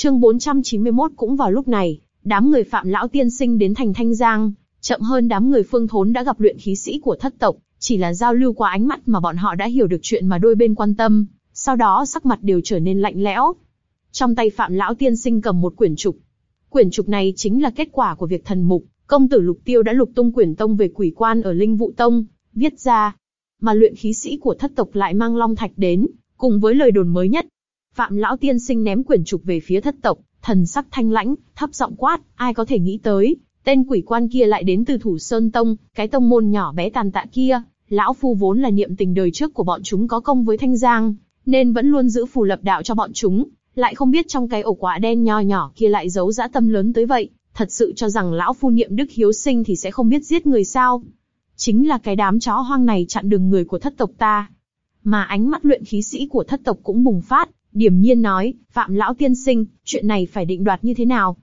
Chương 491 cũng vào lúc này, đám người Phạm lão tiên sinh đến thành Thanh Giang, chậm hơn đám người Phương Thốn đã gặp luyện khí sĩ của thất tộc, chỉ là giao lưu qua ánh mắt mà bọn họ đã hiểu được chuyện mà đôi bên quan tâm, sau đó sắc mặt đều trở nên lạnh lẽo. Trong tay Phạm lão tiên sinh cầm một quyển trục. Quyển trục này chính là kết quả của việc thần mục, công tử Lục Tiêu đã lục tung quyển tông về quỷ quan ở Linh Vụ Tông, viết ra. Mà luyện khí sĩ của thất tộc lại mang long thạch đến, cùng với lời đồn mới nhất. Phạm lão tiên sinh ném quyển trục về phía thất tộc, thần sắc thanh lãnh, thấp giọng quát, ai có thể nghĩ tới, tên quỷ quan kia lại đến từ Thủ Sơn Tông, cái tông môn nhỏ bé tàn tạ kia. Lão phu vốn là niệm tình đời trước của bọn chúng có công với Thanh Giang, nên vẫn luôn giữ phù lập đạo cho bọn chúng, lại không biết trong cái ổ quả đen nho nhỏ kia lại giấu dã tâm lớn tới vậy, thật sự cho rằng lão phu niệm đức hiếu sinh thì sẽ không biết giết người sao? Chính là cái đám chó hoang này chặn đường người của thất tộc ta. Mà ánh mắt luyện khí sĩ của thất tộc cũng bùng phát, điểm nhiên nói, Phạm lão tiên sinh, chuyện này phải định đoạt như thế nào?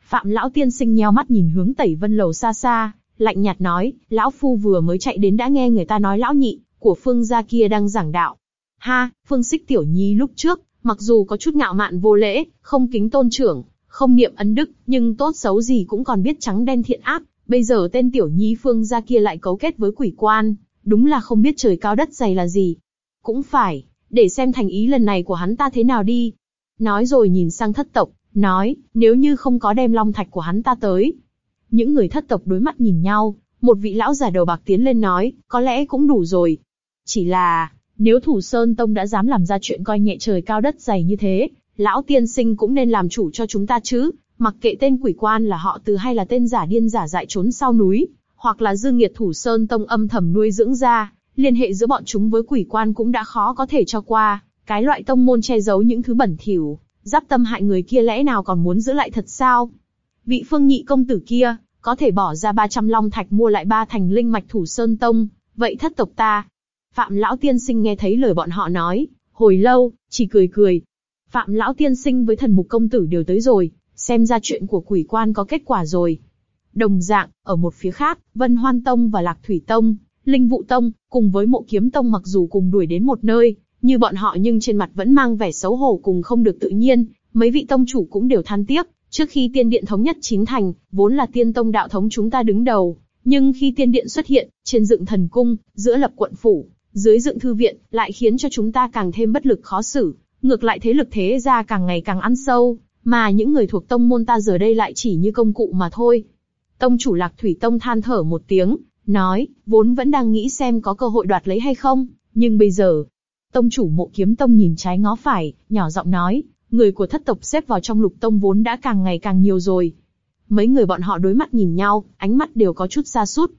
Phạm lão tiên sinh nheo mắt nhìn hướng Tẩy Vân lầu xa xa, lạnh nhạt nói, lão phu vừa mới chạy đến đã nghe người ta nói lão nhị của phương gia kia đang giảng đạo. Ha, phương xích tiểu nhi lúc trước, mặc dù có chút ngạo mạn vô lễ, không kính tôn trưởng, không niệm ấn đức, nhưng tốt xấu gì cũng còn biết trắng đen thiện ác. Bây giờ tên tiểu nhi phương gia kia lại cấu kết với quỷ quan, đúng là không biết trời cao đất dày là gì. Cũng phải, để xem thành ý lần này của hắn ta thế nào đi. Nói rồi nhìn sang thất tộc, nói, nếu như không có đem long thạch của hắn ta tới. Những người thất tộc đối mắt nhìn nhau, một vị lão già đầu bạc tiến lên nói, có lẽ cũng đủ rồi. Chỉ là, nếu thủ sơn tông đã dám làm ra chuyện coi nhẹ trời cao đất dày như thế, lão tiên sinh cũng nên làm chủ cho chúng ta chứ, mặc kệ tên quỷ quan là họ từ hay là tên giả điên giả dại trốn sau núi, hoặc là dương nghiệt thủ sơn tông âm thầm nuôi dưỡng ra, liên hệ giữa bọn chúng với quỷ quan cũng đã khó có thể cho qua, cái loại tông môn che giấu những thứ bẩn thỉu, giáp tâm hại người kia lẽ nào còn muốn giữ lại thật sao? Vị phương nhị công tử kia, có thể bỏ ra 300 long thạch mua lại ba thành linh mạch thủ sơn tông, vậy thất tộc ta. Phạm lão tiên sinh nghe thấy lời bọn họ nói, hồi lâu, chỉ cười cười. Phạm lão tiên sinh với thần mục công tử đều tới rồi, xem ra chuyện của quỷ quan có kết quả rồi. Đồng dạng, ở một phía khác, Vân Hoan Tông và Lạc Thủy Tông, Linh Vụ Tông, cùng với Mộ Kiếm Tông mặc dù cùng đuổi đến một nơi, như bọn họ nhưng trên mặt vẫn mang vẻ xấu hổ cùng không được tự nhiên, mấy vị tông chủ cũng đều than tiếc, trước khi tiên điện thống nhất chín thành, vốn là tiên tông đạo thống chúng ta đứng đầu, nhưng khi tiên điện xuất hiện, trên dựng thần cung, giữa lập quận phủ, dưới dựng thư viện, lại khiến cho chúng ta càng thêm bất lực khó xử, ngược lại thế lực thế gia càng ngày càng ăn sâu, mà những người thuộc tông môn ta giờ đây lại chỉ như công cụ mà thôi. Tông chủ Lạc Thủy Tông than thở một tiếng, nói, vốn vẫn đang nghĩ xem có cơ hội đoạt lấy hay không, nhưng bây giờ, Tông chủ mộ kiếm tông nhìn trái ngó phải, nhỏ giọng nói, người của thất tộc xếp vào trong lục tông vốn đã càng ngày càng nhiều rồi. Mấy người bọn họ đối mặt nhìn nhau, ánh mắt đều có chút xa sút.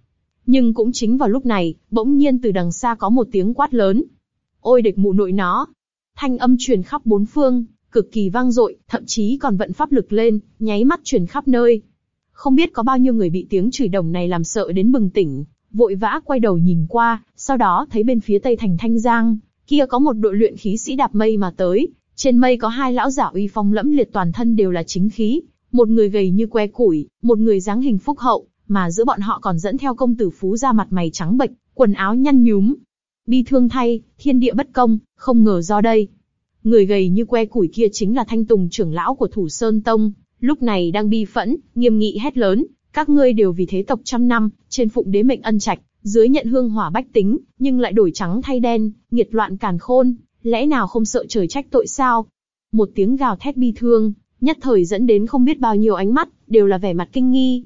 Nhưng cũng chính vào lúc này, bỗng nhiên từ đằng xa có một tiếng quát lớn. Ôi địch mụ nội nó! Thanh âm truyền khắp bốn phương, cực kỳ vang dội, thậm chí còn vận pháp lực lên, nháy mắt truyền khắp nơi. Không biết có bao nhiêu người bị tiếng chửi đồng này làm sợ đến bừng tỉnh, vội vã quay đầu nhìn qua, sau đó thấy bên phía tây thành Thanh Giang, kia có một đội luyện khí sĩ đạp mây mà tới, trên mây có hai lão giả uy phong lẫm liệt toàn thân đều là chính khí, một người gầy như que củi, một người dáng hình phúc hậu, mà giữa bọn họ còn dẫn theo công tử phú ra mặt mày trắng bệch, quần áo nhăn nhúm. Bi thương thay, thiên địa bất công, không ngờ do đây. Người gầy như que củi kia chính là Thanh Tùng trưởng lão của Thủ Sơn Tông, lúc này đang bi phẫn, nghiêm nghị hét lớn, các ngươi đều vì thế tộc trăm năm, trên phụng đế mệnh ân trạch, dưới nhận hương hỏa bách tính, nhưng lại đổi trắng thay đen, nghiệt loạn càn khôn, lẽ nào không sợ trời trách tội sao? Một tiếng gào thét bi thương, nhất thời dẫn đến không biết bao nhiêu ánh mắt, đều là vẻ mặt kinh nghi.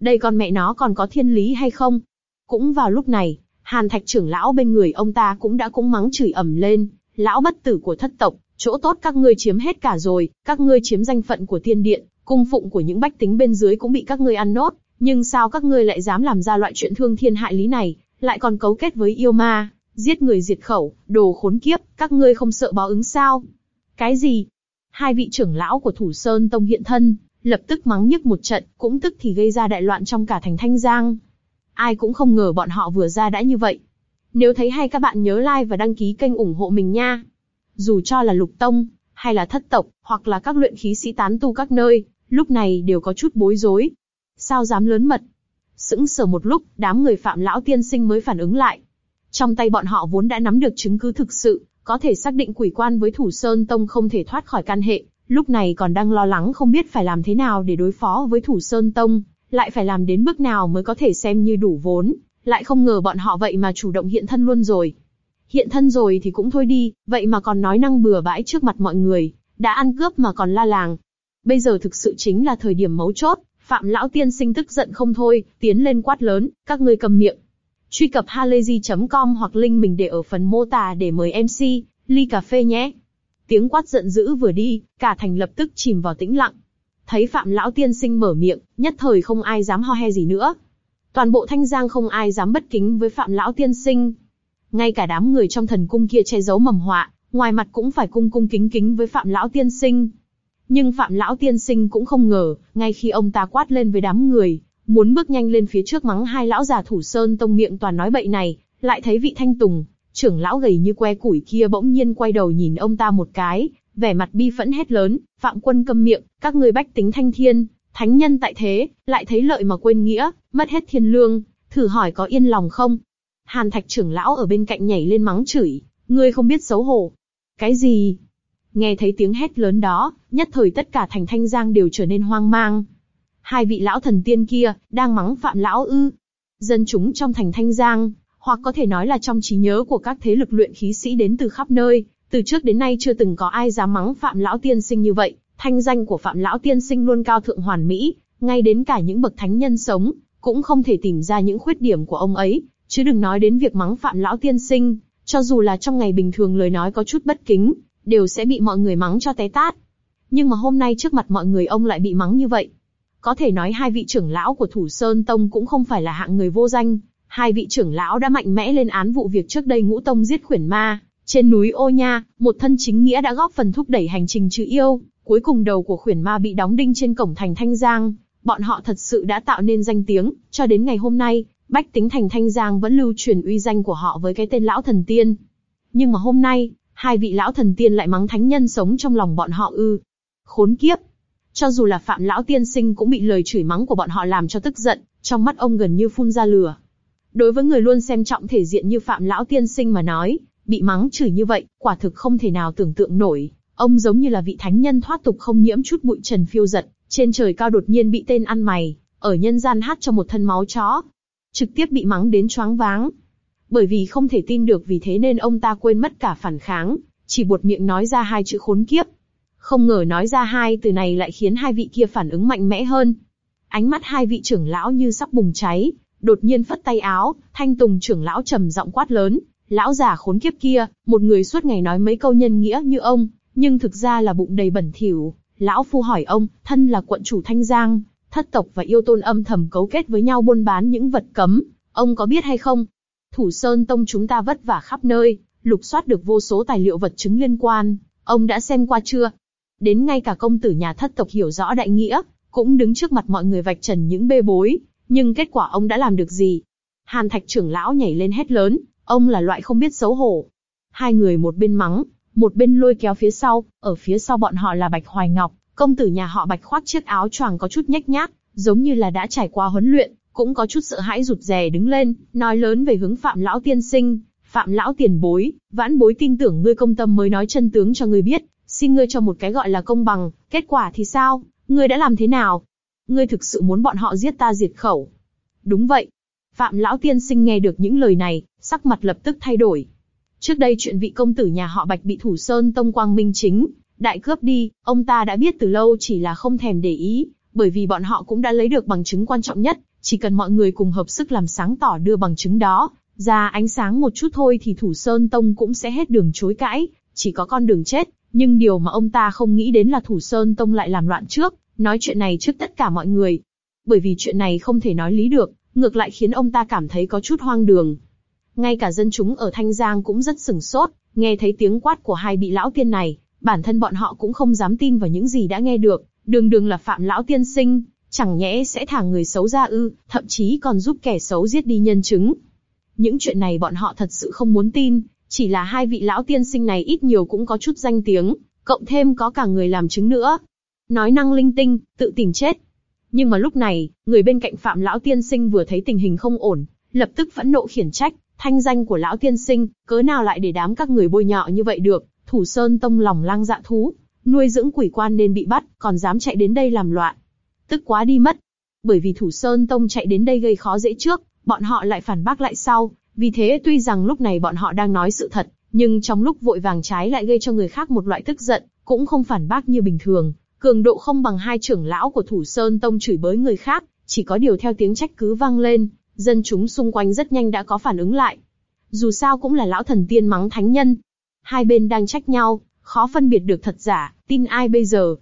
Đây con mẹ nó còn có thiên lý hay không? Cũng vào lúc này, Hàn Thạch trưởng lão bên người ông ta cũng đã cũng mắng chửi ẩm lên, lão bất tử của thất tộc, chỗ tốt các ngươi chiếm hết cả rồi, các ngươi chiếm danh phận của thiên điện, cung phụng của những bách tính bên dưới cũng bị các ngươi ăn nốt, nhưng sao các ngươi lại dám làm ra loại chuyện thương thiên hại lý này, lại còn cấu kết với yêu ma, giết người diệt khẩu, đồ khốn kiếp, các ngươi không sợ báo ứng sao? Cái gì? Hai vị trưởng lão của Thủ Sơn Tông hiện thân, lập tức mắng nhức một trận, cũng tức thì gây ra đại loạn trong cả thành Thanh Giang. Ai cũng không ngờ bọn họ vừa ra đã như vậy. Nếu thấy hay các bạn nhớ like và đăng ký kênh ủng hộ mình nha. Dù cho là lục tông, hay là thất tộc, hoặc là các luyện khí sĩ tán tu các nơi, lúc này đều có chút bối rối, Sao dám lớn mật? Sững sờ một lúc, đám người phạm lão tiên sinh mới phản ứng lại. Trong tay bọn họ vốn đã nắm được chứng cứ thực sự, có thể xác định quỷ quan với thủ sơn tông không thể thoát khỏi căn hệ, lúc này còn đang lo lắng không biết phải làm thế nào để đối phó với Thủ Sơn Tông, lại phải làm đến bước nào mới có thể xem như đủ vốn, lại không ngờ bọn họ vậy mà chủ động hiện thân luôn rồi. Hiện thân rồi thì cũng thôi đi, vậy mà còn nói năng bừa bãi trước mặt mọi người, đã ăn cướp mà còn la làng. Bây giờ thực sự chính là thời điểm mấu chốt, Phạm Lão Tiên Sinh tức giận không thôi, tiến lên quát lớn, các ngươi cầm miệng. Truy cập halayzi.com hoặc link mình để ở phần mô tả để mời MC, ly cà phê nhé. Tiếng quát giận dữ vừa đi, cả thành lập tức chìm vào tĩnh lặng. Thấy Phạm Lão Tiên Sinh mở miệng, nhất thời không ai dám ho he gì nữa. Toàn bộ thanh giang không ai dám bất kính với Phạm Lão Tiên Sinh. Ngay cả đám người trong thần cung kia che giấu mầm họa, ngoài mặt cũng phải cung cung kính kính với Phạm Lão Tiên Sinh. Nhưng Phạm Lão Tiên Sinh cũng không ngờ, ngay khi ông ta quát lên với đám người, muốn bước nhanh lên phía trước mắng hai lão già thủ sơn tông miệng toàn nói bậy này, lại thấy vị thanh tùng, trưởng lão gầy như que củi kia bỗng nhiên quay đầu nhìn ông ta một cái, vẻ mặt bi phẫn hét lớn, phạm quân câm miệng, các ngươi bách tính thanh thiên, thánh nhân tại thế, lại thấy lợi mà quên nghĩa, mất hết thiên lương, thử hỏi có yên lòng không? Hàn thạch trưởng lão ở bên cạnh nhảy lên mắng chửi, ngươi không biết xấu hổ. Cái gì? Nghe thấy tiếng hét lớn đó, nhất thời tất cả thành thanh giang đều trở nên hoang mang. Hai vị lão thần tiên kia, đang mắng phạm lão ư. Dân chúng trong thành thanh giang, hoặc có thể nói là trong trí nhớ của các thế lực luyện khí sĩ đến từ khắp nơi, từ trước đến nay chưa từng có ai dám mắng Phạm Lão Tiên Sinh như vậy, thanh danh của Phạm Lão Tiên Sinh luôn cao thượng hoàn mỹ, ngay đến cả những bậc thánh nhân sống, cũng không thể tìm ra những khuyết điểm của ông ấy, chứ đừng nói đến việc mắng Phạm Lão Tiên Sinh, cho dù là trong ngày bình thường lời nói có chút bất kính, đều sẽ bị mọi người mắng cho té tát. Nhưng mà hôm nay trước mặt mọi người ông lại bị mắng như vậy. Có thể nói hai vị trưởng lão của Thủ Sơn Tông cũng không phải là hạng người vô danh, hai vị trưởng lão đã mạnh mẽ lên án vụ việc trước đây ngũ tông giết khuyển ma, trên núi Ô Nha, một thân chính nghĩa đã góp phần thúc đẩy hành trình trừ yêu, cuối cùng đầu của khuyển ma bị đóng đinh trên cổng thành Thanh Giang, bọn họ thật sự đã tạo nên danh tiếng, cho đến ngày hôm nay, bách tính thành Thanh Giang vẫn lưu truyền uy danh của họ với cái tên lão thần tiên. Nhưng mà hôm nay, hai vị lão thần tiên lại mắng thánh nhân sống trong lòng bọn họ ư. Khốn kiếp! Cho dù là phạm lão tiên sinh cũng bị lời chửi mắng của bọn họ làm cho tức giận, trong mắt ông gần như phun ra lửa. Đối với người luôn xem trọng thể diện như phạm lão tiên sinh mà nói, bị mắng chửi như vậy, quả thực không thể nào tưởng tượng nổi. Ông giống như là vị thánh nhân thoát tục không nhiễm chút bụi trần phiêu giật, trên trời cao đột nhiên bị tên ăn mày, ở nhân gian hát cho một thân máu chó. Trực tiếp bị mắng đến choáng váng. Bởi vì không thể tin được vì thế nên ông ta quên mất cả phản kháng, chỉ buột miệng nói ra hai chữ khốn kiếp. Không ngờ nói ra hai từ này lại khiến hai vị kia phản ứng mạnh mẽ hơn. Ánh mắt hai vị trưởng lão như sắp bùng cháy, đột nhiên phất tay áo, thanh tùng trưởng lão trầm giọng quát lớn, Lão già khốn kiếp kia, một người suốt ngày nói mấy câu nhân nghĩa như ông, nhưng thực ra là bụng đầy bẩn thỉu. Lão phu hỏi ông, thân là quận chủ Thanh Giang, thất tộc và yêu tôn âm thầm cấu kết với nhau buôn bán những vật cấm, ông có biết hay không? Thủ Sơn Tông chúng ta vất vả khắp nơi, lục soát được vô số tài liệu vật chứng liên quan, ông đã xem qua chưa? Đến ngay cả công tử nhà thất tộc hiểu rõ đại nghĩa, cũng đứng trước mặt mọi người vạch trần những bê bối, nhưng kết quả ông đã làm được gì? Hàn Thạch trưởng lão nhảy lên hét lớn, Ông là loại không biết xấu hổ. Hai người một bên mắng, một bên lôi kéo phía sau, ở phía sau bọn họ là Bạch Hoài Ngọc, công tử nhà họ Bạch khoác chiếc áo choàng có chút nhếch nhác, giống như là đã trải qua huấn luyện, cũng có chút sợ hãi rụt rè đứng lên, nói lớn về hướng Phạm lão tiên sinh, Phạm lão tiền bối, vãn bối tin tưởng ngươi công tâm mới nói chân tướng cho ngươi biết, xin ngươi cho một cái gọi là công bằng, kết quả thì sao, ngươi đã làm thế nào? Ngươi thực sự muốn bọn họ giết ta diệt khẩu? Đúng vậy, Phạm lão tiên sinh nghe được những lời này, sắc mặt lập tức thay đổi. Trước đây chuyện vị công tử nhà họ Bạch bị Thủ Sơn Tông Quang Minh chính, đại cướp đi, ông ta đã biết từ lâu chỉ là không thèm để ý, bởi vì bọn họ cũng đã lấy được bằng chứng quan trọng nhất, chỉ cần mọi người cùng hợp sức làm sáng tỏ đưa bằng chứng đó, ra ánh sáng một chút thôi thì Thủ Sơn Tông cũng sẽ hết đường chối cãi, chỉ có con đường chết, nhưng điều mà ông ta không nghĩ đến là Thủ Sơn Tông lại làm loạn trước, nói chuyện này trước tất cả mọi người. Bởi vì chuyện này không thể nói lý được, ngược lại khiến ông ta cảm thấy có chút hoang đường. Ngay cả dân chúng ở Thanh Giang cũng rất sừng sốt, nghe thấy tiếng quát của hai bị lão tiên này, bản thân bọn họ cũng không dám tin vào những gì đã nghe được, đường đường là phạm lão tiên sinh, chẳng nhẽ sẽ thả người xấu ra ư, thậm chí còn giúp kẻ xấu giết đi nhân chứng. Những chuyện này bọn họ thật sự không muốn tin, chỉ là hai vị lão tiên sinh này ít nhiều cũng có chút danh tiếng, cộng thêm có cả người làm chứng nữa. Nói năng linh tinh, tự tìm chết. Nhưng mà lúc này, người bên cạnh Phạm Lão Tiên Sinh vừa thấy tình hình không ổn, lập tức phẫn nộ khiển trách, thanh danh của Lão Tiên Sinh, cớ nào lại để đám các người bôi nhọ như vậy được, Thủ Sơn Tông lòng lang dạ thú, nuôi dưỡng quỷ quan nên bị bắt, còn dám chạy đến đây làm loạn. Tức quá đi mất. Bởi vì Thủ Sơn Tông chạy đến đây gây khó dễ trước, bọn họ lại phản bác lại sau, vì thế tuy rằng lúc này bọn họ đang nói sự thật, nhưng trong lúc vội vàng trái lại gây cho người khác một loại tức giận, cũng không phản bác như bình thường, cường độ không bằng hai trưởng lão của Thủ Sơn Tông chửi bới người khác, chỉ có điều theo tiếng trách cứ vang lên, dân chúng xung quanh rất nhanh đã có phản ứng lại. Dù sao cũng là lão thần tiên mắng thánh nhân. Hai bên đang trách nhau, khó phân biệt được thật giả, tin ai bây giờ?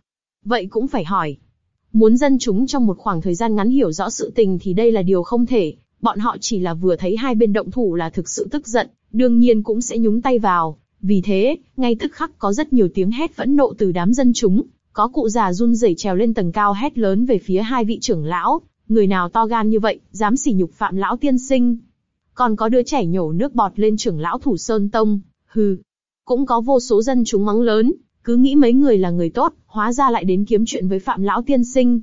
Vậy cũng phải hỏi. Muốn dân chúng trong một khoảng thời gian ngắn hiểu rõ sự tình thì đây là điều không thể, bọn họ chỉ là vừa thấy hai bên động thủ là thực sự tức giận, đương nhiên cũng sẽ nhúng tay vào. Vì thế, ngay tức khắc có rất nhiều tiếng hét phẫn nộ từ đám dân chúng, có cụ già run rẩy trèo lên tầng cao hét lớn về phía hai vị trưởng lão, người nào to gan như vậy, dám sỉ nhục phạm lão tiên sinh. Còn có đứa trẻ nhổ nước bọt lên trưởng lão thủ sơn tông, hừ. Cũng có vô số dân chúng mắng lớn, cứ nghĩ mấy người là người tốt, hóa ra lại đến kiếm chuyện với phạm lão tiên sinh.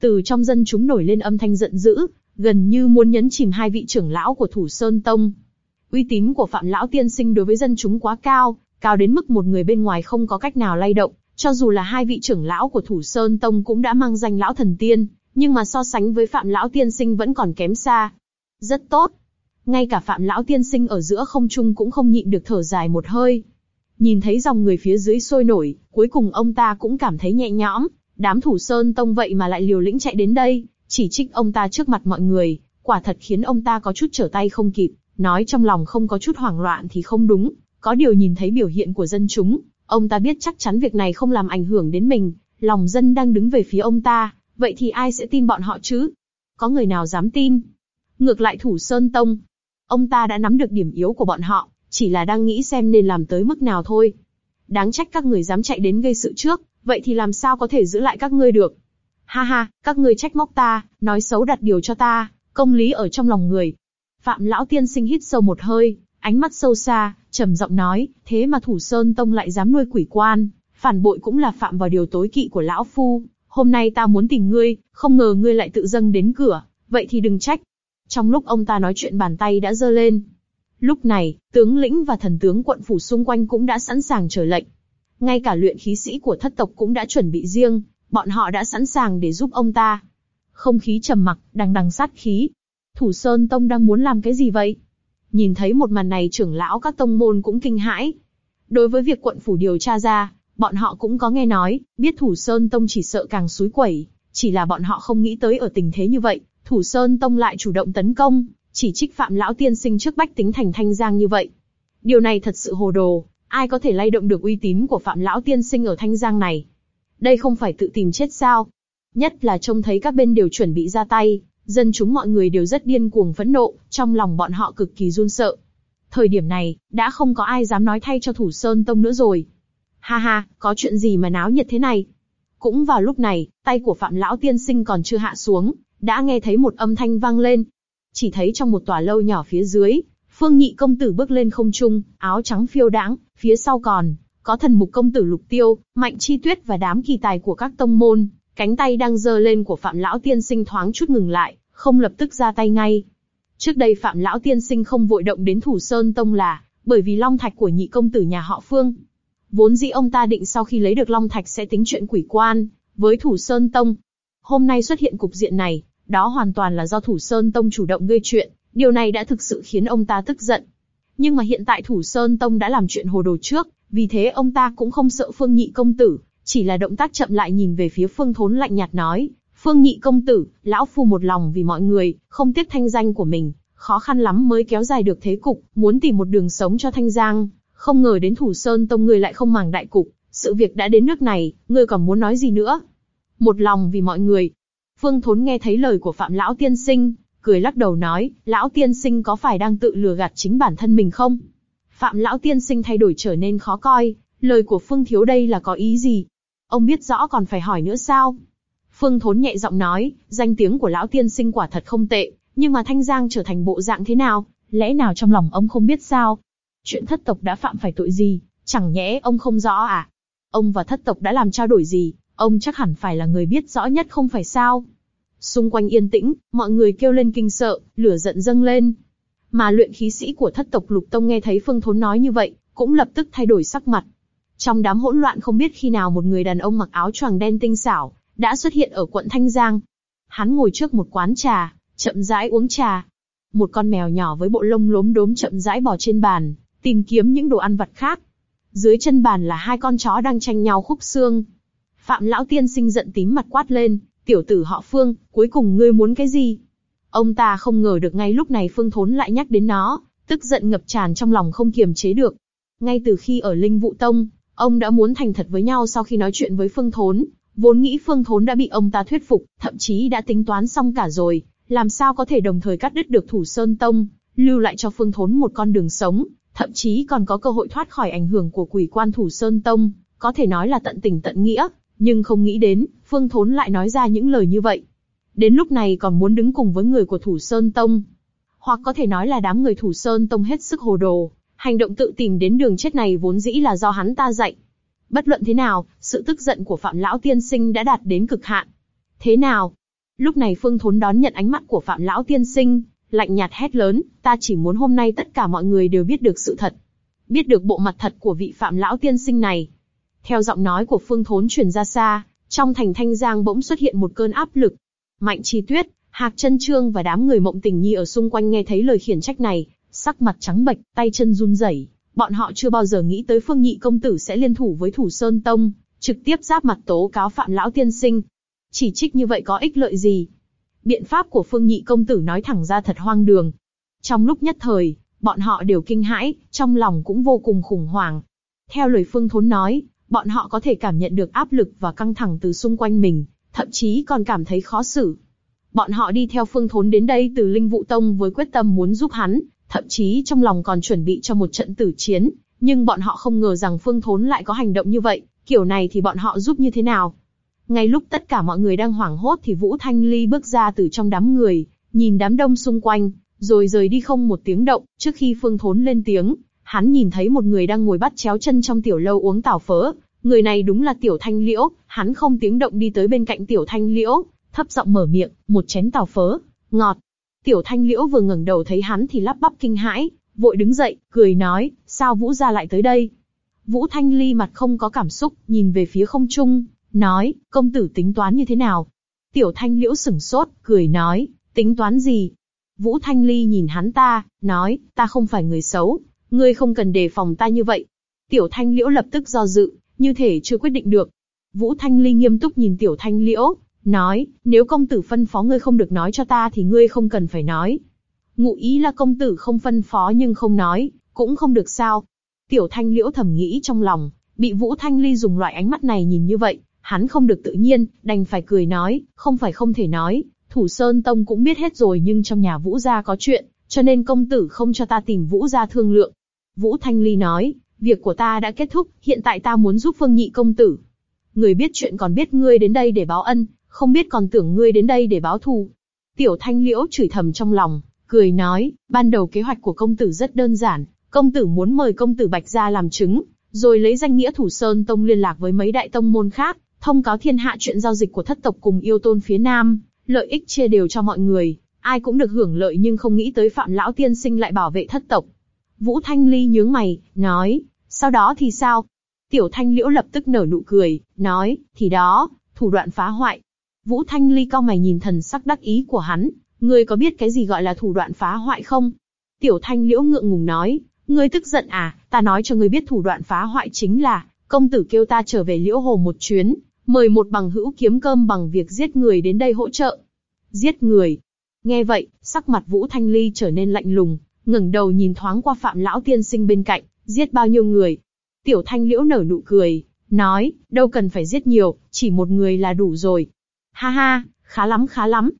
Từ trong dân chúng nổi lên âm thanh giận dữ, gần như muốn nhấn chìm hai vị trưởng lão của thủ sơn tông. Uy tín của phạm lão tiên sinh đối với dân chúng quá cao, cao đến mức một người bên ngoài không có cách nào lay động, cho dù là hai vị trưởng lão của thủ sơn tông cũng đã mang danh lão thần tiên, nhưng mà so sánh với Phạm Lão Tiên Sinh vẫn còn kém xa. Rất tốt. Ngay cả Phạm Lão Tiên Sinh ở giữa không trung cũng không nhịn được thở dài một hơi. Nhìn thấy dòng người phía dưới sôi nổi, cuối cùng ông ta cũng cảm thấy nhẹ nhõm, đám thủ sơn tông vậy mà lại liều lĩnh chạy đến đây, chỉ trích ông ta trước mặt mọi người, quả thật khiến ông ta có chút trở tay không kịp, nói trong lòng không có chút hoảng loạn thì không đúng, có điều nhìn thấy biểu hiện của dân chúng, ông ta biết chắc chắn việc này không làm ảnh hưởng đến mình, lòng dân đang đứng về phía ông ta, Vậy thì ai sẽ tin bọn họ chứ? Có người nào dám tin? Ngược lại Thủ Sơn Tông, ông ta đã nắm được điểm yếu của bọn họ, chỉ là đang nghĩ xem nên làm tới mức nào thôi. Đáng trách các người dám chạy đến gây sự trước, vậy thì làm sao có thể giữ lại các ngươi được? Ha ha, các ngươi trách móc ta, nói xấu đặt điều cho ta, công lý ở trong lòng người. Phạm lão tiên sinh hít sâu một hơi, ánh mắt sâu xa, trầm giọng nói, thế mà Thủ Sơn Tông lại dám nuôi quỷ quan, phản bội cũng là phạm vào điều tối kỵ của lão phu hôm nay ta muốn tìm ngươi, không ngờ ngươi lại tự dâng đến cửa, vậy thì đừng trách. Trong lúc ông ta nói chuyện bàn tay đã giơ lên. Lúc này, tướng lĩnh và thần tướng quận phủ xung quanh cũng đã sẵn sàng chờ lệnh. Ngay cả luyện khí sĩ của thất tộc cũng đã chuẩn bị riêng, bọn họ đã sẵn sàng để giúp ông ta. Không khí trầm mặc, đằng đằng sát khí. Thủ Sơn Tông đang muốn làm cái gì vậy? Nhìn thấy một màn này trưởng lão các tông môn cũng kinh hãi. Đối với việc quận phủ điều tra ra, Bọn họ cũng có nghe nói, biết Thủ Sơn Tông chỉ sợ càng suối quẩy, chỉ là bọn họ không nghĩ tới ở tình thế như vậy, Thủ Sơn Tông lại chủ động tấn công, chỉ trích Phạm Lão Tiên Sinh trước bách tính thành thanh giang như vậy. Điều này thật sự hồ đồ, ai có thể lay động được uy tín của Phạm Lão Tiên Sinh ở thanh giang này? Đây không phải tự tìm chết sao? Nhất là trông thấy các bên đều chuẩn bị ra tay, dân chúng mọi người đều rất điên cuồng phẫn nộ, trong lòng bọn họ cực kỳ run sợ. Thời điểm này, đã không có ai dám nói thay cho Thủ Sơn Tông nữa rồi. Ha ha, có chuyện gì mà náo nhiệt thế này? Cũng vào lúc này, tay của Phạm Lão Tiên Sinh còn chưa hạ xuống, đã nghe thấy một âm thanh vang lên. Chỉ thấy trong một tòa lâu nhỏ phía dưới, Phương Nhị công tử bước lên không trung, áo trắng phiêu đãng, phía sau còn có thần mục công tử Lục Tiêu, Mạnh Chi Tuyết và đám kỳ tài của các tông môn, cánh tay đang giơ lên của Phạm Lão Tiên Sinh thoáng chút ngừng lại, không lập tức ra tay ngay. Trước đây Phạm Lão Tiên Sinh không vội động đến Thủ Sơn Tông là bởi vì long thạch của nhị công tử nhà họ Phương, Vốn dĩ ông ta định sau khi lấy được Long Thạch sẽ tính chuyện quỷ quan, với Thủ Sơn Tông. Hôm nay xuất hiện cục diện này, đó hoàn toàn là do Thủ Sơn Tông chủ động gây chuyện, điều này đã thực sự khiến ông ta tức giận. Nhưng mà hiện tại Thủ Sơn Tông đã làm chuyện hồ đồ trước, vì thế ông ta cũng không sợ Phương Nhị Công Tử, chỉ là động tác chậm lại nhìn về phía Phương Thốn lạnh nhạt nói, Phương Nhị Công Tử, lão phu một lòng vì mọi người, không tiếc thanh danh của mình, khó khăn lắm mới kéo dài được thế cục, muốn tìm một đường sống cho Thanh Giang, không ngờ đến Thủ Sơn Tông người lại không màng đại cục, sự việc đã đến nước này, ngươi còn muốn nói gì nữa? Một lòng vì mọi người. Phương Thốn nghe thấy lời của Phạm Lão Tiên Sinh, cười lắc đầu nói, Lão Tiên Sinh có phải đang tự lừa gạt chính bản thân mình không? Phạm Lão Tiên Sinh thay đổi trở nên khó coi, lời của Phương Thiếu đây là có ý gì? Ông biết rõ còn phải hỏi nữa sao? Phương Thốn nhẹ giọng nói, danh tiếng của Lão Tiên Sinh quả thật không tệ, nhưng mà Thanh Giang trở thành bộ dạng thế nào, lẽ nào trong lòng ông không biết sao? Chuyện thất tộc đã phạm phải tội gì, chẳng nhẽ ông không rõ à? Ông và thất tộc đã làm trao đổi gì, ông chắc hẳn phải là người biết rõ nhất không phải sao? Xung quanh yên tĩnh, mọi người kêu lên kinh sợ, lửa giận dâng lên. Mà luyện khí sĩ của thất tộc lục tông nghe thấy Phương Thốn nói như vậy, cũng lập tức thay đổi sắc mặt. Trong đám hỗn loạn không biết khi nào một người đàn ông mặc áo choàng đen tinh xảo, đã xuất hiện ở quận Thanh Giang. Hắn ngồi trước một quán trà, chậm rãi uống trà. Một con mèo nhỏ với bộ lông lốm đốm chậm rãi bò trên bàn, tìm kiếm những đồ ăn vặt khác. Dưới chân bàn là hai con chó đang tranh nhau khúc xương. Phạm lão tiên sinh giận tím mặt quát lên, tiểu tử họ Phương, cuối cùng ngươi muốn cái gì? Ông ta không ngờ được ngay lúc này Phương Thốn lại nhắc đến nó, tức giận ngập tràn trong lòng không kiềm chế được. Ngay từ khi ở Linh Vũ Tông, ông đã muốn thành thật với nhau sau khi nói chuyện với Phương Thốn, vốn nghĩ Phương Thốn đã bị ông ta thuyết phục, thậm chí đã tính toán xong cả rồi, làm sao có thể đồng thời cắt đứt được Thủ Sơn Tông, lưu lại cho Phương Thốn một con đường sống, thậm chí còn có cơ hội thoát khỏi ảnh hưởng của quỷ quan Thủ Sơn Tông, có thể nói là tận tình tận nghĩa, nhưng không nghĩ đến, Phương Thốn lại nói ra những lời như vậy. Đến lúc này còn muốn đứng cùng với người của Thủ Sơn Tông. Hoặc có thể nói là đám người Thủ Sơn Tông hết sức hồ đồ, hành động tự tìm đến đường chết này vốn dĩ là do hắn ta dạy. Bất luận thế nào, sự tức giận của Phạm Lão Tiên Sinh đã đạt đến cực hạn. Thế nào? Lúc này Phương Thốn đón nhận ánh mắt của Phạm Lão Tiên Sinh, lạnh nhạt hét lớn, ta chỉ muốn hôm nay tất cả mọi người đều biết được sự thật. Biết được bộ mặt thật của vị Phạm Lão Tiên Sinh này. Theo giọng nói của Phương Thốn truyền ra xa, trong thành Thanh Giang bỗng xuất hiện một cơn áp lực. Mạnh Chi Tuyết, Hạc Trân Trương và đám người Mộng Tình Nhi ở xung quanh nghe thấy lời khiển trách này, sắc mặt trắng bệch, tay chân run rẩy. Bọn họ chưa bao giờ nghĩ tới Phương Nhị công tử sẽ liên thủ với Thủ Sơn Tông, trực tiếp giáp mặt tố cáo Phạm lão tiên sinh. Chỉ trích như vậy có ích lợi gì? Biện pháp của Phương Nhị công tử nói thẳng ra thật hoang đường. Trong lúc nhất thời, bọn họ đều kinh hãi, trong lòng cũng vô cùng khủng hoảng. Theo lời Phương Thốn nói, bọn họ có thể cảm nhận được áp lực và căng thẳng từ xung quanh mình, thậm chí còn cảm thấy khó xử. Bọn họ đi theo Phương Thốn đến đây từ Linh Vũ Tông với quyết tâm muốn giúp hắn, thậm chí trong lòng còn chuẩn bị cho một trận tử chiến, nhưng bọn họ không ngờ rằng Phương Thốn lại có hành động như vậy, kiểu này thì bọn họ giúp như thế nào? Ngay lúc tất cả mọi người đang hoảng hốt thì Vũ Thanh Ly bước ra từ trong đám người, nhìn đám đông xung quanh, rồi rời đi không một tiếng động. Trước khi Phương Thốn lên tiếng, hắn nhìn thấy một người đang ngồi bắt chéo chân trong tiểu lâu uống tảo phớ. Người này đúng là Tiểu Thanh Liễu, hắn không tiếng động đi tới bên cạnh Tiểu Thanh Liễu, thấp giọng mở miệng, một chén tảo phớ, ngọt. Tiểu Thanh Liễu vừa ngẩng đầu thấy hắn thì lắp bắp kinh hãi, vội đứng dậy, cười nói, sao Vũ gia lại tới đây? Vũ Thanh Ly mặt không có cảm xúc, nhìn về phía không trung, nói, công tử tính toán như thế nào? Tiểu Thanh Liễu sửng sốt, cười nói, tính toán gì? Vũ Thanh Ly nhìn hắn ta, nói, ta không phải người xấu, ngươi không cần đề phòng ta như vậy. Tiểu Thanh Liễu lập tức do dự, như thể chưa quyết định được. Vũ Thanh Ly nghiêm túc nhìn Tiểu Thanh Liễu, nói, nếu công tử phân phó ngươi không được nói cho ta thì ngươi không cần phải nói. Ngụ ý là công tử không phân phó nhưng không nói, cũng không được sao. Tiểu Thanh Liễu thầm nghĩ trong lòng, bị Vũ Thanh Ly dùng loại ánh mắt này nhìn như vậy, hắn không được tự nhiên, đành phải cười nói, không phải không thể nói, Thủ Sơn Tông cũng biết hết rồi nhưng trong nhà Vũ gia có chuyện, cho nên công tử không cho ta tìm Vũ gia thương lượng. Vũ Thanh Ly nói, việc của ta đã kết thúc, hiện tại ta muốn giúp Phương Nhị công tử. Người biết chuyện còn biết ngươi đến đây để báo ân, không biết còn tưởng ngươi đến đây để báo thù. Tiểu Thanh Liễu chửi thầm trong lòng, cười nói, ban đầu kế hoạch của công tử rất đơn giản, công tử muốn mời công tử Bạch gia làm chứng, rồi lấy danh nghĩa Thủ Sơn Tông liên lạc với mấy đại tông môn khác, thông cáo thiên hạ chuyện giao dịch của thất tộc cùng yêu tôn phía Nam, lợi ích chia đều cho mọi người, ai cũng được hưởng lợi nhưng không nghĩ tới Phạm Lão Tiên Sinh lại bảo vệ thất tộc. Vũ Thanh Ly nhướng mày, nói, sau đó thì sao? Tiểu Thanh Liễu lập tức nở nụ cười, nói, thì đó, thủ đoạn phá hoại. Vũ Thanh Ly cao mày nhìn thần sắc đắc ý của hắn, ngươi có biết cái gì gọi là thủ đoạn phá hoại không? Tiểu Thanh Liễu ngượng ngùng nói, ngươi tức giận à, ta nói cho ngươi biết thủ đoạn phá hoại chính là, công tử kêu ta trở về Liễu Hồ một chuyến, mời một bằng hữu kiếm cơm bằng việc giết người đến đây hỗ trợ. Giết người. Nghe vậy, sắc mặt Vũ Thanh Ly trở nên lạnh lùng, ngẩng đầu nhìn thoáng qua Phạm Lão Tiên Sinh bên cạnh, giết bao nhiêu người. Tiểu Thanh Liễu nở nụ cười, nói, đâu cần phải giết nhiều, chỉ một người là đủ rồi. Ha ha, khá lắm khá lắm.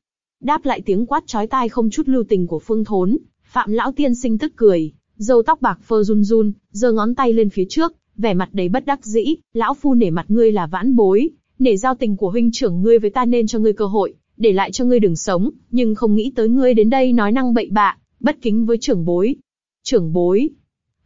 Đáp lại tiếng quát chói tai không chút lưu tình của Phương Thốn, Phạm Lão Tiên Sinh tức cười, râu tóc bạc phơ run run, giơ ngón tay lên phía trước, vẻ mặt đầy bất đắc dĩ, lão phu nể mặt ngươi là vãn bối, nể giao tình của huynh trưởng ngươi với ta nên cho ngươi cơ hội, để lại cho ngươi đường sống, nhưng không nghĩ tới ngươi đến đây nói năng bậy bạ, bất kính với trưởng bối. Trưởng bối.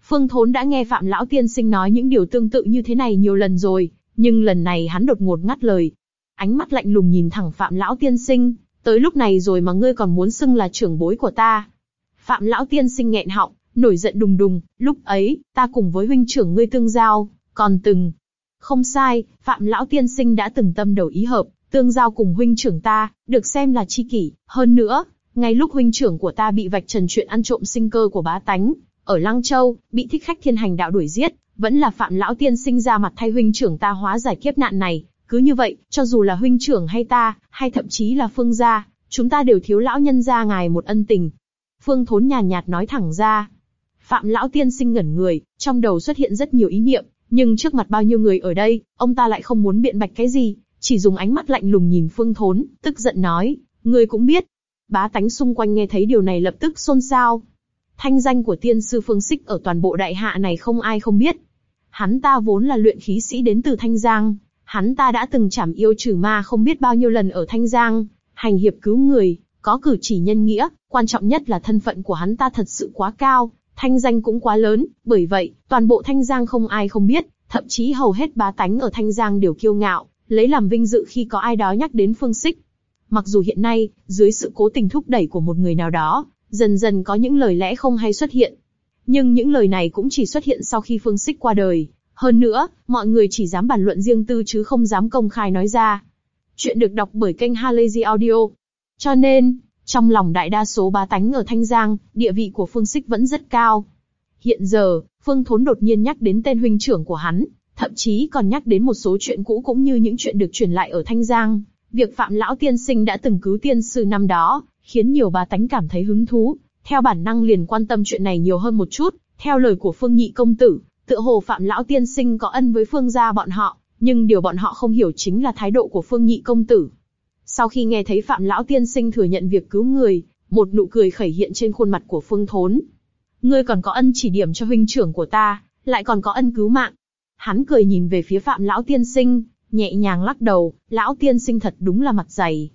Phương Thốn đã nghe Phạm Lão Tiên Sinh nói những điều tương tự như thế này nhiều lần rồi, nhưng lần này hắn đột ngột ngắt lời. Ánh mắt lạnh lùng nhìn thẳng Phạm Lão Tiên Sinh, tới lúc này rồi mà ngươi còn muốn xưng là trưởng bối của ta. Phạm Lão Tiên Sinh nghẹn họng, nổi giận đùng đùng, lúc ấy, ta cùng với huynh trưởng ngươi tương giao, Còn từng. Không sai, Phạm Lão Tiên Sinh đã từng tâm đầu ý hợp, tương giao cùng huynh trưởng ta, được xem là chi kỷ. Hơn nữa, ngay lúc huynh trưởng của ta bị vạch trần chuyện ăn trộm sinh cơ của bá tánh, ở Lăng Châu, bị thích khách thiên hành đạo đuổi giết, vẫn là Phạm Lão Tiên Sinh ra mặt thay huynh trưởng ta hóa giải kiếp nạn này. Cứ như vậy, cho dù là huynh trưởng hay ta, hay thậm chí là phương gia, chúng ta đều thiếu lão nhân gia ngài một ân tình. Phương Thốn nhàn nhạt nói thẳng ra. Phạm Lão Tiên Sinh ngẩn người, trong đầu xuất hiện rất nhiều ý niệm, nhưng trước mặt bao nhiêu người ở đây, ông ta lại không muốn biện bạch cái gì, chỉ dùng ánh mắt lạnh lùng nhìn Phương Thốn, tức giận nói, người cũng biết. Bá tánh xung quanh nghe thấy điều này lập tức xôn xao. Thanh danh của tiên sư Phương Sích ở toàn bộ đại hạ này không ai không biết. Hắn ta vốn là luyện khí sĩ đến từ Thanh Giang, hắn ta đã từng chảm yêu trừ ma không biết bao nhiêu lần ở Thanh Giang, hành hiệp cứu người, có cử chỉ nhân nghĩa, quan trọng nhất là thân phận của hắn ta thật sự quá cao, thanh danh cũng quá lớn, bởi vậy, toàn bộ Thanh Giang không ai không biết, thậm chí hầu hết bá tánh ở Thanh Giang đều kiêu ngạo, lấy làm vinh dự khi có ai đó nhắc đến Phương Sích. Mặc dù hiện nay, dưới sự cố tình thúc đẩy của một người nào đó, dần dần có những lời lẽ không hay xuất hiện. Nhưng những lời này cũng chỉ xuất hiện sau khi Phương Sích qua đời. Hơn nữa, mọi người chỉ dám bàn luận riêng tư chứ không dám công khai nói ra. Chuyện được đọc bởi kênh Halazy Audio. Cho nên, trong lòng đại đa số bá tánh ở Thanh Giang, địa vị của Phương Sích vẫn rất cao. Hiện giờ, Phương Thốn đột nhiên nhắc đến tên huynh trưởng của hắn, thậm chí còn nhắc đến một số chuyện cũ cũng như những chuyện được truyền lại ở Thanh Giang. Việc Phạm Lão Tiên Sinh đã từng cứu tiên sư năm đó, khiến nhiều bà tánh cảm thấy hứng thú, theo bản năng liền quan tâm chuyện này nhiều hơn một chút. Theo lời của Phương Nhị công tử, tựa hồ Phạm Lão Tiên Sinh có ân với Phương gia bọn họ, nhưng điều bọn họ không hiểu chính là thái độ của Phương Nhị công tử. Sau khi nghe thấy Phạm Lão Tiên Sinh thừa nhận việc cứu người, một nụ cười khởi hiện trên khuôn mặt của Phương Thốn. Ngươi còn có ân chỉ điểm cho huynh trưởng của ta, lại còn có ân cứu mạng. Hắn cười nhìn về phía Phạm Lão Tiên Sinh, nhẹ nhàng lắc đầu, Lão Tiên Sinh thật đúng là mặt dày.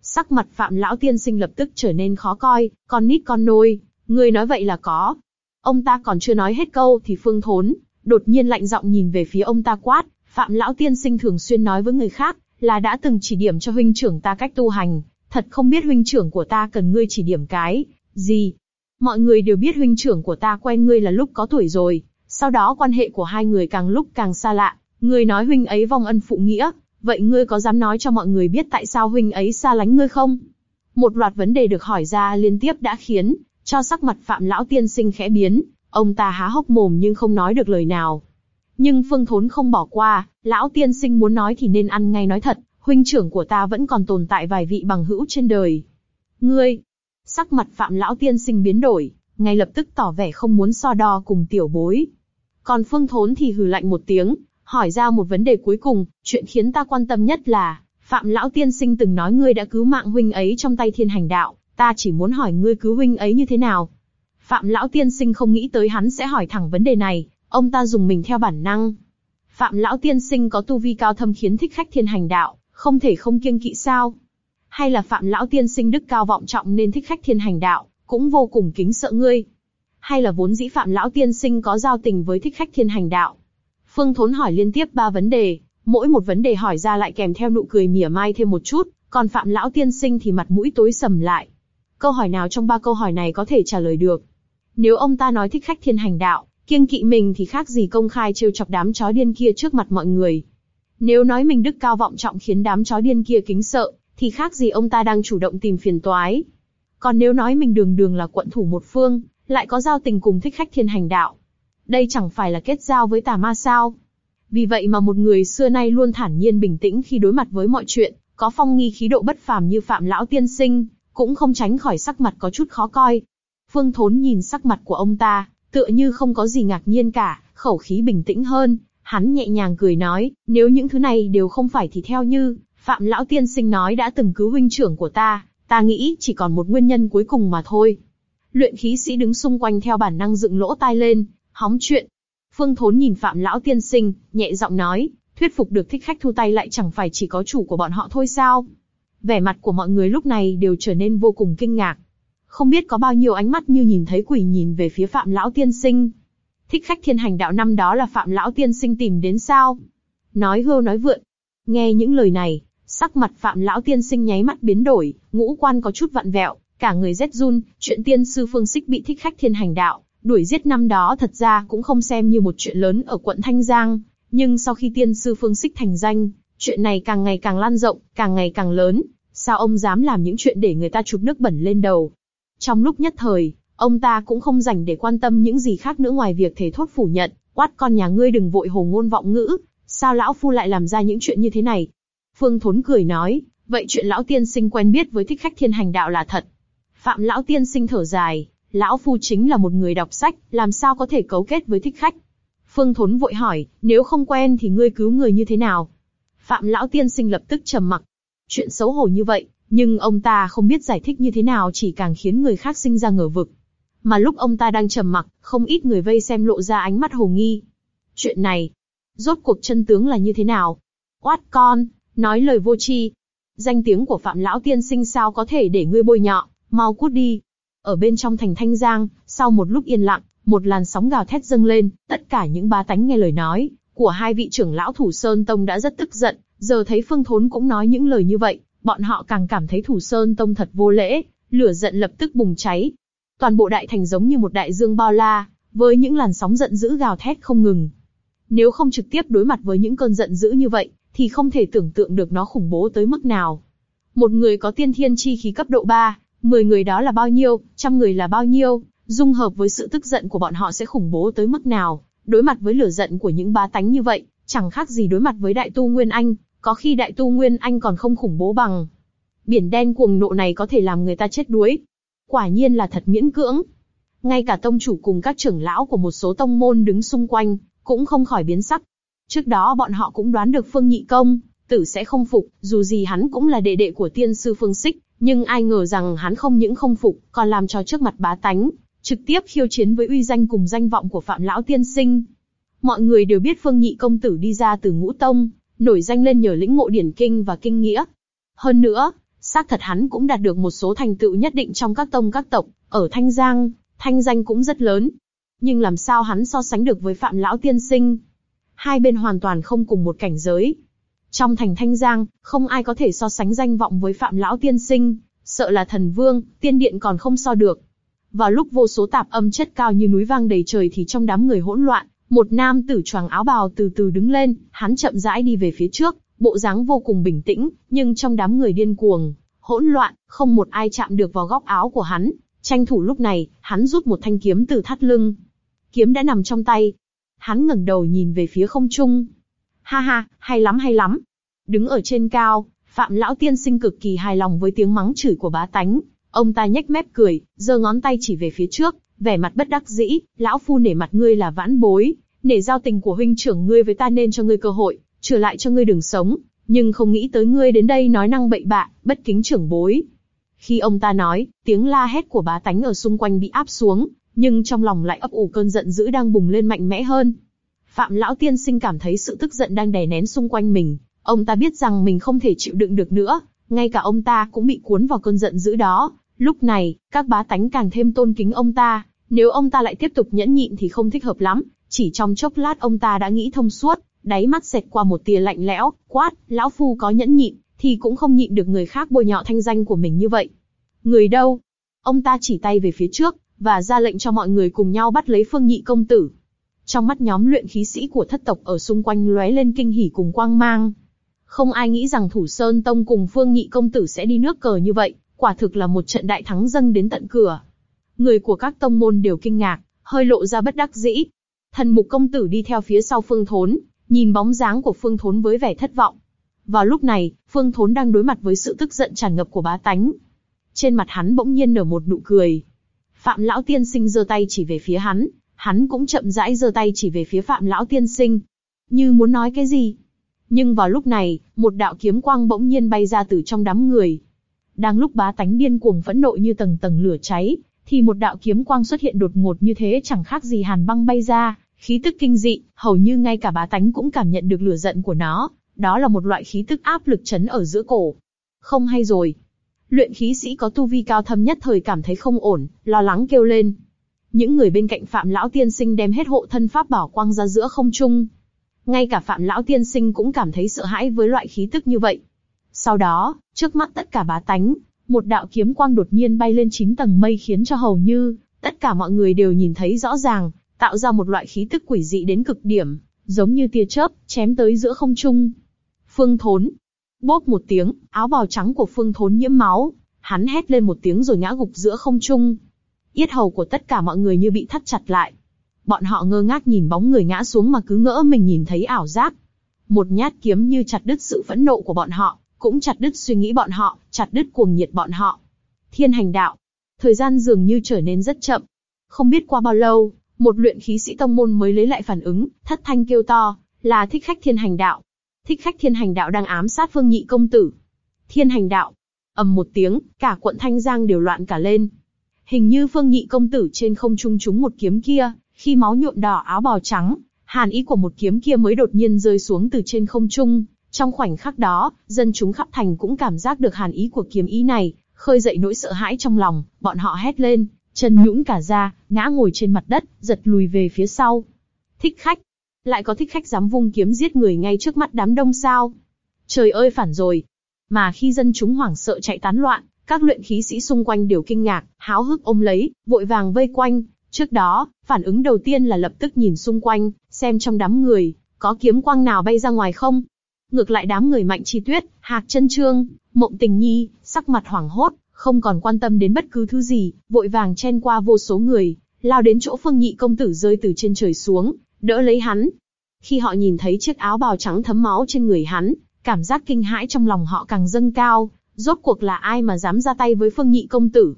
Sắc mặt Phạm Lão Tiên Sinh lập tức trở nên khó coi, con nít con nôi, người nói vậy là có. Ông ta còn chưa nói hết câu thì Phương Thốn, đột nhiên lạnh giọng nhìn về phía ông ta quát, Phạm Lão Tiên Sinh thường xuyên nói với người khác, là đã từng chỉ điểm cho huynh trưởng ta cách tu hành, thật không biết huynh trưởng của ta cần ngươi chỉ điểm cái, gì. Mọi người đều biết huynh trưởng của ta quen ngươi là lúc có tuổi rồi, sau đó quan hệ của hai người càng lúc càng xa lạ, ngươi nói huynh ấy vong ân phụ nghĩa, vậy ngươi có dám nói cho mọi người biết tại sao huynh ấy xa lánh ngươi không? Một loạt vấn đề được hỏi ra liên tiếp đã khiến cho sắc mặt Phạm lão tiên sinh khẽ biến, ông ta há hốc mồm nhưng không nói được lời nào. Nhưng Phương Thốn không bỏ qua, lão tiên sinh muốn nói thì nên ăn ngay nói thật, huynh trưởng của ta vẫn còn tồn tại vài vị bằng hữu trên đời. Ngươi, sắc mặt Phạm lão tiên sinh biến đổi, ngay lập tức tỏ vẻ không muốn so đo cùng tiểu bối. Còn Phương Thốn thì hừ lạnh một tiếng, hỏi ra một vấn đề cuối cùng, chuyện khiến ta quan tâm nhất là, Phạm lão tiên sinh từng nói ngươi đã cứu mạng huynh ấy trong tay thiên hành đạo, ta chỉ muốn hỏi ngươi cứu huynh ấy như thế nào. Phạm lão tiên sinh không nghĩ tới hắn sẽ hỏi thẳng vấn đề này, ông ta dùng mình theo bản năng. Phạm lão tiên sinh có tu vi cao thâm khiến thích khách thiên hành đạo, không thể không kiêng kỵ sao? Hay là phạm lão tiên sinh đức cao vọng trọng nên thích khách thiên hành đạo, cũng vô cùng kính sợ ngươi? Hay là vốn dĩ phạm lão tiên sinh có giao tình với thích khách thiên hành đạo? Phương Thốn hỏi liên tiếp ba vấn đề, mỗi một vấn đề hỏi ra lại kèm theo nụ cười mỉa mai thêm một chút, còn phạm lão tiên sinh thì mặt mũi tối sầm lại. Câu hỏi nào trong ba câu hỏi này có thể trả lời được? Nếu ông ta nói thích khách thiên hành đạo, kiêng kỵ mình thì khác gì công khai trêu chọc đám chó điên kia trước mặt mọi người. Nếu nói mình đức cao vọng trọng khiến đám chó điên kia kính sợ, thì khác gì ông ta đang chủ động tìm phiền toái. Còn nếu nói mình đường đường là quận thủ một phương, lại có giao tình cùng thích khách thiên hành đạo. Đây chẳng phải là kết giao với tà ma sao? Vì vậy mà một người xưa nay luôn thản nhiên bình tĩnh khi đối mặt với mọi chuyện, có phong nghi khí độ bất phàm như Phạm Lão Tiên Sinh, cũng không tránh khỏi sắc mặt có chút khó coi. Phương Thốn nhìn sắc mặt của ông ta, tựa như không có gì ngạc nhiên cả, khẩu khí bình tĩnh hơn, hắn nhẹ nhàng cười nói, nếu những thứ này đều không phải thì theo như, Phạm Lão Tiên Sinh nói đã từng cứu huynh trưởng của ta, ta nghĩ chỉ còn một nguyên nhân cuối cùng mà thôi. Luyện khí sĩ đứng xung quanh theo bản năng dựng lỗ tai lên, hóng chuyện. Phương Thốn nhìn Phạm Lão Tiên Sinh, nhẹ giọng nói, thuyết phục được thích khách thu tay lại chẳng phải chỉ có chủ của bọn họ thôi sao? Vẻ mặt của mọi người lúc này đều trở nên vô cùng kinh ngạc. Không biết có bao nhiêu ánh mắt như nhìn thấy quỷ nhìn về phía Phạm Lão Tiên Sinh. Thích khách thiên hành đạo năm đó là Phạm Lão Tiên Sinh tìm đến sao? Nói hưu nói vượn. Nghe những lời này, sắc mặt Phạm Lão Tiên Sinh nháy mắt biến đổi, ngũ quan có chút vặn vẹo, cả người rét run, chuyện tiên sư Phương Xích bị thích khách thiên hành đạo, đuổi giết năm đó thật ra cũng không xem như một chuyện lớn ở quận Thanh Giang, Nhưng sau khi tiên sư Phương Sích thành danh, chuyện này càng ngày càng lan rộng, càng ngày càng lớn, sao ông dám làm những chuyện để người ta chụp nước bẩn lên đầu. Trong lúc nhất thời, ông ta cũng không dành để quan tâm những gì khác nữa ngoài việc thể thốt phủ nhận, quát con nhà ngươi đừng vội hồ ngôn vọng ngữ, sao lão phu lại làm ra những chuyện như thế này. Phương Thốn cười nói, vậy chuyện lão tiên sinh quen biết với thích khách thiên hành đạo là thật. Phạm lão tiên sinh thở dài, lão phu chính là một người đọc sách, làm sao có thể cấu kết với thích khách. Phương Thốn vội hỏi, nếu không quen thì ngươi cứu người như thế nào? Phạm lão tiên sinh lập tức trầm mặc. Chuyện xấu hổ như vậy, nhưng ông ta không biết giải thích như thế nào chỉ càng khiến người khác sinh ra ngờ vực. Mà lúc ông ta đang trầm mặc, không ít người vây xem lộ ra ánh mắt hồ nghi. Chuyện này, rốt cuộc chân tướng là như thế nào? Oát con, nói lời vô tri. Danh tiếng của Phạm lão tiên sinh sao có thể để ngươi bôi nhọ, mau cút đi. Ở bên trong thành Thanh Giang, sau một lúc yên lặng, một làn sóng gào thét dâng lên, tất cả những bá tánh nghe lời nói của hai vị trưởng lão Thủ Sơn Tông đã rất tức giận, giờ thấy Phương Thốn cũng nói những lời như vậy, bọn họ càng cảm thấy Thủ Sơn Tông thật vô lễ, lửa giận lập tức bùng cháy. Toàn bộ đại thành giống như một đại dương bao la, với những làn sóng giận dữ gào thét không ngừng. Nếu không trực tiếp đối mặt với những cơn giận dữ như vậy, thì không thể tưởng tượng được nó khủng bố tới mức nào. Một người có tiên thiên chi khí cấp độ 3, 10 người đó là bao nhiêu, trăm người là bao nhiêu, dung hợp với sự tức giận của bọn họ sẽ khủng bố tới mức nào. Đối mặt với lửa giận của những ba tánh như vậy, chẳng khác gì đối mặt với đại tu Nguyên Anh, có khi đại tu Nguyên Anh còn không khủng bố bằng. Biển đen cuồng nộ này có thể làm người ta chết đuối. Quả nhiên là thật miễn cưỡng. Ngay cả tông chủ cùng các trưởng lão của một số tông môn đứng xung quanh, cũng không khỏi biến sắc. Trước đó bọn họ cũng đoán được Phương Nhị Công, tử sẽ không phục, dù gì hắn cũng là đệ đệ của tiên sư Phương Xích, nhưng ai ngờ rằng hắn không những không phục, còn làm cho trước mặt bá tánh, trực tiếp khiêu chiến với uy danh cùng danh vọng của Phạm Lão Tiên Sinh. Mọi người đều biết Phương Nhị Công Tử đi ra từ ngũ tông, nổi danh lên nhờ lĩnh ngộ điển kinh và kinh nghĩa. Hơn nữa, xác thật hắn cũng đạt được một số thành tựu nhất định trong các tông các tộc, ở Thanh Giang, thanh danh cũng rất lớn. Nhưng làm sao hắn so sánh được với Phạm Lão Tiên Sinh? Hai bên hoàn toàn không cùng một cảnh giới. Trong thành Thanh Giang, không ai có thể so sánh danh vọng với Phạm Lão Tiên Sinh, sợ là thần vương, tiên điện còn không so được. Vào lúc vô số tạp âm chất cao như núi vang đầy trời thì trong đám người hỗn loạn, một nam tử choàng áo bào từ từ đứng lên, hắn chậm rãi đi về phía trước, bộ dáng vô cùng bình tĩnh, nhưng trong đám người điên cuồng, hỗn loạn, không một ai chạm được vào góc áo của hắn. Tranh thủ lúc này, hắn rút một thanh kiếm từ thắt lưng. Kiếm đã nằm trong tay. Hắn ngẩng đầu nhìn về phía không trung. Ha ha, hay lắm hay lắm. Đứng ở trên cao, Phạm Lão Tiên Sinh cực kỳ hài lòng với tiếng mắng chửi của bá tánh. Ông ta nhếch mép cười, giơ ngón tay chỉ về phía trước, vẻ mặt bất đắc dĩ, lão phu nể mặt ngươi là vãn bối, nể giao tình của huynh trưởng ngươi với ta nên cho ngươi cơ hội, trở lại cho ngươi đường sống, nhưng không nghĩ tới ngươi đến đây nói năng bậy bạ, bất kính trưởng bối. Khi ông ta nói, tiếng la hét của bá tánh ở xung quanh bị áp xuống, nhưng trong lòng lại ấp ủ cơn giận dữ đang bùng lên mạnh mẽ hơn. Phạm lão tiên sinh cảm thấy sự tức giận đang đè nén xung quanh mình, ông ta biết rằng mình không thể chịu đựng được nữa, ngay cả ông ta cũng bị cuốn vào cơn giận dữ đó. Lúc này, các bá tánh càng thêm tôn kính ông ta, nếu ông ta lại tiếp tục nhẫn nhịn thì không thích hợp lắm, chỉ trong chốc lát ông ta đã nghĩ thông suốt, đáy mắt xẹt qua một tia lạnh lẽo, quát, lão phu có nhẫn nhịn, thì cũng không nhịn được người khác bôi nhọ thanh danh của mình như vậy. Người đâu? Ông ta chỉ tay về phía trước, và ra lệnh cho mọi người cùng nhau bắt lấy phương nhị công tử. Trong mắt nhóm luyện khí sĩ của thất tộc ở xung quanh lóe lên kinh hỉ cùng quang mang. Không ai nghĩ rằng Thủ Sơn Tông cùng Phương Nhị công tử sẽ đi nước cờ như vậy, quả thực là một trận đại thắng dâng đến tận cửa. Người của các tông môn đều kinh ngạc, hơi lộ ra bất đắc dĩ. Thần mục công tử đi theo phía sau Phương Thốn, nhìn bóng dáng của Phương Thốn với vẻ thất vọng. Vào lúc này, Phương Thốn đang đối mặt với sự tức giận tràn ngập của bá tánh. Trên mặt hắn bỗng nhiên nở một nụ cười. Phạm Lão Tiên Sinh giơ tay chỉ về phía hắn, hắn cũng chậm rãi giơ tay chỉ về phía Phạm Lão Tiên Sinh. Như muốn nói cái gì? Nhưng vào lúc này, một đạo kiếm quang bỗng nhiên bay ra từ trong đám người. Đang lúc bá tánh điên cuồng phẫn nộ như tầng tầng lửa cháy, thì một đạo kiếm quang xuất hiện đột ngột như thế chẳng khác gì hàn băng bay ra, khí tức kinh dị, hầu như ngay cả bá tánh cũng cảm nhận được lửa giận của nó, đó là một loại khí tức áp lực chấn ở giữa cổ. Không hay rồi. Luyện khí sĩ có tu vi cao thâm nhất thời cảm thấy không ổn, lo lắng kêu lên. Những người bên cạnh Phạm Lão Tiên Sinh đem hết hộ thân pháp bảo quang ra giữa không trung. Ngay cả Phạm Lão Tiên Sinh cũng cảm thấy sợ hãi với loại khí tức như vậy. Sau đó, trước mắt tất cả bá tánh, một đạo kiếm quang đột nhiên bay lên chín tầng mây khiến cho hầu như tất cả mọi người đều nhìn thấy rõ ràng, tạo ra một loại khí tức quỷ dị đến cực điểm, giống như tia chớp, chém tới giữa không trung. Phương Thốn, bốp một tiếng, áo bào trắng của Phương Thốn nhiễm máu, hắn hét lên một tiếng rồi ngã gục giữa không trung. Yết hầu của tất cả mọi người như bị thắt chặt lại. Bọn họ ngơ ngác nhìn bóng người ngã xuống mà cứ ngỡ mình nhìn thấy ảo giác. Một nhát kiếm như chặt đứt sự phẫn nộ của bọn họ, cũng chặt đứt suy nghĩ bọn họ, chặt đứt cuồng nhiệt bọn họ. Thiên hành đạo. Thời gian dường như trở nên rất chậm. Không biết qua bao lâu, một luyện khí sĩ tông môn mới lấy lại phản ứng, thất thanh kêu to, là thích khách thiên hành đạo. Thích khách thiên hành đạo đang ám sát phương nhị công tử. Thiên hành đạo. ầm một tiếng, cả quận Thanh Giang đều loạn cả lên. Hình như phương nhị công tử trên không trung trúng một kiếm kia, khi máu nhuộm đỏ áo bào trắng, hàn ý của một kiếm kia mới đột nhiên rơi xuống từ trên không trung. Trong khoảnh khắc đó, dân chúng khắp thành cũng cảm giác được hàn ý của kiếm ý này, khơi dậy nỗi sợ hãi trong lòng, bọn họ hét lên, chân nhũn cả ra, ngã ngồi trên mặt đất, giật lùi về phía sau. Thích khách, lại có thích khách dám vung kiếm giết người ngay trước mắt đám đông sao? Trời ơi phản rồi! Mà khi dân chúng hoảng sợ chạy tán loạn, các luyện khí sĩ xung quanh đều kinh ngạc, háo hức ôm lấy, vội vàng vây quanh. Trước đó, phản ứng đầu tiên là lập tức nhìn xung quanh, xem trong đám người, có kiếm quang nào bay ra ngoài không. Ngược lại đám người mạnh chi tuyết, hạc chân trương, mộng tình nhi, sắc mặt hoảng hốt, không còn quan tâm đến bất cứ thứ gì, vội vàng chen qua vô số người, lao đến chỗ phương nhị công tử rơi từ trên trời xuống, đỡ lấy hắn. Khi họ nhìn thấy chiếc áo bào trắng thấm máu trên người hắn, cảm giác kinh hãi trong lòng họ càng dâng cao, rốt cuộc là ai mà dám ra tay với phương nhị công tử.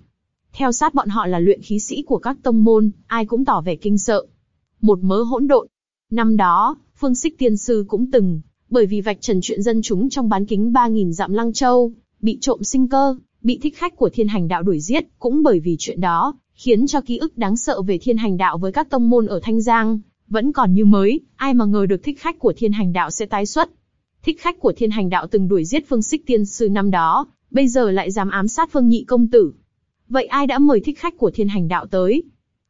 Theo sát bọn họ là luyện khí sĩ của các tông môn, ai cũng tỏ vẻ kinh sợ. Một mớ hỗn độn. Năm đó, phương xích tiên sư cũng từng, bởi vì vạch trần chuyện dân chúng trong bán kính 3.000 dặm lăng châu, bị trộm sinh cơ, bị thích khách của thiên hành đạo đuổi giết, cũng bởi vì chuyện đó, khiến cho ký ức đáng sợ về thiên hành đạo với các tông môn ở Thanh Giang, vẫn còn như mới, ai mà ngờ được thích khách của thiên hành đạo sẽ tái xuất. Thích khách của thiên hành đạo từng đuổi giết phương xích tiên sư năm đó, bây giờ lại dám ám sát phương nhị công tử. Vậy ai đã mời thích khách của thiên hành đạo tới?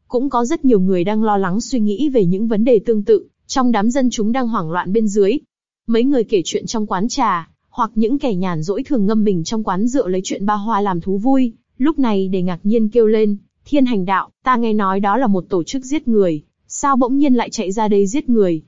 Cũng có rất nhiều người đang lo lắng suy nghĩ về những vấn đề tương tự, trong đám dân chúng đang hoảng loạn bên dưới. Mấy người kể chuyện trong quán trà, hoặc những kẻ nhàn rỗi thường ngâm mình trong quán rượu lấy chuyện ba hoa làm thú vui, lúc này để ngạc nhiên kêu lên, thiên hành đạo, ta nghe nói đó là một tổ chức giết người, sao bỗng nhiên lại chạy ra đây giết người?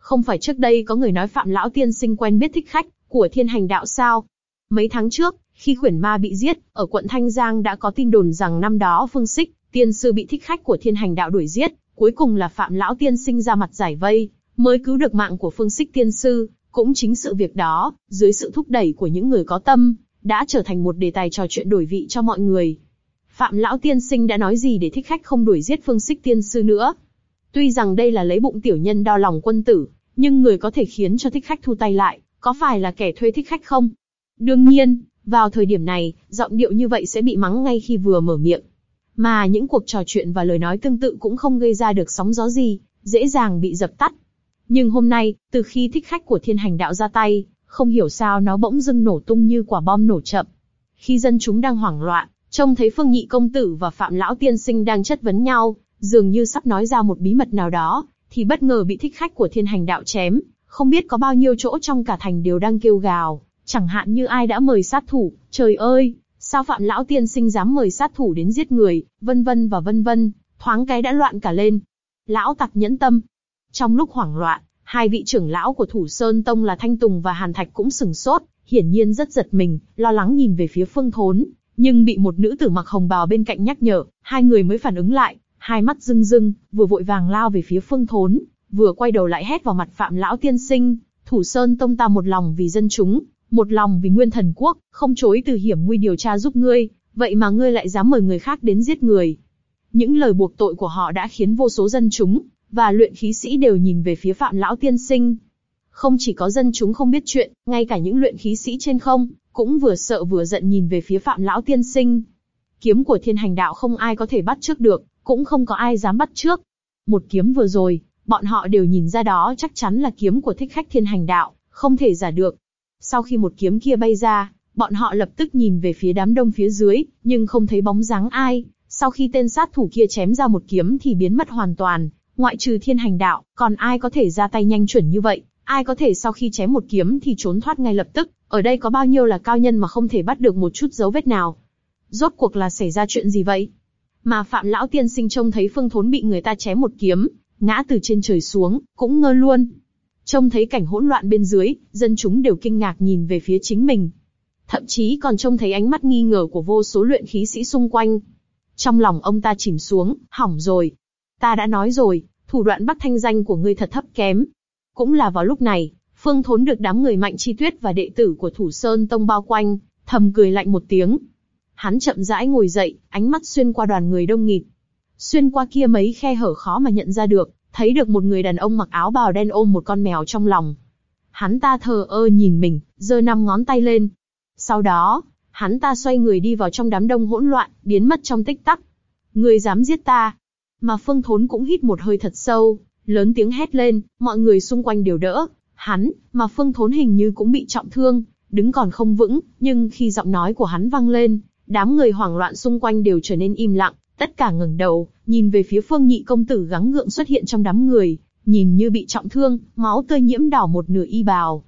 Không phải trước đây có người nói Phạm Lão Tiên Sinh quen biết thích khách của thiên hành đạo sao? Mấy tháng trước, khi quyển ma bị giết, ở quận Thanh Giang đã có tin đồn rằng năm đó Phương Sích, tiên sư bị thích khách của thiên hành đạo đuổi giết, cuối cùng là Phạm Lão Tiên Sinh ra mặt giải vây, mới cứu được mạng của Phương Sích tiên sư. Cũng chính sự việc đó, dưới sự thúc đẩy của những người có tâm, đã trở thành một đề tài trò chuyện đổi vị cho mọi người. Phạm Lão Tiên Sinh đã nói gì để thích khách không đuổi giết Phương Sích Tiên Sư nữa? Tuy rằng đây là lấy bụng tiểu nhân đo lòng quân tử, nhưng người có thể khiến cho thích khách thu tay lại, có phải là kẻ thuê thích khách không? Đương nhiên, vào thời điểm này, giọng điệu như vậy sẽ bị mắng ngay khi vừa mở miệng. Mà những cuộc trò chuyện và lời nói tương tự cũng không gây ra được sóng gió gì, dễ dàng bị dập tắt. Nhưng hôm nay, từ khi thích khách của thiên hành đạo ra tay, không hiểu sao nó bỗng dưng nổ tung như quả bom nổ chậm. Khi dân chúng đang hoảng loạn, trông thấy Phương Nhị công tử và Phạm lão tiên sinh đang chất vấn nhau, dường như sắp nói ra một bí mật nào đó, thì bất ngờ bị thích khách của thiên hành đạo chém, không biết có bao nhiêu chỗ trong cả thành đều đang kêu gào, chẳng hạn như ai đã mời sát thủ, trời ơi, sao Phạm lão tiên sinh dám mời sát thủ đến giết người, vân vân và vân vân, thoáng cái đã loạn cả lên. Lão tặc nhẫn tâm, trong lúc hoảng loạn, hai vị trưởng lão của Thủ Sơn Tông là Thanh Tùng và Hàn Thạch cũng sừng sốt, hiển nhiên rất giật mình, lo lắng nhìn về phía Phương Thốn, nhưng bị một nữ tử mặc hồng bào bên cạnh nhắc nhở, hai người mới phản ứng lại, hai mắt rưng rưng, vừa vội vàng lao về phía Phương Thốn, vừa quay đầu lại hét vào mặt Phạm Lão Tiên Sinh, Thủ Sơn Tông ta một lòng vì dân chúng, một lòng vì Nguyên Thần Quốc, không chối từ hiểm nguy điều tra giúp ngươi, vậy mà ngươi lại dám mời người khác đến giết người. Những lời buộc tội của họ đã khiến vô số dân chúng và luyện khí sĩ đều nhìn về phía Phạm Lão Tiên Sinh. Không chỉ có dân chúng không biết chuyện, ngay cả những luyện khí sĩ trên không, cũng vừa sợ vừa giận nhìn về phía Phạm Lão Tiên Sinh. Kiếm của thiên hành đạo không ai có thể bắt trước được, cũng không có ai dám bắt trước. Một kiếm vừa rồi, bọn họ đều nhìn ra đó chắc chắn là kiếm của thích khách thiên hành đạo, không thể giả được. Sau khi một kiếm kia bay ra, bọn họ lập tức nhìn về phía đám đông phía dưới, nhưng không thấy bóng dáng ai. Sau khi tên sát thủ kia chém ra một kiếm thì biến mất hoàn toàn, Ngoại trừ thiên hành đạo, còn ai có thể ra tay nhanh chuẩn như vậy? Ai có thể sau khi chém một kiếm thì trốn thoát ngay lập tức? Ở đây có bao nhiêu là cao nhân mà không thể bắt được một chút dấu vết nào? Rốt cuộc là xảy ra chuyện gì vậy? Mà Phạm Lão Tiên Sinh trông thấy Phương Thốn bị người ta chém một kiếm, ngã từ trên trời xuống, cũng ngơ luôn. Trông thấy cảnh hỗn loạn bên dưới, dân chúng đều kinh ngạc nhìn về phía chính mình. Thậm chí còn trông thấy ánh mắt nghi ngờ của vô số luyện khí sĩ xung quanh. Trong lòng ông ta chìm xuống, hỏng rồi. Ta đã nói rồi, thủ đoạn bắt thanh danh của ngươi thật thấp kém. Cũng là vào lúc này, Phương Thốn được đám người mạnh chi tuyết và đệ tử của Thủ Sơn Tông bao quanh, thầm cười lạnh một tiếng. Hắn chậm rãi ngồi dậy, ánh mắt xuyên qua đoàn người đông nghịt. Xuyên qua kia mấy khe hở khó mà nhận ra được, thấy được một người đàn ông mặc áo bào đen ôm một con mèo trong lòng. Hắn ta thờ ơ nhìn mình, giơ năm ngón tay lên. Sau đó, hắn ta xoay người đi vào trong đám đông hỗn loạn, biến mất trong tích tắc. Người dám giết ta? Mà Phương Thốn cũng hít một hơi thật sâu, lớn tiếng hét lên, mọi người xung quanh đều đỡ. Hắn, mà Phương Thốn hình như cũng bị trọng thương, đứng còn không vững, nhưng khi giọng nói của hắn vang lên, đám người hoảng loạn xung quanh đều trở nên im lặng, tất cả ngẩng đầu, nhìn về phía Phương Nhị công tử gắng gượng xuất hiện trong đám người, nhìn như bị trọng thương, máu tươi nhiễm đỏ một nửa y bào.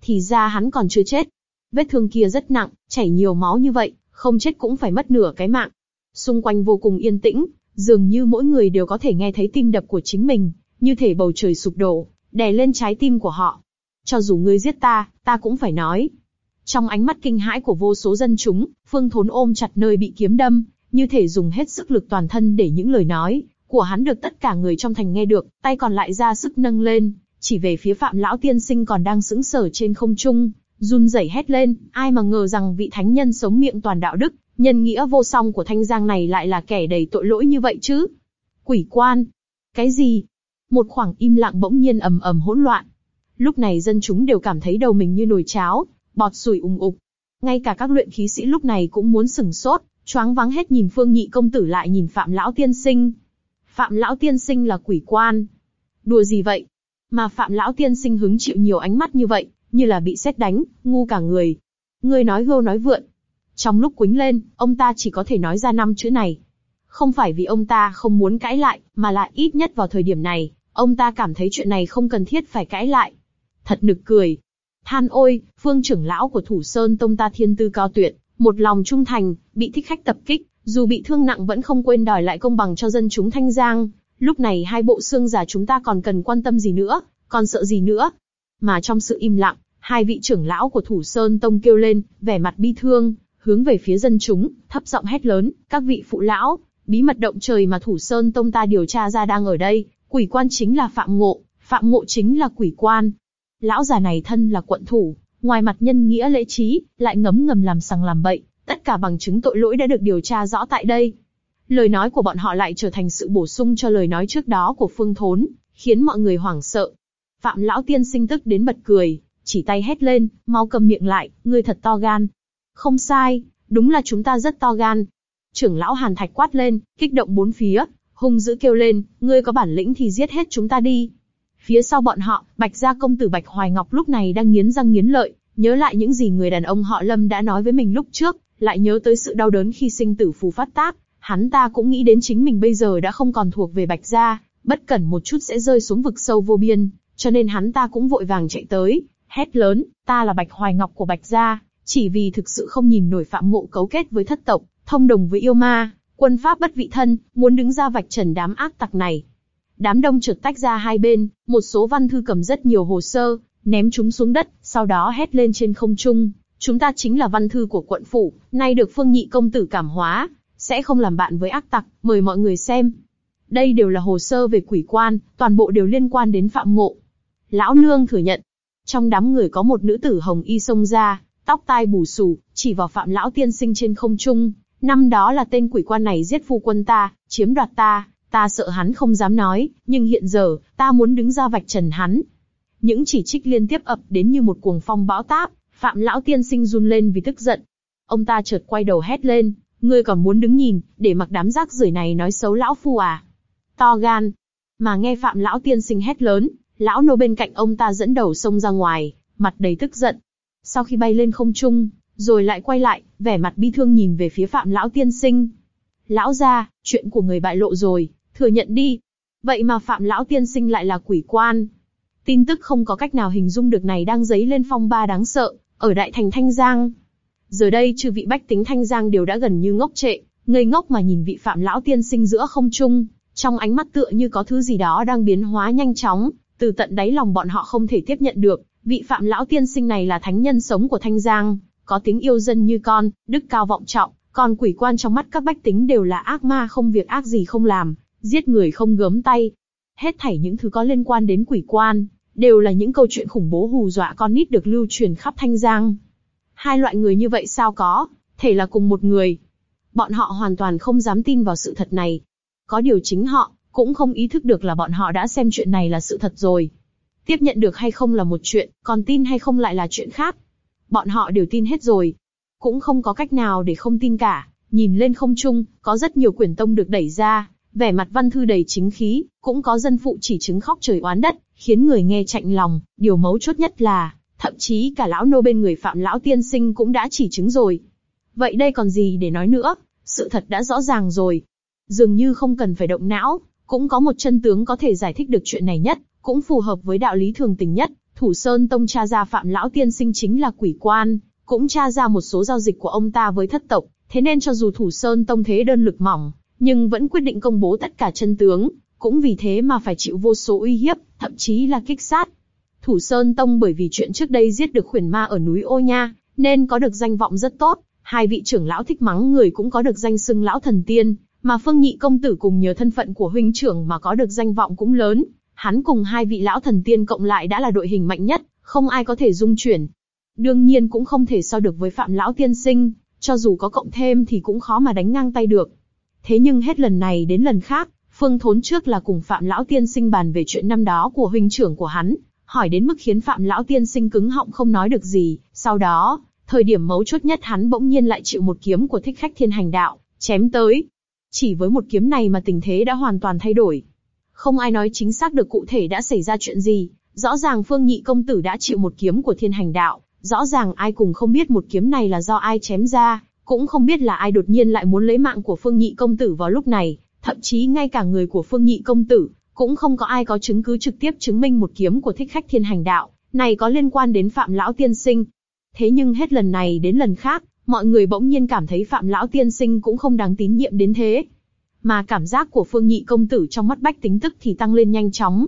Thì ra hắn còn chưa chết. Vết thương kia rất nặng, chảy nhiều máu như vậy, không chết cũng phải mất nửa cái mạng. Xung quanh vô cùng yên tĩnh, dường như mỗi người đều có thể nghe thấy tim đập của chính mình, như thể bầu trời sụp đổ, đè lên trái tim của họ. Cho dù ngươi giết ta, ta cũng phải nói. Trong ánh mắt kinh hãi của vô số dân chúng, Phương Thốn ôm chặt nơi bị kiếm đâm, như thể dùng hết sức lực toàn thân để những lời nói của hắn được tất cả người trong thành nghe được, tay còn lại ra sức nâng lên, chỉ về phía Phạm lão tiên sinh còn đang sững sờ trên không trung, run rẩy hét lên, ai mà ngờ rằng vị thánh nhân sống miệng toàn đạo đức, nhân nghĩa vô song của thanh giang này lại là kẻ đầy tội lỗi như vậy chứ? Quỷ quan, cái gì? Một khoảng im lặng bỗng nhiên ầm ầm hỗn loạn. Lúc này dân chúng đều cảm thấy đầu mình như nồi cháo, bọt sủi ùng ục. Ngay cả các luyện khí sĩ lúc này cũng muốn sừng sốt, choáng váng hết nhìn Phương Nhị công tử lại nhìn Phạm lão tiên sinh. Phạm lão tiên sinh là quỷ quan. Đùa gì vậy? Mà Phạm lão tiên sinh hứng chịu nhiều ánh mắt như vậy, như là bị xét đánh, ngu cả người. Người nói gâu nói vượn. Trong lúc quính lên, ông ta chỉ có thể nói ra năm chữ này. Không phải vì ông ta không muốn cãi lại, mà là ít nhất vào thời điểm này, ông ta cảm thấy chuyện này không cần thiết phải cãi lại. Thật nực cười. Than ôi, phương trưởng lão của Thủ Sơn Tông ta thiên tư cao tuyệt, một lòng trung thành, bị thích khách tập kích, dù bị thương nặng vẫn không quên đòi lại công bằng cho dân chúng Thanh Giang. Lúc này hai bộ xương giả chúng ta còn cần quan tâm gì nữa, còn sợ gì nữa? Mà trong sự im lặng, hai vị trưởng lão của Thủ Sơn Tông kêu lên, vẻ mặt bi thương, hướng về phía dân chúng, thấp giọng hét lớn, các vị phụ lão, bí mật động trời mà Thủ Sơn Tông ta điều tra ra đang ở đây, quỷ quan chính là Phạm Ngộ, Phạm Ngộ chính là quỷ quan. Lão già này thân là quận thủ, ngoài mặt nhân nghĩa lễ trí, lại ngấm ngầm làm sằng làm bậy, tất cả bằng chứng tội lỗi đã được điều tra rõ tại đây. Lời nói của bọn họ lại trở thành sự bổ sung cho lời nói trước đó của Phương Thốn, khiến mọi người hoảng sợ. Phạm lão tiên sinh tức đến bật cười, chỉ tay hét lên, mau cầm miệng lại, ngươi thật to gan. Không sai, đúng là chúng ta rất to gan. Trưởng lão Hàn Thạch quát lên, kích động bốn phía, hung dữ kêu lên, ngươi có bản lĩnh thì giết hết chúng ta đi. Phía sau bọn họ, Bạch gia công tử Bạch Hoài Ngọc lúc này đang nghiến răng nghiến lợi, nhớ lại những gì người đàn ông họ Lâm đã nói với mình lúc trước, lại nhớ tới sự đau đớn khi sinh tử phù phát tác, hắn ta cũng nghĩ đến chính mình bây giờ đã không còn thuộc về Bạch gia, bất cẩn một chút sẽ rơi xuống vực sâu vô biên, cho nên hắn ta cũng vội vàng chạy tới, hét lớn, ta là Bạch Hoài Ngọc của Bạch gia, chỉ vì thực sự không nhìn nổi phạm ngộ cấu kết với thất tộc, thông đồng với yêu ma, quân pháp bất vị thân, muốn đứng ra vạch trần đám ác tặc này. Đám đông trượt tách ra hai bên, một số văn thư cầm rất nhiều hồ sơ, ném chúng xuống đất, sau đó hét lên trên không trung. Chúng ta chính là văn thư của quận phủ, nay được phương nhị công tử cảm hóa, sẽ không làm bạn với ác tặc, mời mọi người xem. Đây đều là hồ sơ về quỷ quan, toàn bộ đều liên quan đến phạm ngộ. Lão nương thừa nhận, trong đám người có một nữ tử hồng y xông ra, tóc tai bù xù, chỉ vào phạm lão tiên sinh trên không trung. Năm đó là tên quỷ quan này giết phu quân ta, chiếm đoạt ta, ta sợ hắn không dám nói, nhưng hiện giờ, ta muốn đứng ra vạch trần hắn. Những chỉ trích liên tiếp ập đến như một cuồng phong bão táp, phạm lão tiên sinh run lên vì tức giận. Ông ta chợt quay đầu hét lên, ngươi còn muốn đứng nhìn, để mặc đám rác rưởi này nói xấu lão phu à? To gan. Mà nghe phạm lão tiên sinh hét lớn, lão nô bên cạnh ông ta dẫn đầu xông ra ngoài, mặt đầy tức giận. Sau khi bay lên không trung, rồi lại quay lại, vẻ mặt bi thương nhìn về phía phạm lão tiên sinh. Lão gia, chuyện của người bại lộ rồi, thừa nhận đi. Vậy mà phạm lão tiên sinh lại là quỷ quan. Tin tức không có cách nào hình dung được này đang dấy lên phong ba đáng sợ, ở đại thành Thanh Giang. Giờ đây trừ vị bách tính Thanh Giang đều đã gần như ngốc trệ, ngây ngốc mà nhìn vị phạm lão tiên sinh giữa không trung, trong ánh mắt tựa như có thứ gì đó đang biến hóa nhanh chóng, Từ tận đáy lòng bọn họ không thể tiếp nhận được, vị phạm lão tiên sinh này là thánh nhân sống của Thanh Giang, có tiếng yêu dân như con, đức cao vọng trọng, còn quỷ quan trong mắt các bách tính đều là ác ma không việc ác gì không làm, giết người không gớm tay. Hết thảy những thứ có liên quan đến quỷ quan, đều là những câu chuyện khủng bố hù dọa con nít được lưu truyền khắp Thanh Giang. Hai loại người như vậy sao có, thể là cùng một người. Bọn họ hoàn toàn không dám tin vào sự thật này. Có điều chính họ, cũng không ý thức được là bọn họ đã xem chuyện này là sự thật rồi. Tiếp nhận được hay không là một chuyện, còn tin hay không lại là chuyện khác. Bọn họ đều tin hết rồi. Cũng không có cách nào để không tin cả. Nhìn lên không trung, có rất nhiều quyển tông được đẩy ra, vẻ mặt văn thư đầy chính khí, cũng có dân phụ chỉ chứng khóc trời oán đất, khiến người nghe chạnh lòng. Điều mấu chốt nhất là, thậm chí cả lão nô bên người phạm lão tiên sinh cũng đã chỉ chứng rồi. Vậy đây còn gì để nói nữa, sự thật đã rõ ràng rồi. Dường như không cần phải động não, cũng có một chân tướng có thể giải thích được chuyện này nhất, cũng phù hợp với đạo lý thường tình nhất. Thủ Sơn Tông cha ra Phạm Lão Tiên Sinh chính là quỷ quan, cũng tra ra một số giao dịch của ông ta với thất tộc, thế nên cho dù Thủ Sơn Tông thế đơn lực mỏng, nhưng vẫn quyết định công bố tất cả chân tướng, cũng vì thế mà phải chịu vô số uy hiếp, thậm chí là kích sát. Thủ Sơn Tông bởi vì chuyện trước đây giết được khuyển ma ở núi Ô Nha, nên có được danh vọng rất tốt, hai vị trưởng lão thích mắng người cũng có được danh xưng lão thần tiên, mà Phương Nhị công tử cùng nhờ thân phận của huynh trưởng mà có được danh vọng cũng lớn, hắn cùng hai vị lão thần tiên cộng lại đã là đội hình mạnh nhất, không ai có thể dung chuyển. Đương nhiên cũng không thể so được với Phạm lão tiên sinh, cho dù có cộng thêm thì cũng khó mà đánh ngang tay được. Thế nhưng hết lần này đến lần khác, Phương Thốn trước là cùng Phạm lão tiên sinh bàn về chuyện năm đó của huynh trưởng của hắn, hỏi đến mức khiến Phạm lão tiên sinh cứng họng không nói được gì. Sau đó, thời điểm mấu chốt nhất hắn bỗng nhiên lại chịu một kiếm của thích khách thiên hành đạo, chém tới. Chỉ với một kiếm này mà tình thế đã hoàn toàn thay đổi. Không ai nói chính xác được cụ thể đã xảy ra chuyện gì, rõ ràng Phương Nhị công tử đã chịu một kiếm của thiên hành đạo, rõ ràng ai cùng không biết một kiếm này là do ai chém ra, cũng không biết là ai đột nhiên lại muốn lấy mạng của Phương Nhị công tử vào lúc này, thậm chí ngay cả người của Phương Nhị công tử, cũng không có ai có chứng cứ trực tiếp chứng minh một kiếm của thích khách thiên hành đạo, này có liên quan đến Phạm Lão Tiên Sinh. Thế nhưng hết lần này đến lần khác, mọi người bỗng nhiên cảm thấy Phạm Lão Tiên Sinh cũng không đáng tín nhiệm đến thế. Mà cảm giác của Phương Nhị công tử trong mắt bách tính tức thì tăng lên nhanh chóng.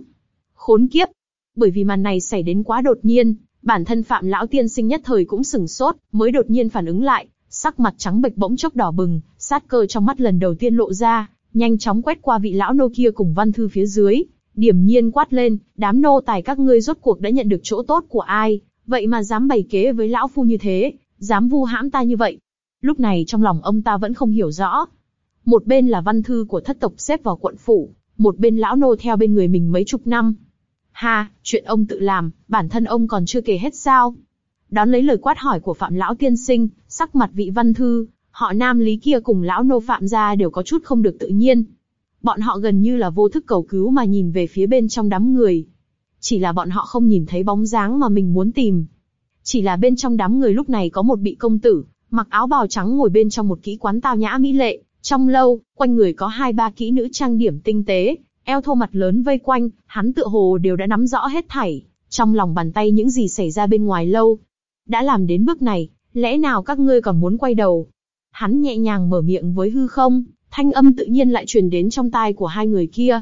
Khốn kiếp! Bởi vì màn này xảy đến quá đột nhiên, bản thân Phạm Lão Tiên Sinh nhất thời cũng sừng sốt, mới đột nhiên phản ứng lại, sắc mặt trắng bệch bỗng chốc đỏ bừng, sát cơ trong mắt lần đầu tiên lộ ra, nhanh chóng quét qua vị lão nô kia cùng văn thư phía dưới, điểm nhiên quát lên, đám nô tài các ngươi rốt cuộc đã nhận được chỗ tốt của ai, vậy mà dám bày kế với lão phu như thế, dám vu hãm ta như vậy. Lúc này trong lòng ông ta vẫn không hiểu rõ. Một bên là văn thư của thất tộc xếp vào quận phủ, một bên lão nô theo bên người mình mấy chục năm. Ha, chuyện ông tự làm, bản thân ông còn chưa kể hết sao? Đón lấy lời quát hỏi của phạm lão tiên sinh, sắc mặt vị văn thư, họ nam lý kia cùng lão nô phạm gia đều có chút không được tự nhiên. Bọn họ gần như là vô thức cầu cứu mà nhìn về phía bên trong đám người. Chỉ là bọn họ không nhìn thấy bóng dáng mà mình muốn tìm. Chỉ là bên trong đám người lúc này có một bị công tử, mặc áo bào trắng ngồi bên trong một kỹ quán tao nhã mỹ lệ. Trong lâu, quanh người có hai ba kỹ nữ trang điểm tinh tế, eo thô mặt lớn vây quanh, hắn tựa hồ đều đã nắm rõ hết thảy. Trong lòng bàn tay những gì xảy ra bên ngoài lâu. Đã làm đến bước này, lẽ nào các ngươi còn muốn quay đầu? Hắn nhẹ nhàng mở miệng với hư không, thanh âm tự nhiên lại truyền đến trong tai của hai người kia.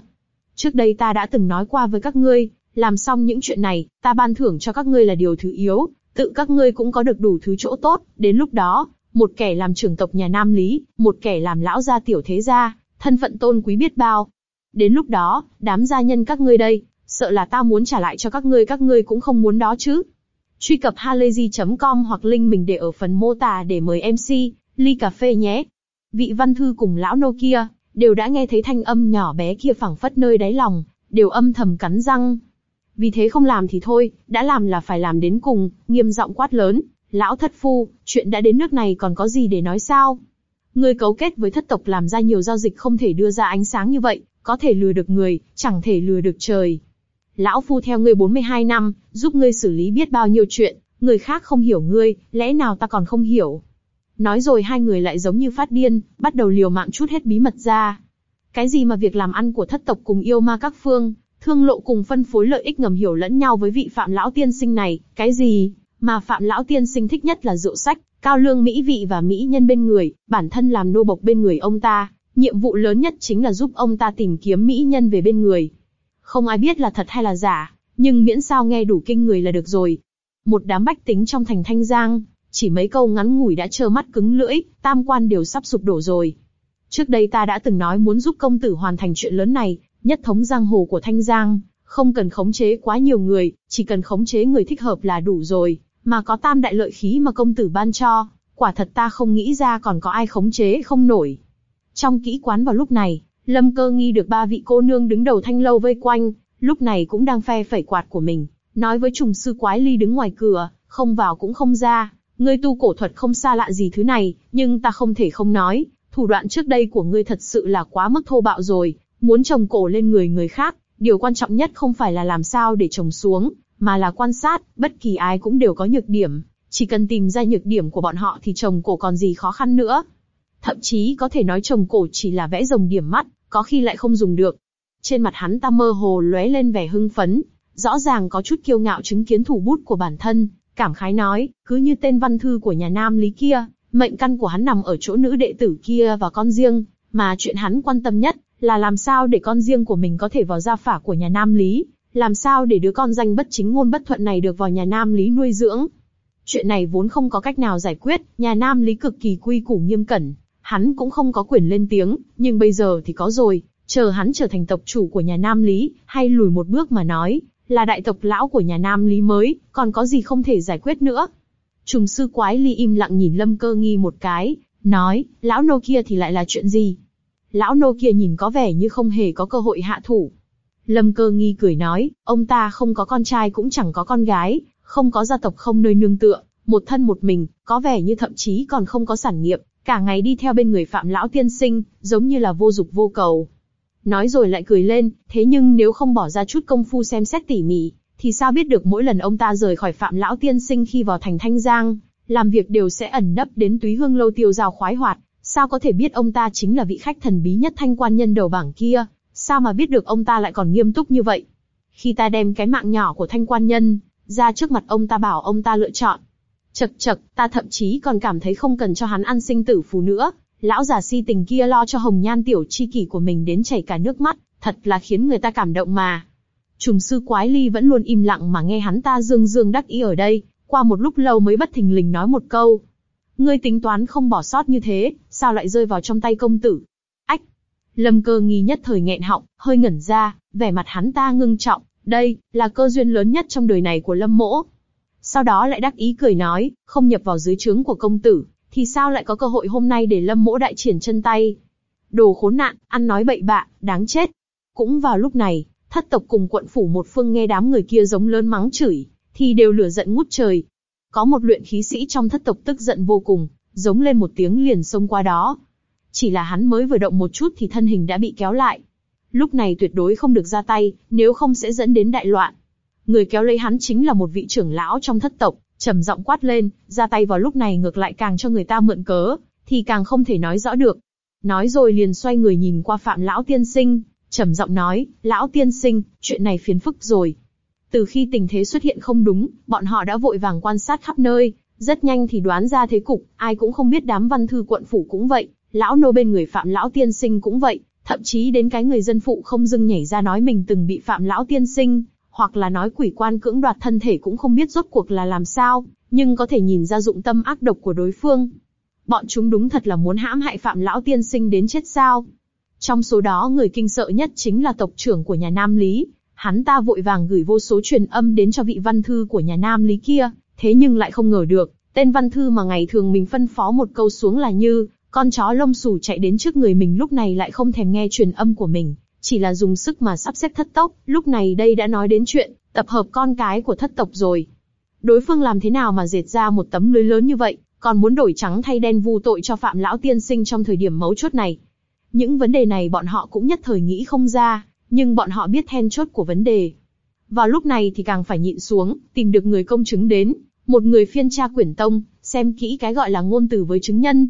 Trước đây ta đã từng nói qua với các ngươi, làm xong những chuyện này, ta ban thưởng cho các ngươi là điều thứ yếu, tự các ngươi cũng có được đủ thứ chỗ tốt, đến lúc đó, một kẻ làm trưởng tộc nhà Nam Lý, một kẻ làm lão gia tiểu thế gia, thân phận tôn quý biết bao. Đến lúc đó, đám gia nhân các ngươi đây, sợ là ta muốn trả lại cho các ngươi các ngươi cũng không muốn đó chứ. Truy cập halayzi.com hoặc link mình để ở phần mô tả để mời MC, ly cà phê nhé. Vị văn thư cùng lão nô kia, đều đã nghe thấy thanh âm nhỏ bé kia phẳng phất nơi đáy lòng, đều âm thầm cắn răng. Vì thế không làm thì thôi, đã làm là phải làm đến cùng, nghiêm giọng quát lớn, lão thất phu, chuyện đã đến nước này còn có gì để nói sao? Người cấu kết với thất tộc làm ra nhiều giao dịch không thể đưa ra ánh sáng như vậy, có thể lừa được người, chẳng thể lừa được trời. Lão phu theo ngươi 42 năm, giúp ngươi xử lý biết bao nhiêu chuyện, người khác không hiểu ngươi, lẽ nào ta còn không hiểu? Nói rồi hai người lại giống như phát điên, bắt đầu liều mạng chút hết bí mật ra. Cái gì mà việc làm ăn của thất tộc cùng yêu ma các phương, thương lộ cùng phân phối lợi ích ngầm hiểu lẫn nhau với vị phạm lão tiên sinh này, cái gì mà phạm lão tiên sinh thích nhất là rượu sách, cao lương mỹ vị và mỹ nhân bên người, bản thân làm nô bộc bên người ông ta, nhiệm vụ lớn nhất chính là giúp ông ta tìm kiếm mỹ nhân về bên người. Không ai biết là thật hay là giả, nhưng miễn sao nghe đủ kinh người là được rồi. Một đám bách tính trong thành Thanh Giang, chỉ mấy câu ngắn ngủi đã trơ mắt cứng lưỡi, tam quan đều sắp sụp đổ rồi. Trước đây ta đã từng nói muốn giúp công tử hoàn thành chuyện lớn này, nhất thống giang hồ của Thanh Giang, không cần khống chế quá nhiều người, chỉ cần khống chế người thích hợp là đủ rồi, mà có tam đại lợi khí mà công tử ban cho, quả thật ta không nghĩ ra còn có ai khống chế không nổi. Trong kỹ quán vào lúc này, Lâm Cơ nghi được ba vị cô nương đứng đầu thanh lâu vây quanh, lúc này cũng đang phe phẩy quạt của mình, nói với trùng sư quái ly đứng ngoài cửa, không vào cũng không ra, ngươi tu cổ thuật không xa lạ gì thứ này, nhưng ta không thể không nói, thủ đoạn trước đây của ngươi thật sự là quá mức thô bạo rồi, muốn trồng cổ lên người người khác, điều quan trọng nhất không phải là làm sao để trồng xuống, mà là quan sát, bất kỳ ai cũng đều có nhược điểm, chỉ cần tìm ra nhược điểm của bọn họ thì trồng cổ còn gì khó khăn nữa. Thậm chí có thể nói trồng cổ chỉ là vẽ rồng điểm mắt, có khi lại không dùng được. Trên mặt hắn ta mơ hồ lóe lên vẻ hưng phấn, rõ ràng có chút kiêu ngạo chứng kiến thủ bút của bản thân, cảm khái nói, cứ như tên văn thư của nhà nam lý kia, mệnh căn của hắn nằm ở chỗ nữ đệ tử kia và con riêng, mà chuyện hắn quan tâm nhất là làm sao để con riêng của mình có thể vào gia phả của nhà nam lý, làm sao để đứa con danh bất chính ngôn bất thuận này được vào nhà nam lý nuôi dưỡng. Chuyện này vốn không có cách nào giải quyết, nhà nam lý cực kỳ quy củ nghiêm cẩn, hắn cũng không có quyền lên tiếng, nhưng bây giờ thì có rồi, chờ hắn trở thành tộc chủ của nhà nam lý, hay lùi một bước mà nói, là đại tộc lão của nhà nam lý mới, còn có gì không thể giải quyết nữa. Trùng sư quái ly im lặng nhìn lâm cơ nghi một cái, nói, lão nô kia thì lại là chuyện gì? Lão nô kia nhìn có vẻ như không hề có cơ hội hạ thủ. Lâm cơ nghi cười nói, ông ta không có con trai cũng chẳng có con gái, không có gia tộc không nơi nương tựa, một thân một mình, có vẻ như thậm chí còn không có sản nghiệp, cả ngày đi theo bên người phạm lão tiên sinh, giống như là vô dục vô cầu. Nói rồi lại cười lên, thế nhưng nếu không bỏ ra chút công phu xem xét tỉ mỉ, thì sao biết được mỗi lần ông ta rời khỏi phạm lão tiên sinh khi vào thành Thanh Giang, làm việc đều sẽ ẩn nấp đến túy hương lâu tiêu giao khoái hoạt, sao có thể biết ông ta chính là vị khách thần bí nhất thanh quan nhân đầu bảng kia, sao mà biết được ông ta lại còn nghiêm túc như vậy. Khi ta đem cái mạng nhỏ của thanh quan nhân, ra trước mặt ông ta bảo ông ta lựa chọn. Chật chật, ta thậm chí còn cảm thấy không cần cho hắn ăn sinh tử phù nữa, lão già si tình kia lo cho hồng nhan tiểu chi kỷ của mình đến chảy cả nước mắt, thật là khiến người ta cảm động mà. Trùng sư quái ly vẫn luôn im lặng mà nghe hắn ta dương dương đắc ý ở đây, qua một lúc lâu mới bất thình lình nói một câu. Ngươi tính toán không bỏ sót như thế, sao lại rơi vào trong tay công tử? Ách! Lâm cơ nghi nhất thời nghẹn họng, hơi ngẩn ra, vẻ mặt hắn ta ngưng trọng, đây, là cơ duyên lớn nhất trong đời này của Lâm mỗ. Sau đó lại đắc ý cười nói, không nhập vào dưới trướng của công tử, thì sao lại có cơ hội hôm nay để Lâm mỗ đại triển chân tay? Đồ khốn nạn, ăn nói bậy bạ, đáng chết. Cũng vào lúc này, thất tộc cùng quận phủ một phương nghe đám người kia giống lớn mắng chửi, thì đều lửa giận ngút trời. Có một luyện khí sĩ trong thất tộc tức giận vô cùng, giống lên một tiếng liền xông qua đó. Chỉ là hắn mới vừa động một chút thì thân hình đã bị kéo lại. Lúc này tuyệt đối không được ra tay, nếu không sẽ dẫn đến đại loạn. Người kéo lấy hắn chính là một vị trưởng lão trong thất tộc, trầm giọng quát lên, ra tay vào lúc này ngược lại càng cho người ta mượn cớ, thì càng không thể nói rõ được. Nói rồi liền xoay người nhìn qua phạm lão tiên sinh, trầm giọng nói, lão tiên sinh, chuyện này phiền phức rồi. Từ khi tình thế xuất hiện không đúng, bọn họ đã vội vàng quan sát khắp nơi, rất nhanh thì đoán ra thế cục, ai cũng không biết đám văn thư quận phủ cũng vậy, lão nô bên người phạm lão tiên sinh cũng vậy, thậm chí đến cái người dân phụ không dưng nhảy ra nói mình từng bị phạm lão tiên sinh, hoặc là nói quỷ quan cưỡng đoạt thân thể cũng không biết rốt cuộc là làm sao, nhưng có thể nhìn ra dụng tâm ác độc của đối phương. Bọn chúng đúng thật là muốn hãm hại phạm lão tiên sinh đến chết sao. Trong số đó người kinh sợ nhất chính là tộc trưởng của nhà Nam Lý, hắn ta vội vàng gửi vô số truyền âm đến cho vị văn thư của nhà Nam Lý kia, thế nhưng lại không ngờ được, tên văn thư mà ngày thường mình phân phó một câu xuống là như, con chó lông xù chạy đến trước người mình lúc này lại không thèm nghe truyền âm của mình, chỉ là dùng sức mà sắp xếp thất tốc, lúc này đây đã nói đến chuyện, tập hợp con cái của thất tộc rồi. Đối phương làm thế nào mà dệt ra một tấm lưới lớn như vậy, còn muốn đổi trắng thay đen vu tội cho phạm lão tiên sinh trong thời điểm mấu chốt này. Những vấn đề này bọn họ cũng nhất thời nghĩ không ra, nhưng bọn họ biết then chốt của vấn đề. Vào lúc này thì càng phải nhịn xuống, tìm được người công chứng đến, một người phiên tra quyển tông, xem kỹ cái gọi là ngôn từ với chứng nhân.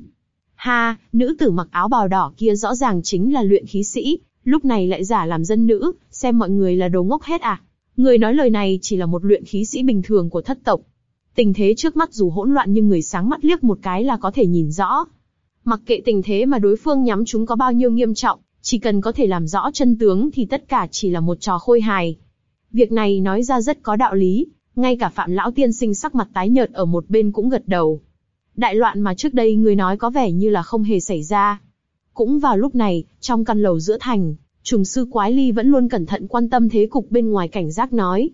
Ha, nữ tử mặc áo bào đỏ kia rõ ràng chính là luyện khí sĩ, lúc này lại giả làm dân nữ, xem mọi người là đồ ngốc hết à. Người nói lời này chỉ là một luyện khí sĩ bình thường của thất tộc. Tình thế trước mắt dù hỗn loạn nhưng người sáng mắt liếc một cái là có thể nhìn rõ. Mặc kệ tình thế mà đối phương nhắm chúng có bao nhiêu nghiêm trọng, chỉ cần có thể làm rõ chân tướng thì tất cả chỉ là một trò khôi hài. Việc này nói ra rất có đạo lý, ngay cả Phạm Lão Tiên Sinh sắc mặt tái nhợt ở một bên cũng gật đầu. Đại loạn mà trước đây người nói có vẻ như là không hề xảy ra. Cũng vào lúc này, trong căn lầu giữa thành, trùng sư Quái Ly vẫn luôn cẩn thận quan tâm thế cục bên ngoài cảnh giác nói.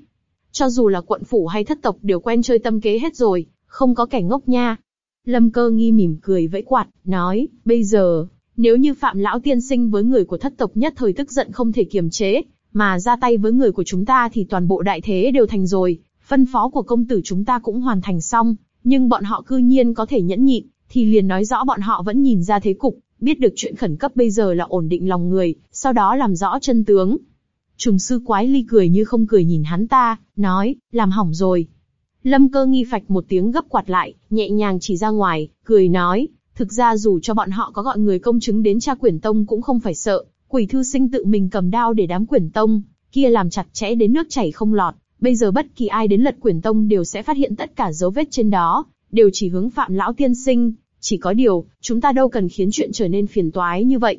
Cho dù là quận phủ hay thất tộc đều quen chơi tâm kế hết rồi, không có kẻ ngốc nha. Lâm cơ nghi mỉm cười vẫy quạt, nói, bây giờ, nếu như Phạm Lão Tiên Sinh với người của thất tộc nhất thời tức giận không thể kiềm chế, mà ra tay với người của chúng ta thì toàn bộ đại thế đều thành rồi, phân phó của công tử chúng ta cũng hoàn thành xong, nhưng bọn họ cư nhiên có thể nhẫn nhịn, thì liền nói rõ bọn họ vẫn nhìn ra thế cục, biết được chuyện khẩn cấp bây giờ là ổn định lòng người, sau đó làm rõ chân tướng. Trùng sư quái ly cười như không cười nhìn hắn ta, nói, làm hỏng rồi. Lâm cơ nghi phạch một tiếng gấp quạt lại, nhẹ nhàng chỉ ra ngoài, cười nói, thực ra dù cho bọn họ có gọi người công chứng đến tra quyển tông cũng không phải sợ, quỷ thư sinh tự mình cầm đao để đám quyển tông, kia làm chặt chẽ đến nước chảy không lọt, bây giờ bất kỳ ai đến lật quyển tông đều sẽ phát hiện tất cả dấu vết trên đó, đều chỉ hướng phạm lão tiên sinh, chỉ có điều, chúng ta đâu cần khiến chuyện trở nên phiền toái như vậy.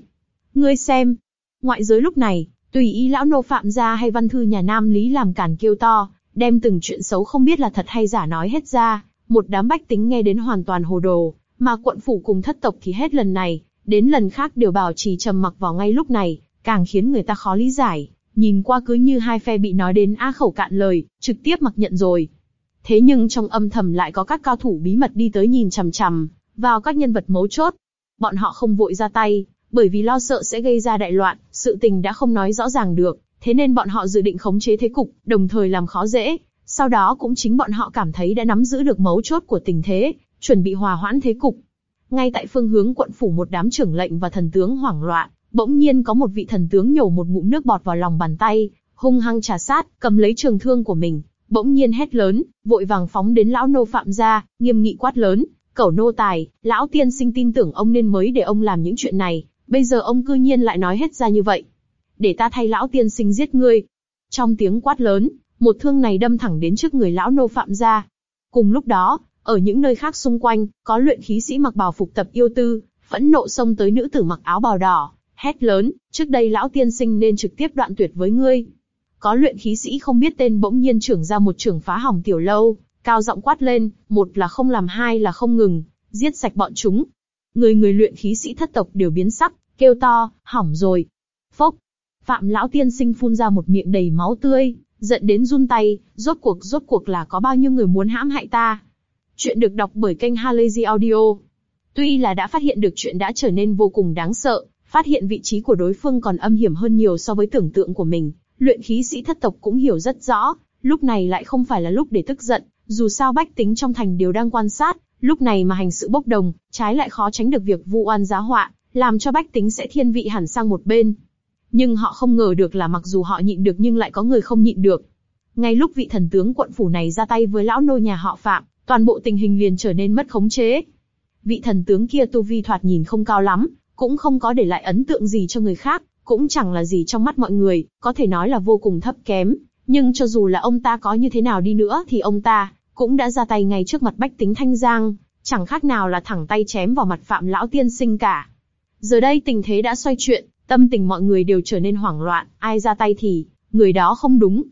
Ngươi xem, ngoại giới lúc này, tùy ý lão nô phạm gia hay văn thư nhà nam lý làm cản kêu to, đem từng chuyện xấu không biết là thật hay giả nói hết ra, một đám bách tính nghe đến hoàn toàn hồ đồ, mà quận phủ cùng thất tộc thì hết lần này, đến lần khác đều bảo trì trầm mặc vào ngay lúc này, càng khiến người ta khó lý giải, nhìn qua cứ như hai phe bị nói đến á khẩu cạn lời, trực tiếp mặc nhận rồi. Thế nhưng trong âm thầm lại có các cao thủ bí mật đi tới nhìn chằm chằm, vào các nhân vật mấu chốt. Bọn họ không vội ra tay, bởi vì lo sợ sẽ gây ra đại loạn, sự tình đã không nói rõ ràng được, thế nên bọn họ dự định khống chế thế cục, đồng thời làm khó dễ. Sau đó cũng chính bọn họ cảm thấy đã nắm giữ được mấu chốt của tình thế, chuẩn bị hòa hoãn thế cục. Ngay tại phương hướng quận phủ một đám trưởng lệnh và thần tướng hoảng loạn, bỗng nhiên có một vị thần tướng nhổ một ngụm nước bọt vào lòng bàn tay, hung hăng trà sát, cầm lấy trường thương của mình, bỗng nhiên hét lớn, vội vàng phóng đến lão nô phạm gia, nghiêm nghị quát lớn, cẩu nô tài, lão tiên sinh tin tưởng ông nên mới để ông làm những chuyện này, bây giờ ông cư nhiên lại nói hết ra như vậy. Để ta thay lão tiên sinh giết ngươi. Trong tiếng quát lớn, một thương này đâm thẳng đến trước người lão nô phạm gia. Cùng lúc đó, ở những nơi khác xung quanh, có luyện khí sĩ mặc bào phục tập yêu tư, phẫn nộ xông tới nữ tử mặc áo bào đỏ, hét lớn, trước đây lão tiên sinh nên trực tiếp đoạn tuyệt với ngươi. Có luyện khí sĩ không biết tên bỗng nhiên trưởng ra một trưởng phá hỏng tiểu lâu, cao giọng quát lên, một là không làm hai là không ngừng, giết sạch bọn chúng. Người người luyện khí sĩ thất tộc đều biến sắc, kêu to, hỏng rồi. Phốc, phạm lão tiên sinh phun ra một miệng đầy máu tươi, giận đến run tay, rốt cuộc rốt cuộc là có bao nhiêu người muốn hãm hại ta. Chuyện được đọc bởi kênh Halazy Audio. Tuy là đã phát hiện được chuyện đã trở nên vô cùng đáng sợ, phát hiện vị trí của đối phương còn âm hiểm hơn nhiều so với tưởng tượng của mình, luyện khí sĩ thất tộc cũng hiểu rất rõ, lúc này lại không phải là lúc để tức giận, dù sao bách tính trong thành đều đang quan sát, lúc này mà hành sự bốc đồng, trái lại khó tránh được việc vu oan giá họa, làm cho bách tính sẽ thiên vị hẳn sang một bên. Nhưng họ không ngờ được là mặc dù họ nhịn được nhưng lại có người không nhịn được. Ngay lúc vị thần tướng quận phủ này ra tay với lão nô nhà họ Phạm, toàn bộ tình hình liền trở nên mất khống chế. Vị thần tướng kia tu vi thoạt nhìn không cao lắm, cũng không có để lại ấn tượng gì cho người khác, cũng chẳng là gì trong mắt mọi người, có thể nói là vô cùng thấp kém. Nhưng cho dù là ông ta có như thế nào đi nữa thì ông ta cũng đã ra tay ngay trước mặt bách tính thanh giang, chẳng khác nào là thẳng tay chém vào mặt phạm lão tiên sinh cả. Giờ đây tình thế đã xoay chuyện, tâm tình mọi người đều trở nên hoảng loạn, ai ra tay thì, người đó không đúng.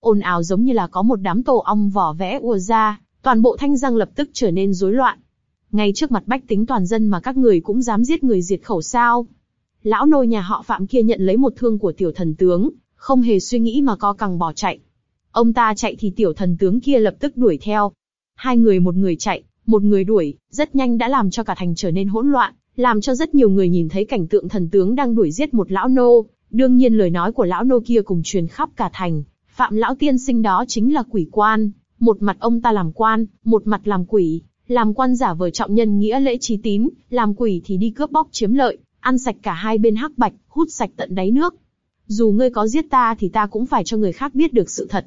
ồn ào giống như là có một đám tổ ong vỏ vẽ ùa ra, toàn bộ thanh giang lập tức trở nên rối loạn. Ngay trước mặt bách tính toàn dân mà các người cũng dám giết người diệt khẩu sao. Lão nô nhà họ Phạm kia nhận lấy một thương của tiểu thần tướng, không hề suy nghĩ mà co cẳng bỏ chạy. Ông ta chạy thì tiểu thần tướng kia lập tức đuổi theo. Hai người một người chạy, một người đuổi, rất nhanh đã làm cho cả thành trở nên hỗn loạn, làm cho rất nhiều người nhìn thấy cảnh tượng thần tướng đang đuổi giết một lão nô. Đương nhiên lời nói của lão nô kia cùng truyền khắp cả thành, Phạm lão tiên sinh đó chính là quỷ quan, một mặt ông ta làm quan, một mặt làm quỷ, làm quan giả vờ trọng nhân nghĩa lễ trí tín, làm quỷ thì đi cướp bóc chiếm lợi, ăn sạch cả hai bên hắc bạch, hút sạch tận đáy nước. Dù ngươi có giết ta thì ta cũng phải cho người khác biết được sự thật.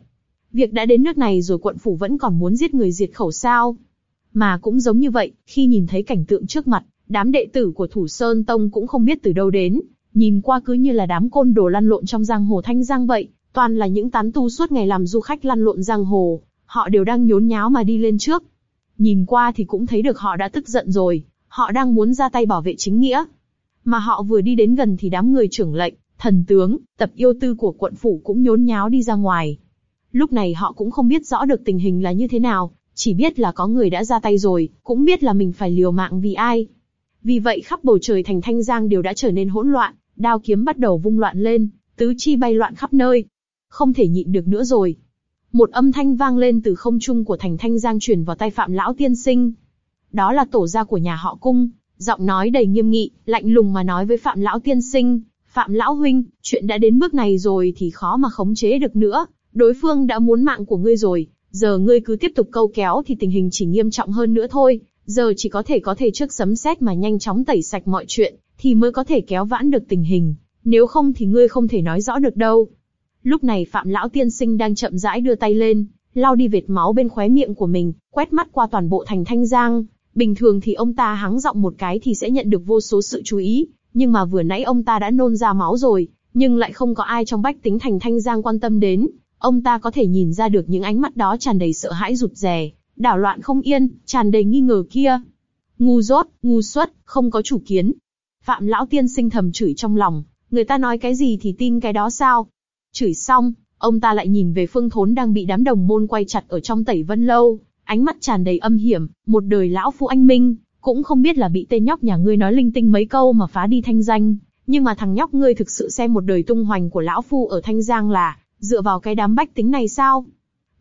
Việc đã đến nước này rồi quận phủ vẫn còn muốn giết người diệt khẩu sao? Mà cũng giống như vậy, khi nhìn thấy cảnh tượng trước mặt, đám đệ tử của Thủ Sơn Tông cũng không biết từ đâu đến, nhìn qua cứ như là đám côn đồ lăn lộn trong giang hồ thanh giang vậy, toàn là những tán tu suốt ngày làm du khách lăn lộn giang hồ, họ đều đang nhốn nháo mà đi lên trước. Nhìn qua thì cũng thấy được họ đã tức giận rồi, họ đang muốn ra tay bảo vệ chính nghĩa. Mà họ vừa đi đến gần thì đám người trưởng lệnh, thần tướng, tập yêu tư của quận phủ cũng nhốn nháo đi ra ngoài. Lúc này họ cũng không biết rõ được tình hình là như thế nào, chỉ biết là có người đã ra tay rồi, cũng biết là mình phải liều mạng vì ai. Vì vậy khắp bầu trời thành Thanh Giang đều đã trở nên hỗn loạn, đao kiếm bắt đầu vung loạn lên, tứ chi bay loạn khắp nơi. Không thể nhịn được nữa rồi. Một âm thanh vang lên từ không trung của thành Thanh Giang truyền vào tay Phạm Lão Tiên Sinh. Đó là tổ gia của nhà họ cung, giọng nói đầy nghiêm nghị, lạnh lùng mà nói với Phạm Lão Tiên Sinh, Phạm Lão Huynh, chuyện đã đến bước này rồi thì khó mà khống chế được nữa, đối phương đã muốn mạng của ngươi rồi, giờ ngươi cứ tiếp tục câu kéo thì tình hình chỉ nghiêm trọng hơn nữa thôi, giờ chỉ có thể có thể trước sấm sét mà nhanh chóng tẩy sạch mọi chuyện, thì mới có thể kéo vãn được tình hình, nếu không thì ngươi không thể nói rõ được đâu. Lúc này Phạm Lão Tiên Sinh đang chậm rãi đưa tay lên, lau đi vệt máu bên khóe miệng của mình, quét mắt qua toàn bộ thành thanh giang. Bình thường thì ông ta hắng giọng một cái thì sẽ nhận được vô số sự chú ý, nhưng mà vừa nãy ông ta đã nôn ra máu rồi, nhưng lại không có ai trong bách tính thành thanh giang quan tâm đến. Ông ta có thể nhìn ra được những ánh mắt đó tràn đầy sợ hãi rụt rè, đảo loạn không yên, tràn đầy nghi ngờ kia. Ngu dốt, ngu xuất, không có chủ kiến. Phạm lão tiên sinh thầm chửi trong lòng, người ta nói cái gì thì tin cái đó sao? Chửi xong, ông ta lại nhìn về phương thốn đang bị đám đồng môn quay chặt ở trong tẩy vân lâu, ánh mắt tràn đầy âm hiểm, một đời lão phu anh minh, cũng không biết là bị tên nhóc nhà ngươi nói linh tinh mấy câu mà phá đi thanh danh, nhưng mà thằng nhóc ngươi thực sự xem một đời tung hoành của lão phu ở thanh giang là dựa vào cái đám bách tính này sao?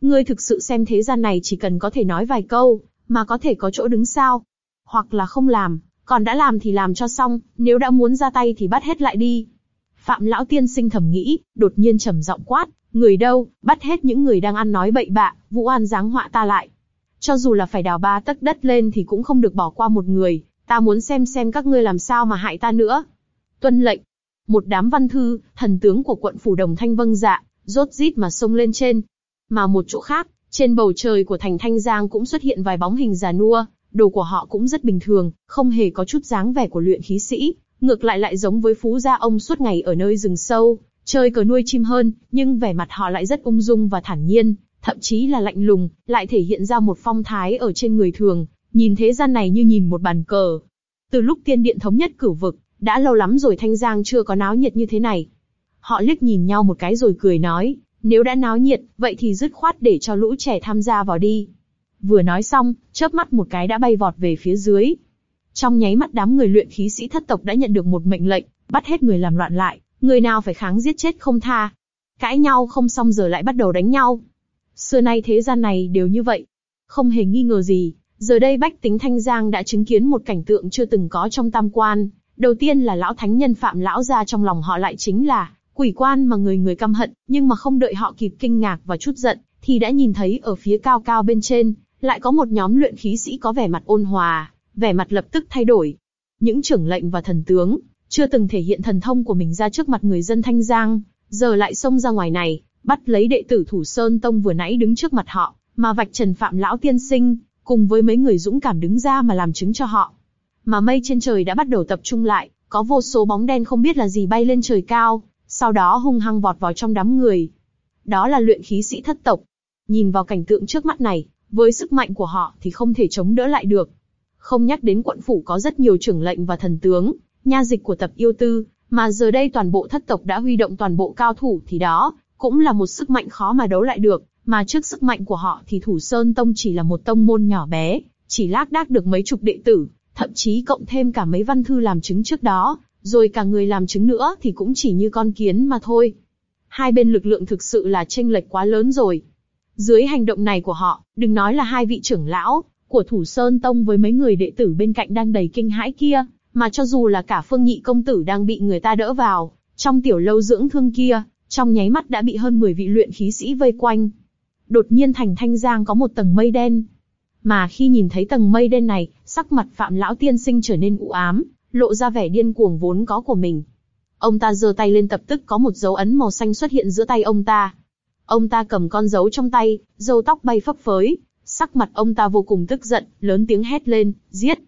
Ngươi thực sự xem thế gian này chỉ cần có thể nói vài câu, mà có thể có chỗ đứng sao? Hoặc là không làm, còn đã làm thì làm cho xong, nếu đã muốn ra tay thì bắt hết lại đi. Phạm lão tiên sinh thầm nghĩ, đột nhiên trầm giọng quát, người đâu, bắt hết những người đang ăn nói bậy bạ, vũ an giáng họa ta lại. Cho dù là phải đào ba tấc đất lên thì cũng không được bỏ qua một người, ta muốn xem xem các ngươi làm sao mà hại ta nữa. Tuân lệnh. Một đám văn thư, thần tướng của quận phủ đồng thanh vâng dạ, rốt rít mà xông lên trên. Mà một chỗ khác, trên bầu trời của thành Thanh Giang cũng xuất hiện vài bóng hình già nua, đồ của họ cũng rất bình thường, không hề có chút dáng vẻ của luyện khí sĩ, ngược lại lại giống với phú gia ông suốt ngày ở nơi rừng sâu, chơi cờ nuôi chim hơn, nhưng vẻ mặt họ lại rất ung dung và thản nhiên, thậm chí là lạnh lùng, lại thể hiện ra một phong thái ở trên người thường, nhìn thế gian này như nhìn một bàn cờ. Từ lúc tiên điện thống nhất cửu vực, đã lâu lắm rồi Thanh Giang chưa có náo nhiệt như thế này. Họ liếc nhìn nhau một cái rồi cười nói, nếu đã náo nhiệt, vậy thì dứt khoát để cho lũ trẻ tham gia vào đi. Vừa nói xong, chớp mắt một cái đã bay vọt về phía dưới. Trong nháy mắt đám người luyện khí sĩ thất tộc đã nhận được một mệnh lệnh, bắt hết người làm loạn lại, người nào phải kháng giết chết không tha. Cãi nhau không xong giờ lại bắt đầu đánh nhau. Xưa nay thế gian này đều như vậy. Không hề nghi ngờ gì, giờ đây bách tính Thanh Giang đã chứng kiến một cảnh tượng chưa từng có trong tam quan. Đầu tiên là lão thánh nhân phạm lão ra trong lòng họ lại chính là quỷ quan mà người người căm hận, nhưng mà không đợi họ kịp kinh ngạc và chút giận, thì đã nhìn thấy ở phía cao cao bên trên, lại có một nhóm luyện khí sĩ có vẻ mặt ôn hòa, vẻ mặt lập tức thay đổi. Những trưởng lệnh và thần tướng, chưa từng thể hiện thần thông của mình ra trước mặt người dân Thanh Giang, giờ lại xông ra ngoài này, bắt lấy đệ tử Thủ Sơn Tông vừa nãy đứng trước mặt họ, mà vạch trần phạm lão tiên sinh, cùng với mấy người dũng cảm đứng ra mà làm chứng cho họ. Mà mây trên trời đã bắt đầu tập trung lại, có vô số bóng đen không biết là gì bay lên trời cao, sau đó hung hăng vọt vào trong đám người. Đó là luyện khí sĩ thất tộc. Nhìn vào cảnh tượng trước mắt này, với sức mạnh của họ thì không thể chống đỡ lại được. Không nhắc đến quận phủ có rất nhiều trưởng lệnh và thần tướng, nha dịch của tập yêu tư, mà giờ đây toàn bộ thất tộc đã huy động toàn bộ cao thủ thì đó, cũng là một sức mạnh khó mà đấu lại được, mà trước sức mạnh của họ thì Thủ Sơn Tông chỉ là một tông môn nhỏ bé, chỉ lác đác được mấy chục đệ tử, thậm chí cộng thêm cả mấy văn thư làm chứng trước đó, rồi cả người làm chứng nữa thì cũng chỉ như con kiến mà thôi. Hai bên lực lượng thực sự là tranh lệch quá lớn rồi. Dưới hành động này của họ, đừng nói là hai vị trưởng lão của Thủ Sơn Tông với mấy người đệ tử bên cạnh đang đầy kinh hãi kia, mà cho dù là cả Phương Nhị công tử đang bị người ta đỡ vào, trong tiểu lâu dưỡng thương kia, trong nháy mắt đã bị hơn 10 vị luyện khí sĩ vây quanh. Đột nhiên thành thanh giang có một tầng mây đen. Mà khi nhìn thấy tầng mây đen này, sắc mặt phạm lão tiên sinh trở nên u ám, lộ ra vẻ điên cuồng vốn có của mình. Ông ta giơ tay lên tập tức có một dấu ấn màu xanh xuất hiện giữa tay ông ta. Ông ta cầm con dấu trong tay, râu tóc bay phấp phới, sắc mặt ông ta vô cùng tức giận, lớn tiếng hét lên, giết.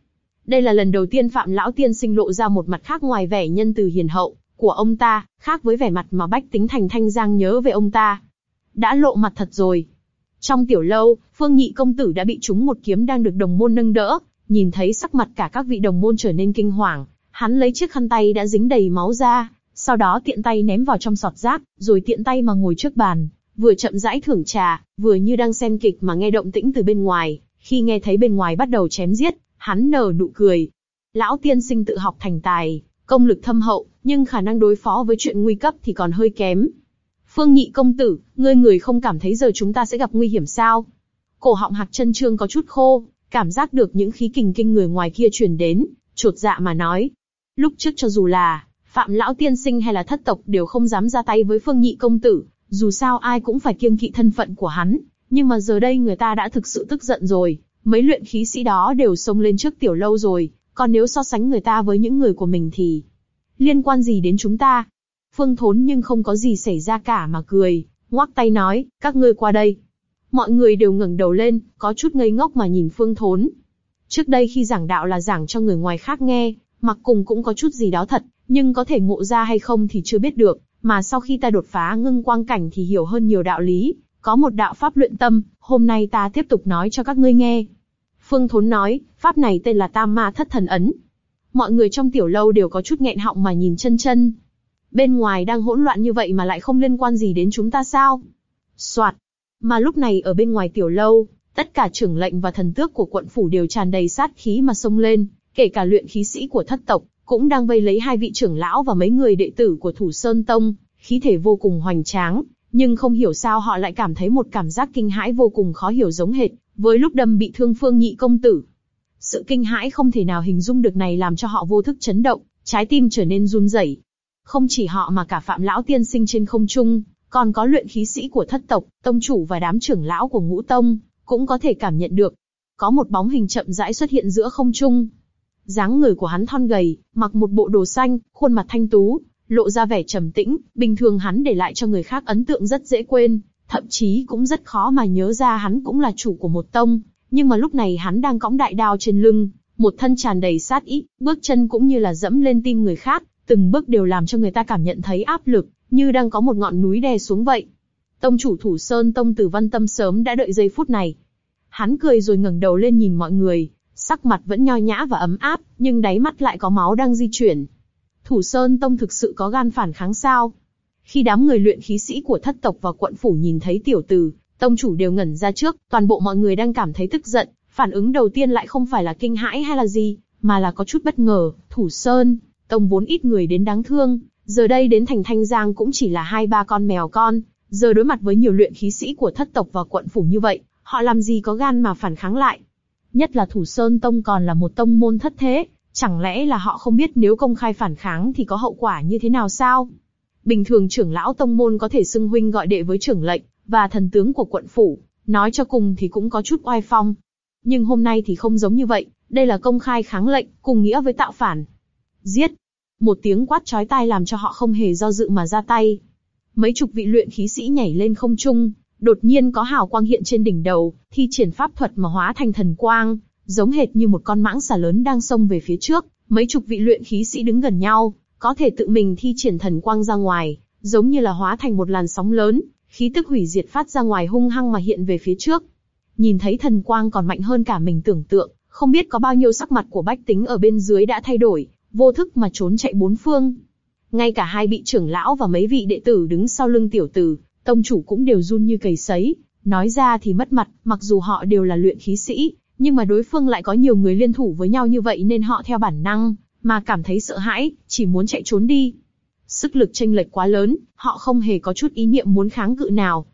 Đây là lần đầu tiên Phạm Lão Tiên sinh lộ ra một mặt khác ngoài vẻ nhân từ hiền hậu của ông ta, khác với vẻ mặt mà Bách Tính Thành Thanh Giang nhớ về ông ta. Đã lộ mặt thật rồi. Trong tiểu lâu, Phương Nhị công tử đã bị trúng một kiếm đang được đồng môn nâng đỡ, nhìn thấy sắc mặt cả các vị đồng môn trở nên kinh hoàng, hắn lấy chiếc khăn tay đã dính đầy máu ra, sau đó tiện tay ném vào trong sọt rác, rồi tiện tay mà ngồi trước bàn, vừa chậm rãi thưởng trà, vừa như đang xem kịch mà nghe động tĩnh từ bên ngoài. Khi nghe thấy bên ngoài bắt đầu chém giết, hắn nở nụ cười. Lão tiên sinh tự học thành tài, công lực thâm hậu, nhưng khả năng đối phó với chuyện nguy cấp thì còn hơi kém. Phương nhị công tử, ngươi người không cảm thấy giờ chúng ta sẽ gặp nguy hiểm sao? Cổ họng hạc chân trương có chút khô, cảm giác được những khí kình kinh người ngoài kia truyền đến, chột dạ mà nói. Lúc trước cho dù là, phạm lão tiên sinh hay là thất tộc đều không dám ra tay với phương nhị công tử, dù sao ai cũng phải kiêng kỵ thân phận của hắn, nhưng mà giờ đây người ta đã thực sự tức giận rồi, mấy luyện khí sĩ đó đều xông lên trước tiểu lâu rồi, còn nếu so sánh người ta với những người của mình thì liên quan gì đến chúng ta? Phương Thốn nhưng không có gì xảy ra cả mà cười, ngoắc tay nói, các ngươi qua đây. Mọi người đều ngẩng đầu lên, có chút ngây ngốc mà nhìn Phương Thốn. Trước đây khi giảng đạo là giảng cho người ngoài khác nghe, mặc cùng cũng có chút gì đó thật, nhưng có thể ngộ ra hay không thì chưa biết được. Mà sau khi ta đột phá ngưng quang cảnh thì hiểu hơn nhiều đạo lý, có một đạo pháp luyện tâm, hôm nay ta tiếp tục nói cho các ngươi nghe. Phương Thốn nói, pháp này tên là Tam Ma Thất Thần Ấn. Mọi người trong tiểu lâu đều có chút nghẹn họng mà nhìn chân chân. Bên ngoài đang hỗn loạn như vậy mà lại không liên quan gì đến chúng ta sao? Soạt. Mà lúc này ở bên ngoài tiểu lâu, tất cả trưởng lệnh và thần tước của quận phủ đều tràn đầy sát khí mà xông lên, kể cả luyện khí sĩ của thất tộc, cũng đang vây lấy hai vị trưởng lão và mấy người đệ tử của Thủ Sơn Tông, khí thể vô cùng hoành tráng, nhưng không hiểu sao họ lại cảm thấy một cảm giác kinh hãi vô cùng khó hiểu giống hệt, với lúc đâm bị thương Phương Nhị công tử. Sự kinh hãi không thể nào hình dung được này làm cho họ vô thức chấn động, trái tim trở nên run rẩy. Không chỉ họ mà cả Phạm lão tiên sinh trên không trung, còn có luyện khí sĩ của thất tộc, tông chủ và đám trưởng lão của ngũ tông, cũng có thể cảm nhận được. Có một bóng hình chậm rãi xuất hiện giữa không trung. dáng người của hắn thon gầy, mặc một bộ đồ xanh, khuôn mặt thanh tú, lộ ra vẻ trầm tĩnh, bình thường hắn để lại cho người khác ấn tượng rất dễ quên, thậm chí cũng rất khó mà nhớ ra hắn cũng là chủ của một tông, nhưng mà lúc này hắn đang cõng đại đao trên lưng, một thân tràn đầy sát ý, bước chân cũng như là dẫm lên tim người khác, từng bước đều làm cho người ta cảm nhận thấy áp lực, như đang có một ngọn núi đè xuống vậy. Tông chủ Thủ Sơn Tông Tử Văn Tâm sớm đã đợi giây phút này. Hắn cười rồi ngẩng đầu lên nhìn mọi người, sắc mặt vẫn nho nhã và ấm áp, nhưng đáy mắt lại có máu đang di chuyển. Thủ Sơn Tông thực sự có gan phản kháng sao? Khi đám người luyện khí sĩ của thất tộc và quận phủ nhìn thấy tiểu tử, tông chủ đều ngẩn ra trước, toàn bộ mọi người đang cảm thấy tức giận, phản ứng đầu tiên lại không phải là kinh hãi hay là gì, mà là có chút bất ngờ, Thủ Sơn, tông vốn ít người đến đáng thương, giờ đây đến thành Thanh Giang cũng chỉ là hai ba con mèo con, giờ đối mặt với nhiều luyện khí sĩ của thất tộc và quận phủ như vậy, họ làm gì có gan mà phản kháng lại. Nhất là Thủ Sơn Tông còn là một tông môn thất thế, chẳng lẽ là họ không biết nếu công khai phản kháng thì có hậu quả như thế nào sao? Bình thường trưởng lão tông môn có thể xưng huynh gọi đệ với trưởng lệnh, và thần tướng của quận phủ, nói cho cùng thì cũng có chút oai phong. Nhưng hôm nay thì không giống như vậy, đây là công khai kháng lệnh, cùng nghĩa với tạo phản. Giết! Một tiếng quát chói tai làm cho họ không hề do dự mà ra tay. Mấy chục vị luyện khí sĩ nhảy lên không trung, đột nhiên có hào quang hiện trên đỉnh đầu, thi triển pháp thuật mà hóa thành thần quang, giống hệt như một con mãng xà lớn đang xông về phía trước. Mấy chục vị luyện khí sĩ đứng gần nhau, có thể tự mình thi triển thần quang ra ngoài, giống như là hóa thành một làn sóng lớn, khí tức hủy diệt phát ra ngoài hung hăng mà hiện về phía trước. Nhìn thấy thần quang còn mạnh hơn cả mình tưởng tượng, không biết có bao nhiêu sắc mặt của bách tính ở bên dưới đã thay đổi, vô thức mà trốn chạy bốn phương. Ngay cả hai vị trưởng lão và mấy vị đệ tử đứng sau lưng tiểu tử, tông chủ cũng đều run như cầy sấy. Nói ra thì mất mặt, mặc dù họ đều là luyện khí sĩ, nhưng mà đối phương lại có nhiều người liên thủ với nhau như vậy nên họ theo bản năng, mà cảm thấy sợ hãi, chỉ muốn chạy trốn đi. Sức lực tranh lệch quá lớn, họ không hề có chút ý niệm muốn kháng cự nào.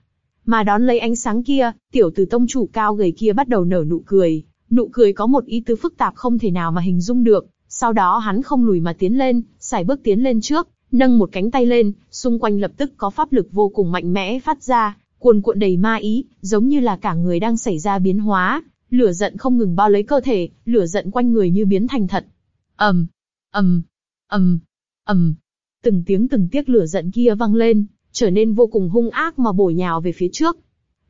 Mà đón lấy ánh sáng kia, tiểu tử tông chủ cao gầy kia bắt đầu nở nụ cười. Nụ cười có một ý tứ phức tạp không thể nào mà hình dung được. Sau đó hắn không lùi mà tiến lên, xài bước tiến lên trước, nâng một cánh tay lên, xung quanh lập tức có pháp lực vô cùng mạnh mẽ phát ra, cuồn cuộn đầy ma ý, giống như là cả người đang xảy ra biến hóa, lửa giận không ngừng bao lấy cơ thể, lửa giận quanh người như biến thành thật. ầm, ầm, ầm, ầm, từng tiếng từng tiếc lửa giận kia vang lên, trở nên vô cùng hung ác mà bổ nhào về phía trước.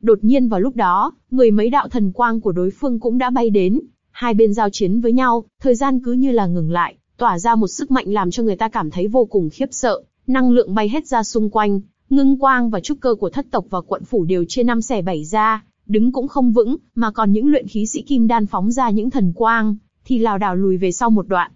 Đột nhiên vào lúc đó, mười mấy đạo thần quang của đối phương cũng đã bay đến, hai bên giao chiến với nhau, thời gian cứ như là ngừng lại, tỏa ra một sức mạnh làm cho người ta cảm thấy vô cùng khiếp sợ, năng lượng bay hết ra xung quanh, ngưng quang và trúc cơ của thất tộc và quận phủ đều chia năm xẻ bảy ra, đứng cũng không vững, mà còn những luyện khí sĩ kim đan phóng ra những thần quang, thì lảo đảo lùi về sau một đoạn.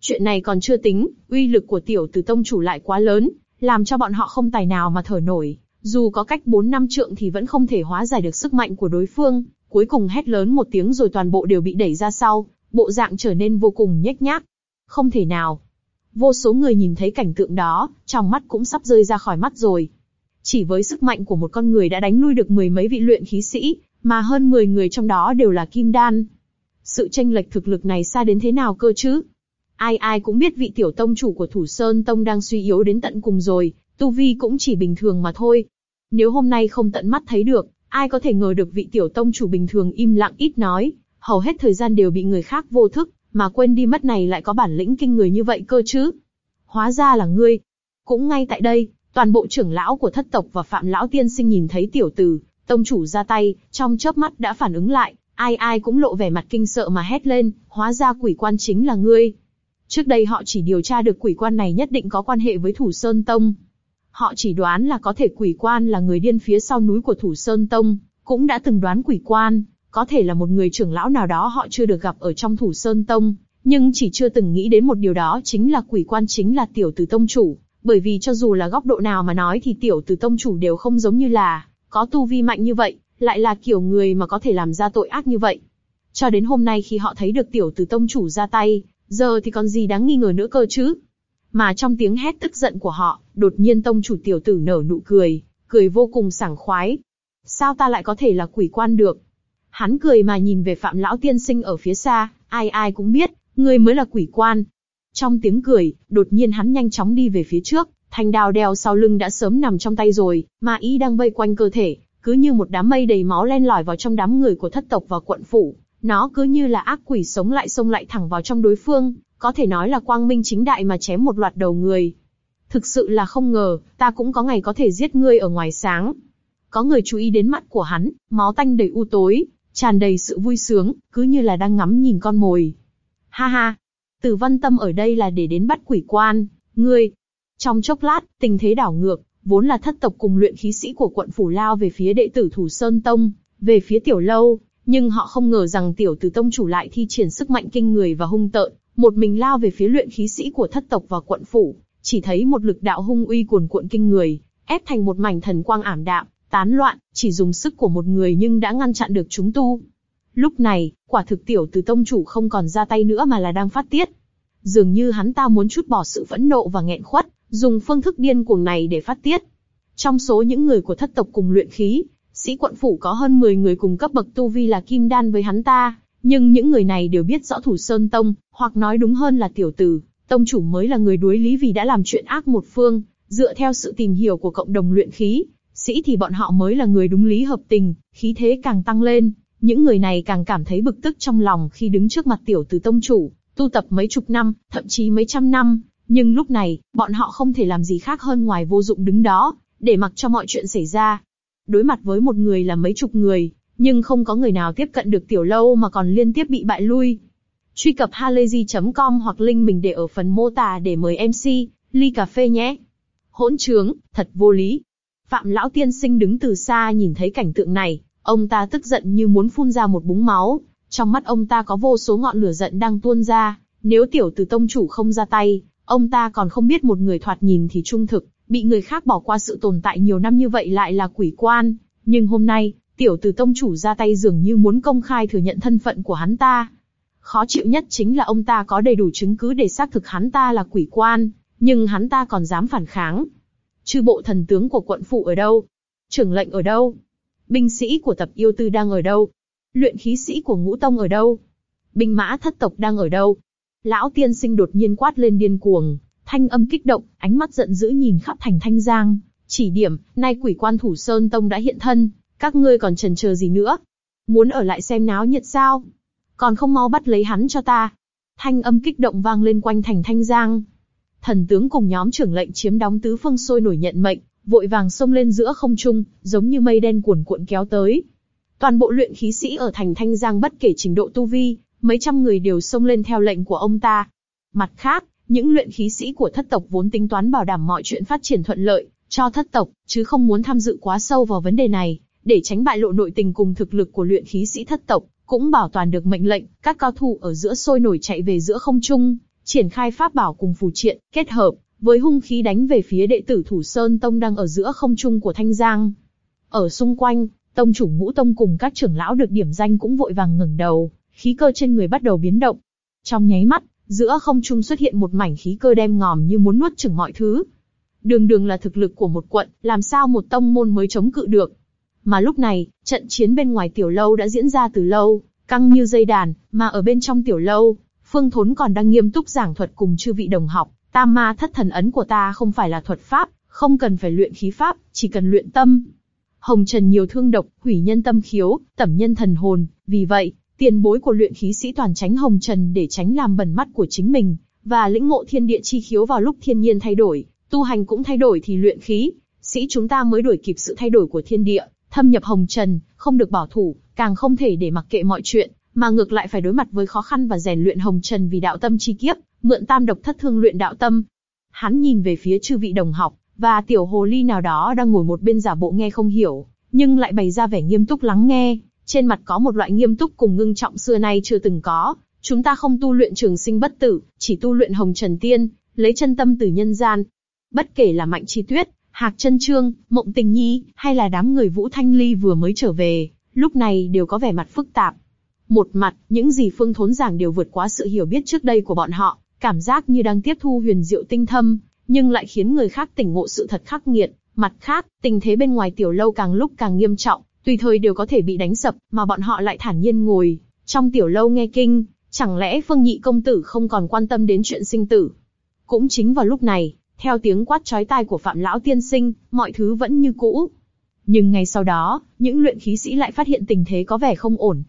Chuyện này còn chưa tính, uy lực của tiểu tử tông chủ lại quá lớn, làm cho bọn họ không tài nào mà thở nổi. dù có cách 4 năm trượng thì vẫn không thể hóa giải được sức mạnh của đối phương, cuối cùng hét lớn một tiếng rồi toàn bộ đều bị đẩy ra sau, bộ dạng trở nên vô cùng nhếch nhác. Không thể nào. Vô số người nhìn thấy cảnh tượng đó, trong mắt cũng sắp rơi ra khỏi mắt rồi. Chỉ với sức mạnh của một con người đã đánh lui được mười mấy vị luyện khí sĩ, mà hơn 10 người trong đó đều là kim đan. Sự tranh lệch thực lực này xa đến thế nào cơ chứ? Ai ai cũng biết vị tiểu tông chủ của Thủ Sơn Tông đang suy yếu đến tận cùng rồi, tu vi cũng chỉ bình thường mà thôi. Nếu hôm nay không tận mắt thấy được, ai có thể ngờ được vị tiểu tông chủ bình thường im lặng ít nói, hầu hết thời gian đều bị người khác vô thức, mà quên đi mất này lại có bản lĩnh kinh người như vậy cơ chứ. Hóa ra là ngươi. Cũng ngay tại đây, toàn bộ trưởng lão của thất tộc và phạm lão tiên sinh nhìn thấy tiểu tử, tông chủ ra tay, trong chớp mắt đã phản ứng lại, ai ai cũng lộ vẻ mặt kinh sợ mà hét lên, hóa ra quỷ quan chính là ngươi. Trước đây họ chỉ điều tra được quỷ quan này nhất định có quan hệ với Thủ Sơn Tông. Họ chỉ đoán là có thể quỷ quan là người điên phía sau núi của Thủ Sơn Tông, cũng đã từng đoán quỷ quan, có thể là một người trưởng lão nào đó họ chưa được gặp ở trong Thủ Sơn Tông, nhưng chỉ chưa từng nghĩ đến một điều đó chính là quỷ quan chính là tiểu tử tông chủ, bởi vì cho dù là góc độ nào mà nói thì tiểu tử tông chủ đều không giống như là có tu vi mạnh như vậy, lại là kiểu người mà có thể làm ra tội ác như vậy. Cho đến hôm nay khi họ thấy được tiểu tử tông chủ ra tay, giờ thì còn gì đáng nghi ngờ nữa cơ chứ? Mà trong tiếng hét tức giận của họ, đột nhiên tông chủ tiểu tử nở nụ cười, cười vô cùng sảng khoái. Sao ta lại có thể là quỷ quan được? Hắn cười mà nhìn về phạm lão tiên sinh ở phía xa, ai ai cũng biết, người mới là quỷ quan. Trong tiếng cười, đột nhiên hắn nhanh chóng đi về phía trước, thanh đao đeo sau lưng đã sớm nằm trong tay rồi, mà ý đang vây quanh cơ thể, cứ như một đám mây đầy máu len lỏi vào trong đám người của thất tộc và quận phủ. Nó cứ như là ác quỷ sống lại xông lại thẳng vào trong đối phương, có thể nói là quang minh chính đại mà chém một loạt đầu người. Thực sự là không ngờ, ta cũng có ngày có thể giết ngươi ở ngoài sáng. Có người chú ý đến mặt của hắn, máu tanh đầy u tối, tràn đầy sự vui sướng, cứ như là đang ngắm nhìn con mồi. Ha ha, Tử Văn Tâm ở đây là để đến bắt quỷ quan, ngươi. Trong chốc lát, tình thế đảo ngược, vốn là thất tộc cùng luyện khí sĩ của quận phủ lao về phía đệ tử Thủ Sơn Tông, về phía tiểu lâu, nhưng họ không ngờ rằng tiểu tử tông chủ lại thi triển sức mạnh kinh người và hung tợn, một mình lao về phía luyện khí sĩ của thất tộc và quận phủ, chỉ thấy một lực đạo hung uy cuồn cuộn kinh người, ép thành một mảnh thần quang ảm đạm, tán loạn, chỉ dùng sức của một người nhưng đã ngăn chặn được chúng tu. Lúc này, quả thực tiểu tử tông chủ không còn ra tay nữa mà là đang phát tiết. Dường như hắn ta muốn chút bỏ sự phẫn nộ và nghẹn khuất, dùng phương thức điên cuồng này để phát tiết. Trong số những người của thất tộc cùng luyện khí, sĩ quận phủ có hơn 10 người cùng cấp bậc tu vi là kim đan với hắn ta, nhưng những người này đều biết rõ thủ sơn tông, hoặc nói đúng hơn là tiểu tử, tông chủ mới là người đuối lý vì đã làm chuyện ác một phương, dựa theo sự tìm hiểu của cộng đồng luyện khí, sĩ thì bọn họ mới là người đúng lý hợp tình, khí thế càng tăng lên, những người này càng cảm thấy bực tức trong lòng khi đứng trước mặt tiểu tử tông chủ, tu tập mấy chục năm, thậm chí mấy trăm năm, nhưng lúc này, bọn họ không thể làm gì khác hơn ngoài vô dụng đứng đó, để mặc cho mọi chuyện xảy ra. Đối mặt với một người là mấy chục người, nhưng không có người nào tiếp cận được tiểu lâu mà còn liên tiếp bị bại lui. Truy cập halayzi.com hoặc link mình để ở phần mô tả để mời MC, ly cà phê nhé. Hỗn trướng, thật vô lý. Phạm lão tiên sinh đứng từ xa nhìn thấy cảnh tượng này, ông ta tức giận như muốn phun ra một búng máu. Trong mắt ông ta có vô số ngọn lửa giận đang tuôn ra, nếu tiểu tử tông chủ không ra tay, ông ta còn không biết một người thoạt nhìn thì trung thực, bị người khác bỏ qua sự tồn tại nhiều năm như vậy lại là quỷ quan. Nhưng hôm nay, tiểu tử tông chủ ra tay dường như muốn công khai thừa nhận thân phận của hắn ta. Khó chịu nhất chính là ông ta có đầy đủ chứng cứ để xác thực hắn ta là quỷ quan, nhưng hắn ta còn dám phản kháng. Chư bộ thần tướng của quận phụ ở đâu? Trưởng lệnh ở đâu? Binh sĩ của tập yêu tư đang ở đâu? Luyện khí sĩ của ngũ tông ở đâu? Binh mã thất tộc đang ở đâu? Lão tiên sinh đột nhiên quát lên điên cuồng, thanh âm kích động, ánh mắt giận dữ nhìn khắp thành thanh giang, chỉ điểm, nay quỷ quan thủ sơn tông đã hiện thân, các ngươi còn chần chờ gì nữa? Muốn ở lại xem náo nhiệt sao? Còn không mau bắt lấy hắn cho ta. Thanh âm kích động vang lên quanh thành thanh giang. Thần tướng cùng nhóm trưởng lệnh chiếm đóng tứ phương sôi nổi nhận mệnh, vội vàng xông lên giữa không trung, giống như mây đen cuồn cuộn kéo tới. Toàn bộ luyện khí sĩ ở thành Thanh Giang bất kể trình độ tu vi, mấy trăm người đều xông lên theo lệnh của ông ta. Mặt khác, những luyện khí sĩ của thất tộc vốn tính toán bảo đảm mọi chuyện phát triển thuận lợi cho thất tộc, chứ không muốn tham dự quá sâu vào vấn đề này, để tránh bại lộ nội tình cùng thực lực của luyện khí sĩ thất tộc, cũng bảo toàn được mệnh lệnh, các cao thủ ở giữa sôi nổi chạy về giữa không trung, triển khai pháp bảo cùng phù triện, kết hợp, với hung khí đánh về phía đệ tử Thủ Sơn Tông đang ở giữa không trung của Thanh Giang. Ở xung quanh, tông chủ ngũ tông cùng các trưởng lão được điểm danh cũng vội vàng ngẩng đầu, khí cơ trên người bắt đầu biến động. Trong nháy mắt, giữa không trung xuất hiện một mảnh khí cơ đem ngòm như muốn nuốt chửng mọi thứ. Đường đường là thực lực của một quận, làm sao một tông môn mới chống cự được. Mà lúc này, trận chiến bên ngoài tiểu lâu đã diễn ra từ lâu, căng như dây đàn, mà ở bên trong tiểu lâu, Phương Thốn còn đang nghiêm túc giảng thuật cùng chư vị đồng học, tam ma thất thần ấn của ta không phải là thuật pháp, không cần phải luyện khí pháp, chỉ cần luyện tâm. Hồng Trần nhiều thương độc, hủy nhân tâm khiếu, tẩm nhân thần hồn, vì vậy, tiền bối của luyện khí sĩ toàn tránh Hồng Trần để tránh làm bẩn mắt của chính mình, và lĩnh ngộ thiên địa chi khiếu vào lúc thiên nhiên thay đổi, tu hành cũng thay đổi thì luyện khí, sĩ chúng ta mới đuổi kịp sự thay đổi của thiên địa, thâm nhập Hồng Trần, không được bảo thủ, càng không thể để mặc kệ mọi chuyện, mà ngược lại phải đối mặt với khó khăn và rèn luyện Hồng Trần vì đạo tâm chi kiếp, mượn tam độc thất thương luyện đạo tâm. Hắn nhìn về phía chư vị đồng học, và tiểu hồ ly nào đó đang ngồi một bên giả bộ nghe không hiểu, nhưng lại bày ra vẻ nghiêm túc lắng nghe, trên mặt có một loại nghiêm túc cùng ngưng trọng xưa nay chưa từng có. Chúng ta không tu luyện trường sinh bất tử, chỉ tu luyện hồng trần tiên, lấy chân tâm từ nhân gian. Bất kể là Mạnh Chi Tuyết, Hạc Chân Trương, Mộng Tình Nhi, hay là đám người Vũ Thanh Ly vừa mới trở về, lúc này đều có vẻ mặt phức tạp. Một mặt, những gì Phương Thốn giảng đều vượt quá sự hiểu biết trước đây của bọn họ, cảm giác như đang tiếp thu huyền diệu tinh thâm, nhưng lại khiến người khác tỉnh ngộ sự thật khắc nghiệt. Mặt khác, tình thế bên ngoài tiểu lâu càng lúc càng nghiêm trọng, tùy thời đều có thể bị đánh sập, mà bọn họ lại thản nhiên ngồi trong tiểu lâu nghe kinh. Chẳng lẽ Phương Nhị công tử không còn quan tâm đến chuyện sinh tử? Cũng chính vào lúc này, theo tiếng quát chói tai của Phạm Lão Tiên Sinh, mọi thứ vẫn như cũ. Nhưng ngay sau đó, những luyện khí sĩ lại phát hiện tình thế có vẻ không ổn.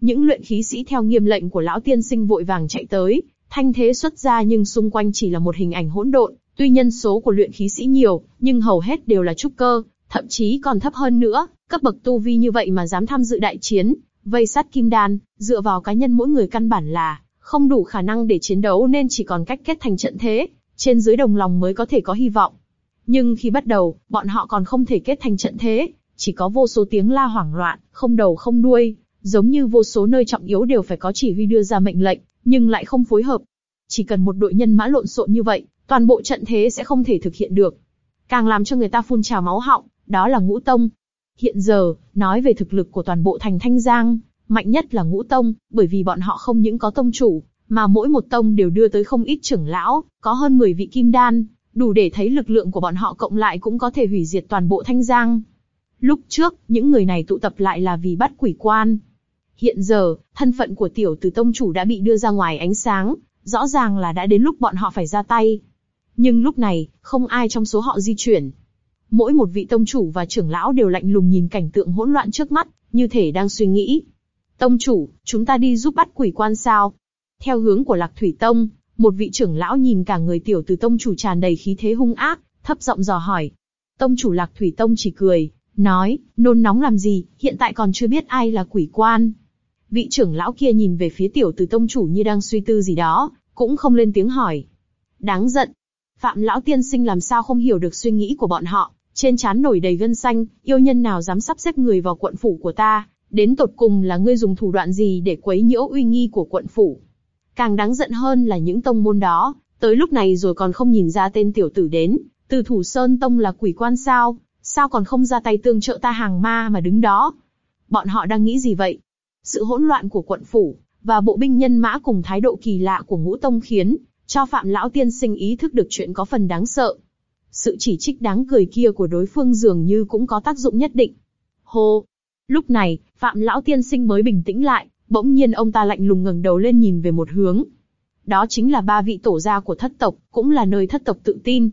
Những luyện khí sĩ theo nghiêm lệnh của Lão Tiên Sinh vội vàng chạy tới, thanh thế xuất ra nhưng xung quanh chỉ là một hình ảnh hỗn độn. Tuy nhân số của luyện khí sĩ nhiều, nhưng hầu hết đều là trúc cơ, thậm chí còn thấp hơn nữa, cấp bậc tu vi như vậy mà dám tham dự đại chiến, vây sát kim đan, dựa vào cá nhân mỗi người căn bản là không đủ khả năng để chiến đấu nên chỉ còn cách kết thành trận thế, trên dưới đồng lòng mới có thể có hy vọng. Nhưng khi bắt đầu, bọn họ còn không thể kết thành trận thế, chỉ có vô số tiếng la hoảng loạn, không đầu không đuôi, giống như vô số nơi trọng yếu đều phải có chỉ huy đưa ra mệnh lệnh, nhưng lại không phối hợp. Chỉ cần một đội nhân mã lộn xộn như vậy, toàn bộ trận thế sẽ không thể thực hiện được. Càng làm cho người ta phun trào máu họng, đó là ngũ tông. Hiện giờ, nói về thực lực của toàn bộ thành Thanh Giang, mạnh nhất là ngũ tông, bởi vì bọn họ không những có tông chủ, mà mỗi một tông đều đưa tới không ít trưởng lão, có hơn 10 vị kim đan, đủ để thấy lực lượng của bọn họ cộng lại cũng có thể hủy diệt toàn bộ Thanh Giang. Lúc trước, những người này tụ tập lại là vì bắt quỷ quan. Hiện giờ, thân phận của tiểu tử tông chủ đã bị đưa ra ngoài ánh sáng, rõ ràng là đã đến lúc bọn họ phải ra tay. Nhưng lúc này, không ai trong số họ di chuyển. Mỗi một vị tông chủ và trưởng lão đều lạnh lùng nhìn cảnh tượng hỗn loạn trước mắt, như thể đang suy nghĩ. Tông chủ, chúng ta đi giúp bắt quỷ quan sao? Theo hướng của Lạc Thủy Tông, một vị trưởng lão nhìn cả người tiểu tử tông chủ tràn đầy khí thế hung ác, thấp giọng dò hỏi. Tông chủ Lạc Thủy Tông chỉ cười, nói, nôn nóng làm gì, hiện tại còn chưa biết ai là quỷ quan. Vị trưởng lão kia nhìn về phía tiểu từ tông chủ như đang suy tư gì đó, cũng không lên tiếng hỏi. Đáng giận. Phạm lão tiên sinh làm sao không hiểu được suy nghĩ của bọn họ, trên trán nổi đầy gân xanh, yêu nhân nào dám sắp xếp người vào quận phủ của ta, đến tột cùng là ngươi dùng thủ đoạn gì để quấy nhiễu uy nghi của quận phủ. Càng đáng giận hơn là những tông môn đó, tới lúc này rồi còn không nhìn ra tên tiểu tử đến, từ thủ sơn tông là quỷ quan sao, sao còn không ra tay tương trợ ta hàng ma mà đứng đó. Bọn họ đang nghĩ gì vậy? Sự hỗn loạn của quận phủ, và bộ binh nhân mã cùng thái độ kỳ lạ của ngũ tông khiến, cho phạm lão tiên sinh ý thức được chuyện có phần đáng sợ. Sự chỉ trích đáng cười kia của đối phương dường như cũng có tác dụng nhất định. Hô! Lúc này, phạm lão tiên sinh mới bình tĩnh lại, Bỗng nhiên ông ta lạnh lùng ngẩng đầu lên nhìn về một hướng. Đó chính là ba vị tổ gia của thất tộc, cũng là nơi thất tộc tự tin.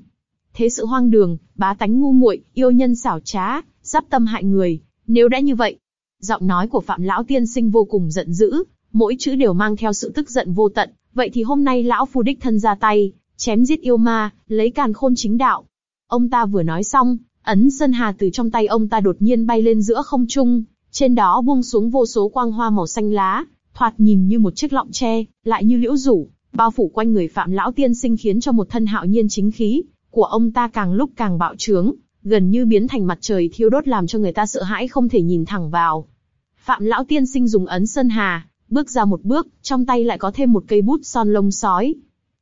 Thế sự hoang đường, bá tánh ngu muội, yêu nhân xảo trá, giáp tâm hại người. Nếu đã như vậy, giọng nói của Phạm Lão Tiên Sinh vô cùng giận dữ, mỗi chữ đều mang theo sự tức giận vô tận. Vậy thì hôm nay Lão Phu đích thân ra tay, chém giết yêu ma, lấy càn khôn chính đạo. Ông ta vừa nói xong, ấn sơn hà từ trong tay ông ta đột nhiên bay lên giữa không trung, trên đó buông xuống vô số quang hoa màu xanh lá, thoạt nhìn như một chiếc lọng tre, lại như liễu rủ, bao phủ quanh người Phạm Lão Tiên Sinh khiến cho một thân hạo nhiên chính khí của ông ta càng lúc càng bạo trướng, gần như biến thành mặt trời thiêu đốt làm cho người ta sợ hãi không thể nhìn thẳng vào. Phạm Lão Tiên Sinh dùng ấn sơn hà, bước ra một bước, trong tay lại có thêm một cây bút son lông sói.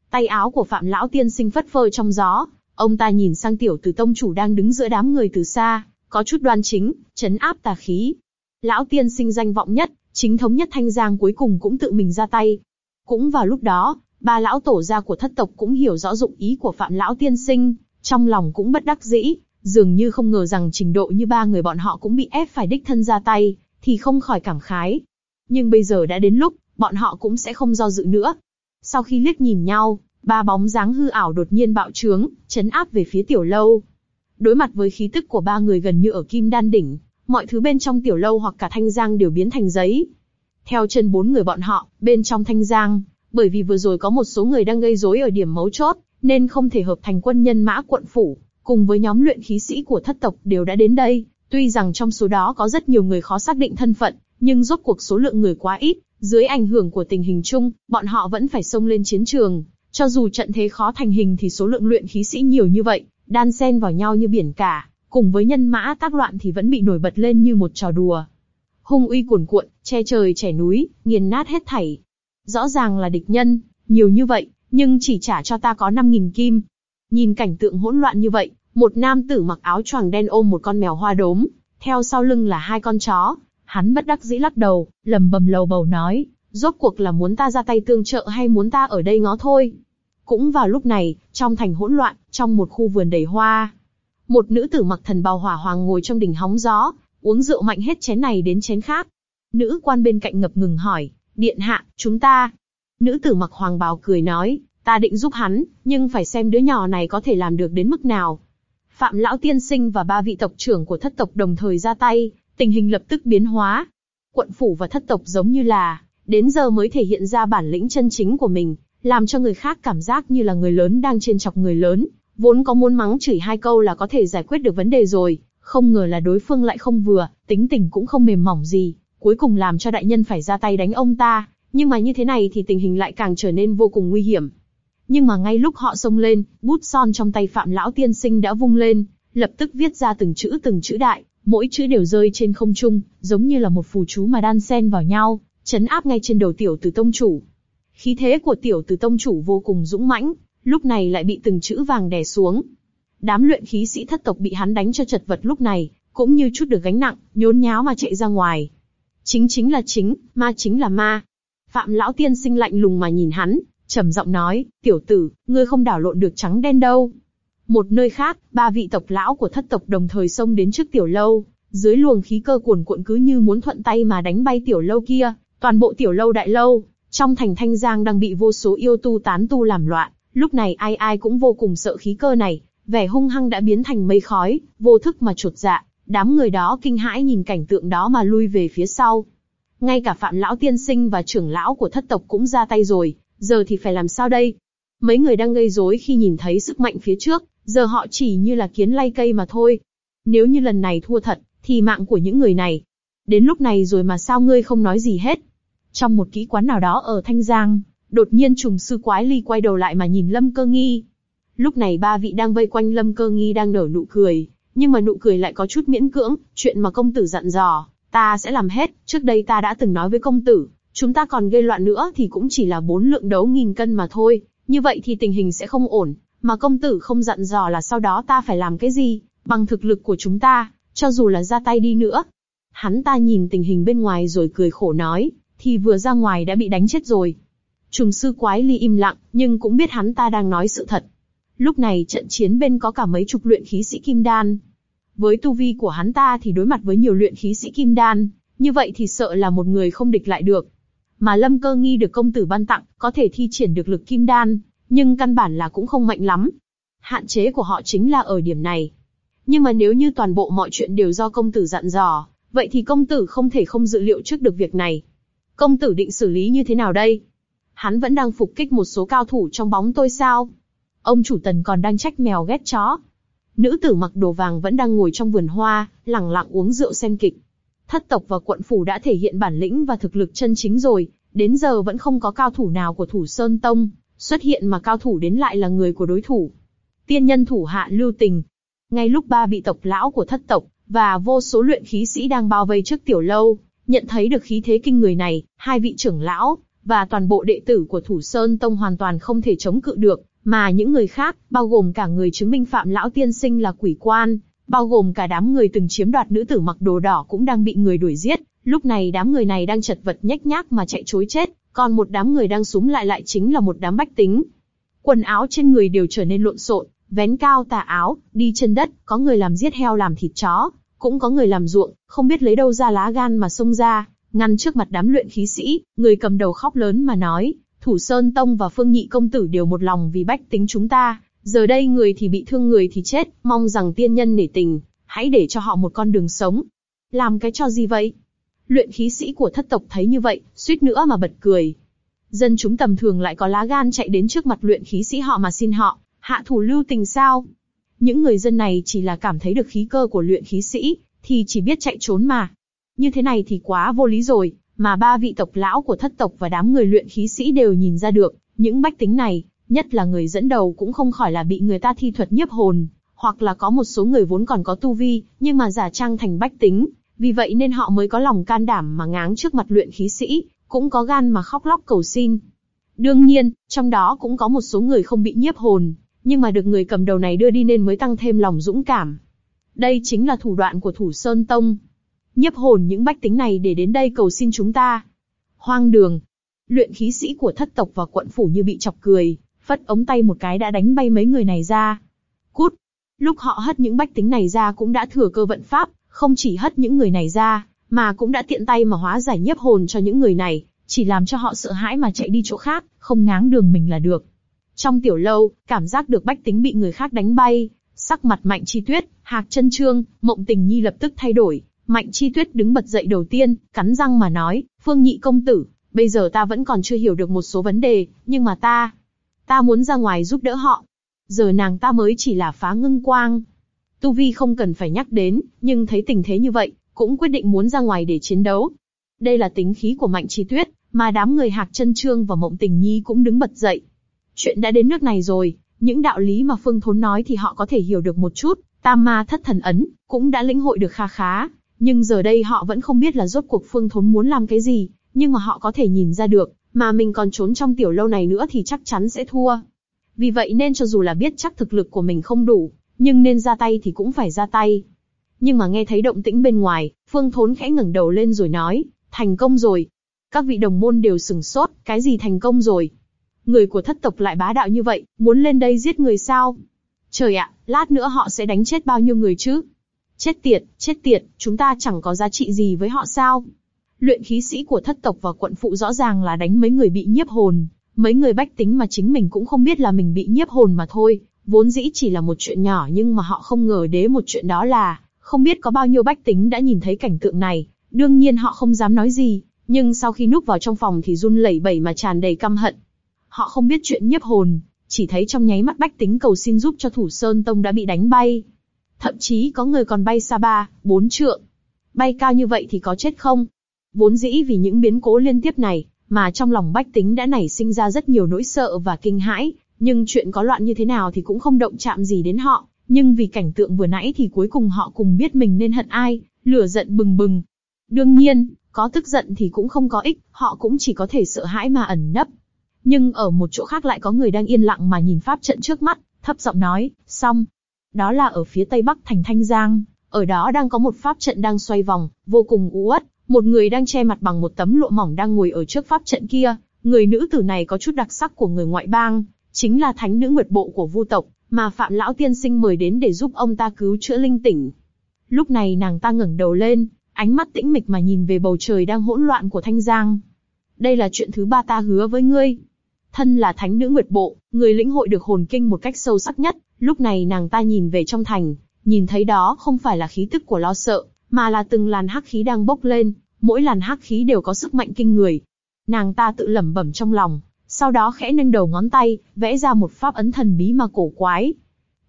Tay áo của Phạm lão tiên sinh phất phơ trong gió, ông ta nhìn sang tiểu tử tông chủ đang đứng giữa đám người từ xa, có chút đoan chính, chấn áp tà khí. Lão tiên sinh danh vọng nhất, chính thống nhất thanh giang cuối cùng cũng tự mình ra tay. Cũng vào lúc đó, ba lão tổ gia của thất tộc cũng hiểu rõ dụng ý của Phạm lão tiên sinh, trong lòng cũng bất đắc dĩ, dường như không ngờ rằng trình độ như ba người bọn họ cũng bị ép phải đích thân ra tay, thì không khỏi cảm khái. Nhưng bây giờ đã đến lúc, bọn họ cũng sẽ không do dự nữa. Sau khi liếc nhìn nhau, ba bóng dáng hư ảo đột nhiên bạo trướng, chấn áp về phía tiểu lâu. Đối mặt với khí tức của ba người gần như ở kim đan đỉnh, mọi thứ bên trong tiểu lâu hoặc cả thanh giang đều biến thành giấy. Theo chân bốn người bọn họ, bên trong thanh giang, bởi vì vừa rồi có một số người đang gây rối ở điểm mấu chốt, nên không thể hợp thành quân nhân mã quận phủ, cùng với nhóm luyện khí sĩ của thất tộc đều đã đến đây. Tuy rằng trong số đó có rất nhiều người khó xác định thân phận, nhưng rốt cuộc số lượng người quá ít, dưới ảnh hưởng của tình hình chung, bọn họ vẫn phải xông lên chiến trường. Cho dù trận thế khó thành hình thì số lượng luyện khí sĩ nhiều như vậy, đan xen vào nhau như biển cả, cùng với nhân mã tác loạn thì vẫn bị nổi bật lên như một trò đùa. Hung uy cuồn cuộn, che trời trẻ núi, nghiền nát hết thảy. Rõ ràng là địch nhân, nhiều như vậy, nhưng chỉ trả cho ta có 5.000 kim. Nhìn cảnh tượng hỗn loạn như vậy, một nam tử mặc áo choàng đen ôm một con mèo hoa đốm, theo sau lưng là hai con chó. Hắn bất đắc dĩ lắc đầu, lầm bầm lầu bầu nói, rốt cuộc là muốn ta ra tay tương trợ hay muốn ta ở đây ngó thôi. Cũng vào lúc này, trong thành hỗn loạn, trong một khu vườn đầy hoa, một nữ tử mặc thần bào hỏa hoàng ngồi trong đỉnh hóng gió, uống rượu mạnh hết chén này đến chén khác. Nữ quan bên cạnh ngập ngừng hỏi, điện hạ, chúng ta. Nữ tử mặc hoàng bào cười nói, ta định giúp hắn, nhưng phải xem đứa nhỏ này có thể làm được đến mức nào. Phạm Lão Tiên Sinh và ba vị tộc trưởng của thất tộc đồng thời ra tay, tình hình lập tức biến hóa. Quận phủ và thất tộc giống như là, đến giờ mới thể hiện ra bản lĩnh chân chính của mình, làm cho người khác cảm giác như là người lớn đang trên chọc người lớn, vốn có muốn mắng chửi hai câu là có thể giải quyết được vấn đề rồi, không ngờ là đối phương lại không vừa, tính tình cũng không mềm mỏng gì, cuối cùng làm cho đại nhân phải ra tay đánh ông ta, nhưng mà như thế này thì tình hình lại càng trở nên vô cùng nguy hiểm. Nhưng mà ngay lúc họ xông lên, bút son trong tay Phạm Lão Tiên Sinh đã vung lên, lập tức viết ra từng chữ từng chữ đại, mỗi chữ đều rơi trên không trung, giống như là một phù chú mà đan xen vào nhau, chấn áp ngay trên đầu tiểu tử tông chủ. Khí thế của tiểu tử tông chủ vô cùng dũng mãnh, lúc này lại bị từng chữ vàng đè xuống. Đám luyện khí sĩ thất tộc bị hắn đánh cho chật vật lúc này, cũng như chút được gánh nặng, nhốn nháo mà chạy ra ngoài. Chính chính là chính, ma chính là ma. Phạm lão tiên sinh lạnh lùng mà nhìn hắn, trầm giọng nói, tiểu tử, ngươi không đảo lộn được trắng đen đâu. Một nơi khác, ba vị tộc lão của thất tộc đồng thời xông đến trước tiểu lâu, dưới luồng khí cơ cuồn cuộn cứ như muốn thuận tay mà đánh bay tiểu lâu kia, toàn bộ tiểu lâu đại lâu, trong thành thanh giang đang bị vô số yêu tu tán tu làm loạn, lúc này ai ai cũng vô cùng sợ khí cơ này, vẻ hung hăng đã biến thành mây khói, vô thức mà chuột dạ, đám người đó kinh hãi nhìn cảnh tượng đó mà lui về phía sau. Ngay cả phạm lão tiên sinh và trưởng lão của thất tộc cũng ra tay rồi, giờ thì phải làm sao đây? Mấy người đang gây rối khi nhìn thấy sức mạnh phía trước, giờ họ chỉ như là kiến lay cây mà thôi. Nếu như lần này thua thật, thì mạng của những người này. Đến lúc này rồi mà sao ngươi không nói gì hết? Trong một kỹ quán nào đó ở Thanh Giang, đột nhiên trùng sư quái ly quay đầu lại mà nhìn Lâm Cơ Nghi. Lúc này ba vị đang vây quanh Lâm Cơ Nghi đang nở nụ cười, nhưng mà nụ cười lại có chút miễn cưỡng, chuyện mà công tử dặn dò, ta sẽ làm hết, trước đây ta đã từng nói với công tử, chúng ta còn gây loạn nữa thì cũng chỉ là bốn lượng đấu nghìn cân mà thôi, như vậy thì tình hình sẽ không ổn, mà công tử không dặn dò là sau đó ta phải làm cái gì, bằng thực lực của chúng ta, cho dù là ra tay đi nữa. Hắn ta nhìn tình hình bên ngoài rồi cười khổ nói, thì vừa ra ngoài đã bị đánh chết rồi. Trùng sư quái ly im lặng, nhưng cũng biết hắn ta đang nói sự thật. Lúc này trận chiến bên có cả mấy chục luyện khí sĩ kim đan. Với tu vi của hắn ta thì đối mặt với nhiều luyện khí sĩ kim đan, như vậy thì sợ là một người không địch lại được. Mà Lâm Cơ Nghi được công tử ban tặng, có thể thi triển được lực kim đan, nhưng căn bản là cũng không mạnh lắm. Hạn chế của họ chính là ở điểm này. Nhưng mà nếu như toàn bộ mọi chuyện đều do công tử dặn dò, vậy thì công tử không thể không dự liệu trước được việc này. Công tử định xử lý như thế nào đây? Hắn vẫn đang phục kích một số cao thủ trong bóng tôi sao? Ông chủ tần còn đang trách mèo ghét chó. Nữ tử mặc đồ vàng vẫn đang ngồi trong vườn hoa, lặng lặng uống rượu xem kịch. Thất tộc và quận phủ đã thể hiện bản lĩnh và thực lực chân chính rồi, đến giờ vẫn không có cao thủ nào của thủ Sơn Tông, xuất hiện mà cao thủ đến lại là người của đối thủ. Tiên nhân thủ hạ lưu tình. Ngay lúc ba vị tộc lão của thất tộc, và vô số luyện khí sĩ đang bao vây trước tiểu lâu, nhận thấy được khí thế kinh người này, hai vị trưởng lão, và toàn bộ đệ tử của Thủ Sơn Tông hoàn toàn không thể chống cự được, mà những người khác, bao gồm cả người chứng minh Phạm Lão Tiên Sinh là quỷ quan, bao gồm cả đám người từng chiếm đoạt nữ tử mặc đồ đỏ cũng đang bị người đuổi giết, lúc này đám người này đang chật vật nhếch nhác mà chạy trối chết, còn một đám người đang súng lại lại chính là một đám bách tính. Quần áo trên người đều trở nên lộn xộn, vén cao tà áo, đi chân đất, có người làm giết heo làm thịt chó, cũng có người làm ruộng, không biết lấy đâu ra lá gan mà xông ra, ngăn trước mặt đám luyện khí sĩ, người cầm đầu khóc lớn mà nói, Thủ Sơn Tông và Phương Nhị Công Tử đều một lòng vì bách tính chúng ta, giờ đây người thì bị thương người thì chết, mong rằng tiên nhân nể tình, hãy để cho họ một con đường sống. Làm cái cho gì vậy? Luyện khí sĩ của thất tộc thấy như vậy, suýt nữa mà bật cười. Dân chúng tầm thường lại có lá gan chạy đến trước mặt luyện khí sĩ họ mà xin họ, hạ thủ lưu tình sao? Những người dân này chỉ là cảm thấy được khí cơ của luyện khí sĩ, thì chỉ biết chạy trốn mà. Như thế này thì quá vô lý rồi, mà ba vị tộc lão của thất tộc và đám người luyện khí sĩ đều nhìn ra được, những bách tính này, nhất là người dẫn đầu cũng không khỏi là bị người ta thi thuật nhiếp hồn, hoặc là có một số người vốn còn có tu vi, nhưng mà giả trang thành bách tính, vì vậy nên họ mới có lòng can đảm mà ngáng trước mặt luyện khí sĩ, cũng có gan mà khóc lóc cầu xin. Đương nhiên, trong đó cũng có một số người không bị nhiếp hồn, nhưng mà được người cầm đầu này đưa đi nên mới tăng thêm lòng dũng cảm. Đây chính là thủ đoạn của Thủ Sơn Tông. Nhiếp hồn những bách tính này để đến đây cầu xin chúng ta. Hoang đường. Luyện khí sĩ của thất tộc và quận phủ như bị chọc cười, phất ống tay một cái đã đánh bay mấy người này ra. Cút. Lúc họ hất những bách tính này ra cũng đã thừa cơ vận pháp, không chỉ hất những người này ra, mà cũng đã tiện tay mà hóa giải nhiếp hồn cho những người này, chỉ làm cho họ sợ hãi mà chạy đi chỗ khác, không ngáng đường mình là được. Trong tiểu lâu, cảm giác được bách tính bị người khác đánh bay, sắc mặt Mạnh Chi Tuyết, Hạc Chân Trương, Mộng Tình Nhi lập tức thay đổi. Mạnh Chi Tuyết đứng bật dậy đầu tiên, cắn răng mà nói, Phương Nhị công tử, bây giờ ta vẫn còn chưa hiểu được một số vấn đề, nhưng mà ta, ta muốn ra ngoài giúp đỡ họ. Giờ nàng ta mới chỉ là phá ngưng quang. Tu Vi không cần phải nhắc đến, nhưng thấy tình thế như vậy, cũng quyết định muốn ra ngoài để chiến đấu. Đây là tính khí của Mạnh Chi Tuyết, mà đám người Hạc Chân Trương và Mộng Tình Nhi cũng đứng bật dậy. Chuyện đã đến nước này rồi, những đạo lý mà Phương Thốn nói thì họ có thể hiểu được một chút, Tam Ma Thất Thần Ấn cũng đã lĩnh hội được kha khá, nhưng giờ đây họ vẫn không biết là rốt cuộc Phương Thốn muốn làm cái gì, nhưng mà họ có thể nhìn ra được, mà mình còn trốn trong tiểu lâu này nữa thì chắc chắn sẽ thua. Vì vậy nên cho dù là biết chắc thực lực của mình không đủ, nhưng nên ra tay thì cũng phải ra tay. Nhưng mà nghe thấy động tĩnh bên ngoài, Phương Thốn khẽ ngẩng đầu lên rồi nói, thành công rồi. Các vị đồng môn đều sừng sốt, cái gì thành công rồi? Người của thất tộc lại bá đạo như vậy, muốn lên đây giết người sao? Trời ạ, lát nữa họ sẽ đánh chết bao nhiêu người chứ? Chết tiệt, chết tiệt, chúng ta chẳng có giá trị gì với họ sao? Luyện khí sĩ của thất tộc và quận phụ rõ ràng là đánh mấy người bị nhiếp hồn, mấy người bách tính mà chính mình cũng không biết là mình bị nhiếp hồn mà thôi, vốn dĩ chỉ là một chuyện nhỏ nhưng mà họ không ngờ đế một chuyện đó là, không biết có bao nhiêu bách tính đã nhìn thấy cảnh tượng này, đương nhiên họ không dám nói gì, nhưng sau khi núp vào trong phòng thì run lẩy bẩy mà tràn đầy căm hận. Họ không biết chuyện nhiếp hồn, chỉ thấy trong nháy mắt bách tính cầu xin giúp cho thủ sơn tông đã bị đánh bay. Thậm chí có người còn bay xa ba, bốn trượng. Bay cao như vậy thì có chết không? Vốn dĩ vì những biến cố liên tiếp này, mà trong lòng bách tính đã nảy sinh ra rất nhiều nỗi sợ và kinh hãi, nhưng chuyện có loạn như thế nào thì cũng không động chạm gì đến họ, nhưng vì cảnh tượng vừa nãy thì cuối cùng họ cùng biết mình nên hận ai, lửa giận bừng bừng. Đương nhiên, có tức giận thì cũng không có ích, họ cũng chỉ có thể sợ hãi mà ẩn nấp. Nhưng ở một chỗ khác lại có người đang yên lặng mà nhìn pháp trận trước mắt, thấp giọng nói, xong. Đó là ở phía tây bắc thành Thanh Giang, ở đó đang có một pháp trận đang xoay vòng, vô cùng u uất, một người đang che mặt bằng một tấm lụa mỏng đang ngồi ở trước pháp trận kia, người nữ tử này có chút đặc sắc của người ngoại bang, chính là thánh nữ nguyệt bộ của vu tộc, mà Phạm Lão Tiên Sinh mời đến để giúp ông ta cứu chữa linh tỉnh. Lúc này nàng ta ngẩng đầu lên, ánh mắt tĩnh mịch mà nhìn về bầu trời đang hỗn loạn của Thanh Giang. Đây là chuyện thứ ba ta hứa với ngươi. Thân là thánh nữ nguyệt bộ, người lĩnh hội được hồn kinh một cách sâu sắc nhất, lúc này nàng ta nhìn về trong thành, nhìn thấy đó không phải là khí tức của lo sợ, mà là từng làn hắc khí đang bốc lên, mỗi làn hắc khí đều có sức mạnh kinh người. Nàng ta tự lẩm bẩm trong lòng, sau đó khẽ nâng đầu ngón tay, vẽ ra một pháp ấn thần bí mà cổ quái.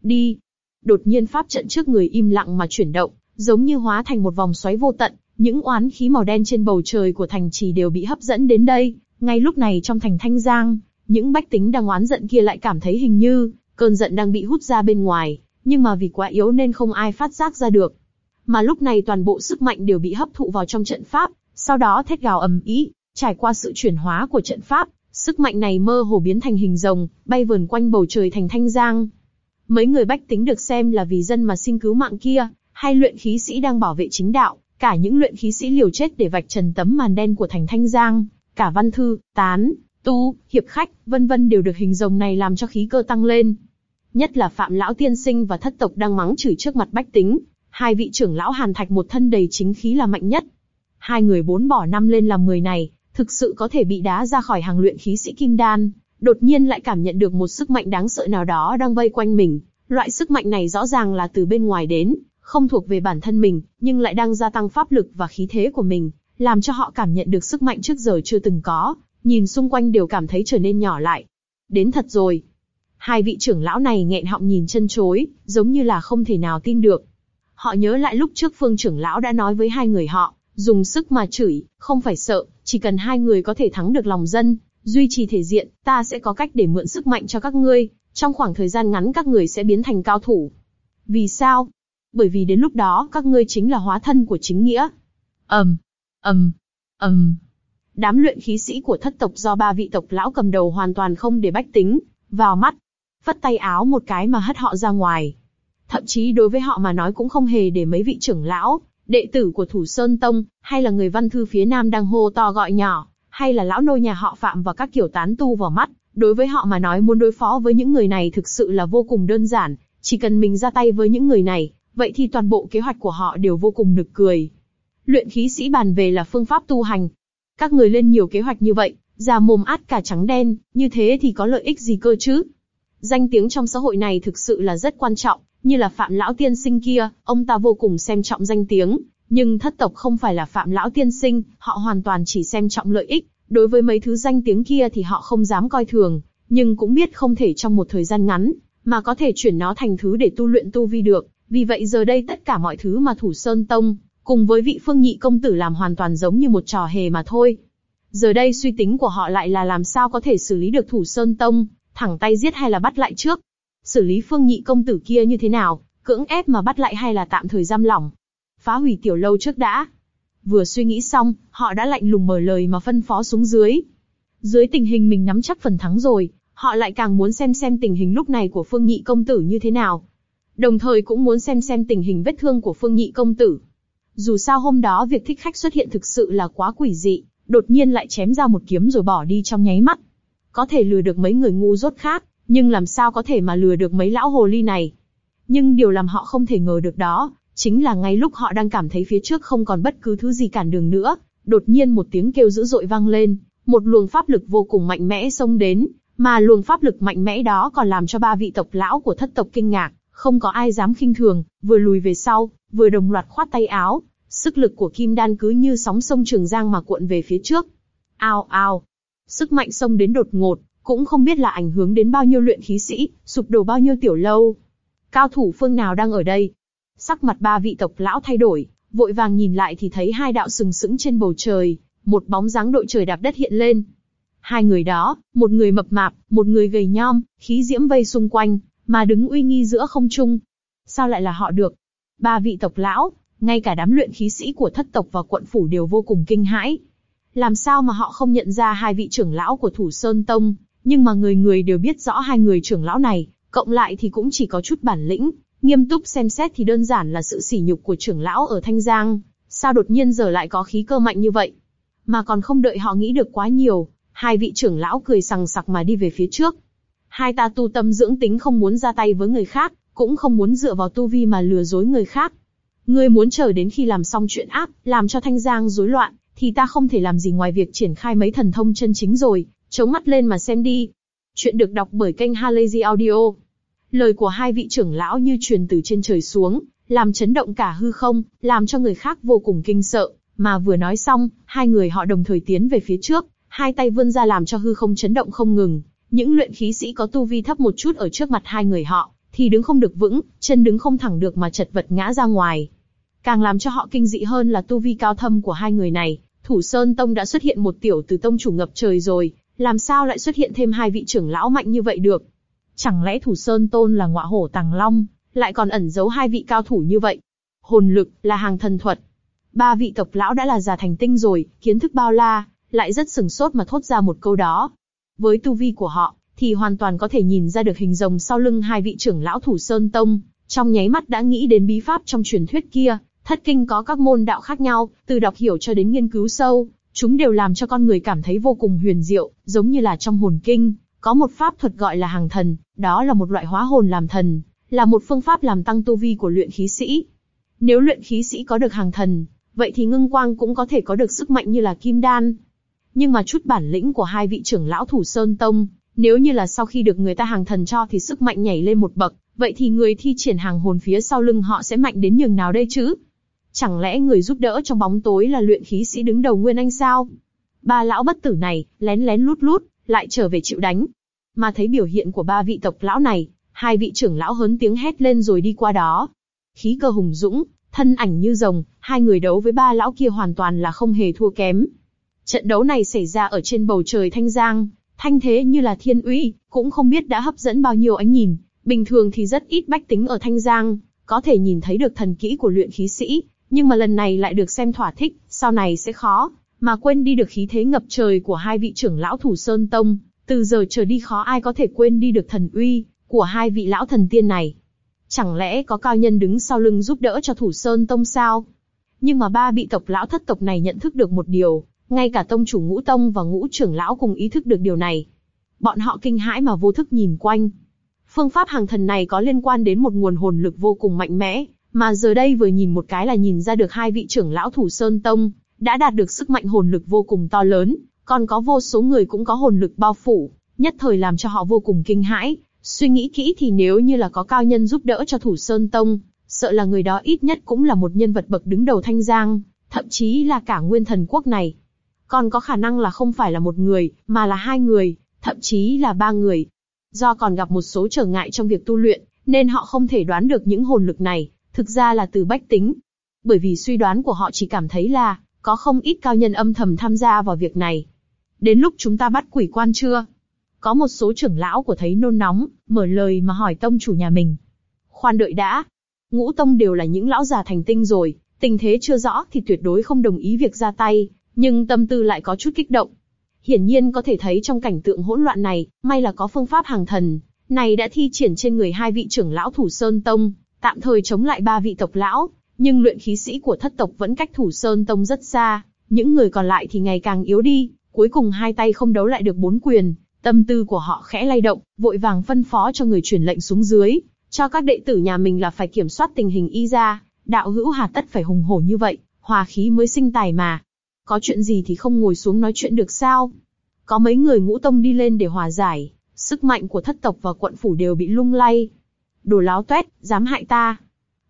Đi. Đột nhiên pháp trận trước người im lặng mà chuyển động, giống như hóa thành một vòng xoáy vô tận, những oán khí màu đen trên bầu trời của thành trì đều bị hấp dẫn đến đây. Ngay lúc này trong thành Thanh Giang, những bách tính đang oán giận kia lại cảm thấy hình như cơn giận đang bị hút ra bên ngoài, nhưng mà vì quá yếu nên không ai phát giác ra được. Mà lúc này toàn bộ sức mạnh đều bị hấp thụ vào trong trận pháp, sau đó thét gào ầm ĩ. Trải qua sự chuyển hóa của trận pháp, sức mạnh này mơ hồ biến thành hình rồng, bay vờn quanh bầu trời thành thanh giang. Mấy người bách tính được xem là vì dân mà xin cứu mạng kia, hay luyện khí sĩ đang bảo vệ chính đạo, cả những luyện khí sĩ liều chết để vạch trần tấm màn đen của thành thanh giang, cả văn thư, tán, tu, hiệp khách, vân vân đều được hình rồng này làm cho khí cơ tăng lên. Nhất là Phạm Lão Tiên Sinh và thất tộc đang mắng chửi trước mặt bách tính, hai vị trưởng lão Hàn Thạch một thân đầy chính khí là mạnh nhất. Hai người bốn bỏ năm lên làm mười này, thực sự có thể bị đá ra khỏi hàng luyện khí sĩ kim đan, đột nhiên lại cảm nhận được một sức mạnh đáng sợ nào đó đang vây quanh mình. Loại sức mạnh này rõ ràng là từ bên ngoài đến, không thuộc về bản thân mình, nhưng lại đang gia tăng pháp lực và khí thế của mình, làm cho họ cảm nhận được sức mạnh trước giờ chưa từng có, nhìn xung quanh đều cảm thấy trở nên nhỏ lại. Đến thật rồi. Hai vị trưởng lão này nghẹn họng nhìn chân chối, giống như là không thể nào tin được. Họ nhớ lại lúc trước phương trưởng lão đã nói với hai người họ, dùng sức mà chửi, không phải sợ, chỉ cần hai người có thể thắng được lòng dân, duy trì thể diện, ta sẽ có cách để mượn sức mạnh cho các ngươi, trong khoảng thời gian ngắn các người sẽ biến thành cao thủ. Vì sao? Bởi vì đến lúc đó các ngươi chính là hóa thân của chính nghĩa. ầm, ầm, ầm. Đám luyện khí sĩ của thất tộc do ba vị tộc lão cầm đầu hoàn toàn không để bách tính vào mắt, phất tay áo một cái mà hất họ ra ngoài. Thậm chí đối với họ mà nói cũng không hề để mấy vị trưởng lão, đệ tử của Thủ Sơn Tông, hay là người văn thư phía Nam đang hô to gọi nhỏ, hay là lão nô nhà họ Phạm và các kiểu tán tu vào mắt, đối với họ mà nói muốn đối phó với những người này thực sự là vô cùng đơn giản, chỉ cần mình ra tay với những người này, vậy thì toàn bộ kế hoạch của họ đều vô cùng nực cười. Luyện khí sĩ bàn về là phương pháp tu hành. Các người lên nhiều kế hoạch như vậy, già mồm át cả trắng đen, như thế thì có lợi ích gì cơ chứ? Danh tiếng trong xã hội này thực sự là rất quan trọng, như là Phạm Lão Tiên Sinh kia, ông ta vô cùng xem trọng danh tiếng, nhưng thất tộc không phải là Phạm Lão Tiên Sinh, họ hoàn toàn chỉ xem trọng lợi ích, đối với mấy thứ danh tiếng kia thì họ không dám coi thường, nhưng cũng biết không thể trong một thời gian ngắn, mà có thể chuyển nó thành thứ để tu luyện tu vi được, vì vậy giờ đây tất cả mọi thứ mà Thủ Sơn Tông, cùng với vị phương nhị công tử làm hoàn toàn giống như một trò hề mà thôi. Giờ đây suy tính của họ lại là làm sao có thể xử lý được Thủ Sơn Tông, thẳng tay giết hay là bắt lại trước. Xử lý phương nhị công tử kia như thế nào, cưỡng ép mà bắt lại hay là tạm thời giam lỏng. Phá hủy tiểu lâu trước đã. Vừa suy nghĩ xong, họ đã lạnh lùng mở lời mà phân phó xuống dưới. Dưới tình hình mình nắm chắc phần thắng rồi, họ lại càng muốn xem xem tình hình lúc này của phương nhị công tử như thế nào. Đồng thời cũng muốn xem xem tình hình vết thương của phương nhị công tử. Dù sao hôm đó việc thích khách xuất hiện thực sự là quá quỷ dị, đột nhiên lại chém ra một kiếm rồi bỏ đi trong nháy mắt. Có thể lừa được mấy người ngu dốt khác, nhưng làm sao có thể mà lừa được mấy lão hồ ly này. Nhưng điều làm họ không thể ngờ được đó, chính là ngay lúc họ đang cảm thấy phía trước không còn bất cứ thứ gì cản đường nữa, đột nhiên một tiếng kêu dữ dội vang lên, một luồng pháp lực vô cùng mạnh mẽ xông đến, mà luồng pháp lực mạnh mẽ đó còn làm cho ba vị tộc lão của thất tộc kinh ngạc, không có ai dám khinh thường, vừa lùi về sau, vừa đồng loạt khoát tay áo, sức lực của kim đan cứ như sóng sông trường giang mà cuộn về phía trước. Ao ao, sức mạnh xông đến đột ngột, cũng không biết là ảnh hưởng đến bao nhiêu luyện khí sĩ, sụp đổ bao nhiêu tiểu lâu. Cao thủ phương nào đang ở đây? Sắc mặt ba vị tộc lão thay đổi, vội vàng nhìn lại thì thấy hai đạo sừng sững trên bầu trời, một bóng dáng đội trời đạp đất hiện lên. Hai người đó, một người mập mạp, một người gầy nhom, khí diễm vây xung quanh, mà đứng uy nghi giữa không trung. Sao lại là họ được? Ba vị tộc lão, ngay cả đám luyện khí sĩ của thất tộc và quận phủ đều vô cùng kinh hãi. Làm sao mà họ không nhận ra hai vị trưởng lão của Thủ Sơn Tông, nhưng mà người người đều biết rõ hai người trưởng lão này, cộng lại thì cũng chỉ có chút bản lĩnh, nghiêm túc xem xét thì đơn giản là sự sỉ nhục của trưởng lão ở Thanh Giang, sao đột nhiên giờ lại có khí cơ mạnh như vậy? Mà còn không đợi họ nghĩ được quá nhiều, hai vị trưởng lão cười sằng sặc mà đi về phía trước. Hai ta tu tâm dưỡng tính không muốn ra tay với người khác, cũng không muốn dựa vào tu vi mà lừa dối người khác. Ngươi muốn chờ đến khi làm xong chuyện ác, làm cho Thanh Giang rối loạn, thì ta không thể làm gì ngoài việc triển khai mấy thần thông chân chính rồi, chống mắt lên mà xem đi. Chuyện được đọc bởi kênh Halazy Audio. Lời của hai vị trưởng lão như truyền từ trên trời xuống, làm chấn động cả hư không, làm cho người khác vô cùng kinh sợ, mà vừa nói xong, hai người họ đồng thời tiến về phía trước, hai tay vươn ra làm cho hư không chấn động không ngừng. Những luyện khí sĩ có tu vi thấp một chút ở trước mặt hai người họ, thì đứng không được vững, chân đứng không thẳng được mà chật vật ngã ra ngoài. Càng làm cho họ kinh dị hơn là tu vi cao thâm của hai người này, Thủ Sơn Tông đã xuất hiện một tiểu từ tông chủ ngập trời rồi, làm sao lại xuất hiện thêm hai vị trưởng lão mạnh như vậy được? Chẳng lẽ Thủ Sơn Tôn là ngọa hổ tàng long, lại còn ẩn giấu hai vị cao thủ như vậy? Hồn lực là hàng thần thuật. Ba vị tộc lão đã là già thành tinh rồi, kiến thức bao la, lại rất sừng sốt mà thốt ra một câu đó. Với tu vi của họ, thì hoàn toàn có thể nhìn ra được hình rồng sau lưng hai vị trưởng lão thủ sơn tông, trong nháy mắt đã nghĩ đến bí pháp trong truyền thuyết kia, thất kinh có các môn đạo khác nhau, từ đọc hiểu cho đến nghiên cứu sâu, chúng đều làm cho con người cảm thấy vô cùng huyền diệu, giống như là trong hồn kinh, có một pháp thuật gọi là hàng thần, đó là một loại hóa hồn làm thần, là một phương pháp làm tăng tu vi của luyện khí sĩ. Nếu luyện khí sĩ có được hàng thần, vậy thì ngưng quang cũng có thể có được sức mạnh như là kim đan. Nhưng mà chút bản lĩnh của hai vị trưởng lão thủ sơn tông, nếu như là sau khi được người ta hàng thần cho thì sức mạnh nhảy lên một bậc, vậy thì người thi triển hàng hồn phía sau lưng họ sẽ mạnh đến nhường nào đây chứ? Chẳng lẽ người giúp đỡ trong bóng tối là luyện khí sĩ đứng đầu Nguyên Anh sao? Ba lão bất tử này, lén lén lút lút, lại trở về chịu đánh. Mà thấy biểu hiện của ba vị tộc lão này, hai vị trưởng lão hớn tiếng hét lên rồi đi qua đó. Khí cơ hùng dũng, thân ảnh như rồng, hai người đấu với ba lão kia hoàn toàn là không hề thua kém. Trận đấu này xảy ra ở trên bầu trời thanh giang, thanh thế như là thiên uy, cũng không biết đã hấp dẫn bao nhiêu ánh nhìn. Bình thường thì rất ít bách tính ở thanh giang, có thể nhìn thấy được thần kỹ của luyện khí sĩ, nhưng mà lần này lại được xem thỏa thích, sau này sẽ khó, mà quên đi được khí thế ngập trời của hai vị trưởng lão thủ sơn tông. Từ giờ trở đi khó ai có thể quên đi được thần uy của hai vị lão thần tiên này. Chẳng lẽ có cao nhân đứng sau lưng giúp đỡ cho thủ sơn tông sao? Nhưng mà ba vị tộc lão thất tộc này nhận thức được một điều, ngay cả tông chủ ngũ tông và ngũ trưởng lão cùng ý thức được điều này. Bọn họ kinh hãi mà vô thức nhìn quanh. Phương pháp hàng thần này có liên quan đến một nguồn hồn lực vô cùng mạnh mẽ, mà giờ đây vừa nhìn một cái là nhìn ra được hai vị trưởng lão thủ sơn tông, đã đạt được sức mạnh hồn lực vô cùng to lớn, còn có vô số người cũng có hồn lực bao phủ, nhất thời làm cho họ vô cùng kinh hãi. Suy nghĩ kỹ thì nếu như là có cao nhân giúp đỡ cho thủ sơn tông, sợ là người đó ít nhất cũng là một nhân vật bậc đứng đầu thanh giang, thậm chí là cả nguyên thần quốc này. Còn có khả năng là không phải là một người, mà là hai người, thậm chí là ba người. Do còn gặp một số trở ngại trong việc tu luyện, nên họ không thể đoán được những hồn lực này, thực ra là từ bách tính. Bởi vì suy đoán của họ chỉ cảm thấy là, có không ít cao nhân âm thầm tham gia vào việc này. Đến lúc chúng ta bắt quỷ quan chưa? Có một số trưởng lão của thấy nôn nóng, mở lời mà hỏi tông chủ nhà mình. Khoan đợi đã. Ngũ tông đều là những lão già thành tinh rồi, tình thế chưa rõ thì tuyệt đối không đồng ý việc ra tay, nhưng tâm tư lại có chút kích động. Hiển nhiên có thể thấy trong cảnh tượng hỗn loạn này, may là có phương pháp hàng thần, này đã thi triển trên người hai vị trưởng lão thủ sơn tông, tạm thời chống lại ba vị tộc lão, nhưng luyện khí sĩ của thất tộc vẫn cách thủ sơn tông rất xa, những người còn lại thì ngày càng yếu đi, cuối cùng hai tay không đấu lại được bốn quyền, tâm tư của họ khẽ lay động, vội vàng phân phó cho người truyền lệnh xuống dưới, cho các đệ tử nhà mình là phải kiểm soát tình hình y ra, đạo hữu hà tất phải hùng hổ như vậy, hòa khí mới sinh tài mà. Có chuyện gì thì không ngồi xuống nói chuyện được sao? Có mấy người ngũ tông đi lên để hòa giải, sức mạnh của thất tộc và quận phủ đều bị lung lay. Đồ láo toét, dám hại ta.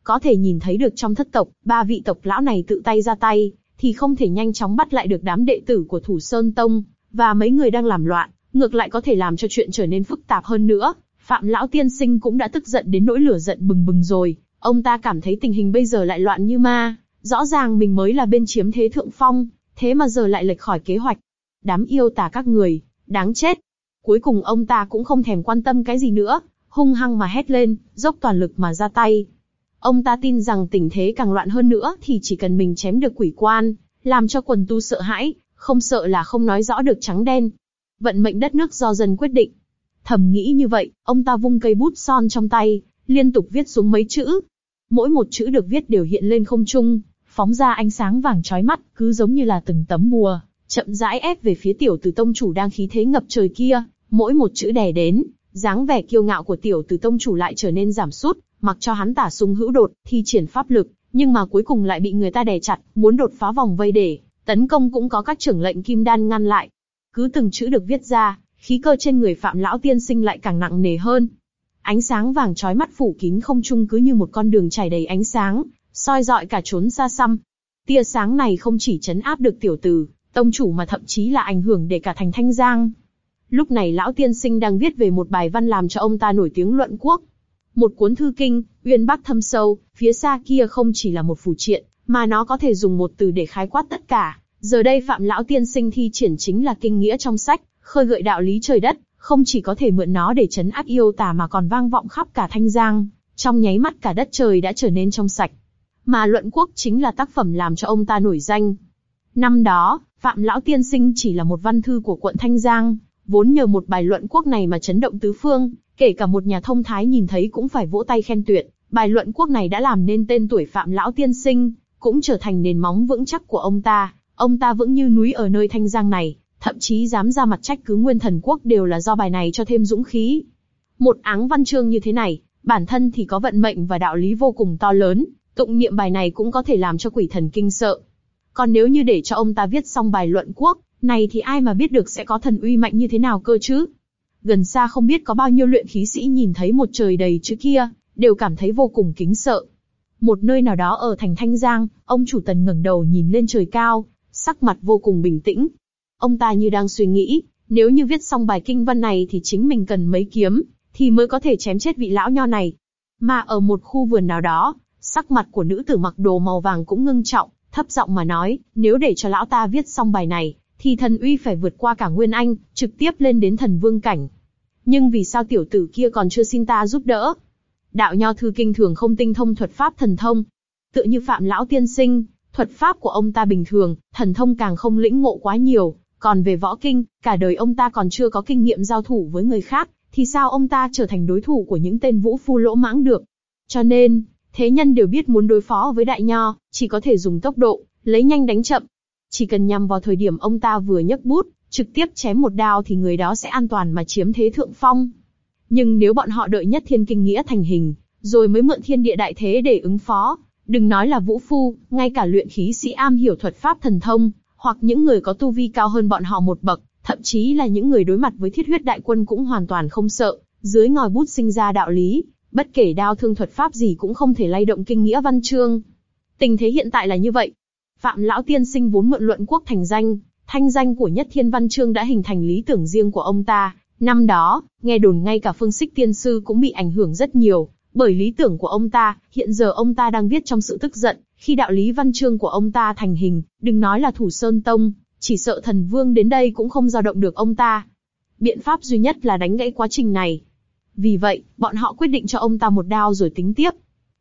Có thể nhìn thấy được trong thất tộc, ba vị tộc lão này tự tay ra tay, thì không thể nhanh chóng bắt lại được đám đệ tử của Thủ Sơn Tông, và mấy người đang làm loạn, ngược lại có thể làm cho chuyện trở nên phức tạp hơn nữa. Phạm lão tiên sinh cũng đã tức giận đến nỗi lửa giận bừng bừng rồi, ông ta cảm thấy tình hình bây giờ lại loạn như ma, rõ ràng mình mới là bên chiếm thế thượng phong, thế mà giờ lại lệch khỏi kế hoạch. Đám yêu tà các người, đáng chết. Cuối cùng ông ta cũng không thèm quan tâm cái gì nữa, hung hăng mà hét lên, dốc toàn lực mà ra tay. Ông ta tin rằng tình thế càng loạn hơn nữa thì chỉ cần mình chém được quỷ quan, làm cho quần tu sợ hãi, không sợ là không nói rõ được trắng đen. Vận mệnh đất nước do dân quyết định. Thầm nghĩ như vậy, ông ta vung cây bút son trong tay, liên tục viết xuống mấy chữ. Mỗi một chữ được viết đều hiện lên không trung, phóng ra ánh sáng vàng chói mắt, cứ giống như là từng tấm bùa, chậm rãi ép về phía tiểu tử tông chủ đang khí thế ngập trời kia, mỗi một chữ đè đến, dáng vẻ kiêu ngạo của tiểu tử tông chủ lại trở nên giảm sút, mặc cho hắn tả sung hữu đột, thi triển pháp lực, nhưng mà cuối cùng lại bị người ta đè chặt, muốn đột phá vòng vây để tấn công cũng có các trưởng lệnh kim đan ngăn lại. Cứ từng chữ được viết ra, khí cơ trên người phạm lão tiên sinh lại càng nặng nề hơn. Ánh sáng vàng chói mắt phủ kín không trung cứ như một con đường chảy đầy ánh sáng, soi dọi cả trốn xa xăm. Tia sáng này không chỉ chấn áp được tiểu tử, tông chủ mà thậm chí là ảnh hưởng để cả thành thanh giang. Lúc này lão tiên sinh đang viết về một bài văn làm cho ông ta nổi tiếng luận quốc. Một cuốn thư kinh, uyên bắc thâm sâu, phía xa kia không chỉ là một phù triện, mà nó có thể dùng một từ để khái quát tất cả. Giờ đây phạm lão tiên sinh thi triển chính là kinh nghĩa trong sách, khơi gợi đạo lý trời đất, không chỉ có thể mượn nó để chấn áp yêu tà mà còn vang vọng khắp cả thanh giang. Trong nháy mắt cả đất trời đã trở nên trong sạch. Mà luận quốc chính là tác phẩm làm cho ông ta nổi danh. Năm đó, Phạm Lão Tiên Sinh chỉ là một văn thư của quận Thanh Giang, vốn nhờ một bài luận quốc này mà chấn động tứ phương, kể cả một nhà thông thái nhìn thấy cũng phải vỗ tay khen tuyệt. Bài luận quốc này đã làm nên tên tuổi Phạm Lão Tiên Sinh, cũng trở thành nền móng vững chắc của ông ta. Ông ta vững như núi ở nơi Thanh Giang này, thậm chí dám ra mặt trách cứ nguyên thần quốc đều là do bài này cho thêm dũng khí. Một áng văn chương như thế này, bản thân thì có vận mệnh và đạo lý vô cùng to lớn, tụng niệm bài này cũng có thể làm cho quỷ thần kinh sợ. Còn nếu như để cho ông ta viết xong bài luận quốc, này thì ai mà biết được sẽ có thần uy mạnh như thế nào cơ chứ? Gần xa không biết có bao nhiêu luyện khí sĩ nhìn thấy một trời đầy chữ kia, đều cảm thấy vô cùng kính sợ. Một nơi nào đó ở thành Thanh Giang, ông chủ tần ngẩng đầu nhìn lên trời cao, sắc mặt vô cùng bình tĩnh. Ông ta như đang suy nghĩ, nếu như viết xong bài kinh văn này thì chính mình cần mấy kiếm, thì mới có thể chém chết vị lão nho này. Mà ở một khu vườn nào đó, sắc mặt của nữ tử mặc đồ màu vàng cũng ngưng trọng, thấp giọng mà nói, nếu để cho lão ta viết xong bài này, thì thần uy phải vượt qua cả Nguyên Anh, trực tiếp lên đến thần vương cảnh. Nhưng vì sao tiểu tử kia còn chưa xin ta giúp đỡ? Đạo nho thư kinh thường không tinh thông thuật pháp thần thông. Tựa như Phạm Lão Tiên Sinh, thuật pháp của ông ta bình thường, thần thông càng không lĩnh ngộ quá nhiều. Còn về võ kinh, cả đời ông ta còn chưa có kinh nghiệm giao thủ với người khác, thì sao ông ta trở thành đối thủ của những tên vũ phu lỗ mãng được? Cho nên, thế nhân đều biết muốn đối phó với đại nho, chỉ có thể dùng tốc độ, lấy nhanh đánh chậm. Chỉ cần nhằm vào thời điểm ông ta vừa nhấc bút, trực tiếp chém một đao thì người đó sẽ an toàn mà chiếm thế thượng phong. Nhưng nếu bọn họ đợi nhất thiên kinh nghĩa thành hình, rồi mới mượn thiên địa đại thế để ứng phó, đừng nói là vũ phu, ngay cả luyện khí sĩ am hiểu thuật pháp thần thông, hoặc những người có tu vi cao hơn bọn họ một bậc, thậm chí là những người đối mặt với thiết huyết đại quân cũng hoàn toàn không sợ, dưới ngòi bút sinh ra đạo lý, bất kể đao thương thuật pháp gì cũng không thể lay động kinh nghĩa văn chương. Tình thế hiện tại là như vậy. Phạm Lão Tiên Sinh vốn mượn luận quốc thành danh, thanh danh của Nhất Thiên Văn Chương đã hình thành lý tưởng riêng của ông ta. Năm đó, nghe đồn ngay cả Phương Sích Tiên Sư cũng bị ảnh hưởng rất nhiều, bởi lý tưởng của ông ta, hiện giờ ông ta đang viết trong sự tức giận, khi đạo lý văn chương của ông ta thành hình, đừng nói là thủ sơn tông, chỉ sợ thần vương đến đây cũng không dao động được ông ta. Biện pháp duy nhất là đánh gãy quá trình này. Vì vậy, bọn họ quyết định cho ông ta một đao rồi tính tiếp.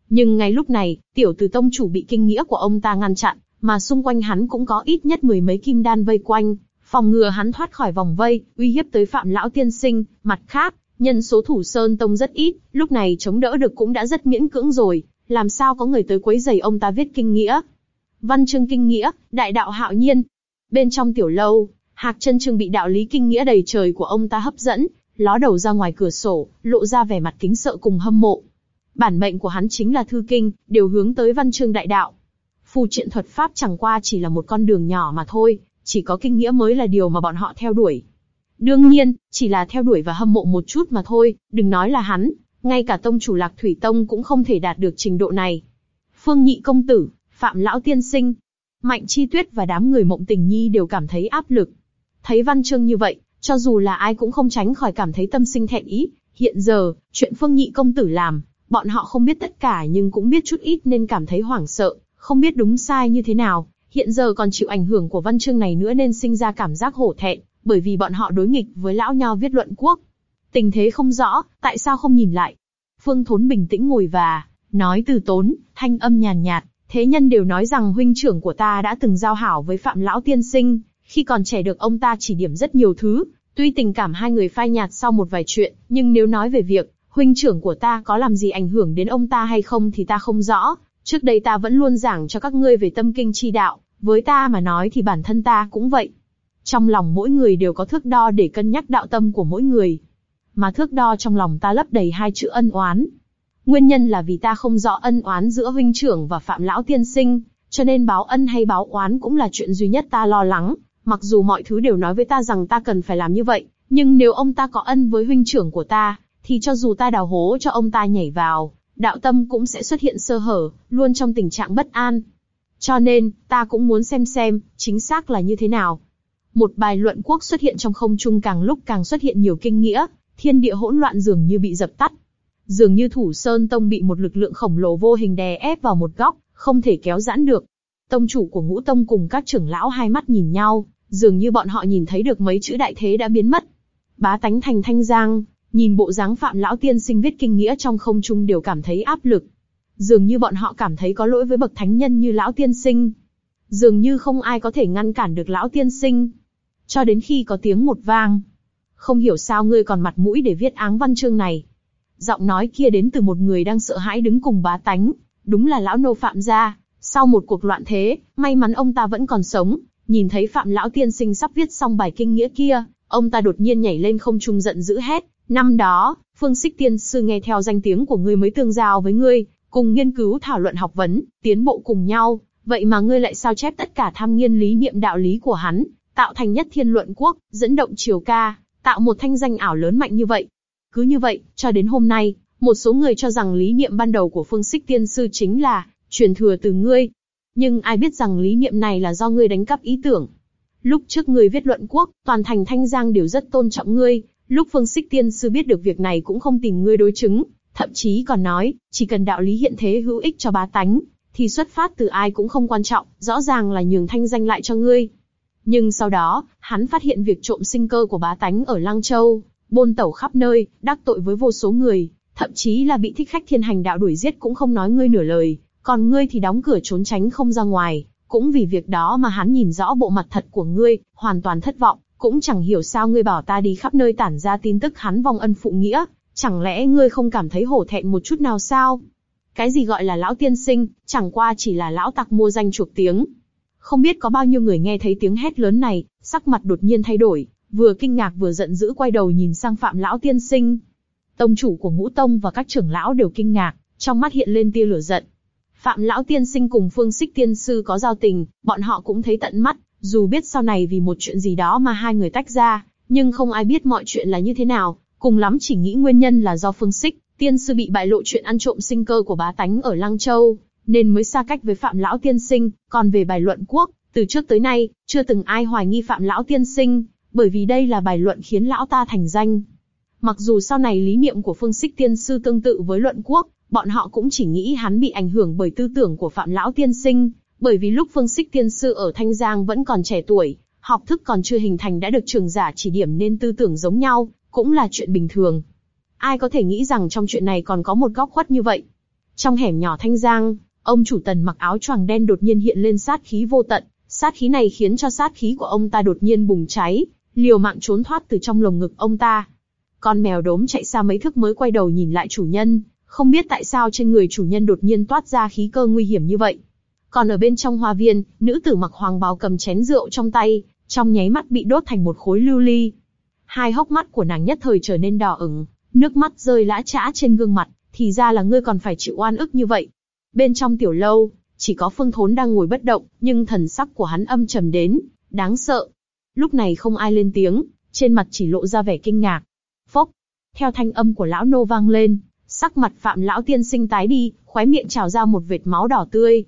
Nhưng ngay lúc này, tiểu tử tông chủ bị kinh nghĩa của ông ta ngăn chặn, mà xung quanh hắn cũng có ít nhất mười mấy kim đan vây quanh, phòng ngừa hắn thoát khỏi vòng vây, uy hiếp tới phạm lão tiên sinh. Mặt khác, nhân số thủ sơn tông rất ít, lúc này chống đỡ được cũng đã rất miễn cưỡng rồi, làm sao có người tới quấy giày ông ta viết kinh nghĩa. Văn chương kinh nghĩa, đại đạo hạo nhiên. Bên trong tiểu lâu, Hạc chân trương bị đạo lý kinh nghĩa đầy trời của ông ta hấp dẫn, ló đầu ra ngoài cửa sổ, lộ ra vẻ mặt kính sợ cùng hâm mộ. Bản mệnh của hắn chính là thư kinh, đều hướng tới văn chương đại đạo. Phù triện thuật pháp chẳng qua chỉ là một con đường nhỏ mà thôi, chỉ có kinh nghĩa mới là điều mà bọn họ theo đuổi. Đương nhiên, chỉ là theo đuổi và hâm mộ một chút mà thôi, đừng nói là hắn, ngay cả tông chủ lạc thủy tông cũng không thể đạt được trình độ này. Phương nhị công tử, phạm lão tiên sinh, mạnh chi tuyết và đám người mộng tình nhi đều cảm thấy áp lực. Thấy văn chương như vậy, cho dù là ai cũng không tránh khỏi cảm thấy tâm sinh thẹn ý. Hiện giờ, chuyện phương nhị công tử làm, bọn họ không biết tất cả nhưng cũng biết chút ít nên cảm thấy hoảng sợ, không biết đúng sai như thế nào. Hiện giờ còn chịu ảnh hưởng của văn chương này nữa nên sinh ra cảm giác hổ thẹn, bởi vì bọn họ đối nghịch với lão nho viết luận quốc. Tình thế không rõ, tại sao không nhìn lại? Phương Thốn bình tĩnh ngồi và, nói từ tốn, thanh âm nhàn nhạt, thế nhân đều nói rằng huynh trưởng của ta đã từng giao hảo với Phạm Lão Tiên Sinh, khi còn trẻ được ông ta chỉ điểm rất nhiều thứ, tuy tình cảm hai người phai nhạt sau một vài chuyện, nhưng nếu nói về việc, huynh trưởng của ta có làm gì ảnh hưởng đến ông ta hay không thì ta không rõ. Trước đây ta vẫn luôn giảng cho các ngươi về tâm kinh chi đạo, với ta mà nói thì bản thân ta cũng vậy. Trong lòng mỗi người đều có thước đo để cân nhắc đạo tâm của mỗi người. Mà thước đo trong lòng ta lấp đầy hai chữ ân oán. Nguyên nhân là vì ta không rõ ân oán giữa huynh trưởng và phạm lão tiên sinh, cho nên báo ân hay báo oán cũng là chuyện duy nhất ta lo lắng. Mặc dù mọi thứ đều nói với ta rằng ta cần phải làm như vậy, nhưng nếu ông ta có ân với huynh trưởng của ta, thì cho dù ta đào hố cho ông ta nhảy vào, đạo tâm cũng sẽ xuất hiện sơ hở, luôn trong tình trạng bất an. Cho nên, ta cũng muốn xem xem, chính xác là như thế nào. Một bài luận quốc xuất hiện trong không trung càng lúc càng xuất hiện nhiều kinh nghĩa, thiên địa hỗn loạn dường như bị dập tắt. Dường như thủ sơn tông bị một lực lượng khổng lồ vô hình đè ép vào một góc, không thể kéo giãn được. Tông chủ của ngũ tông cùng các trưởng lão hai mắt nhìn nhau, dường như bọn họ nhìn thấy được mấy chữ đại thế đã biến mất. Bá tánh thành thanh giang, nhìn bộ dáng phạm lão tiên sinh viết kinh nghĩa trong không trung đều cảm thấy áp lực. Dường như bọn họ cảm thấy có lỗi với bậc thánh nhân như lão tiên sinh. dường như không ai có thể ngăn cản được lão tiên sinh. Cho đến khi có tiếng một vang. Không hiểu sao ngươi còn mặt mũi để viết áng văn chương này. Giọng nói kia đến từ một người đang sợ hãi đứng cùng bá tánh, đúng là lão nô phạm gia. Sau một cuộc loạn thế, may mắn ông ta vẫn còn sống, nhìn thấy phạm lão tiên sinh sắp viết xong bài kinh nghĩa kia, ông ta đột nhiên nhảy lên không trung giận dữ hét. Năm đó, phương sích tiên sư nghe theo danh tiếng của ngươi mới tương giao với ngươi, cùng nghiên cứu thảo luận học vấn, tiến bộ cùng nhau, vậy mà ngươi lại sao chép tất cả tham nghiên lý niệm đạo lý của hắn, tạo thành nhất thiên luận quốc, dẫn động triều ca, tạo một thanh danh ảo lớn mạnh như vậy. Cứ như vậy, cho đến hôm nay, một số người cho rằng lý niệm ban đầu của phương sích tiên sư chính là truyền thừa từ ngươi. Nhưng ai biết rằng lý niệm này là do ngươi đánh cắp ý tưởng. Lúc trước ngươi viết luận quốc, toàn thành thanh giang đều rất tôn trọng ngươi, lúc phương xích tiên sư biết được việc này cũng không tìm ngươi đối chứng, thậm chí còn nói, chỉ cần đạo lý hiện thế hữu ích cho bá tánh, thì xuất phát từ ai cũng không quan trọng, rõ ràng là nhường thanh danh lại cho ngươi. Nhưng sau đó, hắn phát hiện việc trộm sinh cơ của bá tánh ở Lăng Châu, bôn tẩu khắp nơi, đắc tội với vô số người, thậm chí là bị thích khách thiên hành đạo đuổi giết cũng không nói ngươi nửa lời, còn ngươi thì đóng cửa trốn tránh không ra ngoài. Cũng vì việc đó mà hắn nhìn rõ bộ mặt thật của ngươi, hoàn toàn thất vọng, cũng chẳng hiểu sao ngươi bảo ta đi khắp nơi tản ra tin tức hắn vong ân phụ nghĩa, chẳng lẽ ngươi không cảm thấy hổ thẹn một chút nào sao? Cái gì gọi là lão tiên sinh, chẳng qua chỉ là lão tặc mua danh chuộc tiếng. Không biết có bao nhiêu người nghe thấy tiếng hét lớn này, sắc mặt đột nhiên thay đổi, vừa kinh ngạc vừa giận dữ quay đầu nhìn sang phạm lão tiên sinh. Tông chủ của ngũ tông và các trưởng lão đều kinh ngạc, trong mắt hiện lên tia lửa giận. Phạm lão tiên sinh cùng phương xích tiên sư có giao tình, bọn họ cũng thấy tận mắt, dù biết sau này vì một chuyện gì đó mà hai người tách ra, nhưng không ai biết mọi chuyện là như thế nào, cùng lắm chỉ nghĩ nguyên nhân là do phương Sích, tiên sư bị bại lộ chuyện ăn trộm sinh cơ của bá tánh ở Lăng Châu, nên mới xa cách với Phạm Lão Tiên Sinh, còn về bài luận quốc, từ trước tới nay, chưa từng ai hoài nghi Phạm Lão Tiên Sinh, bởi vì đây là bài luận khiến Lão ta thành danh. Mặc dù sau này lý niệm của phương Sích tiên sư tương tự với luận quốc, bọn họ cũng chỉ nghĩ hắn bị ảnh hưởng bởi tư tưởng của Phạm Lão Tiên Sinh, bởi vì lúc phương xích tiên sư ở Thanh Giang vẫn còn trẻ tuổi, học thức còn chưa hình thành đã được trường giả chỉ điểm nên tư tưởng giống nhau, cũng là chuyện bình thường. Ai có thể nghĩ rằng trong chuyện này còn có một góc khuất như vậy? Trong hẻm nhỏ Thanh Giang, ông chủ tần mặc áo choàng đen đột nhiên hiện lên sát khí vô tận, sát khí này khiến cho sát khí của ông ta đột nhiên bùng cháy, liều mạng trốn thoát từ trong lồng ngực ông ta. Con mèo đốm chạy xa mấy thước mới quay đầu nhìn lại chủ nhân, không biết tại sao trên người chủ nhân đột nhiên toát ra khí cơ nguy hiểm như vậy. Còn ở bên trong hoa viên, nữ tử mặc hoàng bào cầm chén rượu trong tay, trong nháy mắt bị đốt thành một khối lưu ly. Hai hốc mắt của nàng nhất thời trở nên đỏ ửng, nước mắt rơi lã chã trên gương mặt, thì ra là ngươi còn phải chịu oan ức như vậy. Bên trong tiểu lâu, chỉ có Phương Thốn đang ngồi bất động, nhưng thần sắc của hắn âm trầm đến, đáng sợ. Lúc này không ai lên tiếng, trên mặt chỉ lộ ra vẻ kinh ngạc. Phốc, theo thanh âm của lão nô vang lên, sắc mặt phạm lão tiên sinh tái đi, khóe miệng trào ra một vệt máu đỏ tươi.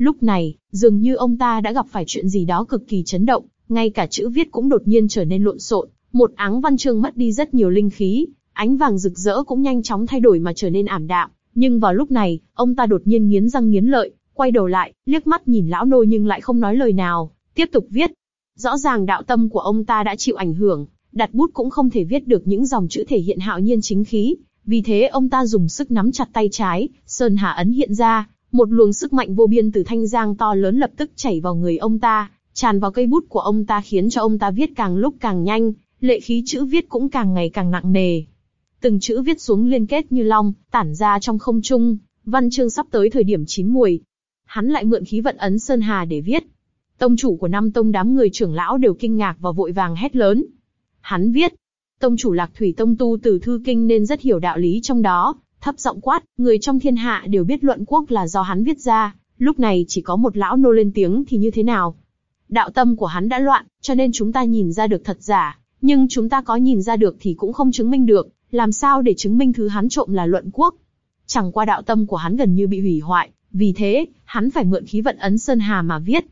Lúc này, dường như ông ta đã gặp phải chuyện gì đó cực kỳ chấn động, ngay cả chữ viết cũng đột nhiên trở nên lộn xộn, một áng văn chương mất đi rất nhiều linh khí, ánh vàng rực rỡ cũng nhanh chóng thay đổi mà trở nên ảm đạm. Nhưng vào lúc này, ông ta đột nhiên nghiến răng nghiến lợi, quay đầu lại, liếc mắt nhìn lão nô nhưng lại không nói lời nào, tiếp tục viết. Rõ ràng đạo tâm của ông ta đã chịu ảnh hưởng, đặt bút cũng không thể viết được những dòng chữ thể hiện hạo nhiên chính khí. Vì thế ông ta dùng sức nắm chặt tay trái, sơn hà ấn hiện ra, một luồng sức mạnh vô biên từ thanh giang to lớn lập tức chảy vào người ông ta, tràn vào cây bút của ông ta khiến cho ông ta viết càng lúc càng nhanh, lệ khí chữ viết cũng càng ngày càng nặng nề. Từng chữ viết xuống liên kết như long, tản ra trong không trung, văn chương sắp tới thời điểm chín mùi. Hắn lại mượn khí vận ấn Sơn Hà để viết. Tông chủ của năm tông đám người trưởng lão đều kinh ngạc và vội vàng hét lớn. Hắn viết, tông chủ lạc thủy tông tu từ thư kinh nên rất hiểu đạo lý trong đó, thấp giọng quát, người trong thiên hạ đều biết luận quốc là do hắn viết ra, lúc này chỉ có một lão nô lên tiếng thì như thế nào? Đạo tâm của hắn đã loạn, cho nên chúng ta nhìn ra được thật giả, nhưng chúng ta có nhìn ra được thì cũng không chứng minh được, làm sao để chứng minh thứ hắn trộm là luận quốc? Chẳng qua đạo tâm của hắn gần như bị hủy hoại, vì thế, hắn phải mượn khí vận ấn Sơn Hà mà viết.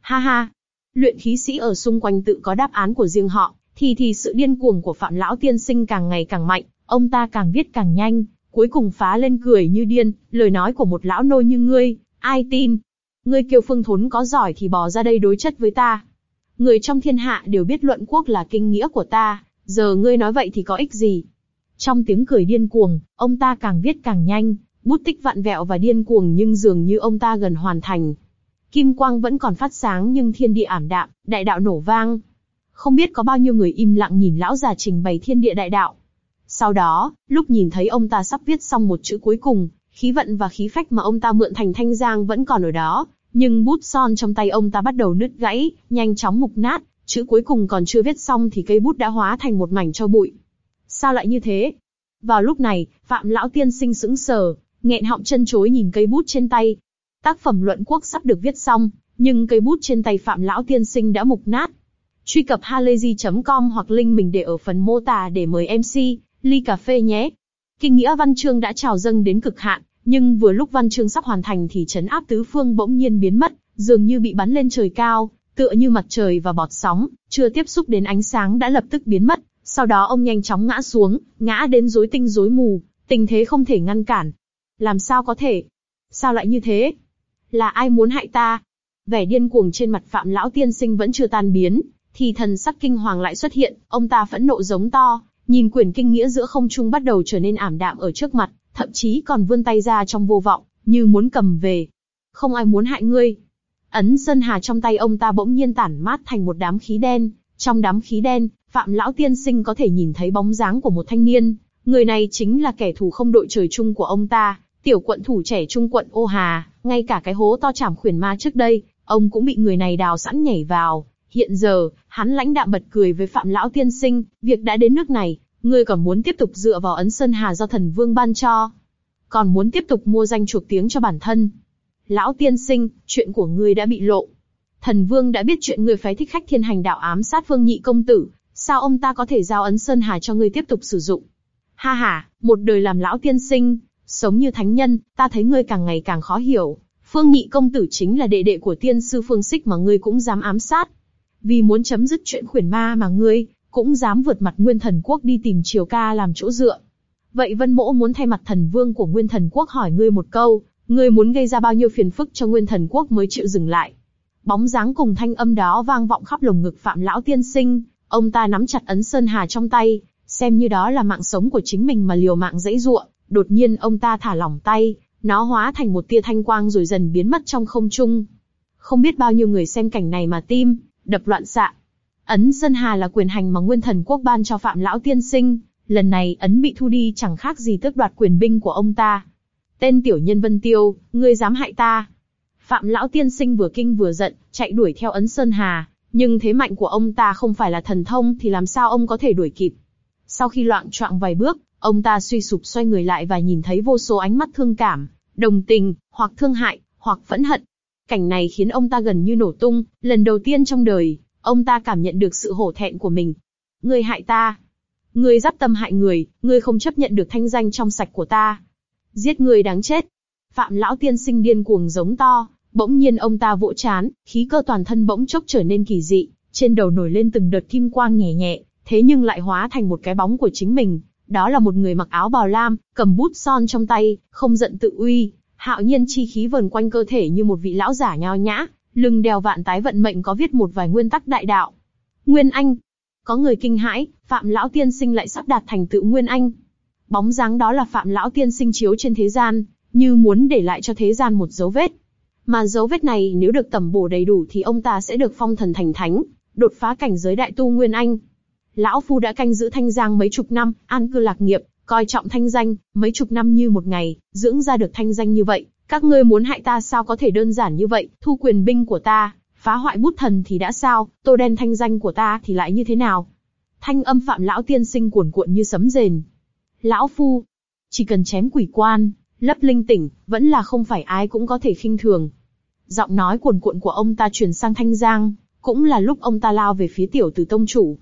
Ha ha! Luyện khí sĩ ở xung quanh tự có đáp án của riêng họ, thì thì sự điên cuồng của Phạm Lão Tiên Sinh càng ngày càng mạnh, ông ta càng viết càng nhanh, cuối cùng phá lên cười như điên, lời nói của một lão nô như ngươi, ai tin? Ngươi kiều phương thốn có giỏi thì bỏ ra đây đối chất với ta. Người trong thiên hạ đều biết luận quốc là kinh nghĩa của ta, giờ ngươi nói vậy thì có ích gì? Trong tiếng cười điên cuồng, ông ta càng viết càng nhanh, bút tích vặn vẹo và điên cuồng nhưng dường như ông ta gần hoàn thành. Kim quang vẫn còn phát sáng nhưng thiên địa ảm đạm, đại đạo nổ vang. Không biết có bao nhiêu người im lặng nhìn lão già trình bày thiên địa đại đạo. Sau đó, lúc nhìn thấy ông ta sắp viết xong một chữ cuối cùng, khí vận và khí phách mà ông ta mượn thành thanh giang vẫn còn ở đó, nhưng bút son trong tay ông ta bắt đầu nứt gãy, nhanh chóng mục nát, chữ cuối cùng còn chưa viết xong thì cây bút đã hóa thành một mảnh cho bụi. Sao lại như thế? Vào lúc này, Phạm Lão Tiên Sinh sững sờ, nghẹn họng chân chối nhìn cây bút trên tay. Tác phẩm luận quốc sắp được viết xong, nhưng cây bút trên tay Phạm Lão Tiên Sinh đã mục nát. Truy cập halayzi.com hoặc link mình để ở phần mô tả để mời MC, ly cà phê nhé. Kinh nghĩa văn chương đã trào dâng đến cực hạn, nhưng vừa lúc văn chương sắp hoàn thành thì chấn áp tứ phương bỗng nhiên biến mất, dường như bị bắn lên trời cao, tựa như mặt trời và bọt sóng, chưa tiếp xúc đến ánh sáng đã lập tức biến mất. Sau đó ông nhanh chóng ngã xuống, ngã đến rối tinh rối mù, tình thế không thể ngăn cản. Làm sao có thể? Sao lại như thế? Là ai muốn hại ta? Vẻ điên cuồng trên mặt Phạm Lão Tiên Sinh vẫn chưa tan biến, thì thần sắc kinh hoàng lại xuất hiện, ông ta phẫn nộ giống to, nhìn quyển kinh nghĩa giữa không trung bắt đầu trở nên ảm đạm ở trước mặt, thậm chí còn vươn tay ra trong vô vọng, như muốn cầm về. Không ai muốn hại ngươi. Ấn Sơn Hà trong tay ông ta bỗng nhiên tản mát thành một đám khí đen, trong đám khí đen, Phạm Lão Tiên Sinh có thể nhìn thấy bóng dáng của một thanh niên, người này chính là kẻ thù không đội trời chung của ông ta, tiểu quận thủ trẻ trung quận Ô Hà, ngay cả cái hố to chảm khuyển ma trước đây, ông cũng bị người này đào sẵn nhảy vào. Hiện giờ, hắn lãnh đạm bật cười với Phạm Lão Tiên Sinh, việc đã đến nước này, ngươi còn muốn tiếp tục dựa vào ấn Sơn Hà do thần vương ban cho. Còn muốn tiếp tục mua danh chuộc tiếng cho bản thân. Lão Tiên Sinh, chuyện của ngươi đã bị lộ. Thần vương đã biết chuyện ngươi phái thích khách thiên hành đạo ám sát vương nhị công tử, sao ông ta có thể giao ấn Sơn Hà cho ngươi tiếp tục sử dụng? Ha ha, một đời làm lão tiên sinh, sống như thánh nhân, ta thấy ngươi càng ngày càng khó hiểu. Phương Nhị công tử chính là đệ đệ của tiên sư Phương Sích mà ngươi cũng dám ám sát. Vì muốn chấm dứt chuyện khuyển ma mà ngươi cũng dám vượt mặt Nguyên Thần Quốc đi tìm Triều Ca làm chỗ dựa. Vậy Vân Mỗ muốn thay mặt thần vương của Nguyên Thần Quốc hỏi ngươi một câu, ngươi muốn gây ra bao nhiêu phiền phức cho Nguyên Thần Quốc mới chịu dừng lại? Bóng dáng cùng thanh âm đó vang vọng khắp lồng ngực Phạm Lão Tiên Sinh, ông ta nắm chặt ấn sơn hà trong tay, xem như đó là mạng sống của chính mình mà liều mạng dãy dụa. Đột nhiên ông ta thả lỏng tay, nó hóa thành một tia thanh quang rồi dần biến mất trong không trung. Không biết bao nhiêu người xem cảnh này mà tim, đập loạn xạ. Ấn Sơn Hà là quyền hành mà Nguyên Thần Quốc ban cho Phạm Lão Tiên Sinh, lần này ấn bị thu đi chẳng khác gì tước đoạt quyền binh của ông ta. Tên tiểu nhân Vân Tiêu, ngươi dám hại ta. Phạm Lão Tiên Sinh vừa kinh vừa giận, chạy đuổi theo ấn Sơn Hà, nhưng thế mạnh của ông ta không phải là thần thông thì làm sao ông có thể đuổi kịp. Sau khi loạn choạng vài bước, ông ta suy sụp xoay người lại và nhìn thấy vô số ánh mắt thương cảm, đồng tình, hoặc thương hại, hoặc phẫn hận. Cảnh này khiến ông ta gần như nổ tung, lần đầu tiên trong đời, ông ta cảm nhận được sự hổ thẹn của mình. Ngươi hại ta. Ngươi dắt tâm hại người, ngươi không chấp nhận được thanh danh trong sạch của ta. Giết ngươi đáng chết. Phạm lão tiên sinh điên cuồng giống to, bỗng nhiên ông ta vỗ chán, khí cơ toàn thân bỗng chốc trở nên kỳ dị, trên đầu nổi lên từng đợt kim quang nhẹ nhẹ, thế nhưng lại hóa thành một cái bóng của chính mình. Đó là một người mặc áo bào lam, cầm bút son trong tay, không giận tự uy, hạo nhiên chi khí vần quanh cơ thể như một vị lão giả nhao nhã, lưng đeo vạn tái vận mệnh có viết một vài nguyên tắc đại đạo. Nguyên Anh. Có người kinh hãi, Phạm Lão Tiên Sinh lại sắp đạt thành tựu Nguyên Anh. Bóng dáng đó là Phạm Lão Tiên Sinh chiếu trên thế gian, như muốn để lại cho thế gian một dấu vết. Mà dấu vết này nếu được tẩm bổ đầy đủ thì ông ta sẽ được phong thần thành thánh, đột phá cảnh giới đại tu Nguyên Anh. Lão Phu đã canh giữ thanh giang mấy chục năm, an cư lạc nghiệp, coi trọng thanh danh, mấy chục năm như một ngày, dưỡng ra được thanh danh như vậy, các ngươi muốn hại ta sao có thể đơn giản như vậy, thu quyền binh của ta, phá hoại bút thần thì đã sao, tô đen thanh danh của ta thì lại như thế nào? Thanh âm phạm lão tiên sinh cuồn cuộn như sấm rền. Lão phu, chỉ cần chém quỷ quan, lấp linh tỉnh, vẫn là không phải ai cũng có thể khinh thường. Giọng nói cuồn cuộn của ông ta truyền sang thanh giang, cũng là lúc ông ta lao về phía tiểu tử tông chủ.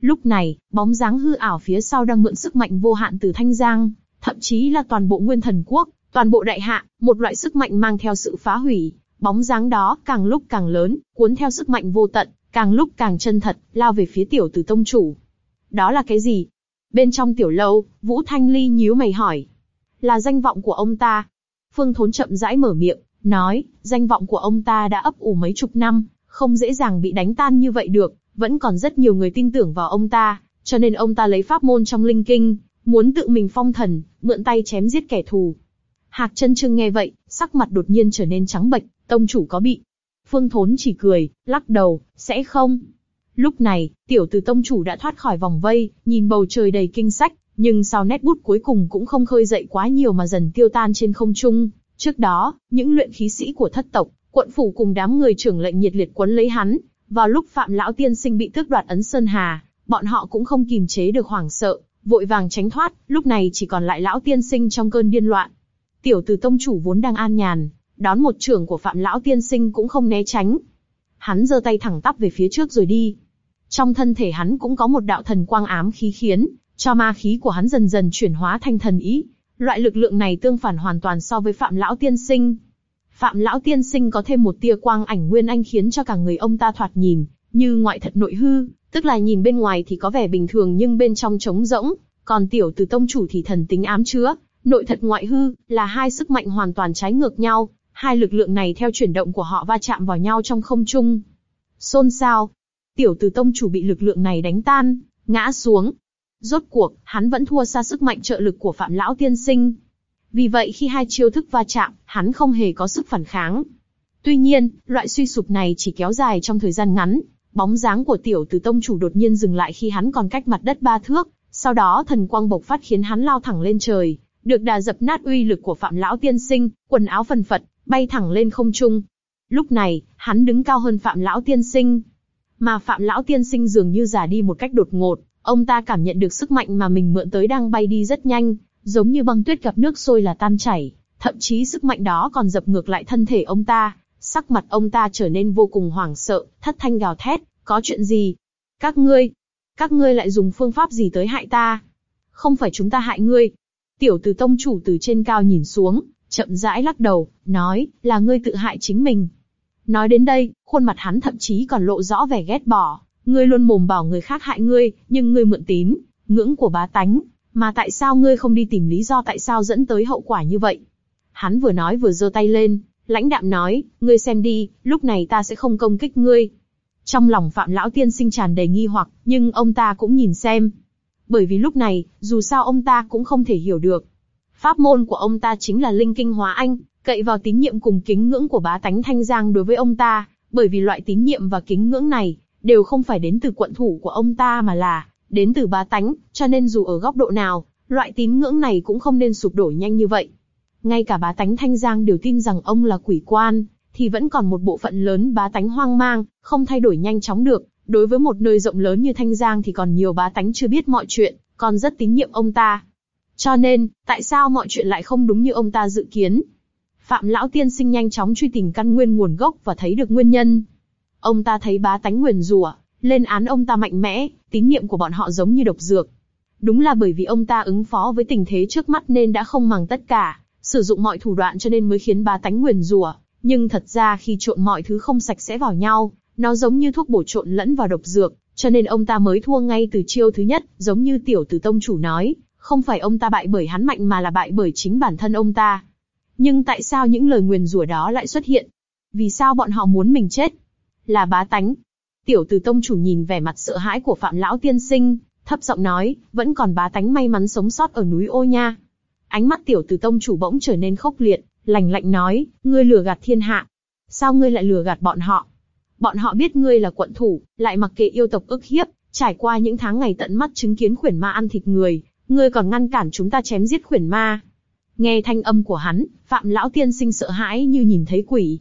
Lúc này, bóng dáng hư ảo phía sau đang mượn sức mạnh vô hạn từ thanh giang, thậm chí là toàn bộ nguyên thần quốc, Toàn bộ đại hạ, một loại sức mạnh mang theo sự phá hủy, bóng dáng đó càng lúc càng lớn, cuốn theo sức mạnh vô tận, càng lúc càng chân thật, lao về phía tiểu tử tông chủ. Đó là cái gì? Bên trong tiểu lâu, Vũ Thanh Ly nhíu mày hỏi. Là danh vọng của ông ta. Phương Thốn chậm rãi mở miệng, nói, danh vọng của ông ta đã ấp ủ mấy chục năm, không dễ dàng bị đánh tan như vậy được, vẫn còn rất nhiều người tin tưởng vào ông ta, cho nên ông ta lấy pháp môn trong linh kinh, muốn tự mình phong thần, mượn tay chém giết kẻ thù. Hạc chân trương nghe vậy, sắc mặt đột nhiên trở nên trắng bệch, tông chủ có bị Phương Thốn chỉ cười, lắc đầu, sẽ không. Lúc này, tiểu tử tông chủ đã thoát khỏi vòng vây, nhìn bầu trời đầy kinh sách, nhưng sau nét bút cuối cùng cũng không khơi dậy quá nhiều mà dần tiêu tan trên không trung. Trước đó, những luyện khí sĩ của thất tộc, quận phủ cùng đám người trưởng lệnh nhiệt liệt quấn lấy hắn. Vào lúc Phạm Lão Tiên Sinh bị tước đoạt ấn Sơn Hà, bọn họ cũng không kìm chế được hoảng sợ, vội vàng tránh thoát. Lúc này chỉ còn lại Lão Tiên Sinh trong cơn điên loạn. Tiểu tử Tông chủ vốn đang an nhàn, đón một trưởng của Phạm Lão Tiên Sinh cũng không né tránh. Hắn giơ tay thẳng tắp về phía trước rồi đi. Trong thân thể hắn cũng có một đạo thần quang ám khí khiến cho ma khí của hắn dần dần chuyển hóa thành thần ý. Loại lực lượng này tương phản hoàn toàn so với Phạm Lão Tiên Sinh. Phạm Lão Tiên Sinh có thêm một tia quang ảnh nguyên anh khiến cho cả người ông ta thoạt nhìn, như ngoại thật nội hư, tức là nhìn bên ngoài thì có vẻ bình thường nhưng bên trong trống rỗng, còn tiểu từ tông chủ thì thần tính ám chứa, nội thật ngoại hư, là hai sức mạnh hoàn toàn trái ngược nhau, hai lực lượng này theo chuyển động của họ va chạm vào nhau trong không trung. Xôn xao, tiểu từ tông chủ bị lực lượng này đánh tan, ngã xuống, Rốt cuộc, hắn vẫn thua xa sức mạnh trợ lực của Phạm Lão Tiên Sinh. Vì vậy khi hai chiêu thức va chạm, hắn không hề có sức phản kháng. Tuy nhiên, loại suy sụp này chỉ kéo dài trong thời gian ngắn. Bóng dáng của tiểu tử tông chủ đột nhiên dừng lại khi hắn còn cách mặt đất ba thước, sau đó thần quang bộc phát khiến hắn lao thẳng lên trời, được đà dập nát uy lực của Phạm Lão Tiên Sinh, quần áo phần phật, bay thẳng lên không trung. Lúc này, hắn đứng cao hơn Phạm Lão Tiên Sinh. Mà Phạm Lão Tiên Sinh dường như già đi một cách đột ngột, Ông ta cảm nhận được sức mạnh mà mình mượn tới đang bay đi rất nhanh, giống như băng tuyết gặp nước sôi là tan chảy, thậm chí sức mạnh đó còn dập ngược lại thân thể ông ta, sắc mặt ông ta trở nên vô cùng hoảng sợ, thất thanh gào thét, có chuyện gì? Các ngươi, các ngươi lại dùng phương pháp gì tới hại ta? Không phải chúng ta hại ngươi. Tiểu từ tông chủ từ trên cao nhìn xuống, chậm rãi lắc đầu, nói, là ngươi tự hại chính mình. Nói đến đây, khuôn mặt hắn thậm chí còn lộ rõ vẻ ghét bỏ, Ngươi luôn mồm bảo người khác hại ngươi, nhưng ngươi mượn tín, ngưỡng của bá tánh, mà tại sao ngươi không đi tìm lý do tại sao dẫn tới hậu quả như vậy? Hắn vừa nói vừa giơ tay lên, lãnh đạm nói, ngươi xem đi, lúc này ta sẽ không công kích ngươi. Trong lòng Phạm Lão Tiên sinh tràn đầy nghi hoặc, nhưng ông ta cũng nhìn xem. Bởi vì lúc này, dù sao ông ta cũng không thể hiểu được. Pháp môn của ông ta chính là linh kinh hóa anh, cậy vào tín nhiệm cùng kính ngưỡng của bá tánh thanh giang đối với ông ta, bởi vì loại tín nhiệm và kính ngưỡng này, đều không phải đến từ quận thủ của ông ta mà là đến từ bá tánh, cho nên dù ở góc độ nào, loại tín ngưỡng này cũng không nên sụp đổ nhanh như vậy. Ngay cả bá tánh Thanh Giang đều tin rằng ông là quỷ quan, thì vẫn còn một bộ phận lớn bá tánh hoang mang, không thay đổi nhanh chóng được. Đối với một nơi rộng lớn như Thanh Giang thì còn nhiều bá tánh chưa biết mọi chuyện, còn rất tín nhiệm ông ta. Cho nên, tại sao mọi chuyện lại không đúng như ông ta dự kiến? Phạm Lão Tiên Sinh nhanh chóng truy tìm căn nguyên nguồn gốc và thấy được nguyên nhân. Ông ta thấy bá tánh nguyền rủa, lên án ông ta mạnh mẽ, tín nhiệm của bọn họ giống như độc dược. Đúng là bởi vì ông ta ứng phó với tình thế trước mắt nên đã không màng tất cả, sử dụng mọi thủ đoạn cho nên mới khiến bà tánh nguyền rủa. Nhưng thật ra khi trộn mọi thứ không sạch sẽ vào nhau, nó giống như thuốc bổ trộn lẫn vào độc dược, cho nên ông ta mới thua ngay từ chiêu thứ nhất, giống như tiểu tử tông chủ nói, không phải ông ta bại bởi hắn mạnh mà là bại bởi chính bản thân ông ta. Nhưng tại sao những lời nguyền rủa đó lại xuất hiện? Vì sao bọn họ muốn mình chết? là bá tánh. Tiểu từ tông chủ nhìn vẻ mặt sợ hãi của phạm lão tiên sinh, thấp giọng nói, vẫn còn bá tánh may mắn sống sót ở núi ô nha. Ánh mắt tiểu từ tông chủ bỗng trở nên khốc liệt, lạnh lạnh nói, ngươi lừa gạt thiên hạ. Sao ngươi lại lừa gạt bọn họ? Bọn họ biết ngươi là quận thủ, lại mặc kệ yêu tộc ức hiếp, trải qua những tháng ngày tận mắt chứng kiến khuyển ma ăn thịt người, ngươi còn ngăn cản chúng ta chém giết khuyển ma. Nghe thanh âm của hắn, Phạm Lão Tiên Sinh sợ hãi như nhìn thấy quỷ.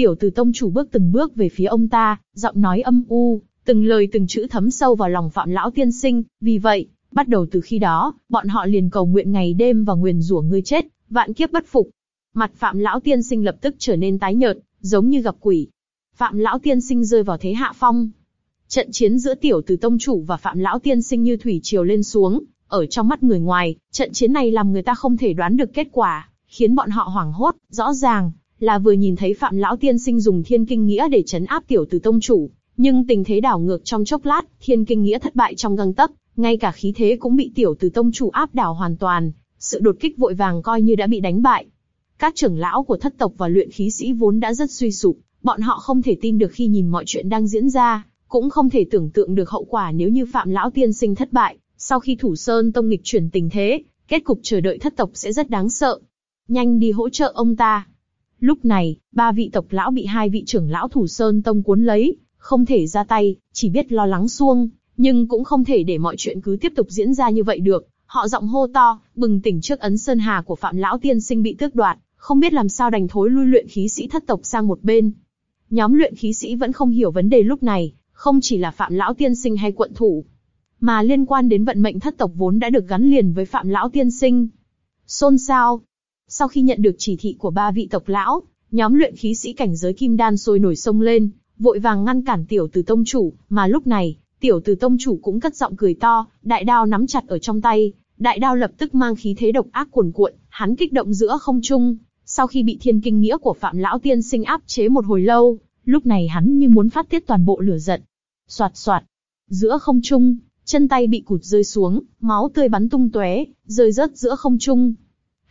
Tiểu tử tông chủ bước từng bước về phía ông ta, giọng nói âm u, từng lời từng chữ thấm sâu vào lòng phạm lão tiên sinh. Vì vậy, bắt đầu từ khi đó, bọn họ liền cầu nguyện ngày đêm và nguyền rủa ngươi chết, vạn kiếp bất phục. Mặt phạm lão tiên sinh lập tức trở nên tái nhợt, giống như gặp quỷ. Phạm lão tiên sinh rơi vào thế hạ phong. Trận chiến giữa tiểu tử tông chủ và phạm lão tiên sinh như thủy triều lên xuống, ở trong mắt người ngoài, trận chiến này làm người ta không thể đoán được kết quả, khiến bọn họ hoảng hốt, rõ ràng, là vừa nhìn thấy Phạm Lão Tiên Sinh dùng Thiên Kinh Nghĩa để chấn áp tiểu tử tông chủ, nhưng tình thế đảo ngược trong chốc lát, Thiên Kinh Nghĩa thất bại trong găng tấc, ngay cả khí thế cũng bị tiểu tử tông chủ áp đảo hoàn toàn, sự đột kích vội vàng coi như đã bị đánh bại. Các trưởng lão của thất tộc và luyện khí sĩ vốn đã rất suy sụp, bọn họ không thể tin được khi nhìn mọi chuyện đang diễn ra, cũng không thể tưởng tượng được hậu quả nếu như Phạm Lão Tiên Sinh thất bại, sau khi Thủ Sơn Tông nghịch chuyển tình thế, kết cục chờ đợi thất tộc sẽ rất đáng sợ. Nhanh đi hỗ trợ ông ta. Lúc này, ba vị tộc lão bị hai vị trưởng lão thủ sơn tông cuốn lấy, không thể ra tay, chỉ biết lo lắng xuông, nhưng cũng không thể để mọi chuyện cứ tiếp tục diễn ra như vậy được. Họ giọng hô to, bừng tỉnh trước ấn sơn hà của phạm lão tiên sinh bị tước đoạt, không biết làm sao đành thối lui luyện khí sĩ thất tộc sang một bên. Nhóm luyện khí sĩ vẫn không hiểu vấn đề lúc này, không chỉ là phạm lão tiên sinh hay quận thủ, mà liên quan đến vận mệnh thất tộc vốn đã được gắn liền với phạm lão tiên sinh. Xôn xao. Sau khi nhận được chỉ thị của ba vị tộc lão, nhóm luyện khí sĩ cảnh giới kim đan sôi nổi sông lên, vội vàng ngăn cản tiểu tử tông chủ, mà lúc này, tiểu tử tông chủ cũng cất giọng cười to, đại đao nắm chặt ở trong tay, đại đao lập tức mang khí thế độc ác cuồn cuộn, hắn kích động giữa không trung, sau khi bị thiên kinh nghĩa của phạm lão tiên sinh áp chế một hồi lâu, lúc này hắn như muốn phát tiết toàn bộ lửa giận. Soạt soạt, giữa không trung, chân tay bị cụt rơi xuống, máu tươi bắn tung tóe, rơi rớt giữa không trung.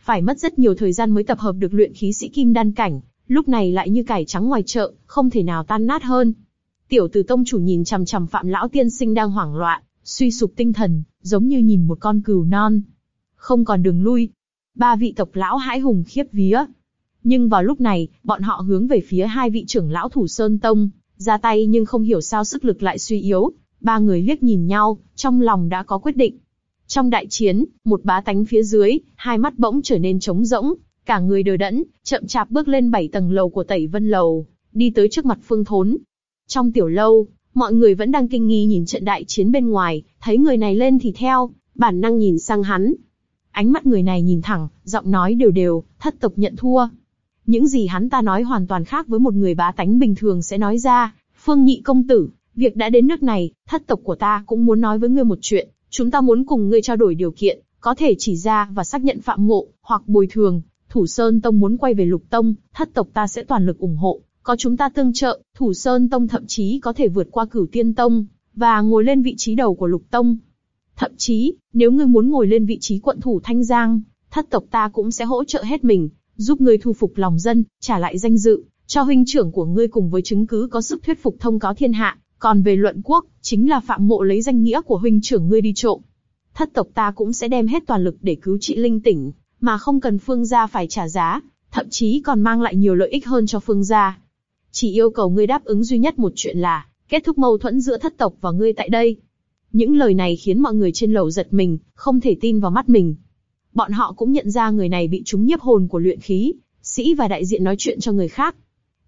Phải mất rất nhiều thời gian mới tập hợp được luyện khí sĩ kim đan cảnh, lúc này lại như cải trắng ngoài chợ, không thể nào tan nát hơn. Tiểu tử tông chủ nhìn chằm chằm phạm lão tiên sinh đang hoảng loạn, suy sụp tinh thần, giống như nhìn một con cừu non. Không còn đường lui. Ba vị tộc lão hãi hùng khiếp vía. Nhưng vào lúc này, bọn họ hướng về phía hai vị trưởng lão thủ sơn tông, ra tay nhưng không hiểu sao sức lực lại suy yếu. Ba người liếc nhìn nhau, trong lòng đã có quyết định. Trong đại chiến, một bá tánh phía dưới, hai mắt bỗng trở nên trống rỗng, cả người đờ đẫn, chậm chạp bước lên bảy tầng lầu của Tẩy Vân Lầu, đi tới trước mặt Phương Thốn. Trong tiểu lâu, mọi người vẫn đang kinh nghi nhìn trận đại chiến bên ngoài, thấy người này lên thì theo, bản năng nhìn sang hắn. Ánh mắt người này nhìn thẳng, giọng nói đều đều, thất tộc nhận thua. Những gì hắn ta nói hoàn toàn khác với một người bá tánh bình thường sẽ nói ra. Phương nhị công tử, việc đã đến nước này, thất tộc của ta cũng muốn nói với ngươi một chuyện. Chúng ta muốn cùng ngươi trao đổi điều kiện, có thể chỉ ra và xác nhận phạm ngộ, hoặc bồi thường. Thủ Sơn Tông muốn quay về Lục Tông, thất tộc ta sẽ toàn lực ủng hộ. Có chúng ta tương trợ, Thủ Sơn Tông thậm chí có thể vượt qua Cửu Tiên Tông, và ngồi lên vị trí đầu của Lục Tông. Thậm chí, nếu ngươi muốn ngồi lên vị trí quận thủ Thanh Giang, thất tộc ta cũng sẽ hỗ trợ hết mình, giúp ngươi thu phục lòng dân, trả lại danh dự, cho huynh trưởng của ngươi cùng với chứng cứ có sức thuyết phục thông cáo thiên hạ. Còn về luận quốc, chính là phạm mộ lấy danh nghĩa của huynh trưởng ngươi đi trộm. Thất tộc ta cũng sẽ đem hết toàn lực để cứu trị linh tỉnh, mà không cần phương gia phải trả giá, thậm chí còn mang lại nhiều lợi ích hơn cho phương gia. Chỉ yêu cầu ngươi đáp ứng duy nhất một chuyện là, kết thúc mâu thuẫn giữa thất tộc và ngươi tại đây. Những lời này khiến mọi người trên lầu giật mình, không thể tin vào mắt mình. Bọn họ cũng nhận ra người này bị trúng nhiếp hồn của luyện khí, sĩ và đại diện nói chuyện cho người khác.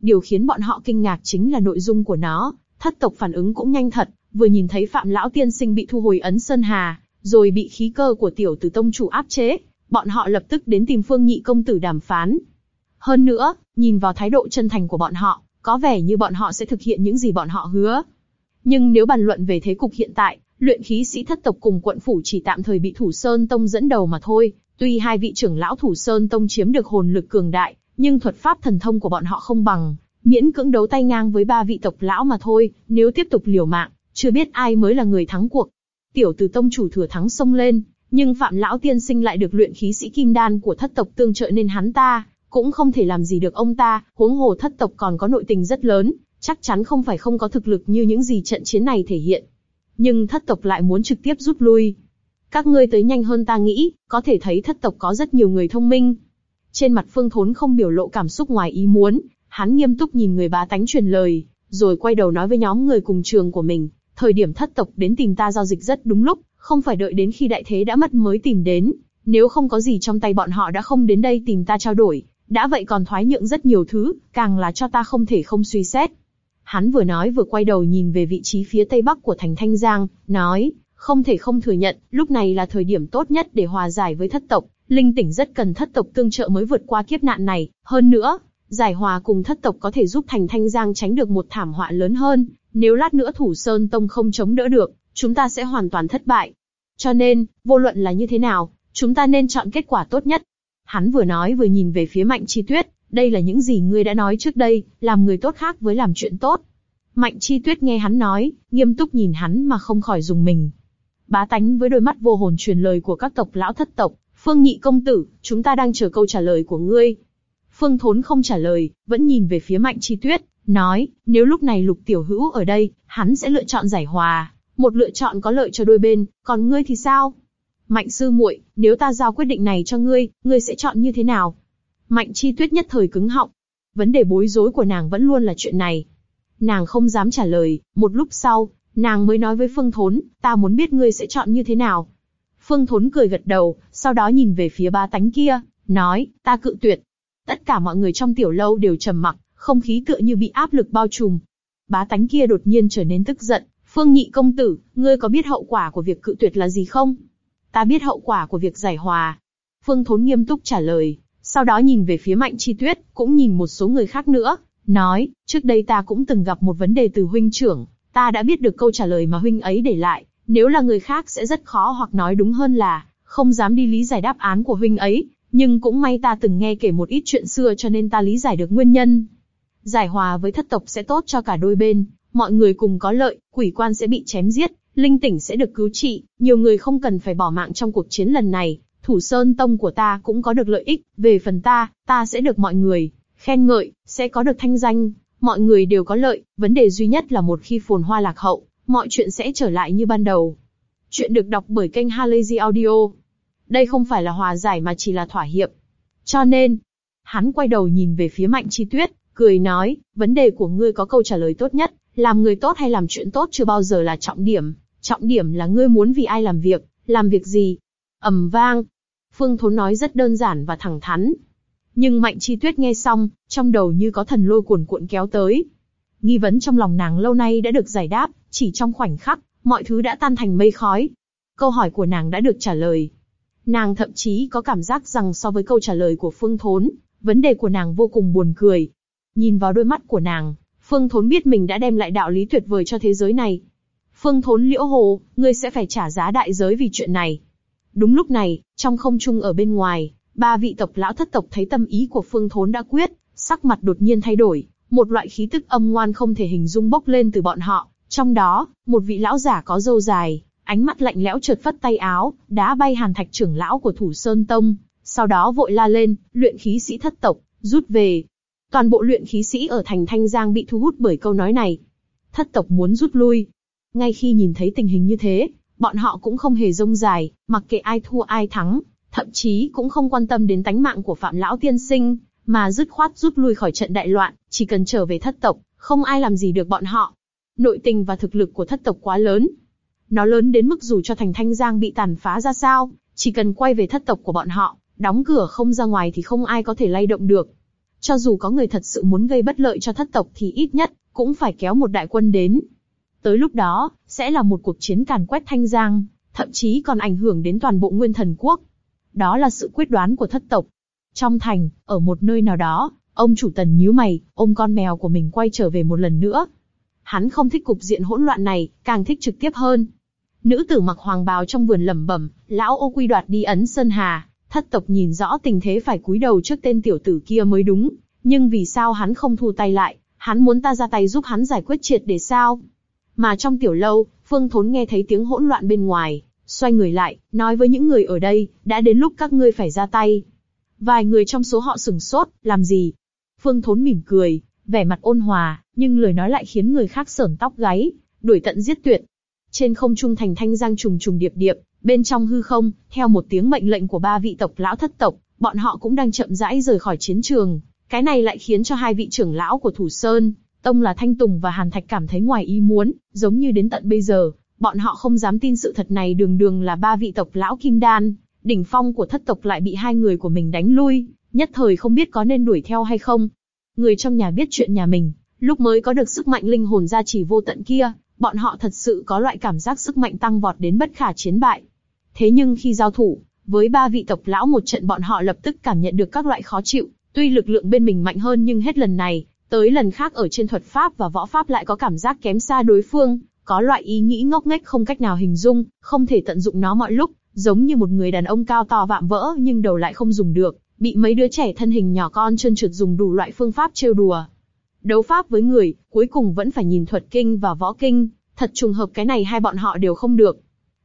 Điều khiến bọn họ kinh ngạc chính là nội dung của nó, thất tộc phản ứng cũng nhanh thật, vừa nhìn thấy Phạm Lão Tiên Sinh bị thu hồi ấn Sơn Hà, rồi bị khí cơ của tiểu tử tông chủ áp chế, bọn họ lập tức đến tìm Phương Nhị công tử đàm phán. Hơn nữa, nhìn vào thái độ chân thành của bọn họ, có vẻ như bọn họ sẽ thực hiện những gì bọn họ hứa. Nhưng nếu bàn luận về thế cục hiện tại, luyện khí sĩ thất tộc cùng quận phủ chỉ tạm thời bị Thủ Sơn Tông dẫn đầu mà thôi. Tuy hai vị trưởng lão Thủ Sơn Tông chiếm được hồn lực cường đại, nhưng thuật pháp thần thông của bọn họ không bằng, miễn cưỡng đấu tay ngang với ba vị tộc lão mà thôi. Nếu tiếp tục liều mạng, chưa biết ai mới là người thắng cuộc. Tiểu tử Tông chủ thừa thắng xông lên, nhưng Phạm Lão Tiên Sinh lại được luyện khí sĩ kim đan của thất tộc tương trợ nên hắn ta cũng không thể làm gì được ông ta. Huống hồ thất tộc còn có nội tình rất lớn, chắc chắn không phải không có thực lực như những gì trận chiến này thể hiện. Nhưng thất tộc lại muốn trực tiếp rút lui. Các ngươi tới nhanh hơn ta nghĩ, có thể thấy thất tộc có rất nhiều người thông minh. Trên mặt Phương Thốn không biểu lộ cảm xúc ngoài ý muốn, hắn nghiêm túc nhìn người bá tánh truyền lời, rồi quay đầu nói với nhóm người cùng trường của mình, thời điểm thất tộc đến tìm ta giao dịch rất đúng lúc, không phải đợi đến khi đại thế đã mất mới tìm đến. Nếu không có gì trong tay bọn họ đã không đến đây tìm ta trao đổi, đã vậy còn thoái nhượng rất nhiều thứ, càng là cho ta không thể không suy xét. Hắn vừa nói vừa quay đầu nhìn về vị trí phía tây bắc của thành Thanh Giang, nói, không thể không thừa nhận, lúc này là thời điểm tốt nhất để hòa giải với thất tộc. Linh tỉnh rất cần thất tộc tương trợ mới vượt qua kiếp nạn này. Hơn nữa, giải hòa cùng thất tộc có thể giúp thành Thanh Giang tránh được một thảm họa lớn hơn. Nếu lát nữa Thủ Sơn Tông không chống đỡ được, chúng ta sẽ hoàn toàn thất bại. Cho nên, vô luận là như thế nào, chúng ta nên chọn kết quả tốt nhất. Hắn vừa nói vừa nhìn về phía Mạnh Chi Tuyết, đây là những gì ngươi đã nói trước đây, làm người tốt khác với làm chuyện tốt. Mạnh Chi Tuyết nghe hắn nói, nghiêm túc nhìn hắn mà không khỏi dùng mình. Bá tánh với đôi mắt vô hồn truyền lời của các tộc lão thất tộc, Phương Nhị công tử, chúng ta đang chờ câu trả lời của ngươi. Phương Thốn không trả lời, vẫn nhìn về phía Mạnh Chi Tuyết, nói, nếu lúc này Lục Tiểu Hữu ở đây, hắn sẽ lựa chọn giải hòa, một lựa chọn có lợi cho đôi bên, còn ngươi thì sao? Mạnh sư muội, nếu ta giao quyết định này cho ngươi, ngươi sẽ chọn như thế nào? Mạnh Chi Tuyết nhất thời cứng họng. vấn đề bối rối của nàng vẫn luôn là chuyện này. Nàng không dám trả lời, một lúc sau, nàng mới nói với Phương Thốn, ta muốn biết ngươi sẽ chọn như thế nào. Phương Thốn cười gật đầu, sau đó nhìn về phía ba tánh kia, nói, ta cự tuyệt. Tất cả mọi người trong tiểu lâu đều trầm mặc, không khí tựa như bị áp lực bao trùm. Bá tánh kia đột nhiên trở nên tức giận, Phương Nhị công tử, ngươi có biết hậu quả của việc cự tuyệt là gì không? Ta biết hậu quả của việc giải hòa. Phương Thốn nghiêm túc trả lời, sau đó nhìn về phía Mạnh Chi Tuyết, cũng nhìn một số người khác nữa, nói, trước đây ta cũng từng gặp một vấn đề từ huynh trưởng, ta đã biết được câu trả lời mà huynh ấy để lại, nếu là người khác sẽ rất khó hoặc nói đúng hơn là, không dám đi lý giải đáp án của huynh ấy, nhưng cũng may ta từng nghe kể một ít chuyện xưa cho nên ta lý giải được nguyên nhân. Giải hòa với thất tộc sẽ tốt cho cả đôi bên, mọi người cùng có lợi, quỷ quan sẽ bị chém giết, linh tỉnh sẽ được cứu trị, nhiều người không cần phải bỏ mạng trong cuộc chiến lần này, thủ sơn tông của ta cũng có được lợi ích, về phần ta, ta sẽ được mọi người khen ngợi, sẽ có được thanh danh, mọi người đều có lợi, vấn đề duy nhất là một khi phồn hoa lạc hậu, mọi chuyện sẽ trở lại như ban đầu. Chuyện được đọc bởi kênh Halazy Audio. Đây không phải là hòa giải mà chỉ là thỏa hiệp. Cho nên, hắn quay đầu nhìn về phía Mạnh Chi Tuyết, cười nói, vấn đề của ngươi có câu trả lời tốt nhất, làm người tốt hay làm chuyện tốt chưa bao giờ là trọng điểm, trọng điểm là ngươi muốn vì ai làm việc, làm việc gì. ầm vang. Phương Thốn nói rất đơn giản và thẳng thắn. Nhưng Mạnh Chi Tuyết nghe xong, trong đầu như có thần lôi cuồn cuộn kéo tới. Nghi vấn trong lòng nàng lâu nay đã được giải đáp, chỉ trong khoảnh khắc, mọi thứ đã tan thành mây khói. Câu hỏi của nàng đã được trả lời. Nàng thậm chí có cảm giác rằng so với câu trả lời của Phương Thốn, vấn đề của nàng vô cùng buồn cười. Nhìn vào đôi mắt của nàng, Phương Thốn biết mình đã đem lại đạo lý tuyệt vời cho thế giới này. Phương Thốn liễu hồ, ngươi sẽ phải trả giá đại giới vì chuyện này. Đúng lúc này, trong không trung ở bên ngoài, ba vị tộc lão thất tộc thấy tâm ý của Phương Thốn đã quyết, sắc mặt đột nhiên thay đổi, một loại khí tức âm ngoan không thể hình dung bốc lên từ bọn họ. Trong đó, một vị lão giả có râu dài, ánh mắt lạnh lẽo chợt phất tay áo, đá bay hàn thạch trưởng lão của thủ sơn tông, sau đó vội la lên, luyện khí sĩ thất tộc, rút về. Toàn bộ luyện khí sĩ ở thành Thanh Giang bị thu hút bởi câu nói này. Thất tộc muốn rút lui. Ngay khi nhìn thấy tình hình như thế, bọn họ cũng không hề rông dài, mặc kệ ai thua ai thắng, thậm chí cũng không quan tâm đến tánh mạng của Phạm Lão Tiên Sinh, mà dứt khoát rút lui khỏi trận đại loạn, chỉ cần trở về thất tộc, không ai làm gì được bọn họ. Nội tình và thực lực của thất tộc quá lớn. Nó lớn đến mức dù cho thành Thanh Giang bị tàn phá ra sao, chỉ cần quay về thất tộc của bọn họ, đóng cửa không ra ngoài thì không ai có thể lay động được. Cho dù có người thật sự muốn gây bất lợi cho thất tộc thì ít nhất, cũng phải kéo một đại quân đến. Tới lúc đó, sẽ là một cuộc chiến càn quét Thanh Giang, thậm chí còn ảnh hưởng đến toàn bộ nguyên thần quốc. Đó là sự quyết đoán của thất tộc. Trong thành, ở một nơi nào đó, ông chủ tần nhíu mày, ôm con mèo của mình quay trở về một lần nữa. Hắn không thích cục diện hỗn loạn này, càng thích trực tiếp hơn. Nữ tử mặc hoàng bào trong vườn lẩm bẩm, lão ô quy đoạt đi ấn sơn hà, thất tộc nhìn rõ tình thế phải cúi đầu trước tên tiểu tử kia mới đúng. Nhưng vì sao hắn không thu tay lại, hắn muốn ta ra tay giúp hắn giải quyết triệt để sao? Mà trong tiểu lâu, Phương Thốn nghe thấy tiếng hỗn loạn bên ngoài, xoay người lại, nói với những người ở đây, đã đến lúc các ngươi phải ra tay. Vài người trong số họ sừng sốt, làm gì? Phương Thốn mỉm cười, vẻ mặt ôn hòa, nhưng lời nói lại khiến người khác sởn tóc gáy, đuổi tận giết tuyệt. Trên không trung thành thanh giang trùng trùng điệp điệp, bên trong hư không, theo một tiếng mệnh lệnh của ba vị tộc lão thất tộc, bọn họ cũng đang chậm rãi rời khỏi chiến trường. Cái này lại khiến cho hai vị trưởng lão của Thủ Sơn, Tông là Thanh Tùng và Hàn Thạch cảm thấy ngoài ý muốn, giống như đến tận bây giờ, bọn họ không dám tin sự thật này đường đường là ba vị tộc lão Kim Đan, đỉnh phong của thất tộc lại bị hai người của mình đánh lui, nhất thời không biết có nên đuổi theo hay không. Người trong nhà biết chuyện nhà mình, lúc mới có được sức mạnh linh hồn gia trì vô tận kia, bọn họ thật sự có loại cảm giác sức mạnh tăng vọt đến bất khả chiến bại. Thế nhưng khi giao thủ, với ba vị tộc lão một trận bọn họ lập tức cảm nhận được các loại khó chịu, tuy lực lượng bên mình mạnh hơn nhưng hết lần này, tới lần khác ở trên thuật pháp và võ pháp lại có cảm giác kém xa đối phương, có loại ý nghĩ ngốc nghếch không cách nào hình dung, không thể tận dụng nó mọi lúc, giống như một người đàn ông cao to vạm vỡ nhưng đầu lại không dùng được, bị mấy đứa trẻ thân hình nhỏ con chân trượt dùng đủ loại phương pháp trêu đùa. Đấu pháp với người, cuối cùng vẫn phải nhìn thuật kinh và võ kinh, thật trùng hợp cái này hai bọn họ đều không được.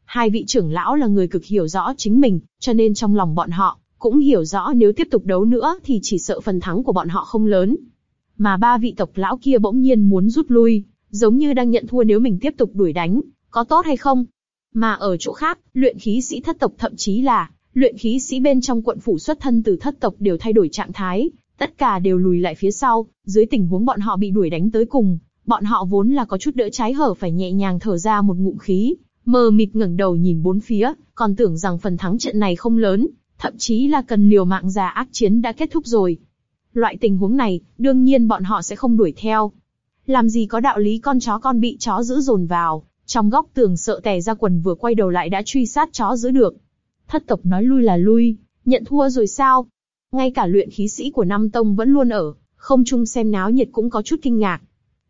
Hai vị trưởng lão là người cực hiểu rõ chính mình, cho nên trong lòng bọn họ, cũng hiểu rõ nếu tiếp tục đấu nữa thì chỉ sợ phần thắng của bọn họ không lớn. Mà ba vị tộc lão kia bỗng nhiên muốn rút lui, giống như đang nhận thua nếu mình tiếp tục đuổi đánh, có tốt hay không? Mà ở chỗ khác, luyện khí sĩ thất tộc thậm chí là luyện khí sĩ bên trong quận phủ xuất thân từ thất tộc đều thay đổi trạng thái, Tất cả đều lùi lại phía sau, dưới tình huống bọn họ bị đuổi đánh tới cùng, bọn họ vốn là có chút đỡ trái hở phải nhẹ nhàng thở ra một ngụm khí, mờ mịt ngẩng đầu nhìn bốn phía, còn tưởng rằng phần thắng trận này không lớn, thậm chí là cần liều mạng già ác chiến đã kết thúc rồi. Loại tình huống này, đương nhiên bọn họ sẽ không đuổi theo. Làm gì có đạo lý con chó con bị chó giữ dồn vào, trong góc tường sợ tè ra quần vừa quay đầu lại đã truy sát chó giữ được. Thất tộc nói lui là lui, nhận thua rồi sao? Ngay cả luyện khí sĩ của Nam Tông vẫn luôn ở, không chung xem náo nhiệt cũng có chút kinh ngạc.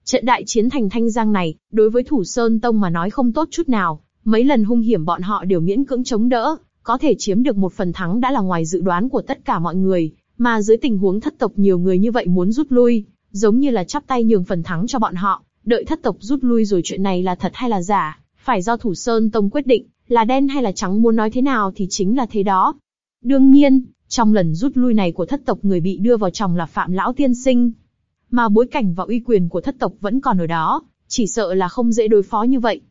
Trận đại chiến thành thanh giang này, đối với Thủ Sơn Tông mà nói không tốt chút nào, mấy lần hung hiểm bọn họ đều miễn cưỡng chống đỡ, có thể chiếm được một phần thắng đã là ngoài dự đoán của tất cả mọi người, mà dưới tình huống thất tộc nhiều người như vậy muốn rút lui, giống như là chắp tay nhường phần thắng cho bọn họ, đợi thất tộc rút lui rồi chuyện này là thật hay là giả, phải do Thủ Sơn Tông quyết định, là đen hay là trắng muốn nói thế nào thì chính là thế đó. Đương nhiên, trong lần rút lui này của thất tộc người bị đưa vào chồng là Phạm Lão Tiên Sinh. Mà bối cảnh và uy quyền của thất tộc vẫn còn ở đó, chỉ sợ là không dễ đối phó như vậy.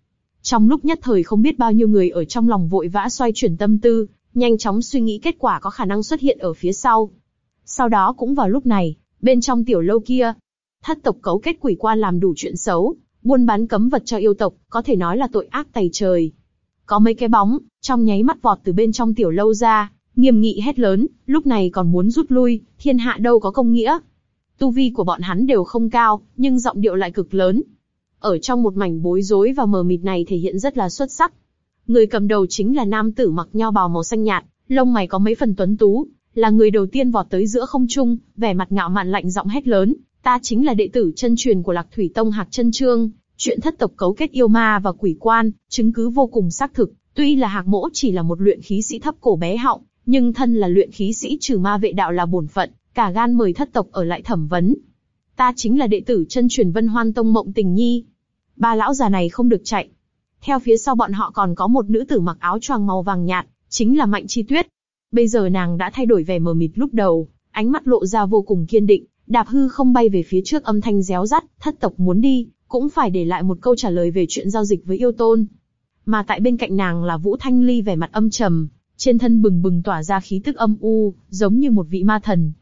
Trong lúc nhất thời không biết bao nhiêu người ở trong lòng vội vã xoay chuyển tâm tư, nhanh chóng suy nghĩ kết quả có khả năng xuất hiện ở phía sau. Sau đó cũng vào lúc này, bên trong tiểu lâu kia, thất tộc cấu kết quỷ quan làm đủ chuyện xấu, buôn bán cấm vật cho yêu tộc, có thể nói là tội ác tày trời. Có mấy cái bóng, trong nháy mắt vọt từ bên trong tiểu lâu ra, nghiêm nghị hét lớn, lúc này còn muốn rút lui, thiên hạ đâu có công nghĩa. Tu vi của bọn hắn đều không cao, nhưng giọng điệu lại cực lớn. Ở trong một mảnh bối rối và mờ mịt này thể hiện rất là xuất sắc. Người cầm đầu chính là nam tử mặc nho bào màu xanh nhạt, lông mày có mấy phần tuấn tú, là người đầu tiên vọt tới giữa không trung, vẻ mặt ngạo mạn lạnh giọng hét lớn, ta chính là đệ tử chân truyền của Lạc Thủy Tông Hạc Chân Trương, chuyện thất tộc cấu kết yêu ma và quỷ quan, chứng cứ vô cùng xác thực, tuy là Hạc Mỗ chỉ là một luyện khí sĩ thấp cổ bé họng, nhưng thân là luyện khí sĩ trừ ma vệ đạo là bổn phận, cả gan mời thất tộc ở lại thẩm vấn. Ta chính là đệ tử chân truyền Vân Hoan Tông Mộng Tình Nhi. Ba lão già này không được chạy. Theo phía sau bọn họ còn có một nữ tử mặc áo choàng màu vàng nhạt, chính là Mạnh Chi Tuyết. Bây giờ nàng đã thay đổi vẻ mờ mịt lúc đầu, ánh mắt lộ ra vô cùng kiên định, đạp hư không bay về phía trước âm thanh réo rắt, thất tộc muốn đi, cũng phải để lại một câu trả lời về chuyện giao dịch với yêu tôn. Mà tại bên cạnh nàng là Vũ Thanh Ly vẻ mặt âm trầm, trên thân bừng bừng tỏa ra khí tức âm u, giống như một vị ma thần.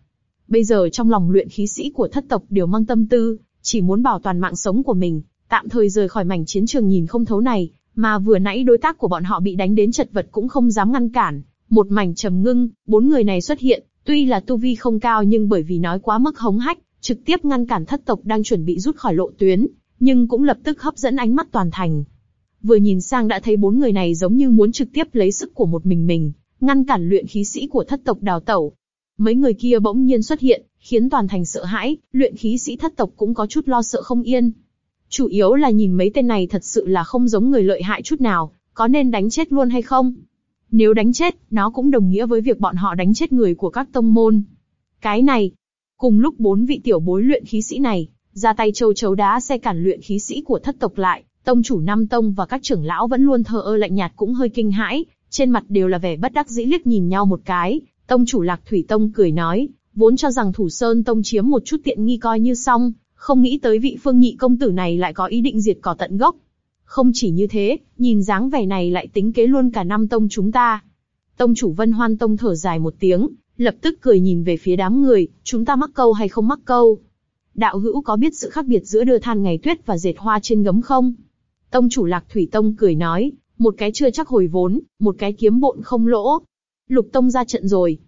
Bây giờ trong lòng luyện khí sĩ của thất tộc đều mang tâm tư, chỉ muốn bảo toàn mạng sống của mình, tạm thời rời khỏi mảnh chiến trường nhìn không thấu này, mà vừa nãy đối tác của bọn họ bị đánh đến chật vật cũng không dám ngăn cản. Một mảnh trầm ngưng, bốn người này xuất hiện, tuy là tu vi không cao nhưng bởi vì nói quá mức hống hách, trực tiếp ngăn cản thất tộc đang chuẩn bị rút khỏi lộ tuyến, nhưng cũng lập tức hấp dẫn ánh mắt toàn thành. Vừa nhìn sang đã thấy bốn người này giống như muốn trực tiếp lấy sức của một mình mình, ngăn cản luyện khí sĩ của thất tộc đào tẩu. Mấy người kia bỗng nhiên xuất hiện, khiến toàn thành sợ hãi, luyện khí sĩ thất tộc cũng có chút lo sợ không yên. Chủ yếu là nhìn mấy tên này thật sự là không giống người lợi hại chút nào, có nên đánh chết luôn hay không? Nếu đánh chết, nó cũng đồng nghĩa với việc bọn họ đánh chết người của các tông môn. Cái này, cùng lúc bốn vị tiểu bối luyện khí sĩ này, ra tay châu chấu đá xe cản luyện khí sĩ của thất tộc lại, tông chủ năm tông và các trưởng lão vẫn luôn thờ ơ lạnh nhạt cũng hơi kinh hãi, trên mặt đều là vẻ bất đắc dĩ liếc nhìn nhau một cái. Tông chủ lạc thủy tông cười nói, vốn cho rằng thủ sơn tông chiếm một chút tiện nghi coi như xong, không nghĩ tới vị phương nhị công tử này lại có ý định diệt cỏ tận gốc. Không chỉ như thế, nhìn dáng vẻ này lại tính kế luôn cả năm tông chúng ta. Tông chủ Vân Hoan Tông thở dài một tiếng, lập tức cười nhìn về phía đám người, chúng ta mắc câu hay không mắc câu? Đạo hữu có biết sự khác biệt giữa đưa than ngày tuyết và dệt hoa trên gấm không? Tông chủ Lạc Thủy Tông cười nói, một cái chưa chắc hồi vốn, một cái kiếm bộn không lỗ. Lục Tông ra trận rồi.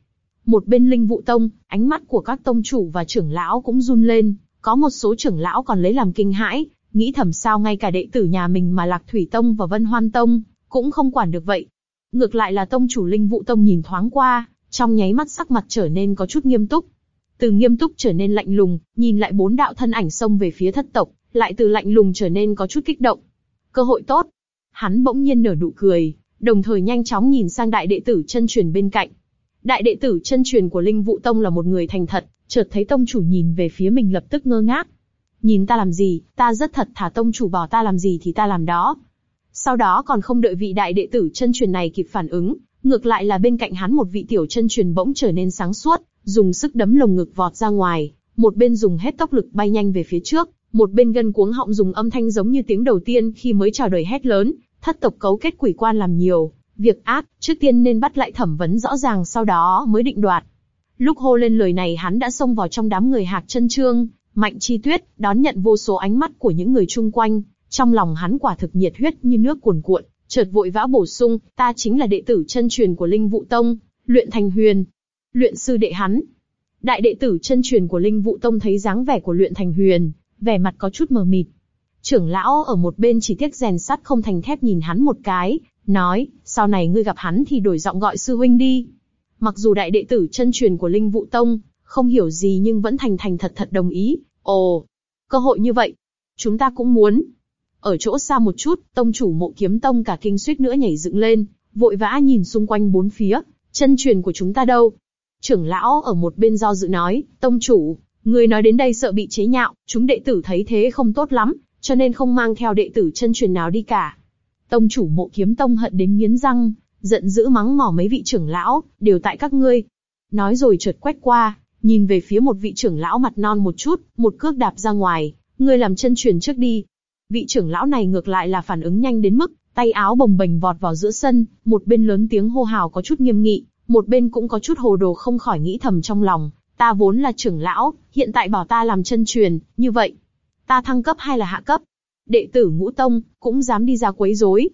Một bên Linh Vụ Tông, ánh mắt của các tông chủ và trưởng lão cũng run lên, có một số trưởng lão còn lấy làm kinh hãi, nghĩ thầm sao ngay cả đệ tử nhà mình mà Lạc Thủy Tông và Vân Hoan Tông, cũng không quản được vậy. Ngược lại là tông chủ Linh Vụ Tông nhìn thoáng qua, trong nháy mắt sắc mặt trở nên có chút nghiêm túc. Từ nghiêm túc trở nên lạnh lùng, nhìn lại bốn đạo thân ảnh xông về phía thất tộc, lại từ lạnh lùng trở nên có chút kích động. Cơ hội tốt. Hắn bỗng nhiên nở nụ cười, đồng thời nhanh chóng nhìn sang đại đệ tử chân truyền bên cạnh. Đại đệ tử chân truyền của Linh Vụ Tông là một người thành thật, chợt thấy tông chủ nhìn về phía mình lập tức ngơ ngác. Nhìn ta làm gì, ta rất thật thả tông chủ bỏ ta làm gì thì ta làm đó. Sau đó còn không đợi vị đại đệ tử chân truyền này kịp phản ứng, ngược lại là bên cạnh hắn một vị tiểu chân truyền bỗng trở nên sáng suốt, dùng sức đấm lồng ngực vọt ra ngoài, một bên dùng hết tốc lực bay nhanh về phía trước, một bên gân cuống họng dùng âm thanh giống như tiếng đầu tiên khi mới chào đời hét lớn, thất tộc cấu kết quỷ quan làm nhiều, việc ác, trước tiên nên bắt lại thẩm vấn rõ ràng sau đó mới định đoạt. Lúc hô lên lời này hắn đã xông vào trong đám người hạc chân trương, mạnh chi tuyết, đón nhận vô số ánh mắt của những người chung quanh, trong lòng hắn quả thực nhiệt huyết như nước cuồn cuộn, chợt vội vã bổ sung, ta chính là đệ tử chân truyền của Linh Vũ Tông, luyện thành huyền. Luyện sư đệ hắn. Đại đệ tử chân truyền của Linh Vũ Tông thấy dáng vẻ của luyện thành huyền, vẻ mặt có chút mờ mịt. Trưởng lão ở một bên chỉ tiếc rèn sắt không thành thép nhìn hắn một cái, nói, sau này ngươi gặp hắn thì đổi giọng gọi sư huynh đi. Mặc dù đại đệ tử chân truyền của Linh Vũ Tông, không hiểu gì nhưng vẫn thành thành thật thật đồng ý, ồ, cơ hội như vậy, chúng ta cũng muốn. Ở chỗ xa một chút, tông chủ mộ kiếm tông cả kinh suýt nữa nhảy dựng lên, vội vã nhìn xung quanh bốn phía, chân truyền của chúng ta đâu? Trưởng lão ở một bên do dự nói, tông chủ, người nói đến đây sợ bị chế nhạo, chúng đệ tử thấy thế không tốt lắm, cho nên không mang theo đệ tử chân truyền nào đi cả. Tông chủ mộ kiếm tông hận đến nghiến răng, giận dữ mắng mỏ mấy vị trưởng lão, đều tại các ngươi. Nói rồi chợt quét qua, nhìn về phía một vị trưởng lão mặt non một chút, một cước đạp ra ngoài, ngươi làm chân truyền trước đi. Vị trưởng lão này ngược lại là phản ứng nhanh đến mức, tay áo bồng bềnh vọt vào giữa sân, một bên lớn tiếng hô hào có chút nghiêm nghị, một bên cũng có chút hồ đồ không khỏi nghĩ thầm trong lòng, ta vốn là trưởng lão, hiện tại bảo ta làm chân truyền, như vậy, ta thăng cấp hay là hạ cấp? Đệ tử ngũ tông, cũng dám đi ra quấy rối.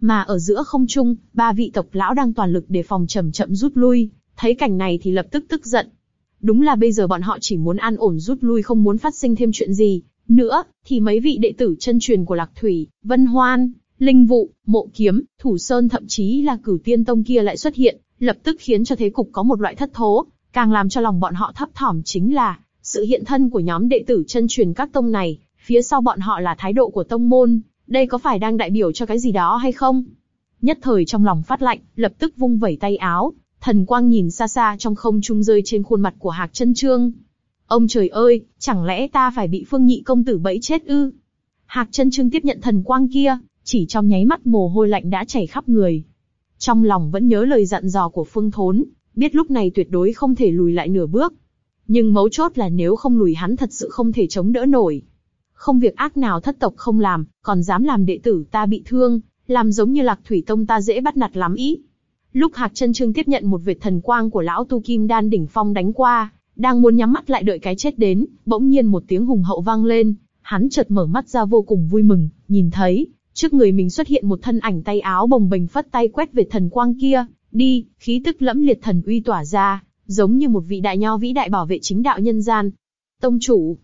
Mà ở giữa không trung, ba vị tộc lão đang toàn lực để phòng chậm chậm rút lui, thấy cảnh này thì lập tức tức giận. Đúng là bây giờ bọn họ chỉ muốn an ổn rút lui không muốn phát sinh thêm chuyện gì. Nữa, thì mấy vị đệ tử chân truyền của Lạc Thủy, Vân Hoan, Linh Vụ, Mộ Kiếm, Thủ Sơn thậm chí là cửu tiên tông kia lại xuất hiện, lập tức khiến cho thế cục có một loại thất thố, càng làm cho lòng bọn họ thấp thỏm chính là, sự hiện thân của nhóm đệ tử chân truyền các tông này, phía sau bọn họ là thái độ của tông môn, đây có phải đang đại biểu cho cái gì đó hay không? Nhất thời trong lòng phát lạnh, lập tức vung vẩy tay áo, thần quang nhìn xa xa trong không trung rơi trên khuôn mặt của Hạc Chân Trương. Ông trời ơi, chẳng lẽ ta phải bị Phương Nhị công tử bẫy chết ư? Hạc Chân Trương tiếp nhận thần quang kia, chỉ trong nháy mắt mồ hôi lạnh đã chảy khắp người. Trong lòng vẫn nhớ lời dặn dò của Phương Thốn, biết lúc này tuyệt đối không thể lùi lại nửa bước. Nhưng mấu chốt là nếu không lùi hắn thật sự không thể chống đỡ nổi. Không việc ác nào thất tộc không làm, còn dám làm đệ tử ta bị thương, làm giống như lạc thủy tông ta dễ bắt nạt lắm ý. Lúc Hạc chân Trương tiếp nhận một vệt thần quang của lão tu kim đan đỉnh phong đánh qua, đang muốn nhắm mắt lại đợi cái chết đến, bỗng nhiên một tiếng hùng hậu vang lên, hắn chợt mở mắt ra vô cùng vui mừng, nhìn thấy trước người mình xuất hiện một thân ảnh tay áo bồng bềnh phất tay quét về thần quang kia, đi, khí tức lẫm liệt thần uy tỏa ra, giống như một vị đại nho vĩ đại bảo vệ chính đạo nhân gian. Tông chủ,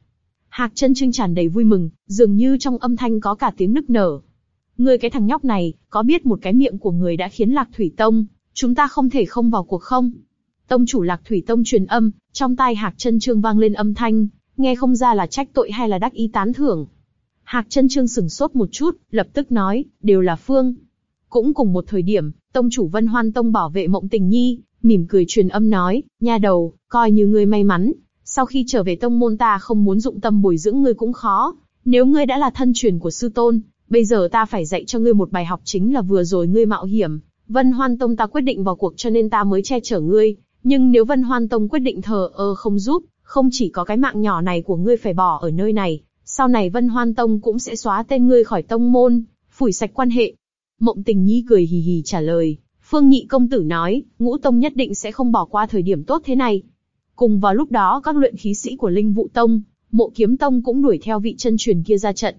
Hạc chân trương tràn đầy vui mừng, dường như trong âm thanh có cả tiếng nức nở. Ngươi cái thằng nhóc này, có biết một cái miệng của người đã khiến Lạc Thủy Tông, chúng ta không thể không vào cuộc không? Tông chủ Lạc Thủy Tông truyền âm, trong tai Hạc chân trương vang lên âm thanh, nghe không ra là trách tội hay là đắc ý tán thưởng. Hạc chân trương sừng sốt một chút, lập tức nói, đều là Phương. Cũng cùng một thời điểm, Tông chủ Vân Hoan Tông bảo vệ Mộng Tình Nhi, mỉm cười truyền âm nói, nha đầu, coi như ngươi may mắn, sau khi trở về tông môn ta không muốn dụng tâm bồi dưỡng ngươi cũng khó. Nếu ngươi đã là thân truyền của sư tôn, bây giờ ta phải dạy cho ngươi một bài học chính là vừa rồi ngươi mạo hiểm. Vân Hoan Tông ta quyết định vào cuộc cho nên ta mới che chở ngươi. Nhưng nếu Vân Hoan Tông quyết định thờ ơ không giúp, không chỉ có cái mạng nhỏ này của ngươi phải bỏ ở nơi này, sau này Vân Hoan Tông cũng sẽ xóa tên ngươi khỏi tông môn, phủi sạch quan hệ. Mộng Tình Nhi cười hì hì trả lời, Phương Nhị công tử nói, Ngũ Tông nhất định sẽ không bỏ qua thời điểm tốt thế này. Cùng vào lúc đó các luyện khí sĩ của Linh Vũ Tông, Mộ Kiếm Tông cũng đuổi theo vị chân truyền kia ra trận.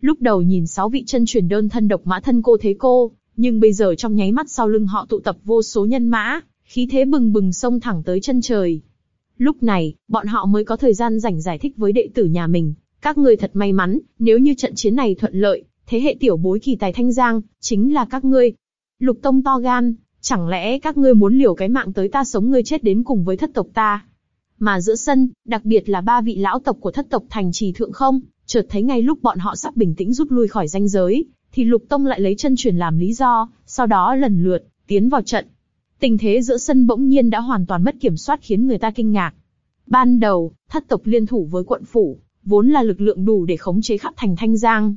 Lúc đầu nhìn sáu vị chân truyền đơn thân độc mã thân cô thế cô, nhưng bây giờ trong nháy mắt sau lưng họ tụ tập vô số nhân mã, khí thế bừng bừng xông thẳng tới chân trời. Lúc này, bọn họ mới có thời gian rảnh giải thích với đệ tử nhà mình, các ngươi thật may mắn, nếu như trận chiến này thuận lợi, thế hệ tiểu bối kỳ tài thanh giang, chính là các ngươi. Lục Tông to gan, chẳng lẽ các ngươi muốn liều cái mạng tới ta sống ngươi chết đến cùng với thất tộc ta? Mà giữa sân, đặc biệt là ba vị lão tộc của thất tộc thành trì thượng không, chợt thấy ngay lúc bọn họ sắp bình tĩnh rút lui khỏi danh giới, thì lục tông lại lấy chân truyền làm lý do, sau đó lần lượt tiến vào trận. Tình thế giữa sân bỗng nhiên đã hoàn toàn mất kiểm soát khiến người ta kinh ngạc. Ban đầu, thất tộc liên thủ với quận phủ, vốn là lực lượng đủ để khống chế khắp thành Thanh Giang.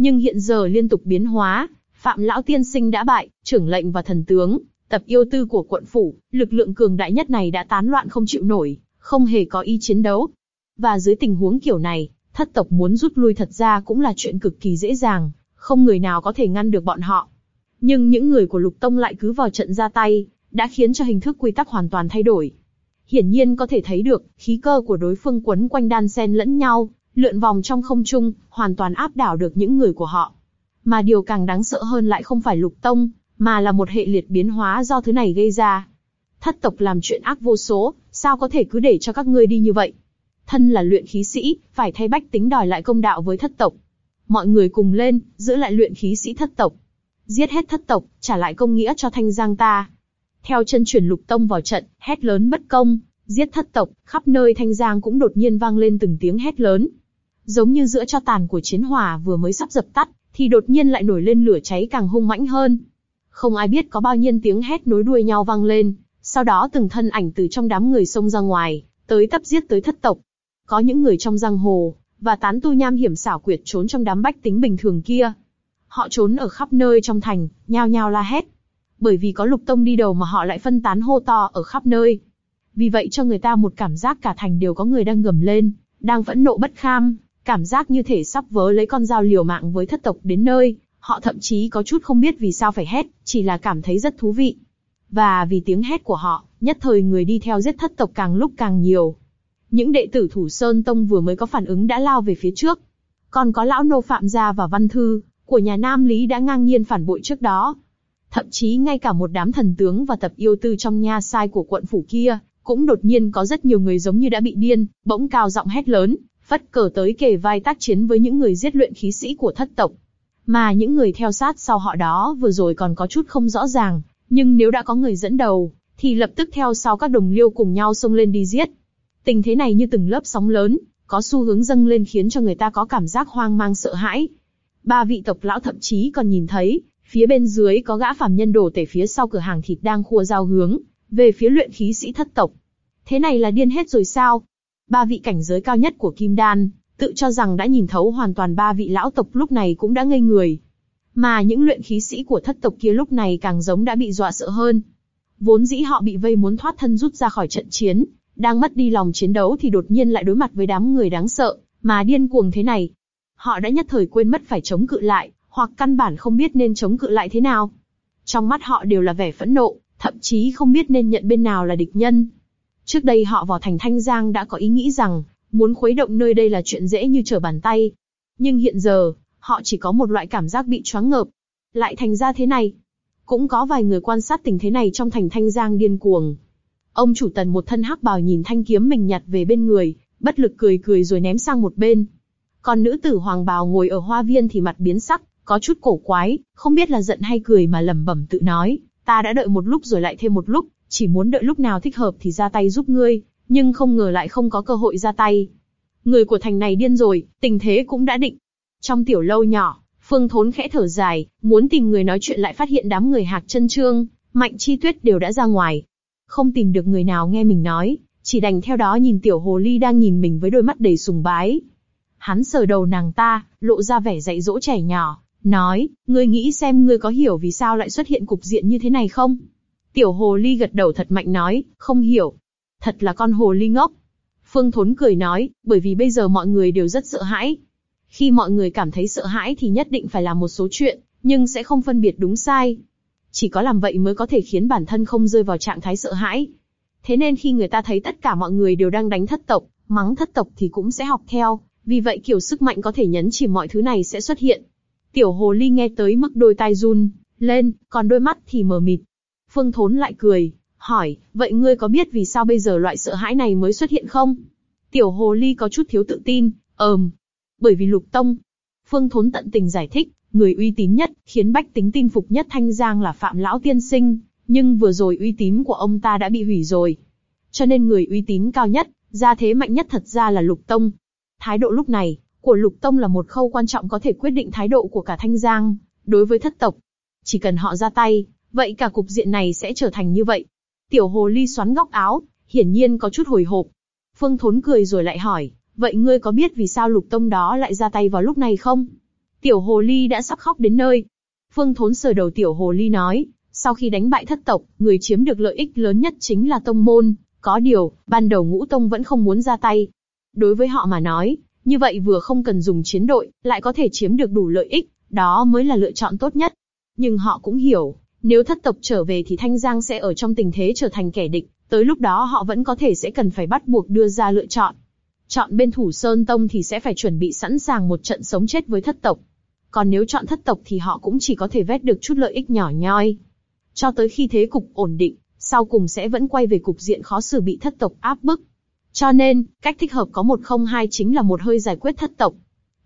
Nhưng hiện giờ liên tục biến hóa, Phạm Lão Tiên Sinh đã bại, trưởng lệnh và thần tướng, tập yêu tư của quận phủ, lực lượng cường đại nhất này đã tán loạn không chịu nổi, không hề có ý chiến đấu. Và dưới tình huống kiểu này, thất tộc muốn rút lui thật ra cũng là chuyện cực kỳ dễ dàng, không người nào có thể ngăn được bọn họ. Nhưng những người của Lục Tông lại cứ vào trận ra tay, đã khiến cho hình thức quy tắc hoàn toàn thay đổi. hiển nhiên có thể thấy được, khí cơ của đối phương quấn quanh đan sen lẫn nhau, lượn vòng trong không trung, hoàn toàn áp đảo được những người của họ. Mà điều càng đáng sợ hơn lại không phải lục tông, mà là một hệ liệt biến hóa do thứ này gây ra. Thất tộc làm chuyện ác vô số, sao có thể cứ để cho các ngươi đi như vậy? Thân là luyện khí sĩ, phải thay bách tính đòi lại công đạo với thất tộc. Mọi người cùng lên, giữ lại luyện khí sĩ thất tộc. Giết hết thất tộc, trả lại công nghĩa cho thanh giang ta. Theo chân chuyển lục tông vào trận, hét lớn bất công, giết thất tộc, khắp nơi thanh giang cũng đột nhiên vang lên từng tiếng hét lớn. Giống như giữa cho tàn của chiến hỏa vừa mới sắp dập tắt, thì đột nhiên lại nổi lên lửa cháy càng hung mãnh hơn. Không ai biết có bao nhiêu tiếng hét nối đuôi nhau vang lên, sau đó từng thân ảnh từ trong đám người xông ra ngoài, tới tấp giết tới thất tộc. Có những người trong giang hồ, và tán tu nham hiểm xảo quyệt trốn trong đám bách tính bình thường kia. Họ trốn ở khắp nơi trong thành, nhao nhao la hét. Bởi vì có lục tông đi đầu mà họ lại phân tán hô to ở khắp nơi. Vì vậy cho người ta một cảm giác cả thành đều có người đang gầm lên, đang phẫn nộ bất kham, cảm giác như thể sắp vớ lấy con dao liều mạng với thất tộc đến nơi, họ thậm chí có chút không biết vì sao phải hét, chỉ là cảm thấy rất thú vị. Và vì tiếng hét của họ, nhất thời người đi theo giết thất tộc càng lúc càng nhiều. Những đệ tử Thủ Sơn Tông vừa mới có phản ứng đã lao về phía trước. Còn có lão nô Phạm Gia và Văn Thư, của nhà Nam Lý đã ngang nhiên phản bội trước đó. Thậm chí ngay cả một đám thần tướng và tập yêu tư trong nha sai của quận phủ kia, cũng đột nhiên có rất nhiều người giống như đã bị điên, bỗng cao giọng hét lớn, phất cờ tới kề vai tác chiến với những người giết luyện khí sĩ của thất tộc. Mà những người theo sát sau họ đó vừa rồi còn có chút không rõ ràng, nhưng nếu đã có người dẫn đầu, thì lập tức theo sau các đồng liêu cùng nhau xông lên đi giết. Tình thế này như từng lớp sóng lớn, có xu hướng dâng lên khiến cho người ta có cảm giác hoang mang sợ hãi. Ba vị tộc lão thậm chí còn nhìn thấy, phía bên dưới có gã phàm nhân đổ tể phía sau cửa hàng thịt đang khua dao hướng, về phía luyện khí sĩ thất tộc. Thế này là điên hết rồi sao? Ba vị cảnh giới cao nhất của Kim Đan, tự cho rằng đã nhìn thấu hoàn toàn ba vị lão tộc lúc này cũng đã ngây người. Mà những luyện khí sĩ của thất tộc kia lúc này càng giống đã bị dọa sợ hơn. Vốn dĩ họ bị vây muốn thoát thân rút ra khỏi trận chiến, đang mất đi lòng chiến đấu thì đột nhiên lại đối mặt với đám người đáng sợ, mà điên cuồng thế này. Họ đã nhất thời quên mất phải chống cự lại, hoặc căn bản không biết nên chống cự lại thế nào. Trong mắt họ đều là vẻ phẫn nộ, thậm chí không biết nên nhận bên nào là địch nhân. Trước đây họ vào thành Thanh Giang đã có ý nghĩ rằng, muốn khuấy động nơi đây là chuyện dễ như trở bàn tay. Nhưng hiện giờ, họ chỉ có một loại cảm giác bị choáng ngợp. Lại thành ra thế này. Cũng có vài người quan sát tình thế này trong thành Thanh Giang điên cuồng. Ông chủ tần một thân hắc bào nhìn thanh kiếm mình nhặt về bên người, bất lực cười cười rồi ném sang một bên. Còn nữ tử hoàng bào ngồi ở hoa viên thì mặt biến sắc, có chút cổ quái, không biết là giận hay cười mà lẩm bẩm tự nói, ta đã đợi một lúc rồi lại thêm một lúc, chỉ muốn đợi lúc nào thích hợp thì ra tay giúp ngươi, nhưng không ngờ lại không có cơ hội ra tay. Người của thành này điên rồi, tình thế cũng đã định. Trong tiểu lâu nhỏ, Phương Thốn khẽ thở dài, muốn tìm người nói chuyện lại phát hiện đám người hạc chân trương, mạnh chi tuyết đều đã ra ngoài. Không tìm được người nào nghe mình nói, chỉ đành theo đó nhìn tiểu hồ ly đang nhìn mình với đôi mắt đầy sùng bái. Hắn sờ đầu nàng ta, lộ ra vẻ dạy dỗ trẻ nhỏ, nói, ngươi nghĩ xem ngươi có hiểu vì sao lại xuất hiện cục diện như thế này không? Tiểu hồ ly gật đầu thật mạnh nói, không hiểu. Thật là con hồ ly ngốc. Phương Thốn cười nói, bởi vì bây giờ mọi người đều rất sợ hãi. Khi mọi người cảm thấy sợ hãi thì nhất định phải làm một số chuyện, nhưng sẽ không phân biệt đúng sai. Chỉ có làm vậy mới có thể khiến bản thân không rơi vào trạng thái sợ hãi. Thế nên khi người ta thấy tất cả mọi người đều đang đánh thất tộc, mắng thất tộc thì cũng sẽ học theo. Vì vậy kiểu sức mạnh có thể nhấn chìm mọi thứ này sẽ xuất hiện. Tiểu hồ ly nghe tới mức đôi tai run lên, còn đôi mắt thì mờ mịt. Phương Thốn lại cười, hỏi, vậy ngươi có biết vì sao bây giờ loại sợ hãi này mới xuất hiện không? Tiểu hồ ly có chút thiếu tự tin, ờm, bởi vì lục tông. Phương Thốn tận tình giải thích, người uy tín nhất, khiến bách tính tin phục nhất Thanh Giang là Phạm Lão Tiên Sinh, nhưng vừa rồi uy tín của ông ta đã bị hủy rồi. Cho nên người uy tín cao nhất, gia thế mạnh nhất thật ra là lục tông. Thái độ lúc này, của lục tông là một khâu quan trọng có thể quyết định thái độ của cả Thanh Giang, đối với thất tộc. Chỉ cần họ ra tay, vậy cả cục diện này sẽ trở thành như vậy. Tiểu hồ ly xoắn góc áo, hiển nhiên có chút hồi hộp. Phương Thốn cười rồi lại hỏi, vậy ngươi có biết vì sao lục tông đó lại ra tay vào lúc này không? Tiểu hồ ly đã sắp khóc đến nơi. Phương Thốn sờ đầu tiểu hồ ly nói, sau khi đánh bại thất tộc, người chiếm được lợi ích lớn nhất chính là tông môn. Có điều, ban đầu ngũ tông vẫn không muốn ra tay. Đối với họ mà nói, như vậy vừa không cần dùng chiến đội, lại có thể chiếm được đủ lợi ích, đó mới là lựa chọn tốt nhất. Nhưng họ cũng hiểu, nếu thất tộc trở về thì Thanh Giang sẽ ở trong tình thế trở thành kẻ địch, Tới lúc đó họ vẫn có thể sẽ cần phải bắt buộc đưa ra lựa chọn. Chọn bên thủ Sơn Tông thì sẽ phải chuẩn bị sẵn sàng một trận sống chết với thất tộc. Còn nếu chọn thất tộc thì họ cũng chỉ có thể vét được chút lợi ích nhỏ nhoi. Cho tới khi thế cục ổn định, sau cùng sẽ vẫn quay về cục diện khó xử bị thất tộc áp bức. Cho nên, cách thích hợp có một không hai chính là một hơi giải quyết thất tộc.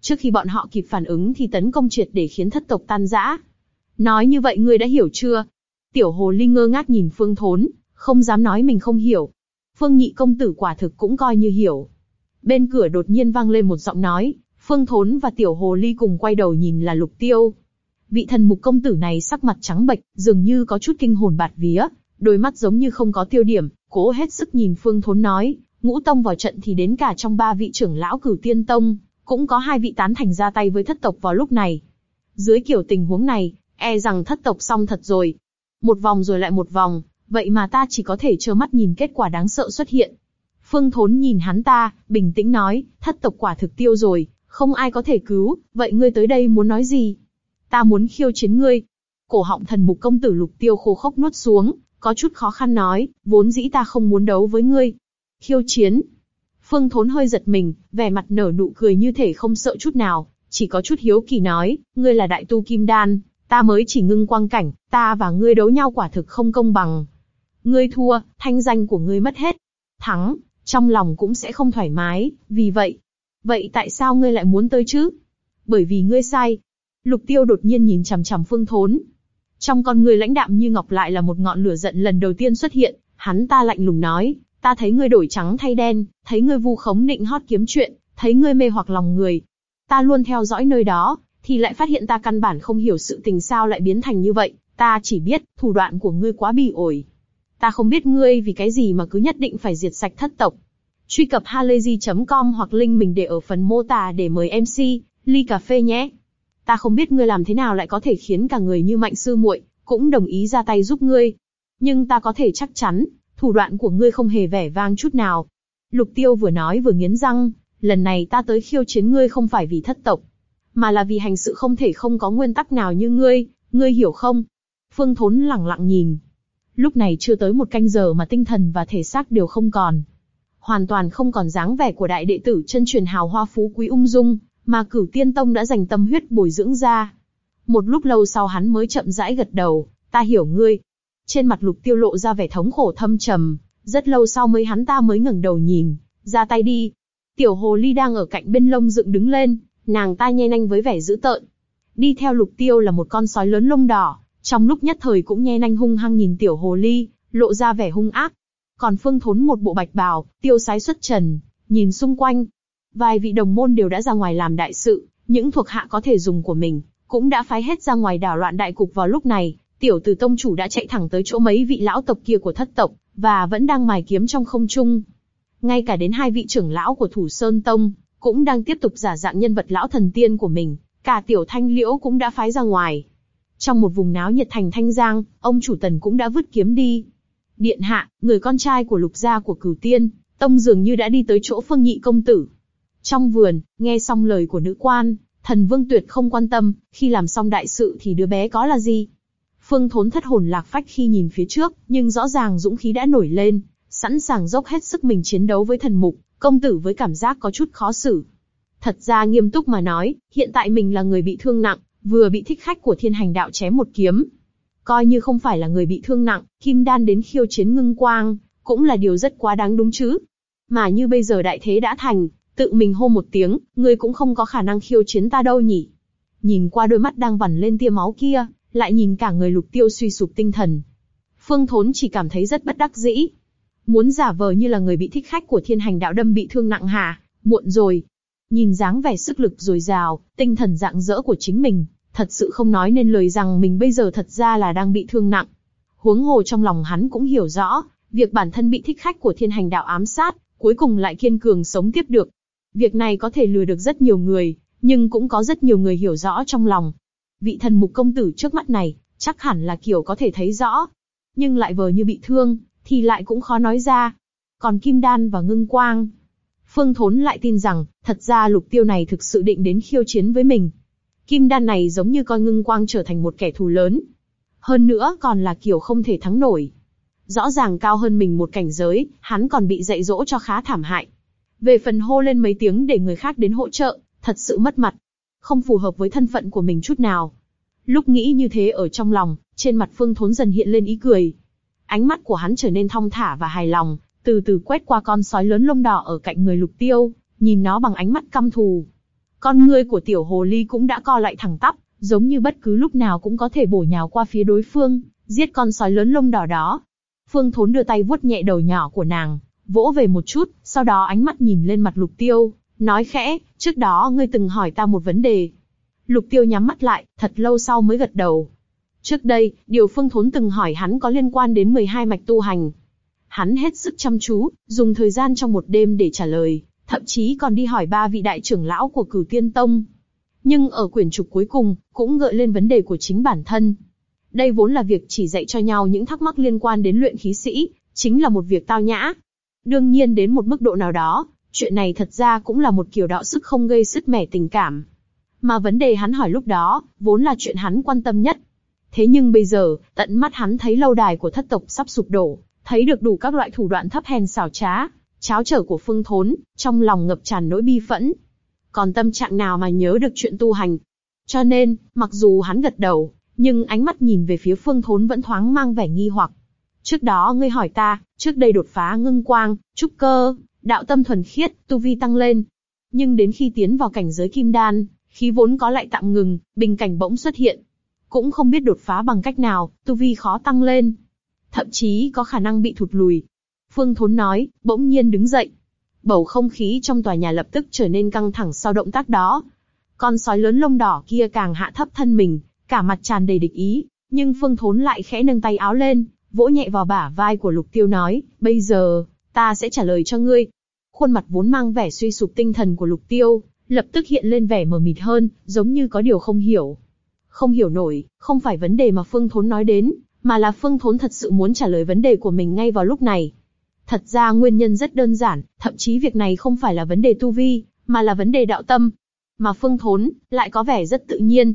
Trước khi bọn họ kịp phản ứng thì tấn công triệt để khiến thất tộc tan rã. Nói như vậy ngươi đã hiểu chưa? Tiểu hồ ly ngơ ngác nhìn phương thốn, không dám nói mình không hiểu. Phương nhị công tử quả thực cũng coi như hiểu. Bên cửa đột nhiên vang lên một giọng nói, phương thốn và tiểu hồ ly cùng quay đầu nhìn là lục tiêu. Vị thần mục công tử này sắc mặt trắng bệch, dường như có chút kinh hồn bạt vía, đôi mắt giống như không có tiêu điểm, cố hết sức nhìn phương thốn nói, ngũ tông vào trận thì đến cả trong ba vị trưởng lão cửu tiên tông, cũng có hai vị tán thành ra tay với thất tộc vào lúc này. Dưới kiểu tình huống này, e rằng thất tộc xong thật rồi. Một vòng rồi lại một vòng, vậy mà ta chỉ có thể trơ mắt nhìn kết quả đáng sợ xuất hiện. Phương Thốn nhìn hắn ta, bình tĩnh nói, thất tộc quả thực tiêu rồi, không ai có thể cứu, vậy ngươi tới đây muốn nói gì? Ta muốn khiêu chiến ngươi. Cổ họng thần mục công tử lục tiêu khô khốc nuốt xuống, có chút khó khăn nói, vốn dĩ ta không muốn đấu với ngươi. Khiêu chiến. Phương Thốn hơi giật mình, vẻ mặt nở nụ cười như thể không sợ chút nào, chỉ có chút hiếu kỳ nói, ngươi là đại tu kim đan, ta mới chỉ ngưng quang cảnh, ta và ngươi đấu nhau quả thực không công bằng. Ngươi thua, thanh danh của ngươi mất hết. Thắng, trong lòng cũng sẽ không thoải mái, vì vậy. Vậy tại sao ngươi lại muốn tới chứ? Bởi vì ngươi sai. Lục tiêu đột nhiên nhìn chằm chằm phương thốn. Trong con người lãnh đạm như ngọc lại là một ngọn lửa giận lần đầu tiên xuất hiện, hắn ta lạnh lùng nói, ta thấy ngươi đổi trắng thay đen, thấy ngươi vu khống nịnh hót kiếm chuyện, thấy ngươi mê hoặc lòng người. Ta luôn theo dõi nơi đó, thì lại phát hiện ta căn bản không hiểu sự tình sao lại biến thành như vậy, ta chỉ biết, thủ đoạn của ngươi quá bỉ ổi. Ta không biết ngươi vì cái gì mà cứ nhất định phải diệt sạch thất tộc. Truy cập halayzi.com hoặc link mình để ở phần mô tả để mời MC, ly cà phê nhé. Ta không biết ngươi làm thế nào lại có thể khiến cả người như mạnh sư muội cũng đồng ý ra tay giúp ngươi. Nhưng ta có thể chắc chắn, thủ đoạn của ngươi không hề vẻ vang chút nào. Lục tiêu vừa nói vừa nghiến răng, lần này ta tới khiêu chiến ngươi không phải vì thất tộc, mà là vì hành sự không thể không có nguyên tắc nào như ngươi, ngươi hiểu không? Phương Thốn lặng lặng nhìn. Lúc này chưa tới một canh giờ mà tinh thần và thể xác đều không còn. Hoàn toàn không còn dáng vẻ của đại đệ tử chân truyền hào hoa phú quý ung dung, mà cửu tiên tông đã dành tâm huyết bồi dưỡng ra. Một lúc lâu sau hắn mới chậm rãi gật đầu, ta hiểu ngươi. Trên mặt lục tiêu lộ ra vẻ thống khổ thâm trầm, rất lâu sau mới hắn ta mới ngẩng đầu nhìn, ra tay đi. Tiểu hồ ly đang ở cạnh bên lông dựng đứng lên, nàng ta nhe nanh với vẻ dữ tợn. Đi theo lục tiêu là một con sói lớn lông đỏ, trong lúc nhất thời cũng nhe nanh hung hăng nhìn tiểu hồ ly, lộ ra vẻ hung ác. Còn phương thốn một bộ bạch bào, tiêu sái xuất trần, nhìn xung quanh. Vài vị đồng môn đều đã ra ngoài làm đại sự, những thuộc hạ có thể dùng của mình, cũng đã phái hết ra ngoài đảo loạn đại cục vào lúc này. Tiểu tử tông chủ đã chạy thẳng tới chỗ mấy vị lão tộc kia của thất tộc, và vẫn đang mài kiếm trong không trung. Ngay cả đến hai vị trưởng lão của thủ sơn tông, cũng đang tiếp tục giả dạng nhân vật lão thần tiên của mình, cả tiểu thanh liễu cũng đã phái ra ngoài. Trong một vùng náo nhiệt thành Thanh Giang, ông chủ tần cũng đã vứt kiếm đi. Điện hạ, người con trai của lục gia của cửu tiên, tông dường như đã đi tới chỗ phương nhị công tử. Trong vườn, nghe xong lời của nữ quan, thần vương tuyệt không quan tâm, khi làm xong đại sự thì đứa bé có là gì. Phương thốn thất hồn lạc phách khi nhìn phía trước, nhưng rõ ràng dũng khí đã nổi lên, sẵn sàng dốc hết sức mình chiến đấu với thần mục, công tử với cảm giác có chút khó xử. Thật ra nghiêm túc mà nói, hiện tại mình là người bị thương nặng, vừa bị thích khách của thiên hành đạo chém một kiếm. Coi như không phải là người bị thương nặng, kim đan đến khiêu chiến ngưng quang, cũng là điều rất quá đáng đúng chứ. Mà như bây giờ đại thế đã thành, tự mình hô một tiếng, người cũng không có khả năng khiêu chiến ta đâu nhỉ. Nhìn qua đôi mắt đang vằn lên tia máu kia, lại nhìn cả người lục tiêu suy sụp tinh thần. Phương Thốn chỉ cảm thấy rất bất đắc dĩ. Muốn giả vờ như là người bị thích khách của thiên hành đạo đâm bị thương nặng hà, muộn rồi. Nhìn dáng vẻ sức lực dồi dào, tinh thần dạng dỡ của chính mình, thật sự không nói nên lời rằng mình bây giờ thật ra là đang bị thương nặng. Huống hồ trong lòng hắn cũng hiểu rõ, việc bản thân bị thích khách của thiên hành đạo ám sát, cuối cùng lại kiên cường sống tiếp được. Việc này có thể lừa được rất nhiều người, nhưng cũng có rất nhiều người hiểu rõ trong lòng. Vị thần mục công tử trước mắt này, chắc hẳn là kiểu có thể thấy rõ. Nhưng lại vờ như bị thương, thì lại cũng khó nói ra. Còn Kim Đan và Ngưng Quang, Phương Thốn lại tin rằng, thật ra lục tiêu này thực sự định đến khiêu chiến với mình. Kim đan này giống như coi ngưng quang trở thành một kẻ thù lớn. Hơn nữa còn là kiểu không thể thắng nổi. rõ ràng cao hơn mình một cảnh giới, hắn còn bị dạy dỗ cho khá thảm hại. Về phần hô lên mấy tiếng để người khác đến hỗ trợ, thật sự mất mặt. Không phù hợp với thân phận của mình chút nào. Lúc nghĩ như thế ở trong lòng, trên mặt Phương Thốn dần hiện lên ý cười. Ánh mắt của hắn trở nên thong thả và hài lòng, từ từ quét qua con sói lớn lông đỏ ở cạnh người lục tiêu, nhìn nó bằng ánh mắt căm thù. Con ngươi của tiểu hồ ly cũng đã co lại thẳng tắp, giống như bất cứ lúc nào cũng có thể bổ nhào qua phía đối phương, giết con sói lớn lông đỏ đó. Phương Thốn đưa tay vuốt nhẹ đầu nhỏ của nàng, vỗ về một chút, sau đó ánh mắt nhìn lên mặt lục tiêu, nói khẽ, trước đó ngươi từng hỏi ta một vấn đề. Lục tiêu nhắm mắt lại, thật lâu sau mới gật đầu. Trước đây, điều Phương Thốn từng hỏi hắn có liên quan đến 12 mạch tu hành. Hắn hết sức chăm chú, dùng thời gian trong một đêm để trả lời, thậm chí còn đi hỏi ba vị đại trưởng lão của Cửu Tiên Tông. Nhưng ở quyển trục cuối cùng, cũng gợi lên vấn đề của chính bản thân. Đây vốn là việc chỉ dạy cho nhau những thắc mắc liên quan đến luyện khí sĩ, chính là một việc tao nhã. Đương nhiên đến một mức độ nào đó, chuyện này thật ra cũng là một kiểu đạo sức không gây sứt mẻ tình cảm. Mà vấn đề hắn hỏi lúc đó, vốn là chuyện hắn quan tâm nhất. Thế nhưng bây giờ, tận mắt hắn thấy lâu đài của thất tộc sắp sụp đổ, thấy được đủ các loại thủ đoạn thấp hèn xảo trá, cháo trở của phương thốn, trong lòng ngập tràn nỗi bi phẫn. Còn tâm trạng nào mà nhớ được chuyện tu hành? Cho nên, mặc dù hắn gật đầu, nhưng ánh mắt nhìn về phía phương thốn vẫn thoáng mang vẻ nghi hoặc. Trước đó ngươi hỏi ta, trước đây đột phá ngưng quang, trúc cơ, đạo tâm thuần khiết, tu vi tăng lên. Nhưng đến khi tiến vào cảnh giới kim đan, khí vốn có lại tạm ngừng, bình cảnh bỗng xuất hiện. Cũng không biết đột phá bằng cách nào, tu vi khó tăng lên. Thậm chí có khả năng bị thụt lùi. Phương Thốn nói, bỗng nhiên đứng dậy. Bầu không khí trong tòa nhà lập tức trở nên căng thẳng sau động tác đó. Con sói lớn lông đỏ kia càng hạ thấp thân mình, cả mặt tràn đầy địch ý. Nhưng Phương Thốn lại khẽ nâng tay áo lên, vỗ nhẹ vào bả vai của Lục Tiêu nói, bây giờ, ta sẽ trả lời cho ngươi. Khuôn mặt vốn mang vẻ suy sụp tinh thần của Lục Tiêu, lập tức hiện lên vẻ mờ mịt hơn, giống như có điều không hiểu. Không hiểu nổi, không phải vấn đề mà Phương Thốn nói đến, mà là Phương Thốn thật sự muốn trả lời vấn đề của mình ngay vào lúc này. Thật ra nguyên nhân rất đơn giản, thậm chí việc này không phải là vấn đề tu vi, mà là vấn đề đạo tâm. Mà Phương Thốn lại có vẻ rất tự nhiên.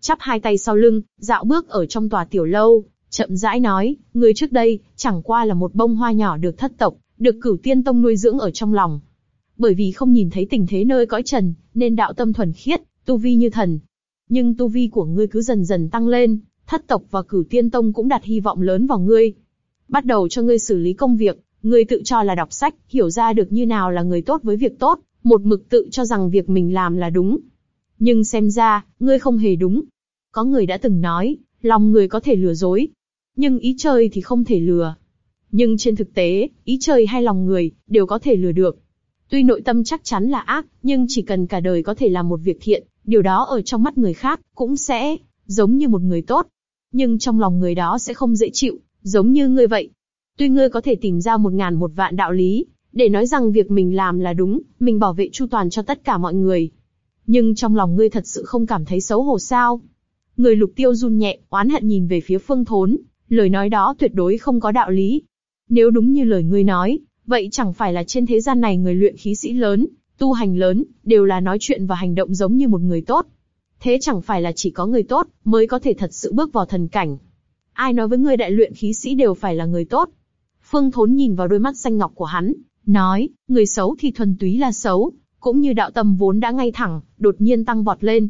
Chắp hai tay sau lưng, dạo bước ở trong tòa tiểu lâu, chậm rãi nói, người trước đây chẳng qua là một bông hoa nhỏ được thất tộc, được cửu tiên tông nuôi dưỡng ở trong lòng. Bởi vì không nhìn thấy tình thế nơi cõi trần, nên đạo tâm thuần khiết, tu vi như thần. Nhưng tu vi của ngươi cứ dần dần tăng lên, thất tộc và cửu tiên tông cũng đặt hy vọng lớn vào ngươi. Bắt đầu cho ngươi xử lý công việc, ngươi tự cho là đọc sách, hiểu ra được như nào là người tốt với việc tốt, một mực tự cho rằng việc mình làm là đúng. Nhưng xem ra, ngươi không hề đúng. Có người đã từng nói, lòng người có thể lừa dối, nhưng ý trời thì không thể lừa. Nhưng trên thực tế, ý trời hay lòng người, đều có thể lừa được. Tuy nội tâm chắc chắn là ác, nhưng chỉ cần cả đời có thể làm một việc thiện, điều đó ở trong mắt người khác, cũng sẽ, giống như một người tốt. Nhưng trong lòng người đó sẽ không dễ chịu, giống như ngươi vậy. Tuy ngươi có thể tìm ra một ngàn một vạn đạo lý, để nói rằng việc mình làm là đúng, mình bảo vệ chu toàn cho tất cả mọi người. Nhưng trong lòng ngươi thật sự không cảm thấy xấu hổ sao? Người lục tiêu run nhẹ, oán hận nhìn về phía phương thốn, lời nói đó tuyệt đối không có đạo lý. Nếu đúng như lời ngươi nói, vậy chẳng phải là trên thế gian này người luyện khí sĩ lớn, tu hành lớn, đều là nói chuyện và hành động giống như một người tốt. Thế chẳng phải là chỉ có người tốt, mới có thể thật sự bước vào thần cảnh. Ai nói với người đại luyện khí sĩ đều phải là người tốt? Phương Thốn nhìn vào đôi mắt xanh ngọc của hắn, nói, người xấu thì thuần túy là xấu, cũng như đạo tâm vốn đã ngay thẳng, đột nhiên tăng vọt lên.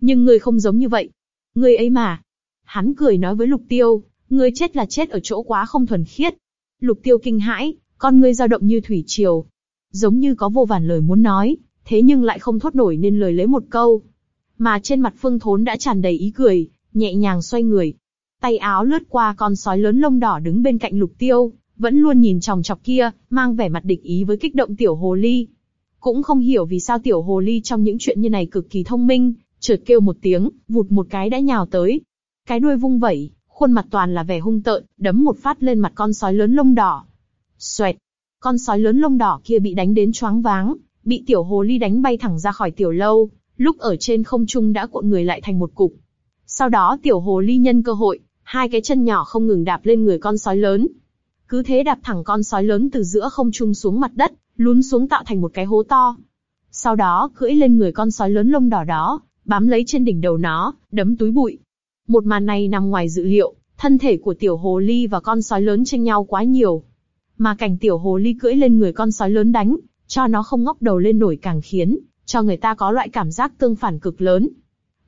Nhưng người không giống như vậy. Người ấy mà. Hắn cười nói với Lục Tiêu, Ngươi chết là chết ở chỗ quá không thuần khiết. Lục tiêu kinh hãi, con ngươi dao động như thủy triều. Giống như có vô vàn lời muốn nói, thế nhưng lại không thốt nổi nên lời lấy một câu. Mà trên mặt phương thốn đã tràn đầy ý cười, nhẹ nhàng xoay người. Tay áo lướt qua con sói lớn lông đỏ đứng bên cạnh lục tiêu, vẫn luôn nhìn chòng chọc kia, mang vẻ mặt địch ý với kích động tiểu hồ ly. Cũng không hiểu vì sao tiểu hồ ly trong những chuyện như này cực kỳ thông minh, chợt kêu một tiếng, vụt một cái đã nhào tới. Cái đuôi vung vẩy, khuôn mặt toàn là vẻ hung tợn, đấm một phát lên mặt con sói lớn lông đỏ. Xoẹt, con sói lớn lông đỏ kia bị đánh đến choáng váng, bị tiểu hồ ly đánh bay thẳng ra khỏi tiểu lâu, lúc ở trên không trung đã cuộn người lại thành một cục. Sau đó tiểu hồ ly nhân cơ hội, hai cái chân nhỏ không ngừng đạp lên người con sói lớn. Cứ thế đạp thẳng con sói lớn từ giữa không trung xuống mặt đất, lún xuống tạo thành một cái hố to. Sau đó cưỡi lên người con sói lớn lông đỏ đó, bám lấy trên đỉnh đầu nó, đấm túi bụi. Một màn này nằm ngoài dự liệu, thân thể của tiểu hồ ly và con sói lớn tranh nhau quá nhiều. Mà cảnh tiểu hồ ly cưỡi lên người con sói lớn đánh, cho nó không ngóc đầu lên nổi càng khiến cho người ta có loại cảm giác tương phản cực lớn.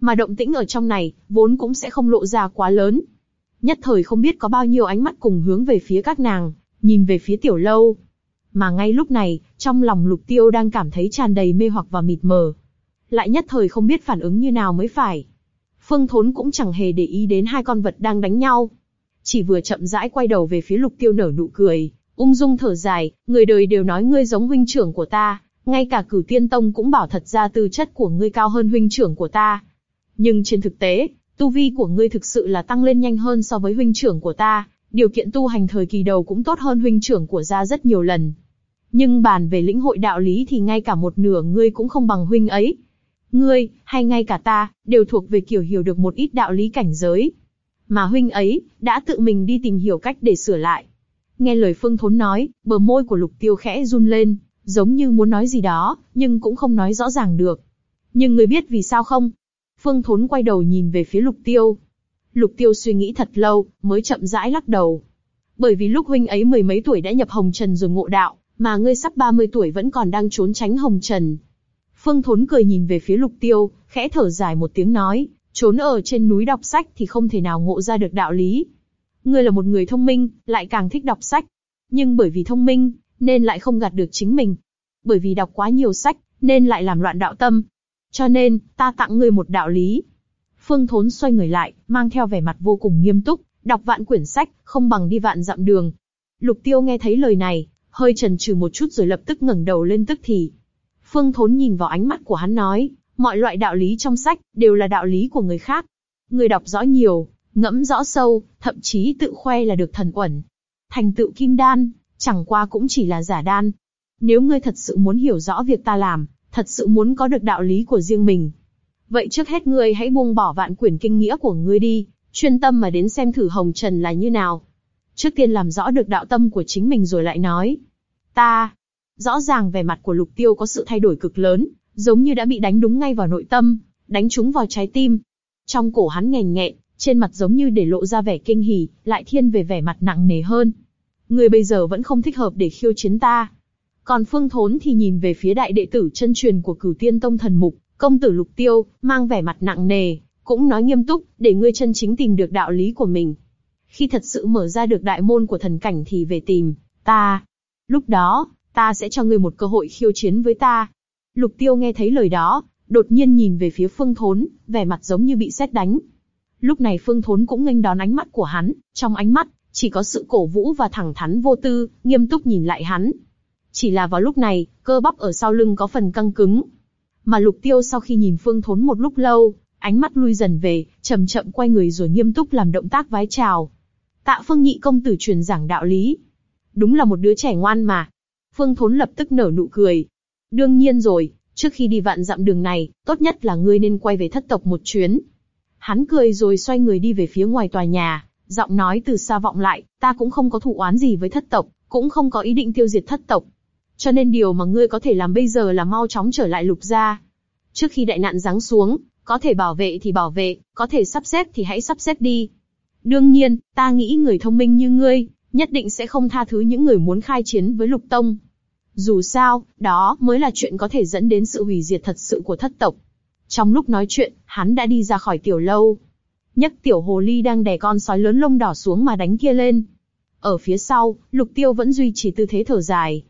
Mà động tĩnh ở trong này, vốn cũng sẽ không lộ ra quá lớn. Nhất thời không biết có bao nhiêu ánh mắt cùng hướng về phía các nàng, nhìn về phía tiểu lâu. Mà ngay lúc này, trong lòng lục tiêu đang cảm thấy tràn đầy mê hoặc và mịt mờ. Lại nhất thời không biết phản ứng như nào mới phải. Phương Thốn cũng chẳng hề để ý đến hai con vật đang đánh nhau. Chỉ vừa chậm rãi quay đầu về phía lục tiêu nở nụ cười, ung dung thở dài, người đời đều nói ngươi giống huynh trưởng của ta, ngay cả cửu tiên tông cũng bảo thật ra tư chất của ngươi cao hơn huynh trưởng của ta. Nhưng trên thực tế, tu vi của ngươi thực sự là tăng lên nhanh hơn so với huynh trưởng của ta, điều kiện tu hành thời kỳ đầu cũng tốt hơn huynh trưởng của gia rất nhiều lần. Nhưng bàn về lĩnh hội đạo lý thì ngay cả một nửa ngươi cũng không bằng huynh ấy. Ngươi, hay ngay cả ta, đều thuộc về kiểu hiểu được một ít đạo lý cảnh giới. Mà huynh ấy, đã tự mình đi tìm hiểu cách để sửa lại. Nghe lời Phương Thốn nói, bờ môi của Lục Tiêu khẽ run lên, giống như muốn nói gì đó, nhưng cũng không nói rõ ràng được. Nhưng người biết vì sao không? Phương Thốn quay đầu nhìn về phía Lục Tiêu. Lục Tiêu suy nghĩ thật lâu, mới chậm rãi lắc đầu. Bởi vì lúc huynh ấy mười mấy tuổi đã nhập Hồng Trần rồi ngộ đạo, mà ngươi sắp 30 tuổi vẫn còn đang trốn tránh Hồng Trần. Phương Thốn cười nhìn về phía Lục Tiêu, khẽ thở dài một tiếng nói, trốn ở trên núi đọc sách thì không thể nào ngộ ra được đạo lý. Ngươi là một người thông minh, lại càng thích đọc sách. Nhưng bởi vì thông minh, nên lại không gạt được chính mình. Bởi vì đọc quá nhiều sách, nên lại làm loạn đạo tâm. Cho nên, ta tặng ngươi một đạo lý. Phương Thốn xoay người lại, mang theo vẻ mặt vô cùng nghiêm túc, đọc vạn quyển sách, không bằng đi vạn dặm đường. Lục Tiêu nghe thấy lời này, hơi chần chừ một chút rồi lập tức ngẩng đầu lên tức thì. Phương Thốn nhìn vào ánh mắt của hắn nói, mọi loại đạo lý trong sách đều là đạo lý của người khác. Người đọc rõ nhiều, ngẫm rõ sâu, thậm chí tự khoe là được thần uẩn. Thành tựu kim đan, chẳng qua cũng chỉ là giả đan. Nếu ngươi thật sự muốn hiểu rõ việc ta làm, thật sự muốn có được đạo lý của riêng mình. Vậy trước hết ngươi hãy buông bỏ vạn quyển kinh nghĩa của ngươi đi, chuyên tâm mà đến xem thử hồng trần là như nào. Trước tiên làm rõ được đạo tâm của chính mình rồi lại nói. Ta, rõ ràng vẻ mặt của lục tiêu có sự thay đổi cực lớn, giống như đã bị đánh đúng ngay vào nội tâm, đánh trúng vào trái tim. Trong cổ hắn nghèn nghẹn, trên mặt giống như để lộ ra vẻ kinh hỉ, lại thiên về vẻ mặt nặng nề hơn. Người bây giờ vẫn không thích hợp để khiêu chiến ta. Còn Phương Thốn thì nhìn về phía đại đệ tử chân truyền của Cửu Tiên Tông thần mục, công tử Lục Tiêu, mang vẻ mặt nặng nề, cũng nói nghiêm túc, để ngươi chân chính tìm được đạo lý của mình. Khi thật sự mở ra được đại môn của thần cảnh thì về tìm ta. Lúc đó, ta sẽ cho ngươi một cơ hội khiêu chiến với ta. Lục Tiêu nghe thấy lời đó, đột nhiên nhìn về phía Phương Thốn, vẻ mặt giống như bị sét đánh. Lúc này Phương Thốn cũng nghênh đón ánh mắt của hắn, trong ánh mắt chỉ có sự cổ vũ và thẳng thắn vô tư, nghiêm túc nhìn lại hắn. Chỉ là vào lúc này, cơ bắp ở sau lưng có phần căng cứng. Mà Lục Tiêu sau khi nhìn Phương Thốn một lúc lâu, ánh mắt lui dần về, chậm chậm quay người rồi nghiêm túc làm động tác vái chào. Tạ Phương Nhị công tử truyền giảng đạo lý. Đúng là một đứa trẻ ngoan mà. Phương Thốn lập tức nở nụ cười. Đương nhiên rồi, trước khi đi vạn dặm đường này, tốt nhất là ngươi nên quay về thất tộc một chuyến. Hắn cười rồi xoay người đi về phía ngoài tòa nhà, giọng nói từ xa vọng lại, ta cũng không có thù oán gì với thất tộc, cũng không có ý định tiêu diệt thất tộc. Cho nên điều mà ngươi có thể làm bây giờ là mau chóng trở lại lục gia. Trước khi đại nạn giáng xuống, có thể bảo vệ thì bảo vệ, có thể sắp xếp thì hãy sắp xếp đi. Đương nhiên, ta nghĩ người thông minh như ngươi, nhất định sẽ không tha thứ những người muốn khai chiến với lục tông. Dù sao, đó mới là chuyện có thể dẫn đến sự hủy diệt thật sự của thất tộc. Trong lúc nói chuyện, hắn đã đi ra khỏi tiểu lâu. nhấc tiểu hồ ly đang đè con sói lớn lông đỏ xuống mà đánh kia lên. Ở phía sau, lục tiêu vẫn duy trì tư thế thở dài.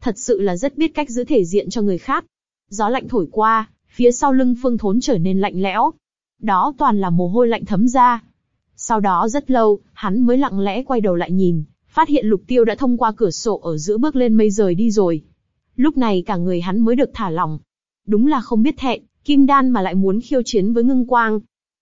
Thật sự là rất biết cách giữ thể diện cho người khác. Gió lạnh thổi qua, phía sau lưng phương thốn trở nên lạnh lẽo. Đó toàn là mồ hôi lạnh thấm ra. Sau đó rất lâu, hắn mới lặng lẽ quay đầu lại nhìn, phát hiện lục tiêu đã thông qua cửa sổ ở giữa bước lên mây rời đi rồi. Lúc này cả người hắn mới được thả lỏng. Đúng là không biết thẹn, Kim Đan mà lại muốn khiêu chiến với ngưng quang.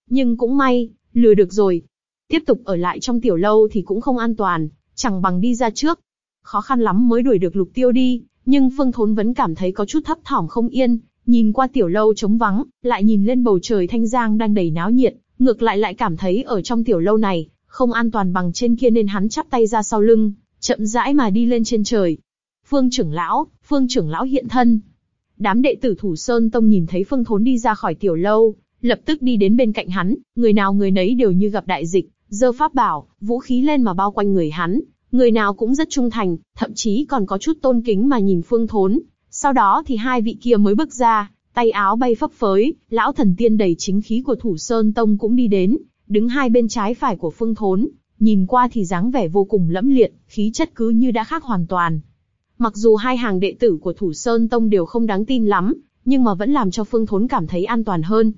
Nhưng cũng may, lừa được rồi. Tiếp tục ở lại trong tiểu lâu thì cũng không an toàn, chẳng bằng đi ra trước. Khó khăn lắm mới đuổi được lục tiêu đi, nhưng Phương Thốn vẫn cảm thấy có chút thấp thỏm không yên, nhìn qua tiểu lâu trống vắng, lại nhìn lên bầu trời thanh giang đang đầy náo nhiệt, ngược lại lại cảm thấy ở trong tiểu lâu này, không an toàn bằng trên kia nên hắn chắp tay ra sau lưng, chậm rãi mà đi lên trên trời. Phương trưởng lão, phương trưởng lão hiện thân, Đám đệ tử Thủ Sơn Tông nhìn thấy Phương Thốn đi ra khỏi tiểu lâu, lập tức đi đến bên cạnh hắn, người nào người nấy đều như gặp đại dịch, giơ pháp bảo, vũ khí lên mà bao quanh người hắn, người nào cũng rất trung thành, thậm chí còn có chút tôn kính mà nhìn Phương Thốn. Sau đó thì hai vị kia mới bước ra, tay áo bay phấp phới, lão thần tiên đầy chính khí của Thủ Sơn Tông cũng đi đến, đứng hai bên trái phải của Phương Thốn, nhìn qua thì dáng vẻ vô cùng lẫm liệt, khí chất cứ như đã khác hoàn toàn. Mặc dù hai hàng đệ tử của Thủ Sơn Tông đều không đáng tin lắm, nhưng mà vẫn làm cho Phương Thốn cảm thấy an toàn hơn.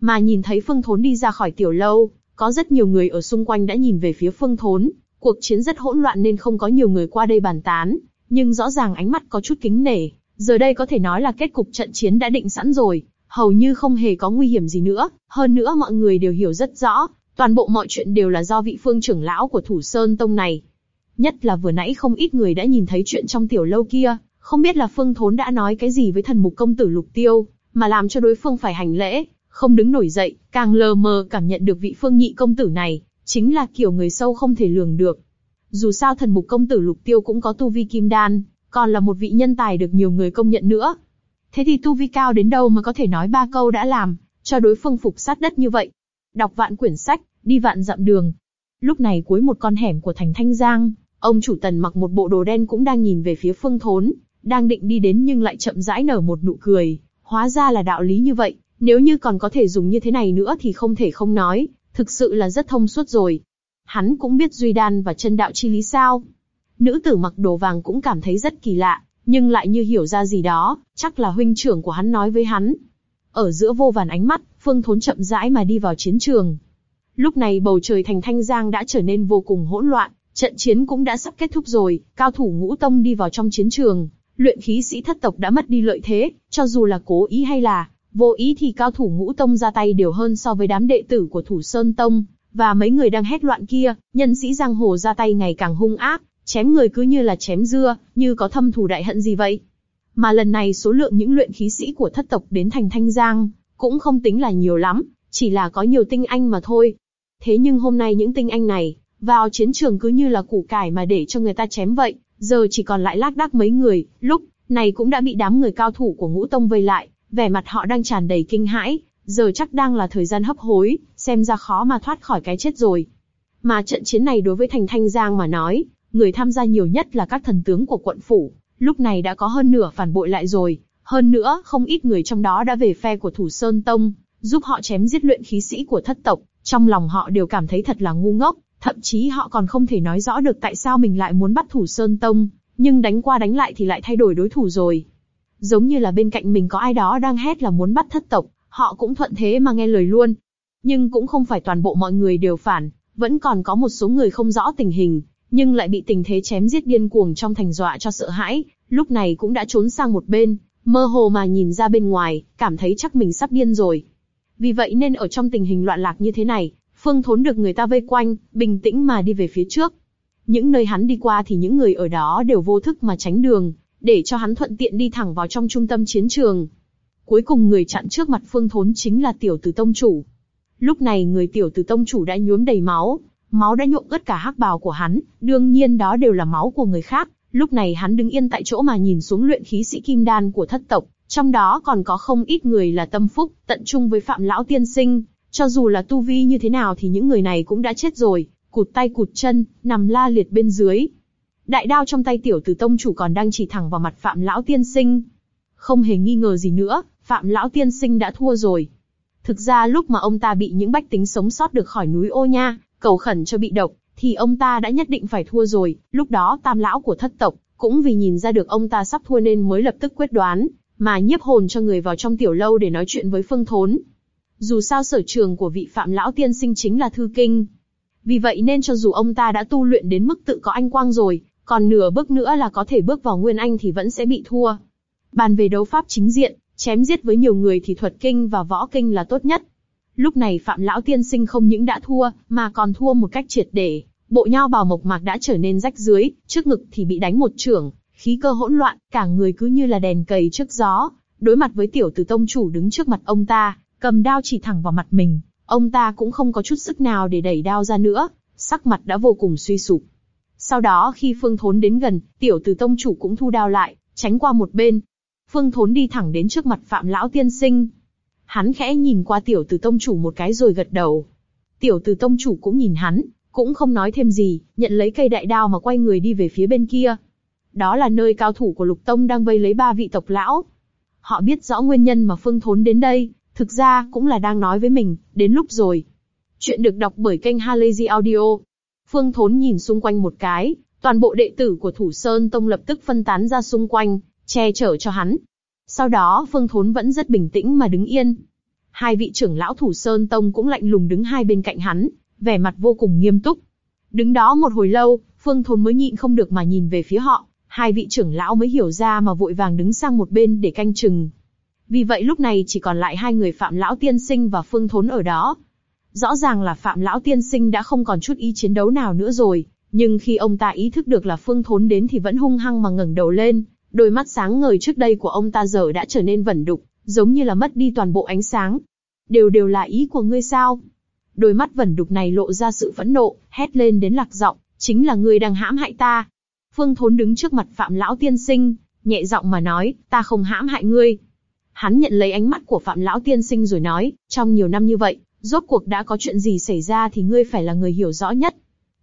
Mà nhìn thấy Phương Thốn đi ra khỏi tiểu lâu, có rất nhiều người ở xung quanh đã nhìn về phía Phương Thốn. Cuộc chiến rất hỗn loạn nên không có nhiều người qua đây bàn tán, nhưng rõ ràng ánh mắt có chút kính nể. Giờ đây có thể nói là kết cục trận chiến đã định sẵn rồi, hầu như không hề có nguy hiểm gì nữa. Hơn nữa mọi người đều hiểu rất rõ, toàn bộ mọi chuyện đều là do vị phương trưởng lão của Thủ Sơn Tông này. Nhất là vừa nãy không ít người đã nhìn thấy chuyện trong tiểu lâu kia, không biết là Phương Thốn đã nói cái gì với thần mục công tử Lục Tiêu, mà làm cho đối phương phải hành lễ, không đứng nổi dậy, càng lờ mờ cảm nhận được vị Phương nhị công tử này, chính là kiểu người sâu không thể lường được. Dù sao thần mục công tử Lục Tiêu cũng có tu vi kim đan, còn là một vị nhân tài được nhiều người công nhận nữa. Thế thì tu vi cao đến đâu mà có thể nói ba câu đã làm, cho đối phương phục sát đất như vậy. Đọc vạn quyển sách, đi vạn dặm đường. Lúc này cuối một con hẻm của thành Thanh Giang, ông chủ tần mặc một bộ đồ đen cũng đang nhìn về phía phương thốn, đang định đi đến nhưng lại chậm rãi nở một nụ cười. Hóa ra là đạo lý như vậy, nếu như còn có thể dùng như thế này nữa thì không thể không nói, thực sự là rất thông suốt rồi. Hắn cũng biết duy đan và chân đạo chi lý sao. Nữ tử mặc đồ vàng cũng cảm thấy rất kỳ lạ, nhưng lại như hiểu ra gì đó, chắc là huynh trưởng của hắn nói với hắn. Ở giữa vô vàn ánh mắt, Phương Thốn chậm rãi mà đi vào chiến trường. Lúc này bầu trời thành Thanh Giang đã trở nên vô cùng hỗn loạn, trận chiến cũng đã sắp kết thúc rồi, cao thủ ngũ tông đi vào trong chiến trường, luyện khí sĩ thất tộc đã mất đi lợi thế, cho dù là cố ý hay là vô ý thì cao thủ ngũ tông ra tay đều hơn so với đám đệ tử của thủ sơn tông và mấy người đang hét loạn kia. Nhân sĩ giang hồ ra tay ngày càng hung ác, chém người cứ như là chém dưa, như có thâm thù đại hận gì vậy. Mà lần này số lượng những luyện khí sĩ của thất tộc đến thành thanh giang cũng không tính là nhiều lắm, chỉ là có nhiều tinh anh mà thôi. Thế nhưng hôm nay những tinh anh này vào chiến trường cứ như là củ cải mà để cho người ta chém vậy, giờ chỉ còn lại lác đác mấy người, lúc này cũng đã bị đám người cao thủ của ngũ tông vây lại, vẻ mặt họ đang tràn đầy kinh hãi, giờ chắc đang là thời gian hấp hối, xem ra khó mà thoát khỏi cái chết rồi. Mà trận chiến này đối với thành Thanh Giang mà nói, người tham gia nhiều nhất là các thần tướng của quận phủ, lúc này đã có hơn nửa phản bội lại rồi, hơn nữa không ít người trong đó đã về phe của Thủ Sơn Tông, giúp họ chém giết luyện khí sĩ của thất tộc, trong lòng họ đều cảm thấy thật là ngu ngốc, thậm chí họ còn không thể nói rõ được tại sao mình lại muốn bắt Thủ Sơn Tông, nhưng đánh qua đánh lại thì lại thay đổi đối thủ rồi. Giống như là bên cạnh mình có ai đó đang hét là muốn bắt thất tộc, họ cũng thuận thế mà nghe lời luôn. Nhưng cũng không phải toàn bộ mọi người đều phản, vẫn còn có một số người không rõ tình hình, nhưng lại bị tình thế chém giết điên cuồng trong thành dọa cho sợ hãi, lúc này cũng đã trốn sang một bên, mơ hồ mà nhìn ra bên ngoài, cảm thấy chắc mình sắp điên rồi. Vì vậy nên ở trong tình hình loạn lạc như thế này, Phương Thốn được người ta vây quanh, bình tĩnh mà đi về phía trước. Những nơi hắn đi qua thì những người ở đó đều vô thức mà tránh đường, để cho hắn thuận tiện đi thẳng vào trong trung tâm chiến trường. Cuối cùng người chặn trước mặt Phương Thốn chính là tiểu tử tông chủ. Lúc này người tiểu tử tông chủ đã nhuốm đầy máu, máu đã nhuộm ướt cả hắc bào của hắn, đương nhiên đó đều là máu của người khác. Lúc này hắn đứng yên tại chỗ mà nhìn xuống luyện khí sĩ kim đan của thất tộc, trong đó còn có không ít người là tâm phúc, tận trung với phạm lão tiên sinh. Cho dù là tu vi như thế nào thì những người này cũng đã chết rồi, cụt tay cụt chân, nằm la liệt bên dưới. Đại đao trong tay tiểu tử tông chủ còn đang chỉ thẳng vào mặt phạm lão tiên sinh. Không hề nghi ngờ gì nữa, phạm lão tiên sinh đã thua rồi. Thực ra lúc mà ông ta bị những bách tính sống sót được khỏi núi ô nha, cầu khẩn cho bị độc, thì ông ta đã nhất định phải thua rồi. Lúc đó tam lão của thất tộc, cũng vì nhìn ra được ông ta sắp thua nên mới lập tức quyết đoán, mà nhiếp hồn cho người vào trong tiểu lâu để nói chuyện với Phương Thốn. Dù sao sở trường của vị phạm lão tiên sinh chính là thư kinh. Vì vậy nên cho dù ông ta đã tu luyện đến mức tự có anh quang rồi, còn nửa bước nữa là có thể bước vào nguyên anh thì vẫn sẽ bị thua. Bàn về đấu pháp chính diện, chém giết với nhiều người thì thuật kinh và võ kinh là tốt nhất. Lúc này phạm lão tiên sinh không những đã thua, mà còn thua một cách triệt để. Bộ nho bào mộc mạc đã trở nên rách dưới, trước ngực thì bị đánh một trưởng, khí cơ hỗn loạn, cả người cứ như là đèn cầy trước gió. Đối mặt với tiểu tử tông chủ đứng trước mặt ông ta, cầm đao chỉ thẳng vào mặt mình, ông ta cũng không có chút sức nào để đẩy đao ra nữa, sắc mặt đã vô cùng suy sụp. Sau đó khi Phương Thốn đến gần, tiểu tử tông chủ cũng thu đao lại, tránh qua một bên. Phương Thốn đi thẳng đến trước mặt Phạm Lão Tiên Sinh. Hắn khẽ nhìn qua tiểu tử tông chủ một cái rồi gật đầu. Tiểu tử tông chủ cũng nhìn hắn, cũng không nói thêm gì, nhận lấy cây đại đao mà quay người đi về phía bên kia. Đó là nơi cao thủ của Lục Tông đang vây lấy ba vị tộc lão. Họ biết rõ nguyên nhân mà Phương Thốn đến đây, thực ra cũng là đang nói với mình, đến lúc rồi. Chuyện được đọc bởi kênh Halazy Audio. Phương Thốn nhìn xung quanh một cái, toàn bộ đệ tử của Thủ Sơn Tông lập tức phân tán ra xung quanh, che chở cho hắn. Sau đó Phương Thốn vẫn rất bình tĩnh mà đứng yên. Hai vị trưởng lão Thủ Sơn Tông cũng lạnh lùng đứng hai bên cạnh hắn, vẻ mặt vô cùng nghiêm túc. Đứng đó một hồi lâu, Phương Thốn mới nhịn không được mà nhìn về phía họ, hai vị trưởng lão mới hiểu ra mà vội vàng đứng sang một bên để canh chừng. Vì vậy lúc này chỉ còn lại hai người Phạm Lão Tiên Sinh và Phương Thốn ở đó. Rõ ràng là Phạm Lão Tiên Sinh đã không còn chút ý chiến đấu nào nữa rồi, nhưng khi ông ta ý thức được là Phương Thốn đến thì vẫn hung hăng mà ngẩng đầu lên, đôi mắt sáng ngời trước đây của ông ta giờ đã trở nên vẩn đục, giống như là mất đi toàn bộ ánh sáng. Đều đều là ý của ngươi sao? Đôi mắt vẩn đục này lộ ra sự phẫn nộ, hét lên đến lạc giọng, chính là ngươi đang hãm hại ta. Phương Thốn đứng trước mặt Phạm Lão Tiên Sinh, nhẹ giọng mà nói, ta không hãm hại ngươi. Hắn nhận lấy ánh mắt của Phạm Lão Tiên Sinh rồi nói, trong nhiều năm như vậy, rốt cuộc đã có chuyện gì xảy ra thì ngươi phải là người hiểu rõ nhất.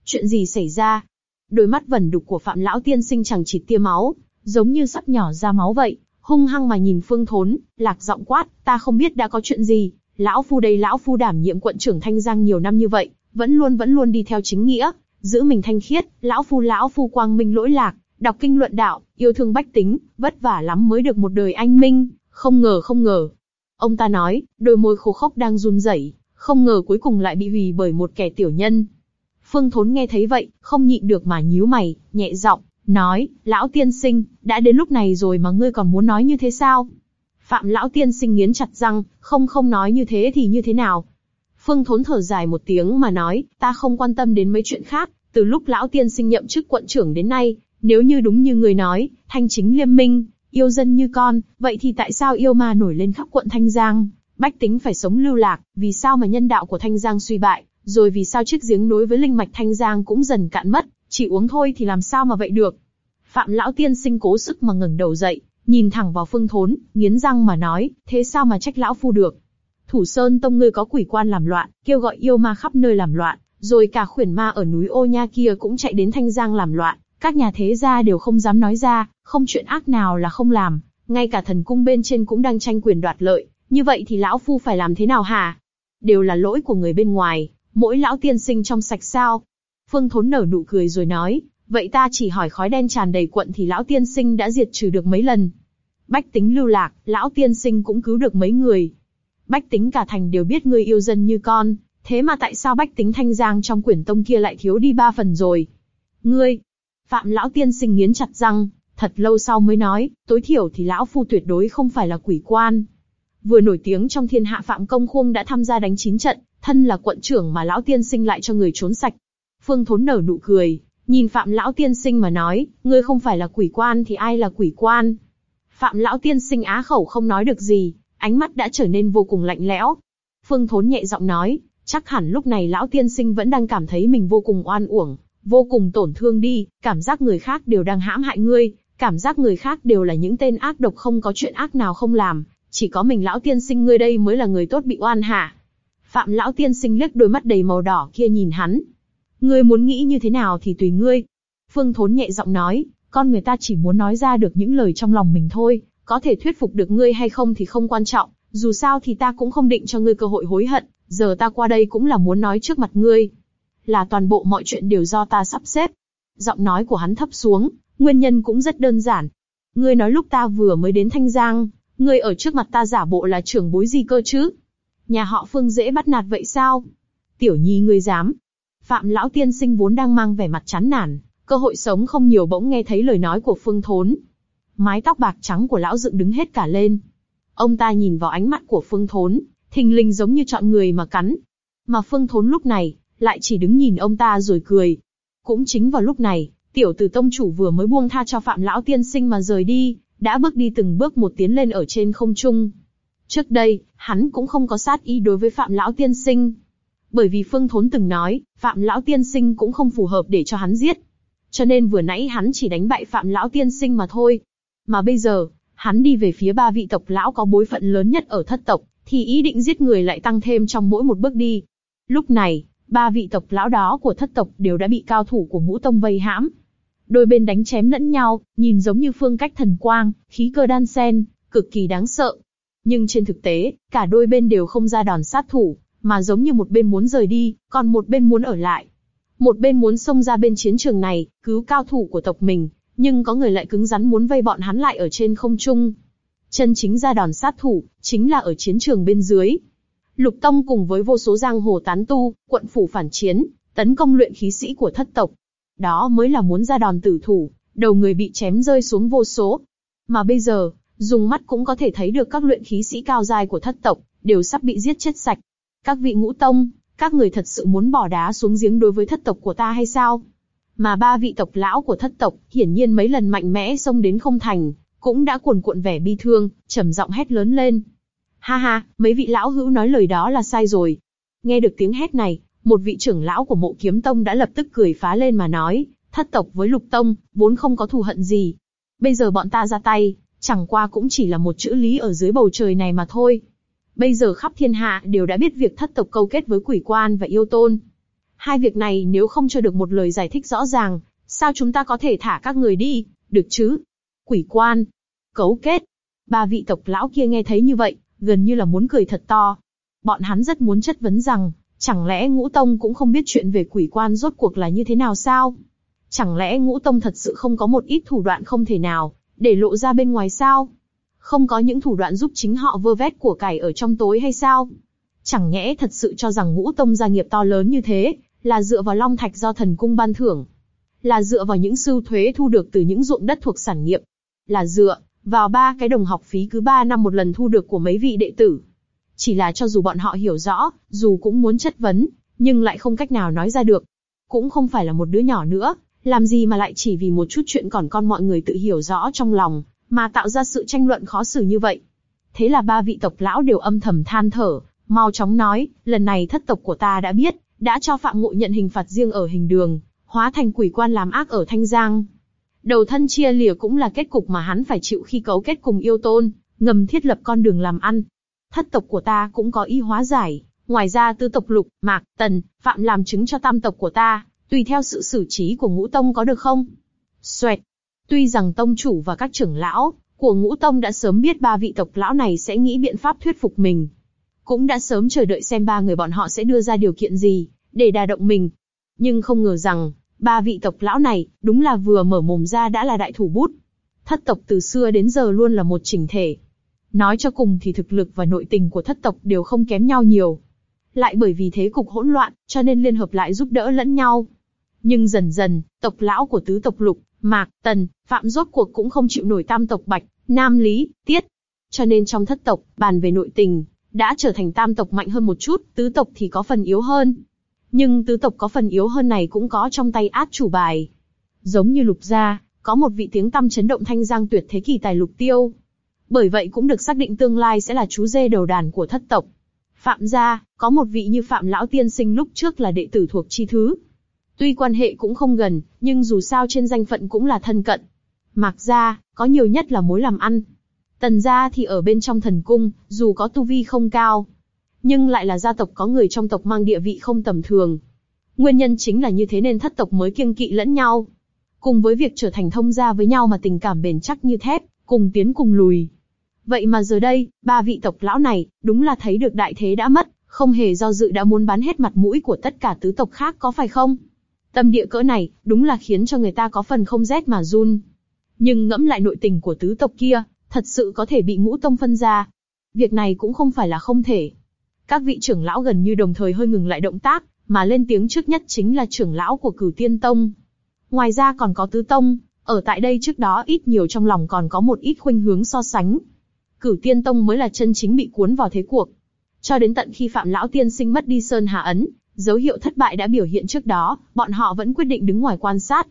Chuyện gì xảy ra? Đôi mắt vẩn đục của Phạm Lão Tiên Sinh chẳng chỉ tia máu, giống như sắp nhỏ ra máu vậy, hung hăng mà nhìn Phương Thốn, lạc giọng quát, ta không biết đã có chuyện gì, lão phu đây lão phu đảm nhiệm quận trưởng Thanh Giang nhiều năm như vậy, vẫn luôn vẫn luôn đi theo chính nghĩa, giữ mình thanh khiết, lão phu lão phu quang minh lỗi lạc, đọc kinh luận đạo, yêu thương bách tính, vất vả lắm mới được một đời anh minh, không ngờ không ngờ. Ông ta nói, đôi môi khô khốc đang run rẩy, không ngờ cuối cùng lại bị hủy bởi một kẻ tiểu nhân. Phương Thốn nghe thấy vậy, không nhịn được mà nhíu mày, nhẹ giọng nói, lão tiên sinh, đã đến lúc này rồi mà ngươi còn muốn nói như thế sao? Phạm lão tiên sinh nghiến chặt răng, không không nói như thế thì như thế nào? Phương Thốn thở dài một tiếng mà nói, ta không quan tâm đến mấy chuyện khác, từ lúc lão tiên sinh nhậm chức quận trưởng đến nay, nếu như đúng như người nói, thanh chính liêm minh, yêu dân như con, vậy thì tại sao yêu ma nổi lên khắp quận Thanh Giang? Bách tính phải sống lưu lạc, vì sao mà nhân đạo của Thanh Giang suy bại, rồi vì sao chiếc giếng nối với linh mạch Thanh Giang cũng dần cạn mất, chỉ uống thôi thì làm sao mà vậy được? Phạm lão tiên sinh cố sức mà ngẩng đầu dậy, nhìn thẳng vào Phương Thốn, nghiến răng mà nói, thế sao mà trách lão phu được? Thủ Sơn Tông ngươi có quỷ quan làm loạn, kêu gọi yêu ma khắp nơi làm loạn, rồi cả khuyển ma ở núi Ô Nha kia cũng chạy đến Thanh Giang làm loạn, các nhà thế gia đều không dám nói ra, không chuyện ác nào là không làm, ngay cả thần cung bên trên cũng đang tranh quyền đoạt lợi, như vậy thì lão phu phải làm thế nào hả? Đều là lỗi của người bên ngoài, mỗi lão tiên sinh trong sạch sao? Phương Thốn nở nụ cười rồi nói, vậy ta chỉ hỏi khói đen tràn đầy quận thì lão tiên sinh đã diệt trừ được mấy lần. Bách tính lưu lạc, lão tiên sinh cũng cứu được mấy người. Bách tính cả thành đều biết ngươi yêu dân như con, thế mà tại sao bách tính thanh giang trong quyển tông kia lại thiếu đi ba phần rồi? Ngươi, Phạm lão tiên sinh nghiến chặt răng, thật lâu sau mới nói, tối thiểu thì lão phu tuyệt đối không phải là quỷ quan. Vừa nổi tiếng trong thiên hạ Phạm Công Khuông đã tham gia đánh chín trận, thân là quận trưởng mà lão tiên sinh lại cho người trốn sạch. Phương Thốn nở nụ cười, nhìn Phạm lão tiên sinh mà nói, ngươi không phải là quỷ quan thì ai là quỷ quan? Phạm lão tiên sinh á khẩu không nói được gì, ánh mắt đã trở nên vô cùng lạnh lẽo. Phương Thốn nhẹ giọng nói, chắc hẳn lúc này lão tiên sinh vẫn đang cảm thấy mình vô cùng oan uổng, vô cùng tổn thương đi, cảm giác người khác đều đang hãm hại ngươi, cảm giác người khác đều là những tên ác độc không có chuyện ác nào không làm, chỉ có mình lão tiên sinh ngươi đây mới là người tốt bị oan hạ. Phạm lão tiên sinh liếc đôi mắt đầy màu đỏ kia nhìn hắn. Ngươi muốn nghĩ như thế nào thì tùy ngươi. Phương Thốn nhẹ giọng nói, con người ta chỉ muốn nói ra được những lời trong lòng mình thôi, có thể thuyết phục được ngươi hay không thì không quan trọng, dù sao thì ta cũng không định cho ngươi cơ hội hối hận, giờ ta qua đây cũng là muốn nói trước mặt ngươi, là toàn bộ mọi chuyện đều do ta sắp xếp. Giọng nói của hắn thấp xuống, nguyên nhân cũng rất đơn giản. Ngươi nói lúc ta vừa mới đến Thanh Giang, ngươi ở trước mặt ta giả bộ là trưởng bối gì cơ chứ? Nhà họ Phương dễ bắt nạt vậy sao? Tiểu nhi ngươi dám. Phạm lão tiên sinh vốn đang mang vẻ mặt chán nản, cơ hội sống không nhiều bỗng nghe thấy lời nói của Phương Thốn. Mái tóc bạc trắng của lão dựng đứng hết cả lên. Ông ta nhìn vào ánh mắt của Phương Thốn, thình lình giống như chọn người mà cắn. Mà Phương Thốn lúc này, lại chỉ đứng nhìn ông ta rồi cười. Cũng chính vào lúc này, tiểu tử tông chủ vừa mới buông tha cho phạm lão tiên sinh mà rời đi, đã bước đi từng bước một tiến lên ở trên không trung. Trước đây, hắn cũng không có sát ý đối với phạm lão tiên sinh. Bởi vì Phương Thốn từng nói, phạm lão tiên sinh cũng không phù hợp để cho hắn giết. Cho nên vừa nãy hắn chỉ đánh bại phạm lão tiên sinh mà thôi. Mà bây giờ, hắn đi về phía ba vị tộc lão có bối phận lớn nhất ở thất tộc, thì ý định giết người lại tăng thêm trong mỗi một bước đi. Lúc này, ba vị tộc lão đó của thất tộc đều đã bị cao thủ của ngũ tông vây hãm. Đôi bên đánh chém lẫn nhau, nhìn giống như phương cách thần quang, khí cơ đan sen, cực kỳ đáng sợ. Nhưng trên thực tế, cả đôi bên đều không ra đòn sát thủ, mà giống như một bên muốn rời đi, còn một bên muốn ở lại. Một bên muốn xông ra bên chiến trường này, cứu cao thủ của tộc mình, nhưng có người lại cứng rắn muốn vây bọn hắn lại ở trên không trung. Chân chính ra đòn sát thủ, chính là ở chiến trường bên dưới. Lục Tông cùng với vô số giang hồ tán tu, quận phủ phản chiến, tấn công luyện khí sĩ của thất tộc. Đó mới là muốn ra đòn tử thủ, đầu người bị chém rơi xuống vô số. Mà bây giờ, dùng mắt cũng có thể thấy được các luyện khí sĩ cao dài của thất tộc, đều sắp bị giết chết sạch. Các vị ngũ tông, các người thật sự muốn bỏ đá xuống giếng đối với thất tộc của ta hay sao? Mà ba vị tộc lão của thất tộc, hiển nhiên mấy lần mạnh mẽ xông đến không thành, cũng đã cuồn cuộn vẻ bi thương, trầm giọng hét lớn lên. Ha ha, mấy vị lão hữu nói lời đó là sai rồi. Nghe được tiếng hét này, một vị trưởng lão của mộ kiếm tông đã lập tức cười phá lên mà nói, thất tộc với lục tông, vốn không có thù hận gì. Bây giờ bọn ta ra tay, chẳng qua cũng chỉ là một chữ lý ở dưới bầu trời này mà thôi. Bây giờ khắp thiên hạ đều đã biết việc thất tộc câu kết với quỷ quan và yêu tôn. Hai việc này nếu không cho được một lời giải thích rõ ràng, sao chúng ta có thể thả các người đi, được chứ? Quỷ quan, cấu kết. Ba vị tộc lão kia nghe thấy như vậy, gần như là muốn cười thật to. Bọn hắn rất muốn chất vấn rằng, chẳng lẽ ngũ tông cũng không biết chuyện về quỷ quan rốt cuộc là như thế nào sao? Chẳng lẽ ngũ tông thật sự không có một ít thủ đoạn không thể nào, để lộ ra bên ngoài sao? Không có những thủ đoạn giúp chính họ vơ vét của cải ở trong tối hay sao? Chẳng nhẽ thật sự cho rằng ngũ tông gia nghiệp to lớn như thế, là dựa vào long thạch do thần cung ban thưởng. Là dựa vào những sưu thuế thu được từ những ruộng đất thuộc sản nghiệp. Là dựa vào ba cái đồng học phí cứ ba năm một lần thu được của mấy vị đệ tử. Chỉ là cho dù bọn họ hiểu rõ, dù cũng muốn chất vấn, nhưng lại không cách nào nói ra được. Cũng không phải là một đứa nhỏ nữa, làm gì mà lại chỉ vì một chút chuyện còn con mọi người tự hiểu rõ trong lòng, mà tạo ra sự tranh luận khó xử như vậy. Thế là ba vị tộc lão đều âm thầm than thở, mau chóng nói, lần này thất tộc của ta đã biết, đã cho Phạm Ngộ nhận hình phạt riêng ở hình đường, hóa thành quỷ quan làm ác ở Thanh Giang. Đầu thân chia lìa cũng là kết cục mà hắn phải chịu khi cấu kết cùng yêu tôn, ngầm thiết lập con đường làm ăn. Thất tộc của ta cũng có y hóa giải, ngoài ra tư tộc lục, mạc, tần, phạm làm chứng cho tam tộc của ta, tùy theo sự xử trí của ngũ tông có được không? Xoẹt. Tuy rằng tông chủ và các trưởng lão của ngũ tông đã sớm biết ba vị tộc lão này sẽ nghĩ biện pháp thuyết phục mình, cũng đã sớm chờ đợi xem ba người bọn họ sẽ đưa ra điều kiện gì, để đà động mình. Nhưng không ngờ rằng, ba vị tộc lão này, đúng là vừa mở mồm ra đã là đại thủ bút. Thất tộc từ xưa đến giờ luôn là một chỉnh thể. Nói cho cùng thì thực lực và nội tình của thất tộc đều không kém nhau nhiều. Lại bởi vì thế cục hỗn loạn, cho nên liên hợp lại giúp đỡ lẫn nhau. Nhưng dần dần, tộc lão của tứ tộc lục, mạc, tần, phạm rốt cuộc cũng không chịu nổi tam tộc bạch, nam lý, tiết. Cho nên trong thất tộc, bàn về nội tình, đã trở thành tam tộc mạnh hơn một chút, tứ tộc thì có phần yếu hơn. Nhưng tứ tộc có phần yếu hơn này cũng có trong tay át chủ bài. Giống như lục gia, có một vị tiếng tăm chấn động thanh giang tuyệt thế kỳ tài lục tiêu. Bởi vậy cũng được xác định tương lai sẽ là chú dê đầu đàn của thất tộc. Phạm gia, có một vị như Phạm Lão Tiên Sinh lúc trước là đệ tử thuộc chi thứ. Tuy quan hệ cũng không gần, nhưng dù sao trên danh phận cũng là thân cận. Mạc gia, có nhiều nhất là mối làm ăn, Tần gia thì ở bên trong thần cung, dù có tu vi không cao, nhưng lại là gia tộc có người trong tộc mang địa vị không tầm thường. Nguyên nhân chính là như thế nên thất tộc mới kiêng kỵ lẫn nhau. Cùng với việc trở thành thông gia với nhau mà tình cảm bền chắc như thép, cùng tiến cùng lùi. Vậy mà giờ đây, ba vị tộc lão này, đúng là thấy được đại thế đã mất, không hề do dự đã muốn bán hết mặt mũi của tất cả tứ tộc khác có phải không? Tâm địa cỡ này, đúng là khiến cho người ta có phần không rét mà run. Nhưng ngẫm lại nội tình của tứ tộc kia, thật sự có thể bị ngũ tông phân ra. Việc này cũng không phải là không thể. Các vị trưởng lão gần như đồng thời hơi ngừng lại động tác, mà lên tiếng trước nhất chính là trưởng lão của cửu tiên tông. Ngoài ra còn có tứ tông, ở tại đây trước đó ít nhiều trong lòng còn có một ít khuynh hướng so sánh. Cửu tiên tông mới là chân chính bị cuốn vào thế cuộc. Cho đến tận khi phạm lão tiên sinh mất đi sơn hà ấn, dấu hiệu thất bại đã biểu hiện trước đó, bọn họ vẫn quyết định đứng ngoài quan sát.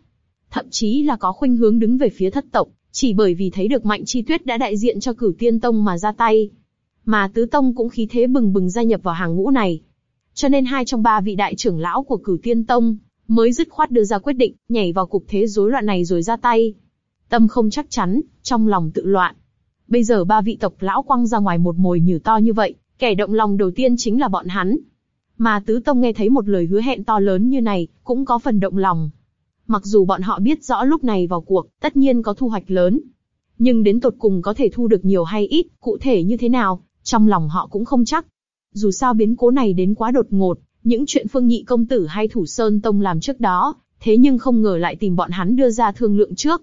Thậm chí là có khuynh hướng đứng về phía thất tộc, chỉ bởi vì thấy được Mạnh Chi Tuyết đã đại diện cho Cửu Tiên Tông mà ra tay, mà Tứ Tông cũng khí thế bừng bừng gia nhập vào hàng ngũ này. Cho nên hai trong ba vị đại trưởng lão của Cửu Tiên Tông mới dứt khoát đưa ra quyết định nhảy vào cục thế rối loạn này rồi ra tay. Tâm không chắc chắn, trong lòng tự loạn. Bây giờ ba vị tộc lão quăng ra ngoài một mồi nhử to như vậy, kẻ động lòng đầu tiên chính là bọn hắn. Mà tứ tông nghe thấy một lời hứa hẹn to lớn như này, cũng có phần động lòng. Mặc dù bọn họ biết rõ lúc này vào cuộc, tất nhiên có thu hoạch lớn. Nhưng đến tột cùng có thể thu được nhiều hay ít, cụ thể như thế nào, trong lòng họ cũng không chắc. Dù sao biến cố này đến quá đột ngột, những chuyện Phương Nhị công tử hay Thủ Sơn Tông làm trước đó, thế nhưng không ngờ lại tìm bọn hắn đưa ra thương lượng trước.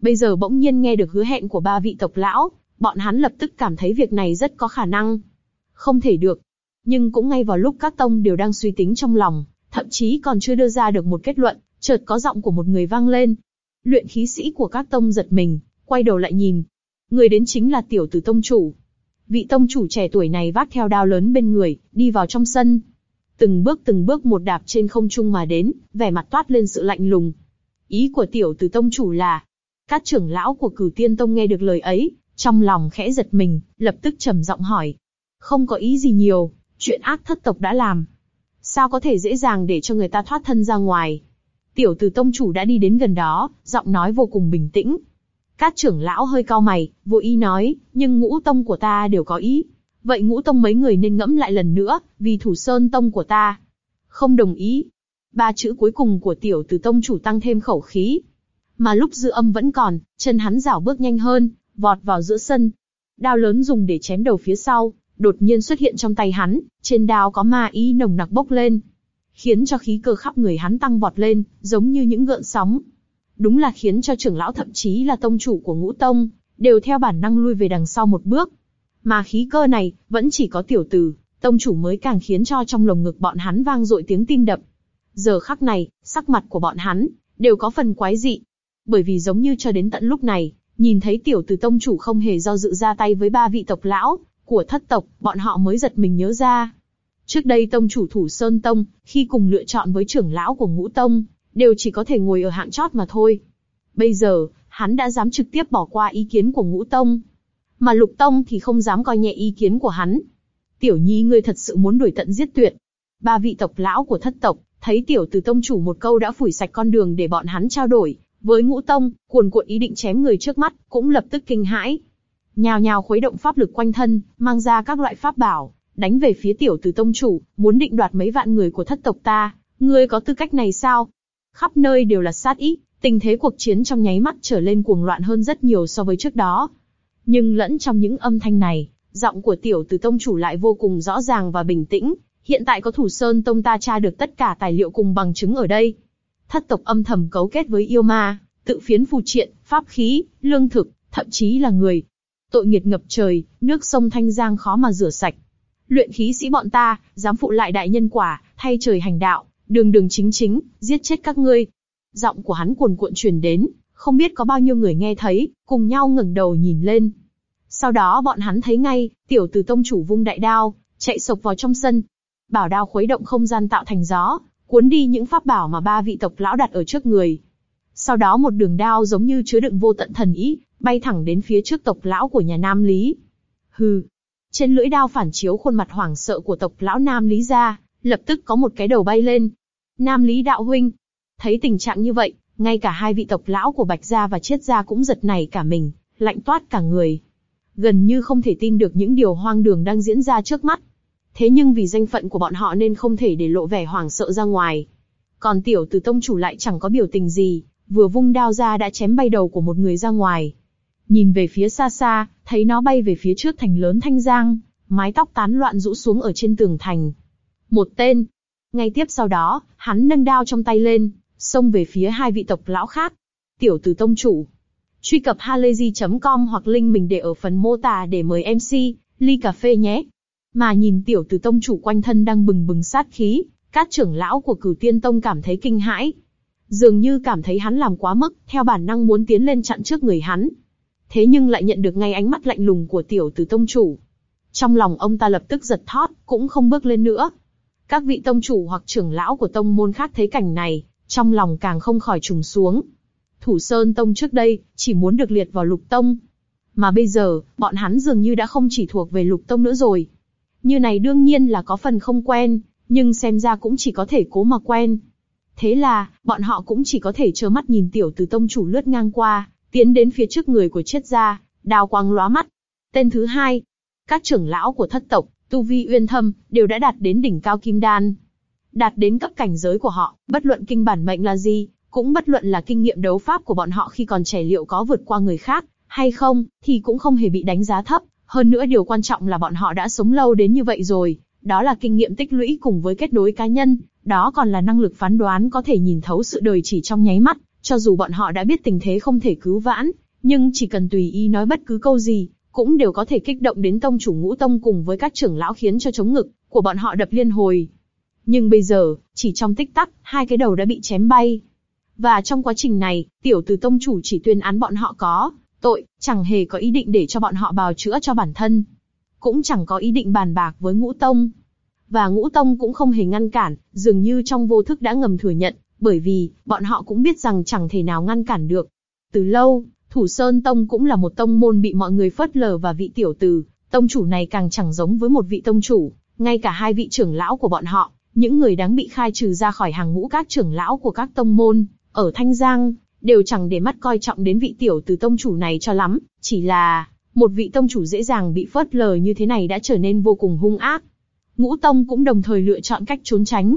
Bây giờ bỗng nhiên nghe được hứa hẹn của ba vị tộc lão, bọn hắn lập tức cảm thấy việc này rất có khả năng. Không thể được. Nhưng cũng ngay vào lúc các tông đều đang suy tính trong lòng, thậm chí còn chưa đưa ra được một kết luận, chợt có giọng của một người vang lên. Luyện khí sĩ của các tông giật mình, quay đầu lại nhìn. Người đến chính là tiểu tử tông chủ. Vị tông chủ trẻ tuổi này vác theo đao lớn bên người, đi vào trong sân. Từng bước từng bước một đạp trên không trung mà đến, vẻ mặt toát lên sự lạnh lùng. Ý của tiểu tử tông chủ là, các trưởng lão của cửu tiên tông nghe được lời ấy, trong lòng khẽ giật mình, lập tức trầm giọng hỏi. Không có ý gì nhiều, chuyện ác thất tộc đã làm. Sao có thể dễ dàng để cho người ta thoát thân ra ngoài? Tiểu tử tông chủ đã đi đến gần đó, giọng nói vô cùng bình tĩnh. Các trưởng lão hơi cao mày, vô ý nói, nhưng ngũ tông của ta đều có ý. Vậy ngũ tông mấy người nên ngẫm lại lần nữa, vì thủ sơn tông của ta. Không đồng ý. Ba chữ cuối cùng của tiểu tử tông chủ tăng thêm khẩu khí. Mà lúc dư âm vẫn còn, chân hắn rảo bước nhanh hơn, vọt vào giữa sân. Đao lớn dùng để chém đầu phía sau, đột nhiên xuất hiện trong tay hắn, trên đao có ma ý nồng nặc bốc lên, khiến cho khí cơ khắp người hắn tăng vọt lên, giống như những gợn sóng. Đúng là khiến cho trưởng lão thậm chí là tông chủ của ngũ tông, đều theo bản năng lui về đằng sau một bước. Mà khí cơ này, vẫn chỉ có tiểu tử, tông chủ mới càng khiến cho trong lồng ngực bọn hắn vang dội tiếng tim đập. Giờ khắc này, sắc mặt của bọn hắn, đều có phần quái dị. Bởi vì giống như cho đến tận lúc này, nhìn thấy tiểu tử tông chủ không hề do dự ra tay với ba vị tộc lão, của thất tộc, bọn họ mới giật mình nhớ ra. Trước đây tông chủ thủ Sơn Tông, khi cùng lựa chọn với trưởng lão của ngũ tông, đều chỉ có thể ngồi ở hạng chót mà thôi. Bây giờ, hắn đã dám trực tiếp bỏ qua ý kiến của ngũ tông. Mà lục tông thì không dám coi nhẹ ý kiến của hắn. Tiểu nhi ngươi thật sự muốn đuổi tận giết tuyệt. Ba vị tộc lão của thất tộc, thấy tiểu từ tông chủ một câu đã phủi sạch con đường để bọn hắn trao đổi. Với ngũ tông, cuồn cuộn ý định chém người trước mắt, cũng lập tức kinh hãi. Nhào nhào khuấy động pháp lực quanh thân, mang ra các loại pháp bảo, đánh về phía tiểu tử tông chủ, muốn định đoạt mấy vạn người của thất tộc ta. Ngươi có tư cách này sao? Khắp nơi đều là sát ý, tình thế cuộc chiến trong nháy mắt trở lên cuồng loạn hơn rất nhiều so với trước đó. Nhưng lẫn trong những âm thanh này, giọng của tiểu tử tông chủ lại vô cùng rõ ràng và bình tĩnh. Hiện tại có thủ sơn tông ta tra được tất cả tài liệu cùng bằng chứng ở đây. Thất tộc âm thầm cấu kết với yêu ma, tự phiến phù triện, pháp khí, lương thực, thậm chí là người. Tội nghiệt ngập trời, nước sông Thanh Giang khó mà rửa sạch. Luyện khí sĩ bọn ta, dám phụ lại đại nhân quả, thay trời hành đạo, đường đường chính chính, giết chết các ngươi. Giọng của hắn cuồn cuộn truyền đến, không biết có bao nhiêu người nghe thấy, cùng nhau ngẩng đầu nhìn lên. Sau đó bọn hắn thấy ngay, tiểu tử tông chủ vung đại đao, chạy sộc vào trong sân. Bảo đao khuấy động không gian tạo thành gió, cuốn đi những pháp bảo mà ba vị tộc lão đặt ở trước người. Sau đó một đường đao giống như chứa đựng vô tận thần ý, bay thẳng đến phía trước tộc lão của nhà Nam Lý. Hừ. Trên lưỡi đao phản chiếu khuôn mặt hoảng sợ của tộc lão Nam Lý ra, lập tức có một cái đầu bay lên. Nam Lý đạo huynh. Thấy tình trạng như vậy, ngay cả hai vị tộc lão của Bạch Gia và Chiết Gia cũng giật nảy cả mình, lạnh toát cả người. Gần như không thể tin được những điều hoang đường đang diễn ra trước mắt. Thế nhưng vì danh phận của bọn họ nên không thể để lộ vẻ hoảng sợ ra ngoài. Còn tiểu tử tông chủ lại chẳng có biểu tình gì, vừa vung đao ra đã chém bay đầu của một người ra ngoài. Nhìn về phía xa xa, thấy nó bay về phía trước thành lớn thanh giang, mái tóc tán loạn rũ xuống ở trên tường thành. Một tên. Ngay tiếp sau đó, hắn nâng đao trong tay lên, xông về phía hai vị tộc lão khác. Tiểu tử tông chủ. Truy cập halayzi.com hoặc link mình để ở phần mô tả để mời MC, ly cà phê nhé. Mà nhìn tiểu tử tông chủ quanh thân đang bừng bừng sát khí, các trưởng lão của cửu tiên tông cảm thấy kinh hãi. Dường như cảm thấy hắn làm quá mức, theo bản năng muốn tiến lên chặn trước người hắn, thế nhưng lại nhận được ngay ánh mắt lạnh lùng của tiểu tử tông chủ. Trong lòng ông ta lập tức giật thót, cũng không bước lên nữa. Các vị tông chủ hoặc trưởng lão của tông môn khác thấy cảnh này, trong lòng càng không khỏi trùng xuống. Thủ Sơn Tông trước đây, chỉ muốn được liệt vào lục tông. Mà bây giờ, bọn hắn dường như đã không chỉ thuộc về lục tông nữa rồi. Như này đương nhiên là có phần không quen, nhưng xem ra cũng chỉ có thể cố mà quen. Thế là, bọn họ cũng chỉ có thể trơ mắt nhìn tiểu từ tông chủ lướt ngang qua, tiến đến phía trước người của chết gia, đào quang lóa mắt. Tên thứ hai, các trưởng lão của thất tộc, tu vi uyên thâm, đều đã đạt đến đỉnh cao kim đan. Đạt đến cấp cảnh giới của họ, bất luận kinh bản mệnh là gì, cũng bất luận là kinh nghiệm đấu pháp của bọn họ khi còn trẻ liệu có vượt qua người khác, hay không, thì cũng không hề bị đánh giá thấp. Hơn nữa điều quan trọng là bọn họ đã sống lâu đến như vậy rồi, đó là kinh nghiệm tích lũy cùng với kết nối cá nhân, đó còn là năng lực phán đoán có thể nhìn thấu sự đời chỉ trong nháy mắt, cho dù bọn họ đã biết tình thế không thể cứu vãn, nhưng chỉ cần tùy ý nói bất cứ câu gì, cũng đều có thể kích động đến tông chủ ngũ tông cùng với các trưởng lão khiến cho chống ngực của bọn họ đập liên hồi. Nhưng bây giờ, chỉ trong tích tắc, hai cái đầu đã bị chém bay. Và trong quá trình này, tiểu từ tông chủ chỉ tuyên án bọn họ có tội, chẳng hề có ý định để cho bọn họ bào chữa cho bản thân. Cũng chẳng có ý định bàn bạc với ngũ tông. Và ngũ tông cũng không hề ngăn cản, dường như trong vô thức đã ngầm thừa nhận, bởi vì, bọn họ cũng biết rằng chẳng thể nào ngăn cản được. Từ lâu, Thủ Sơn Tông cũng là một tông môn bị mọi người phớt lờ và vị tiểu tử, tông chủ này càng chẳng giống với một vị tông chủ, ngay cả hai vị trưởng lão của bọn họ, những người đáng bị khai trừ ra khỏi hàng ngũ các trưởng lão của các tông môn, ở Thanh Giang, đều chẳng để mắt coi trọng đến vị tiểu tử tông chủ này cho lắm, chỉ là, một vị tông chủ dễ dàng bị phớt lờ như thế này đã trở nên vô cùng hung ác. Ngũ tông cũng đồng thời lựa chọn cách trốn tránh.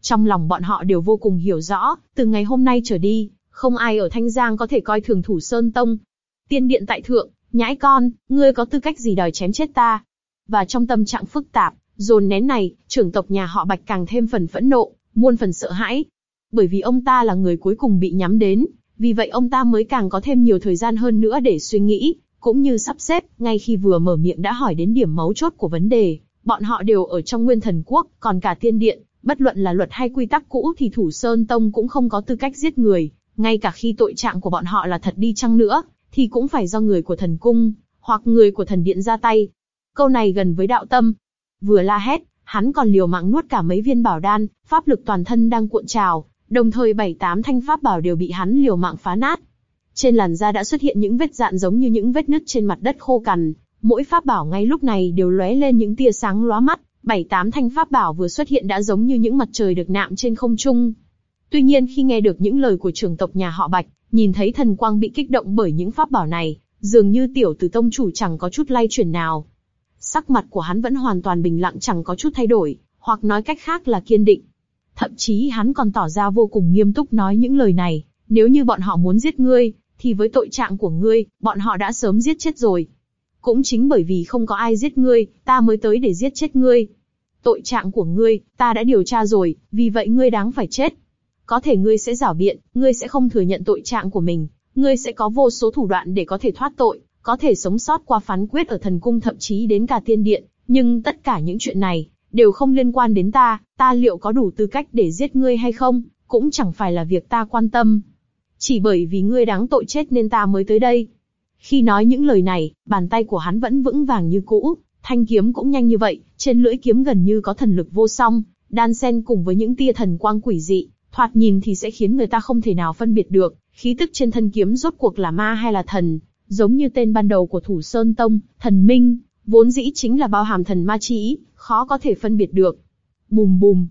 Trong lòng bọn họ đều vô cùng hiểu rõ, từ ngày hôm nay trở đi, không ai ở Thanh Giang có thể coi thường thủ Sơn Tông. Tiên điện tại thượng, nhãi con, ngươi có tư cách gì đòi chém chết ta? Và trong tâm trạng phức tạp, dồn nén này, trưởng tộc nhà họ Bạch càng thêm phần phẫn nộ, muôn phần sợ hãi. Bởi vì ông ta là người cuối cùng bị nhắm đến, vì vậy ông ta mới càng có thêm nhiều thời gian hơn nữa để suy nghĩ, cũng như sắp xếp, ngay khi vừa mở miệng đã hỏi đến điểm mấu chốt của vấn đề. Bọn họ đều ở trong nguyên thần quốc, còn cả tiên điện, bất luận là luật hay quy tắc cũ thì Thủ Sơn Tông cũng không có tư cách giết người, ngay cả khi tội trạng của bọn họ là thật đi chăng nữa, thì cũng phải do người của thần cung, hoặc người của thần điện ra tay. Câu này gần với đạo tâm. Vừa la hét, hắn còn liều mạng nuốt cả mấy viên bảo đan, pháp lực toàn thân đang cuộn trào, đồng thời bảy tám thanh pháp bảo đều bị hắn liều mạng phá nát. Trên làn da đã xuất hiện những vết dạn giống như những vết nứt trên mặt đất khô cằn, mỗi pháp bảo ngay lúc này đều lóe lên những tia sáng lóa mắt, bảy tám thanh pháp bảo vừa xuất hiện đã giống như những mặt trời được nạm trên không trung, Tuy nhiên khi nghe được những lời của trưởng tộc nhà họ Bạch, nhìn thấy thần quang bị kích động bởi những pháp bảo này, dường như tiểu tử tông chủ chẳng có chút lay chuyển nào. Sắc mặt của hắn vẫn hoàn toàn bình lặng chẳng có chút thay đổi, hoặc nói cách khác là kiên định. Thậm chí hắn còn tỏ ra vô cùng nghiêm túc nói những lời này, nếu như bọn họ muốn giết ngươi, thì với tội trạng của ngươi, bọn họ đã sớm giết chết rồi. Cũng chính bởi vì không có ai giết ngươi, ta mới tới để giết chết ngươi. Tội trạng của ngươi, ta đã điều tra rồi, vì vậy ngươi đáng phải chết. Có thể ngươi sẽ giảo biện, ngươi sẽ không thừa nhận tội trạng của mình, ngươi sẽ có vô số thủ đoạn để có thể thoát tội, có thể sống sót qua phán quyết ở thần cung thậm chí đến cả tiên điện, nhưng tất cả những chuyện này, đều không liên quan đến ta, ta liệu có đủ tư cách để giết ngươi hay không, cũng chẳng phải là việc ta quan tâm. Chỉ bởi vì ngươi đáng tội chết nên ta mới tới đây. Khi nói những lời này, bàn tay của hắn vẫn vững vàng như cũ, thanh kiếm cũng nhanh như vậy, trên lưỡi kiếm gần như có thần lực vô song, đan xen cùng với những tia thần quang quỷ dị, thoạt nhìn thì sẽ khiến người ta không thể nào phân biệt được, khí tức trên thân kiếm rốt cuộc là ma hay là thần, giống như tên ban đầu của Thủ Sơn Tông, thần minh, vốn dĩ chính là bao hàm thần ma chi ý, khó có thể phân biệt được. Bùm bùm.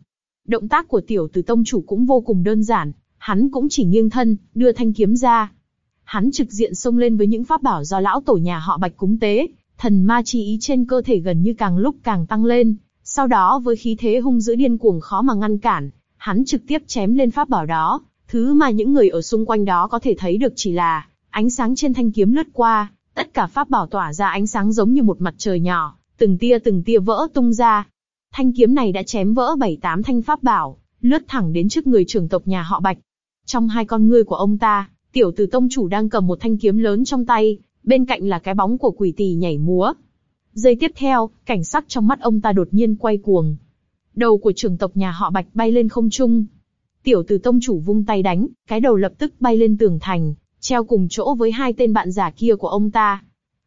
Động tác của tiểu tử tông chủ cũng vô cùng đơn giản, hắn cũng chỉ nghiêng thân, đưa thanh kiếm ra. Hắn trực diện xông lên với những pháp bảo do lão tổ nhà họ Bạch cúng tế, thần ma chi ý trên cơ thể gần như càng lúc càng tăng lên, sau đó với khí thế hung dữ điên cuồng khó mà ngăn cản, hắn trực tiếp chém lên pháp bảo đó, thứ mà những người ở xung quanh đó có thể thấy được chỉ là ánh sáng trên thanh kiếm lướt qua, cả pháp bảo tỏa ra ánh sáng giống như một mặt trời nhỏ, từng tia từng tia vỡ tung ra. Thanh kiếm này đã chém vỡ bảy tám thanh pháp bảo, lướt thẳng đến trước người trưởng tộc nhà họ Bạch. Trong hai con ngươi của ông ta, tiểu tử tông chủ đang cầm một thanh kiếm lớn trong tay, bên cạnh là cái bóng của quỷ tỳ nhảy múa. Giây tiếp theo, cảnh sắc trong mắt ông ta đột nhiên quay cuồng, Đầu của trưởng tộc nhà họ Bạch bay lên không trung. Tiểu tử tông chủ vung tay đánh, cái đầu lập tức bay lên tường thành, treo cùng chỗ với hai tên bạn giả kia của ông ta.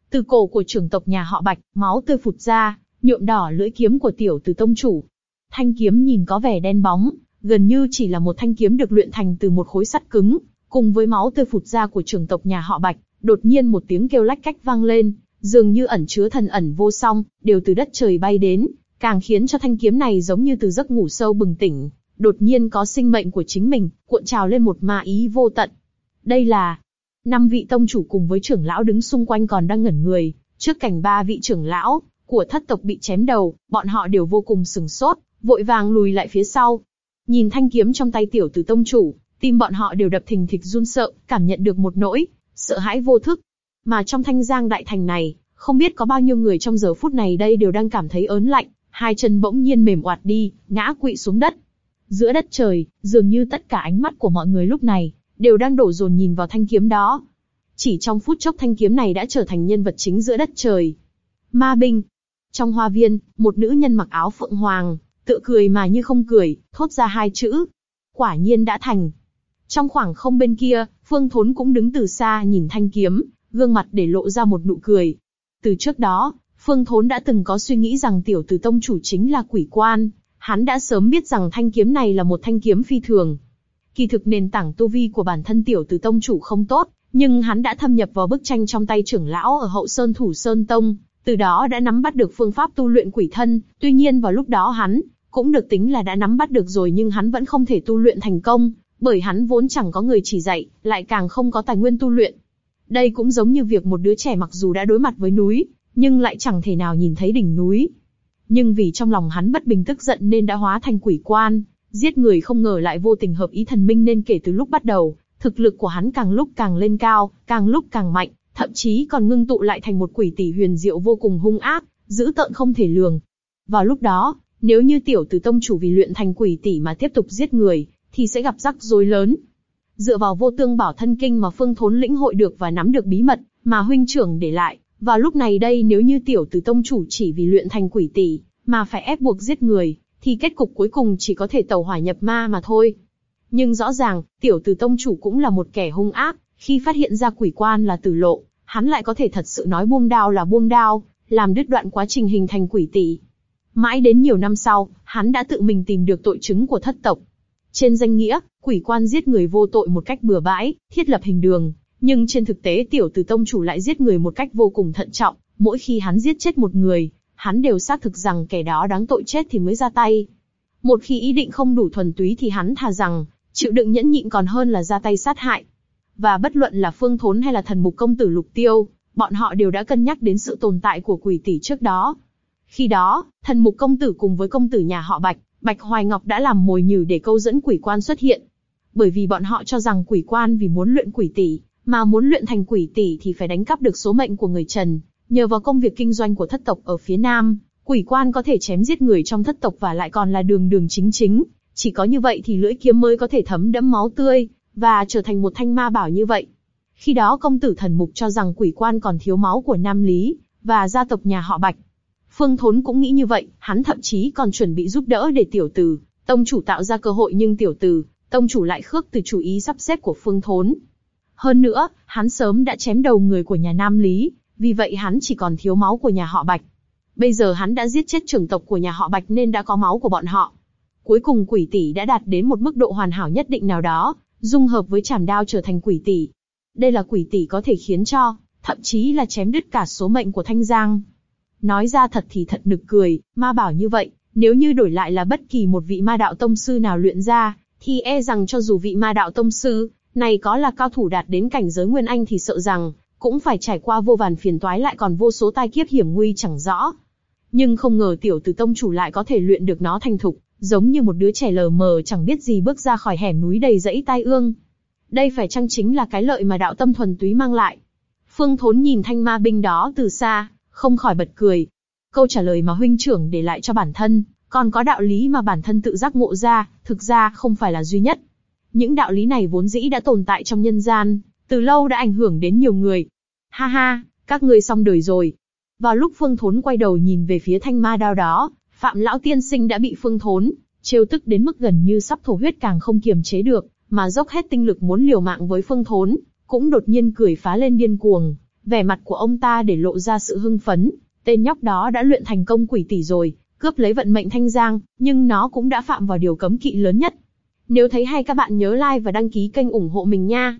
Từ cổ của trưởng tộc nhà họ Bạch, máu tươi phụt ra, nhuộm đỏ lưỡi kiếm của tiểu tử tông chủ. Thanh kiếm nhìn có vẻ đen bóng, gần như chỉ là một thanh kiếm được luyện thành từ một khối sắt cứng, cùng với máu tươi phụt ra của trưởng tộc nhà họ Bạch, đột nhiên một tiếng kêu lách cách vang lên, dường như ẩn chứa thần ẩn vô song, đều từ đất trời bay đến, càng khiến cho thanh kiếm này giống như từ giấc ngủ sâu bừng tỉnh, đột nhiên có sinh mệnh của chính mình, cuộn trào lên một ma ý vô tận. Đây là năm vị tông chủ cùng với trưởng lão đứng xung quanh còn đang ngẩn người, trước cảnh ba vị trưởng lão, của thất tộc bị chém đầu, bọn họ đều vô cùng sừng sốt, vội vàng lùi lại phía sau. Nhìn thanh kiếm trong tay tiểu tử tông chủ, tim bọn họ đều đập thình thịch run sợ, cảm nhận được một nỗi sợ hãi vô thức. Mà trong thanh giang đại thành này, không biết có bao nhiêu người trong giờ phút này đây đều đang cảm thấy ớn lạnh, hai chân bỗng nhiên mềm oạt đi, ngã quỵ xuống đất. Giữa đất trời, dường như tất cả ánh mắt của mọi người lúc này đều đang đổ dồn nhìn vào thanh kiếm đó. Chỉ trong phút chốc thanh kiếm này đã trở thành nhân vật chính giữa đất trời. Ma binh. Trong hoa viên, một nữ nhân mặc áo phượng hoàng, tự cười mà như không cười, thốt ra hai chữ. Quả nhiên đã thành. Trong khoảng không bên kia, Phương Thốn cũng đứng từ xa nhìn thanh kiếm, gương mặt để lộ ra một nụ cười. Từ trước đó, Phương Thốn đã từng có suy nghĩ rằng tiểu tử tông chủ chính là quỷ quan. Hắn đã sớm biết rằng thanh kiếm này là một thanh kiếm phi thường. Kỳ thực nền tảng tu vi của bản thân tiểu tử tông chủ không tốt, nhưng hắn đã thâm nhập vào bức tranh trong tay trưởng lão ở hậu sơn thủ sơn tông, từ đó đã nắm bắt được phương pháp tu luyện quỷ thân. Tuy nhiên vào lúc đó hắn cũng được tính là đã nắm bắt được rồi nhưng hắn vẫn không thể tu luyện thành công, bởi hắn vốn chẳng có người chỉ dạy, lại càng không có tài nguyên tu luyện. Đây cũng giống như việc một đứa trẻ mặc dù đã đối mặt với núi, nhưng lại chẳng thể nào nhìn thấy đỉnh núi. Nhưng vì trong lòng hắn bất bình tức giận nên đã hóa thành quỷ quan, giết người không ngờ lại vô tình hợp ý thần minh nên kể từ lúc bắt đầu, thực lực của hắn càng lúc càng lên cao, càng lúc càng mạnh, thậm chí còn ngưng tụ lại thành một quỷ tỷ huyền diệu vô cùng hung ác, dữ tợn không thể lường. Vào lúc đó, nếu như tiểu tử tông chủ vì luyện thành quỷ tỷ mà tiếp tục giết người, thì sẽ gặp rắc rối lớn. Dựa vào vô tương bảo thân kinh mà Phương Thốn lĩnh hội được và nắm được bí mật mà huynh trưởng để lại, vào lúc này đây nếu như tiểu tử tông chủ chỉ vì luyện thành quỷ tỷ mà phải ép buộc giết người, thì kết cục cuối cùng chỉ có thể tẩu hỏa nhập ma mà thôi. Nhưng rõ ràng, tiểu tử tông chủ cũng là một kẻ hung ác, khi phát hiện ra quỷ quan là tử lộ, hắn lại có thể thật sự nói buông đao là buông đao, làm đứt đoạn quá trình hình thành quỷ tỷ. Mãi đến nhiều năm sau, hắn đã tự mình tìm được tội chứng của thất tộc. Trên danh nghĩa, quỷ quan giết người vô tội một cách bừa bãi, thiết lập hình đường, nhưng trên thực tế tiểu tử tông chủ lại giết người một cách vô cùng thận trọng, mỗi khi hắn giết chết một người, hắn đều xác thực rằng kẻ đó đáng tội chết thì mới ra tay. Một khi ý định không đủ thuần túy thì hắn thà rằng, chịu đựng nhẫn nhịn còn hơn là ra tay sát hại. Và bất luận là phương thốn hay là thần mục công tử lục tiêu, bọn họ đều đã cân nhắc đến sự tồn tại của quỷ tỷ trước đó. Khi đó, thần mục công tử cùng với công tử nhà họ Bạch, Bạch Hoài Ngọc đã làm mồi nhử để câu dẫn quỷ quan xuất hiện. Bởi vì bọn họ cho rằng quỷ quan vì muốn luyện quỷ tỷ, mà muốn luyện thành quỷ tỷ thì phải đánh cắp được số mệnh của người Trần. Nhờ vào công việc kinh doanh của thất tộc ở phía Nam, quỷ quan có thể chém giết người trong thất tộc và lại còn là đường đường chính chính. Chỉ có như vậy thì lưỡi kiếm mới có thể thấm đẫm máu tươi, và trở thành một thanh ma bảo như vậy. Khi đó công tử thần mục cho rằng quỷ quan còn thiếu máu của Nam Lý, và gia tộc nhà họ Bạch. Phương Thốn cũng nghĩ như vậy, hắn thậm chí còn chuẩn bị giúp đỡ để tiểu tử, tông chủ tạo ra cơ hội nhưng tiểu tử, tông chủ lại khước từ chủ ý sắp xếp của Phương Thốn. Hơn nữa, hắn sớm đã chém đầu người của nhà Nam Lý, vì vậy hắn chỉ còn thiếu máu của nhà họ Bạch. Bây giờ hắn đã giết chết trưởng tộc của nhà họ Bạch nên đã có máu của bọn họ. Cuối cùng quỷ tỷ đã đạt đến một mức độ hoàn hảo nhất định nào đó, dung hợp với chảm đao trở thành quỷ tỷ. Đây là quỷ tỷ có thể khiến cho, thậm chí là chém đứt cả số mệnh của Thanh Giang. Nói ra thật thì thật nực cười, ma bảo như vậy, nếu như đổi lại là bất kỳ một vị ma đạo tông sư nào luyện ra, thì e rằng cho dù vị ma đạo tông sư này có là cao thủ đạt đến cảnh giới nguyên anh thì sợ rằng cũng phải trải qua vô vàn phiền toái lại còn vô số tai kiếp hiểm nguy chẳng rõ. Nhưng không ngờ tiểu tử tông chủ lại có thể luyện được nó thành thục, giống như một đứa trẻ lờ mờ chẳng biết gì bước ra khỏi hẻm núi đầy dẫy tai ương. Đây phải chăng chính là cái lợi mà đạo tâm thuần túy mang lại? Phương Thốn nhìn thanh ma binh đó từ xa, không khỏi bật cười. Câu trả lời mà huynh trưởng để lại cho bản thân, còn có đạo lý mà bản thân tự giác ngộ ra, thực ra không phải là duy nhất. Những đạo lý này vốn dĩ đã tồn tại trong nhân gian, từ lâu đã ảnh hưởng đến nhiều người. Ha ha, các ngươi xong đời rồi. Vào lúc Phương Thốn quay đầu nhìn về phía thanh ma đao đó, Phạm Lão Tiên Sinh đã bị Phương Thốn trêu tức đến mức gần như sắp thổ huyết càng không kiềm chế được, mà dốc hết tinh lực muốn liều mạng với Phương Thốn, cũng đột nhiên cười phá lên điên cuồng. Vẻ mặt của ông ta để lộ ra sự hưng phấn, tên nhóc đó đã luyện thành công quỷ tỷ rồi, cướp lấy vận mệnh thanh giang, nhưng nó cũng đã phạm vào điều cấm kỵ lớn nhất. Nếu thấy hay các bạn nhớ like và đăng ký kênh ủng hộ mình nha.